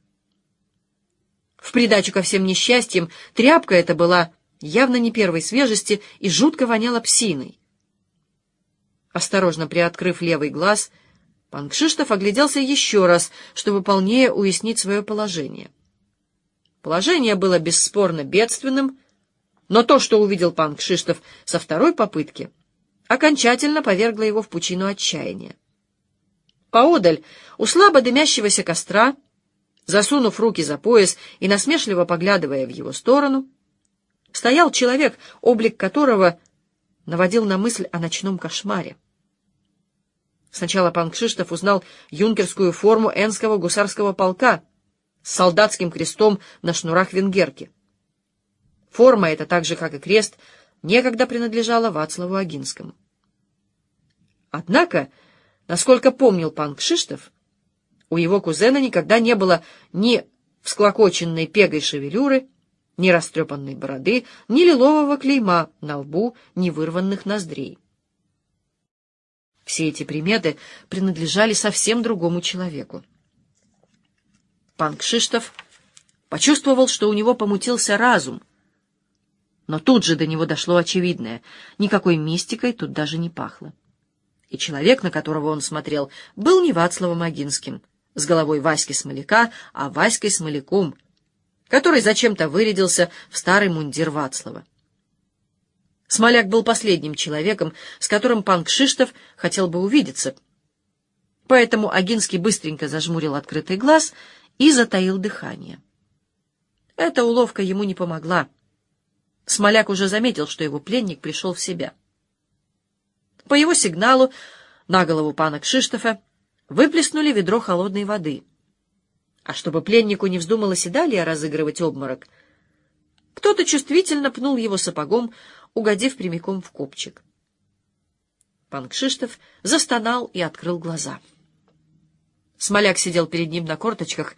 В придачу ко всем несчастьям тряпка эта была явно не первой свежести и жутко воняла псиной. Осторожно приоткрыв левый глаз, пан Кшиштоф огляделся еще раз, чтобы полнее уяснить свое положение. Положение было бесспорно бедственным, но то, что увидел пан Кшиштоф со второй попытки, окончательно повергло его в пучину отчаяния. Поодаль, у слабо дымящегося костра, засунув руки за пояс и насмешливо поглядывая в его сторону, стоял человек, облик которого наводил на мысль о ночном кошмаре. Сначала пан Кшиштоф узнал юнкерскую форму Энского гусарского полка — с солдатским крестом на шнурах венгерки. Форма эта, так же, как и крест, некогда принадлежала Вацлаву Агинскому. Однако, насколько помнил пан Кшиштов, у его кузена никогда не было ни всклокоченной пегой шевелюры, ни растрепанной бороды, ни лилового клейма на лбу, ни вырванных ноздрей. Все эти приметы принадлежали совсем другому человеку. Пан Кшиштов почувствовал, что у него помутился разум. Но тут же до него дошло очевидное. Никакой мистикой тут даже не пахло. И человек, на которого он смотрел, был не Вацлавом Агинским, с головой Васьки Смоляка, а Васькой Смоляком, который зачем-то вырядился в старый мундир Вацлава. Смоляк был последним человеком, с которым пан Кшиштов хотел бы увидеться. Поэтому Агинский быстренько зажмурил открытый глаз и затаил дыхание. Эта уловка ему не помогла. Смоляк уже заметил, что его пленник пришел в себя. По его сигналу на голову пана Кшиштофа выплеснули ведро холодной воды. А чтобы пленнику не вздумалось и далее разыгрывать обморок, кто-то чувствительно пнул его сапогом, угодив прямиком в копчик. Пан Кшиштоф застонал и открыл глаза. Смоляк сидел перед ним на корточках,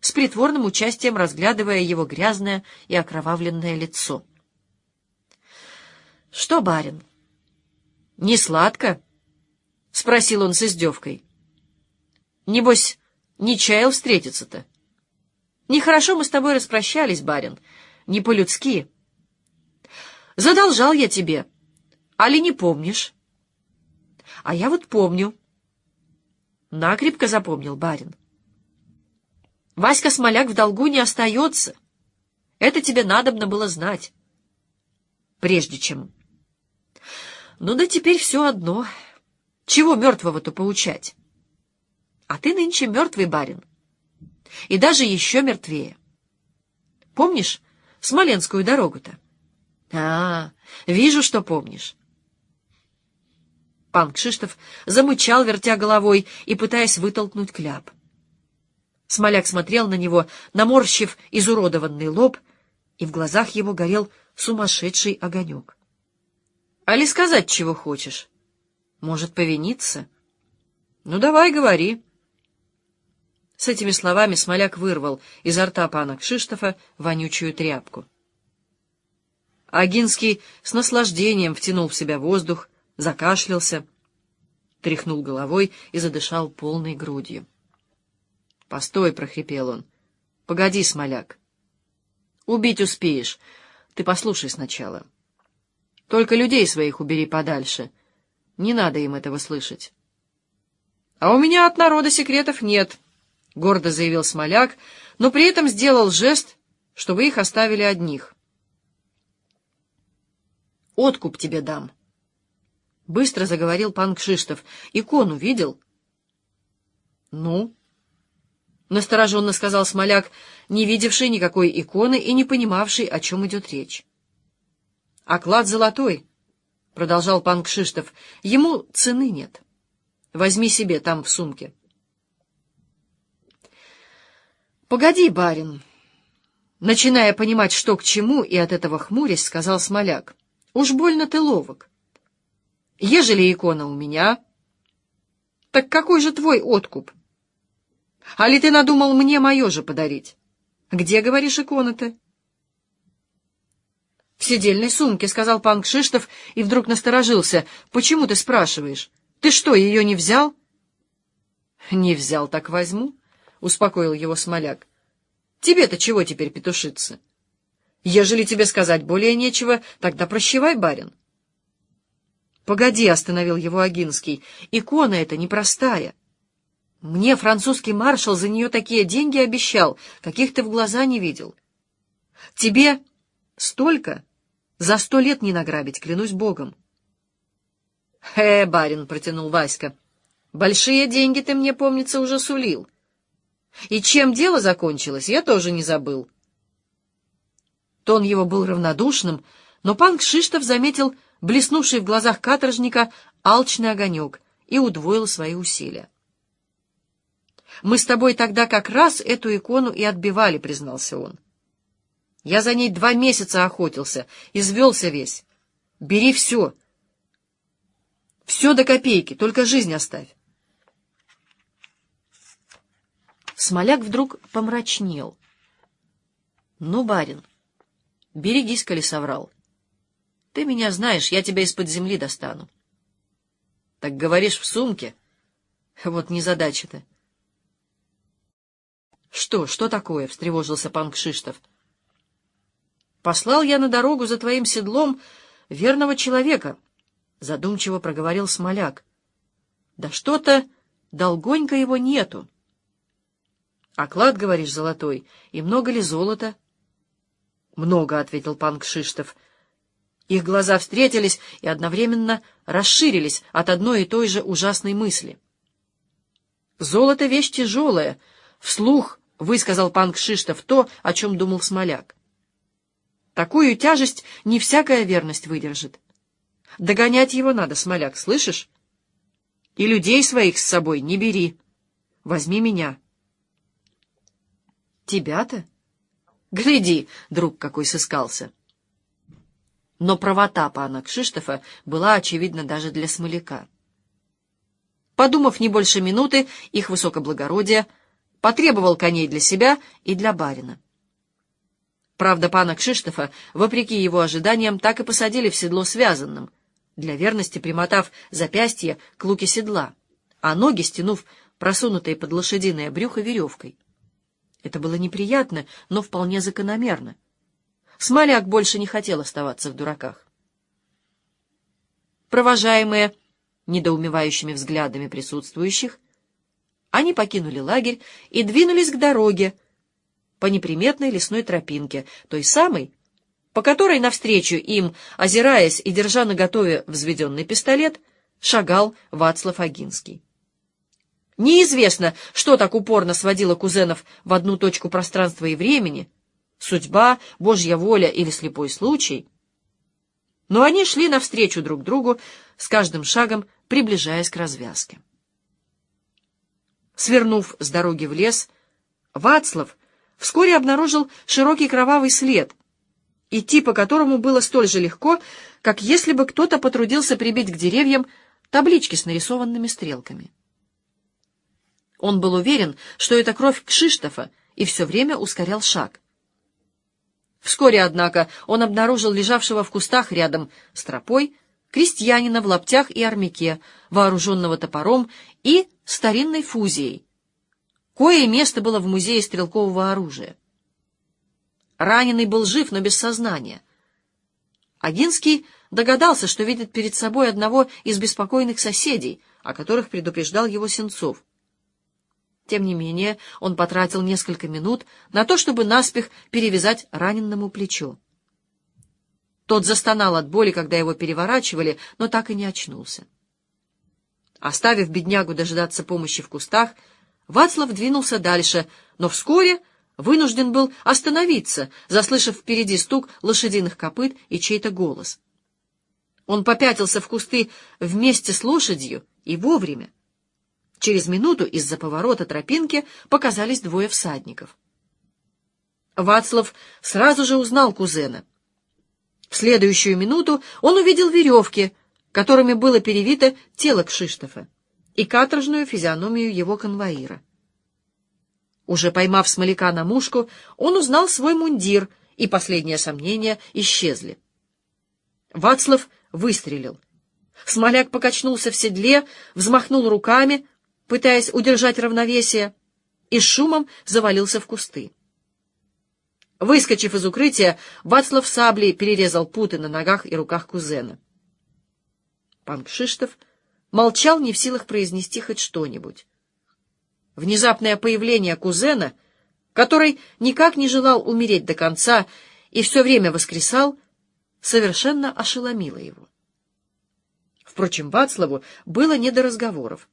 с притворным участием разглядывая его грязное и окровавленное лицо. — Что, барин, не сладко? — спросил он с издевкой. — Небось, не чаял встретиться-то? Нехорошо мы с тобой распрощались, барин, не по-людски. Задолжал я тебе, али не помнишь? А я вот помню. Накрепко запомнил барин. Васька Смоляк в долгу не остается. Это тебе надобно было знать. Прежде чем... Ну да теперь все одно. Чего мертвого-то поучать? А ты нынче мертвый барин. И даже еще мертвее. Помнишь Смоленскую дорогу-то? А, вижу, что помнишь. Пан Кшиштов замычал, вертя головой и пытаясь вытолкнуть кляп. Смоляк смотрел на него, наморщив изуродованный лоб, и в глазах его горел сумасшедший огонек. — Али сказать, чего хочешь? Может, повиниться? — Ну, давай, говори. С этими словами Смоляк вырвал изо рта пана Кшиштофа вонючую тряпку. Агинский с наслаждением втянул в себя воздух, закашлялся, тряхнул головой и задышал полной грудью. — Постой, — прохрипел он. — Погоди, смоляк. — Убить успеешь. Ты послушай сначала. Только людей своих убери подальше. Не надо им этого слышать. — А у меня от народа секретов нет, — гордо заявил смоляк, но при этом сделал жест, чтобы их оставили одних. — Откуп тебе дам. — Быстро заговорил пан Кшиштов. Икону видел? — Ну? — настороженно сказал Смоляк, не видевший никакой иконы и не понимавший, о чем идет речь. — Оклад золотой, — продолжал пан Кшиштов. — Ему цены нет. Возьми себе там в сумке. — Погоди, барин. Начиная понимать, что к чему, и от этого хмурясь, сказал Смоляк. — Уж больно ты ловок. Ежели икона у меня, так какой же твой откуп? А ли ты надумал мне мое же подарить? Где, говоришь, икона-то? В сидельной сумке, — сказал пан Кшиштов и вдруг насторожился. Почему ты спрашиваешь? Ты что, ее не взял? Не взял, так возьму, — успокоил его смоляк. Тебе-то чего теперь петушиться? Ежели тебе сказать более нечего, тогда прощевай, барин. «Погоди», — остановил его Агинский, — «икона эта непростая. Мне французский маршал за нее такие деньги обещал, каких ты в глаза не видел. Тебе столько за сто лет не награбить, клянусь богом». «Э, барин», — протянул Васька, — «большие деньги ты мне, помнится, уже сулил. И чем дело закончилось, я тоже не забыл». Тон его был равнодушным, но пан Кшиштов заметил блеснувший в глазах каторжника алчный огонек, и удвоил свои усилия. «Мы с тобой тогда как раз эту икону и отбивали», — признался он. «Я за ней два месяца охотился, извелся весь. Бери все. Все до копейки, только жизнь оставь». Смоляк вдруг помрачнел. «Ну, барин, берегись, коли соврал». Ты меня знаешь, я тебя из-под земли достану. Так говоришь, в сумке? Вот незадача-то. Что, что такое? — встревожился пан Кшиштов. Послал я на дорогу за твоим седлом верного человека, — задумчиво проговорил Смоляк. Да что-то долгонько его нету. Оклад, говоришь, золотой, и много ли золота? Много, — ответил пан Кшиштов. — их глаза встретились и одновременно расширились от одной и той же ужасной мысли. «Золото — вещь тяжелая», — вслух высказал пан Кшиштов то, о чем думал Смоляк. «Такую тяжесть не всякая верность выдержит. Догонять его надо, Смоляк, слышишь? И людей своих с собой не бери. Возьми меня». «Тебя-то? Гляди, друг какой сыскался». Но правота пана Кшиштофа была очевидна даже для смоляка. Подумав не больше минуты, их высокоблагородие потребовал коней для себя и для барина. Правда, пана Кшиштофа, вопреки его ожиданиям, так и посадили в седло связанным, для верности примотав запястье к луке седла, а ноги стянув просунутые под лошадиное брюхо веревкой. Это было неприятно, но вполне закономерно. Смоляк больше не хотел оставаться в дураках. Провожаемые недоумевающими взглядами присутствующих, они покинули лагерь и двинулись к дороге по неприметной лесной тропинке, той самой, по которой навстречу им, озираясь и держа наготове взведенный пистолет, шагал Вацлав Агинский. Неизвестно, что так упорно сводило кузенов в одну точку пространства и времени — судьба, Божья воля или слепой случай. Но они шли навстречу друг другу, с каждым шагом приближаясь к развязке. Свернув с дороги в лес, Вацлав вскоре обнаружил широкий кровавый след, идти по которому было столь же легко, как если бы кто-то потрудился прибить к деревьям таблички с нарисованными стрелками. Он был уверен, что это кровь Кшиштофа, и все время ускорял шаг. Вскоре, однако, он обнаружил лежавшего в кустах рядом с тропой крестьянина в лаптях и армяке, вооруженного топором и старинной фузией. Кое место было в музее стрелкового оружия. Раненый был жив, но без сознания. Агинский догадался, что видит перед собой одного из беспокойных соседей, о которых предупреждал его Сенцов. Тем не менее, он потратил несколько минут на то, чтобы наспех перевязать раненному плечо. Тот застонал от боли, когда его переворачивали, но так и не очнулся. Оставив беднягу дожидаться помощи в кустах, Вацлав двинулся дальше, но вскоре вынужден был остановиться, заслышав впереди стук лошадиных копыт и чей-то голос. Он попятился в кусты вместе с лошадью и вовремя. Через минуту из-за поворота тропинки показались двое всадников. Вацлав сразу же узнал кузена. В следующую минуту он увидел веревки, которыми было перевито тело Кшиштофа, и каторжную физиономию его конвоира. Уже поймав смоляка на мушку, он узнал свой мундир, и последние сомнения исчезли. Вацлав выстрелил. Смоляк покачнулся в седле, взмахнул руками, пытаясь удержать равновесие, и шумом завалился в кусты. Выскочив из укрытия, Вацлав саблей перерезал путы на ногах и руках кузена. Пан Кшиштов молчал, не в силах произнести хоть что-нибудь. Внезапное появление кузена, который никак не желал умереть до конца и все время воскресал, совершенно ошеломило его. Впрочем, Вацлаву было не до разговоров.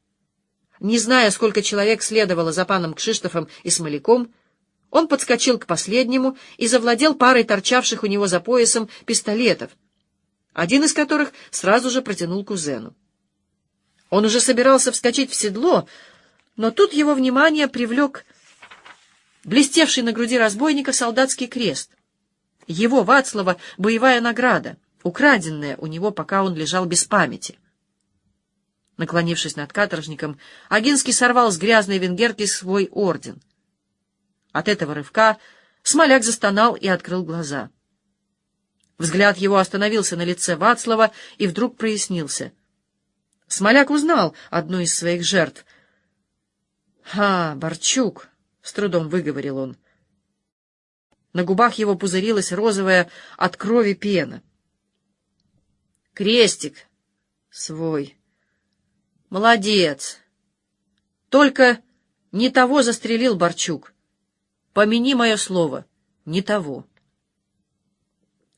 Не зная, сколько человек следовало за паном Кшиштофом и Смоляком, он подскочил к последнему и завладел парой торчавших у него за поясом пистолетов, один из которых сразу же протянул кузену. Он уже собирался вскочить в седло, но тут его внимание привлек блестевший на груди разбойника солдатский крест. Его, Вацлава, боевая награда, украденная у него, пока он лежал без памяти. Наклонившись над каторжником, Агинский сорвал с грязной венгерки свой орден. От этого рывка Смоляк застонал и открыл глаза. Взгляд его остановился на лице Вацлава и вдруг прояснился. Смоляк узнал одну из своих жертв. — А, Борчук! — с трудом выговорил он. На губах его пузырилась розовая от крови пена. — Крестик свой. Молодец. Только не того застрелил Борчук. Помяни мое слово, не того.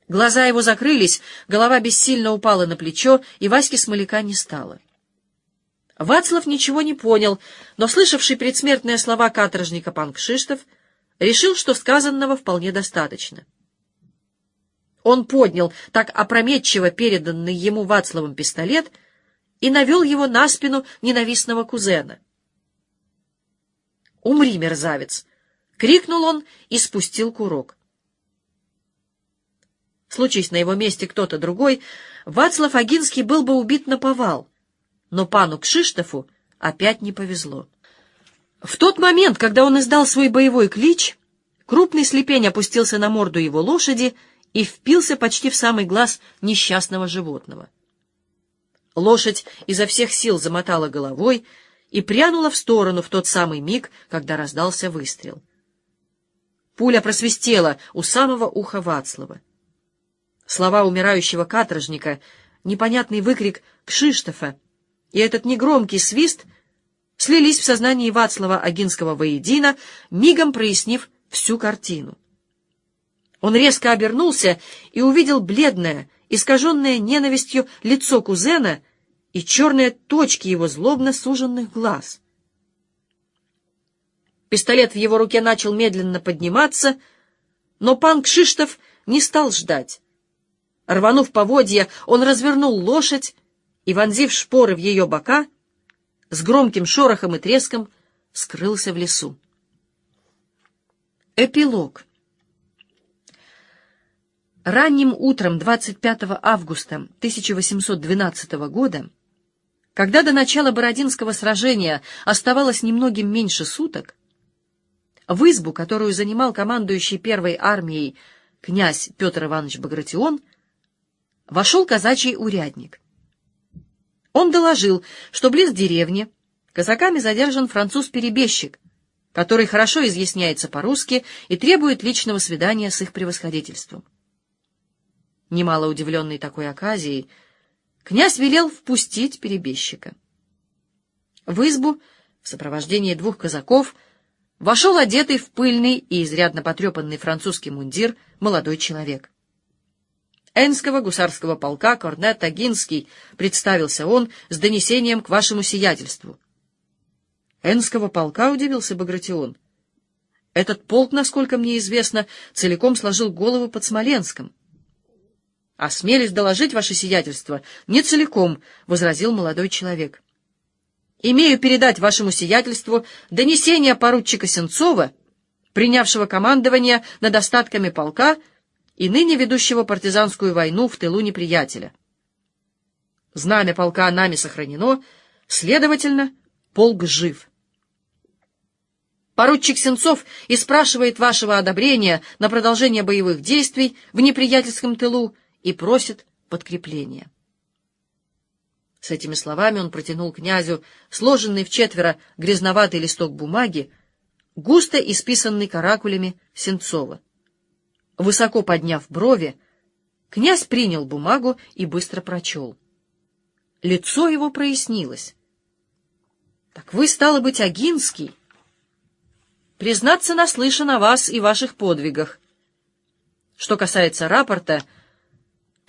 Глаза его закрылись, голова бессильно упала на плечо, и Васьки Смоляка не стало. Вацлав ничего не понял, но, слышавший предсмертные слова каторжника пан Кшиштов, решил, что сказанного вполне достаточно. Он поднял так опрометчиво переданный ему Вацлавом пистолет и навел его на спину ненавистного кузена. «Умри, мерзавец!» Крикнул он и спустил курок. Случись на его месте кто-то другой, Вацлав Агинский был бы убит на повал, но пану Кшиштофу опять не повезло. В тот момент, когда он издал свой боевой клич, крупный слепень опустился на морду его лошади и впился почти в самый глаз несчастного животного. Лошадь изо всех сил замотала головой и прянула в сторону в тот самый миг, когда раздался выстрел. Пуля просвистела у самого уха Вацлава. Слова умирающего каторжника, непонятный выкрик Кшиштофа и этот негромкий свист слились в сознании Вацлава Агинского воедино, мигом прояснив всю картину. Он резко обернулся и увидел бледное, искаженное ненавистью лицо кузена и черные точки его злобно суженных глаз — Пистолет в его руке начал медленно подниматься, но пан Кшиштов не стал ждать. Рванув поводья, он развернул лошадь и, вонзив шпоры в ее бока, с громким шорохом и треском скрылся в лесу. Эпилог Ранним утром 25 августа 1812 года, когда до начала Бородинского сражения оставалось немногим меньше суток, в избу, которую занимал командующий первой армией князь Петр Иванович Багратион, вошел казачий урядник. Он доложил, что близ деревни казаками задержан француз-перебежчик, который хорошо изъясняется по-русски и требует личного свидания с их превосходительством. Немало удивленный такой оказией, князь велел впустить перебежчика. В избу в сопровождении двух казаков — вошел одетый в пыльный и изрядно потрепанный французский мундир молодой человек. Энского гусарского полка корнет Агинский, представился он с донесением к вашему сиятельству. Энского полка, удивился Багратион. Этот полк, насколько мне известно, целиком сложил голову под Смоленском. «Осмелюсь доложить ваше сиятельство, не целиком», — возразил молодой человек. Имею передать вашему сиятельству донесение поручика Сенцова, принявшего командование над остатками полка и ныне ведущего партизанскую войну в тылу неприятеля. Знамя полка нами сохранено, следовательно, полк жив. Поручик Сенцов и спрашивает вашего одобрения на продолжение боевых действий в неприятельском тылу и просит подкрепления. С этими словами он протянул князю сложенный в четверо грязноватый листок бумаги, густо исписанный каракулями Сенцова. Высоко подняв брови, князь принял бумагу и быстро прочел. Лицо его прояснилось. — Так вы, стало быть, Агинский? Признаться, наслышан о вас и ваших подвигах. Что касается рапорта,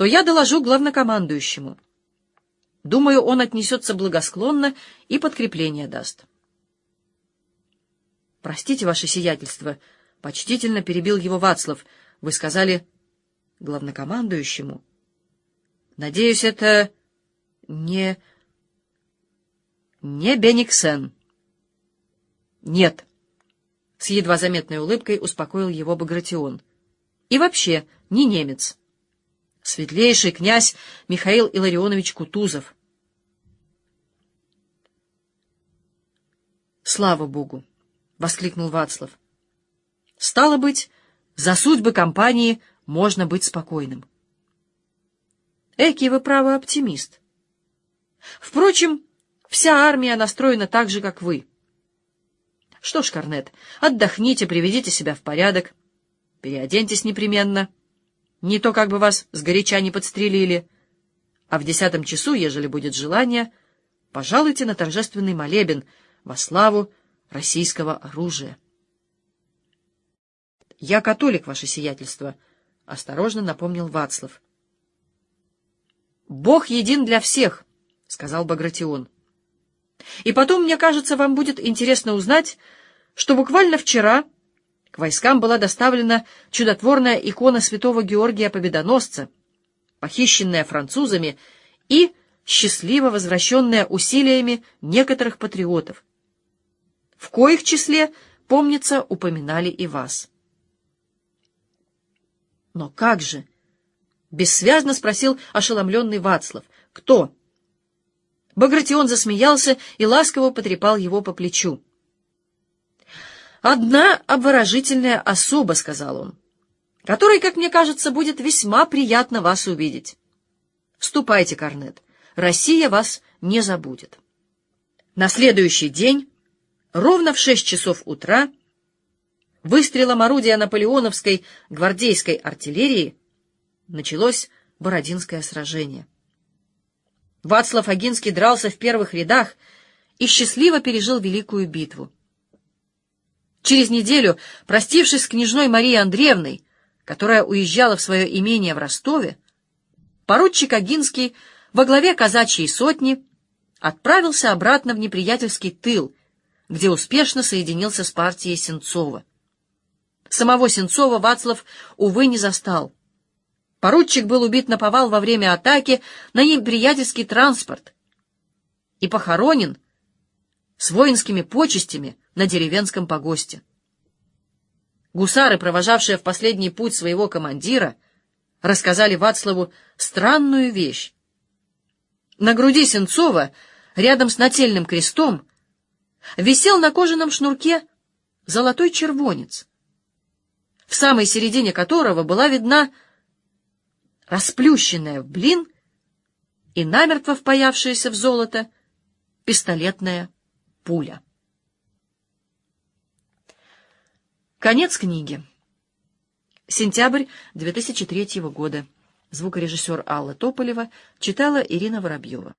то я доложу главнокомандующему. Думаю, он отнесется благосклонно и подкрепление даст. — Простите, ваше сиятельство, — почтительно перебил его Вацлав. — Вы сказали главнокомандующему. — Надеюсь, это не... не Бениксен. — Нет. С едва заметной улыбкой успокоил его Багратион. — И вообще, не немец. Светлейший князь Михаил Илларионович Кутузов. Слава Богу! — воскликнул Вацлав. «Стало быть, за судьбы компании можно быть спокойным». Эки вы, право, оптимист. Впрочем, вся армия настроена так же, как вы. Что ж, Корнет, отдохните, приведите себя в порядок, переоденьтесь непременно. Не то, как бы вас сгоряча не подстрелили. А в десятом часу, ежели будет желание, пожалуйте на торжественный молебен во славу российского оружия. — Я католик, ваше сиятельство, — осторожно напомнил Вацлав. — Бог един для всех, — сказал Багратион. — И потом, мне кажется, вам будет интересно узнать, что буквально вчера к войскам была доставлена чудотворная икона святого Георгия Победоносца, похищенная французами и счастливо возвращенная усилиями некоторых патриотов, в коих числе, помнится, упоминали и вас. Но как же? Бессвязно спросил ошеломленный Вацлав. Кто? Багратион засмеялся и ласково потрепал его по плечу. «Одна обворожительная особа», — сказал он, — «которой, как мне кажется, будет весьма приятно вас увидеть. Ступайте, Корнет, Россия вас не забудет». На следующий день Ровно в шесть часов утра выстрелом орудия наполеоновской гвардейской артиллерии началось Бородинское сражение. Вацлав Агинский дрался в первых рядах и счастливо пережил Великую битву. Через неделю, простившись с княжной Марией Андреевной, которая уезжала в свое имение в Ростове, поручик Агинский во главе казачьей сотни отправился обратно в неприятельский тыл, где успешно соединился с партией Сенцова. Самого Сенцова Вацлав, увы, не застал. Поручик был убит на повал во время атаки на неприятельский транспорт и похоронен с воинскими почестями на деревенском погосте. Гусары, провожавшие в последний путь своего командира, рассказали Вацлаву странную вещь. На груди Сенцова, рядом с нательным крестом, висел на кожаном шнурке золотой червонец, в самой середине которого была видна расплющенная в блин и намертво впаявшаяся в золото пистолетная пуля. Конец книги. Сентябрь 2003 года. Звукорежиссер Алла Тополева читала Ирина Воробьева.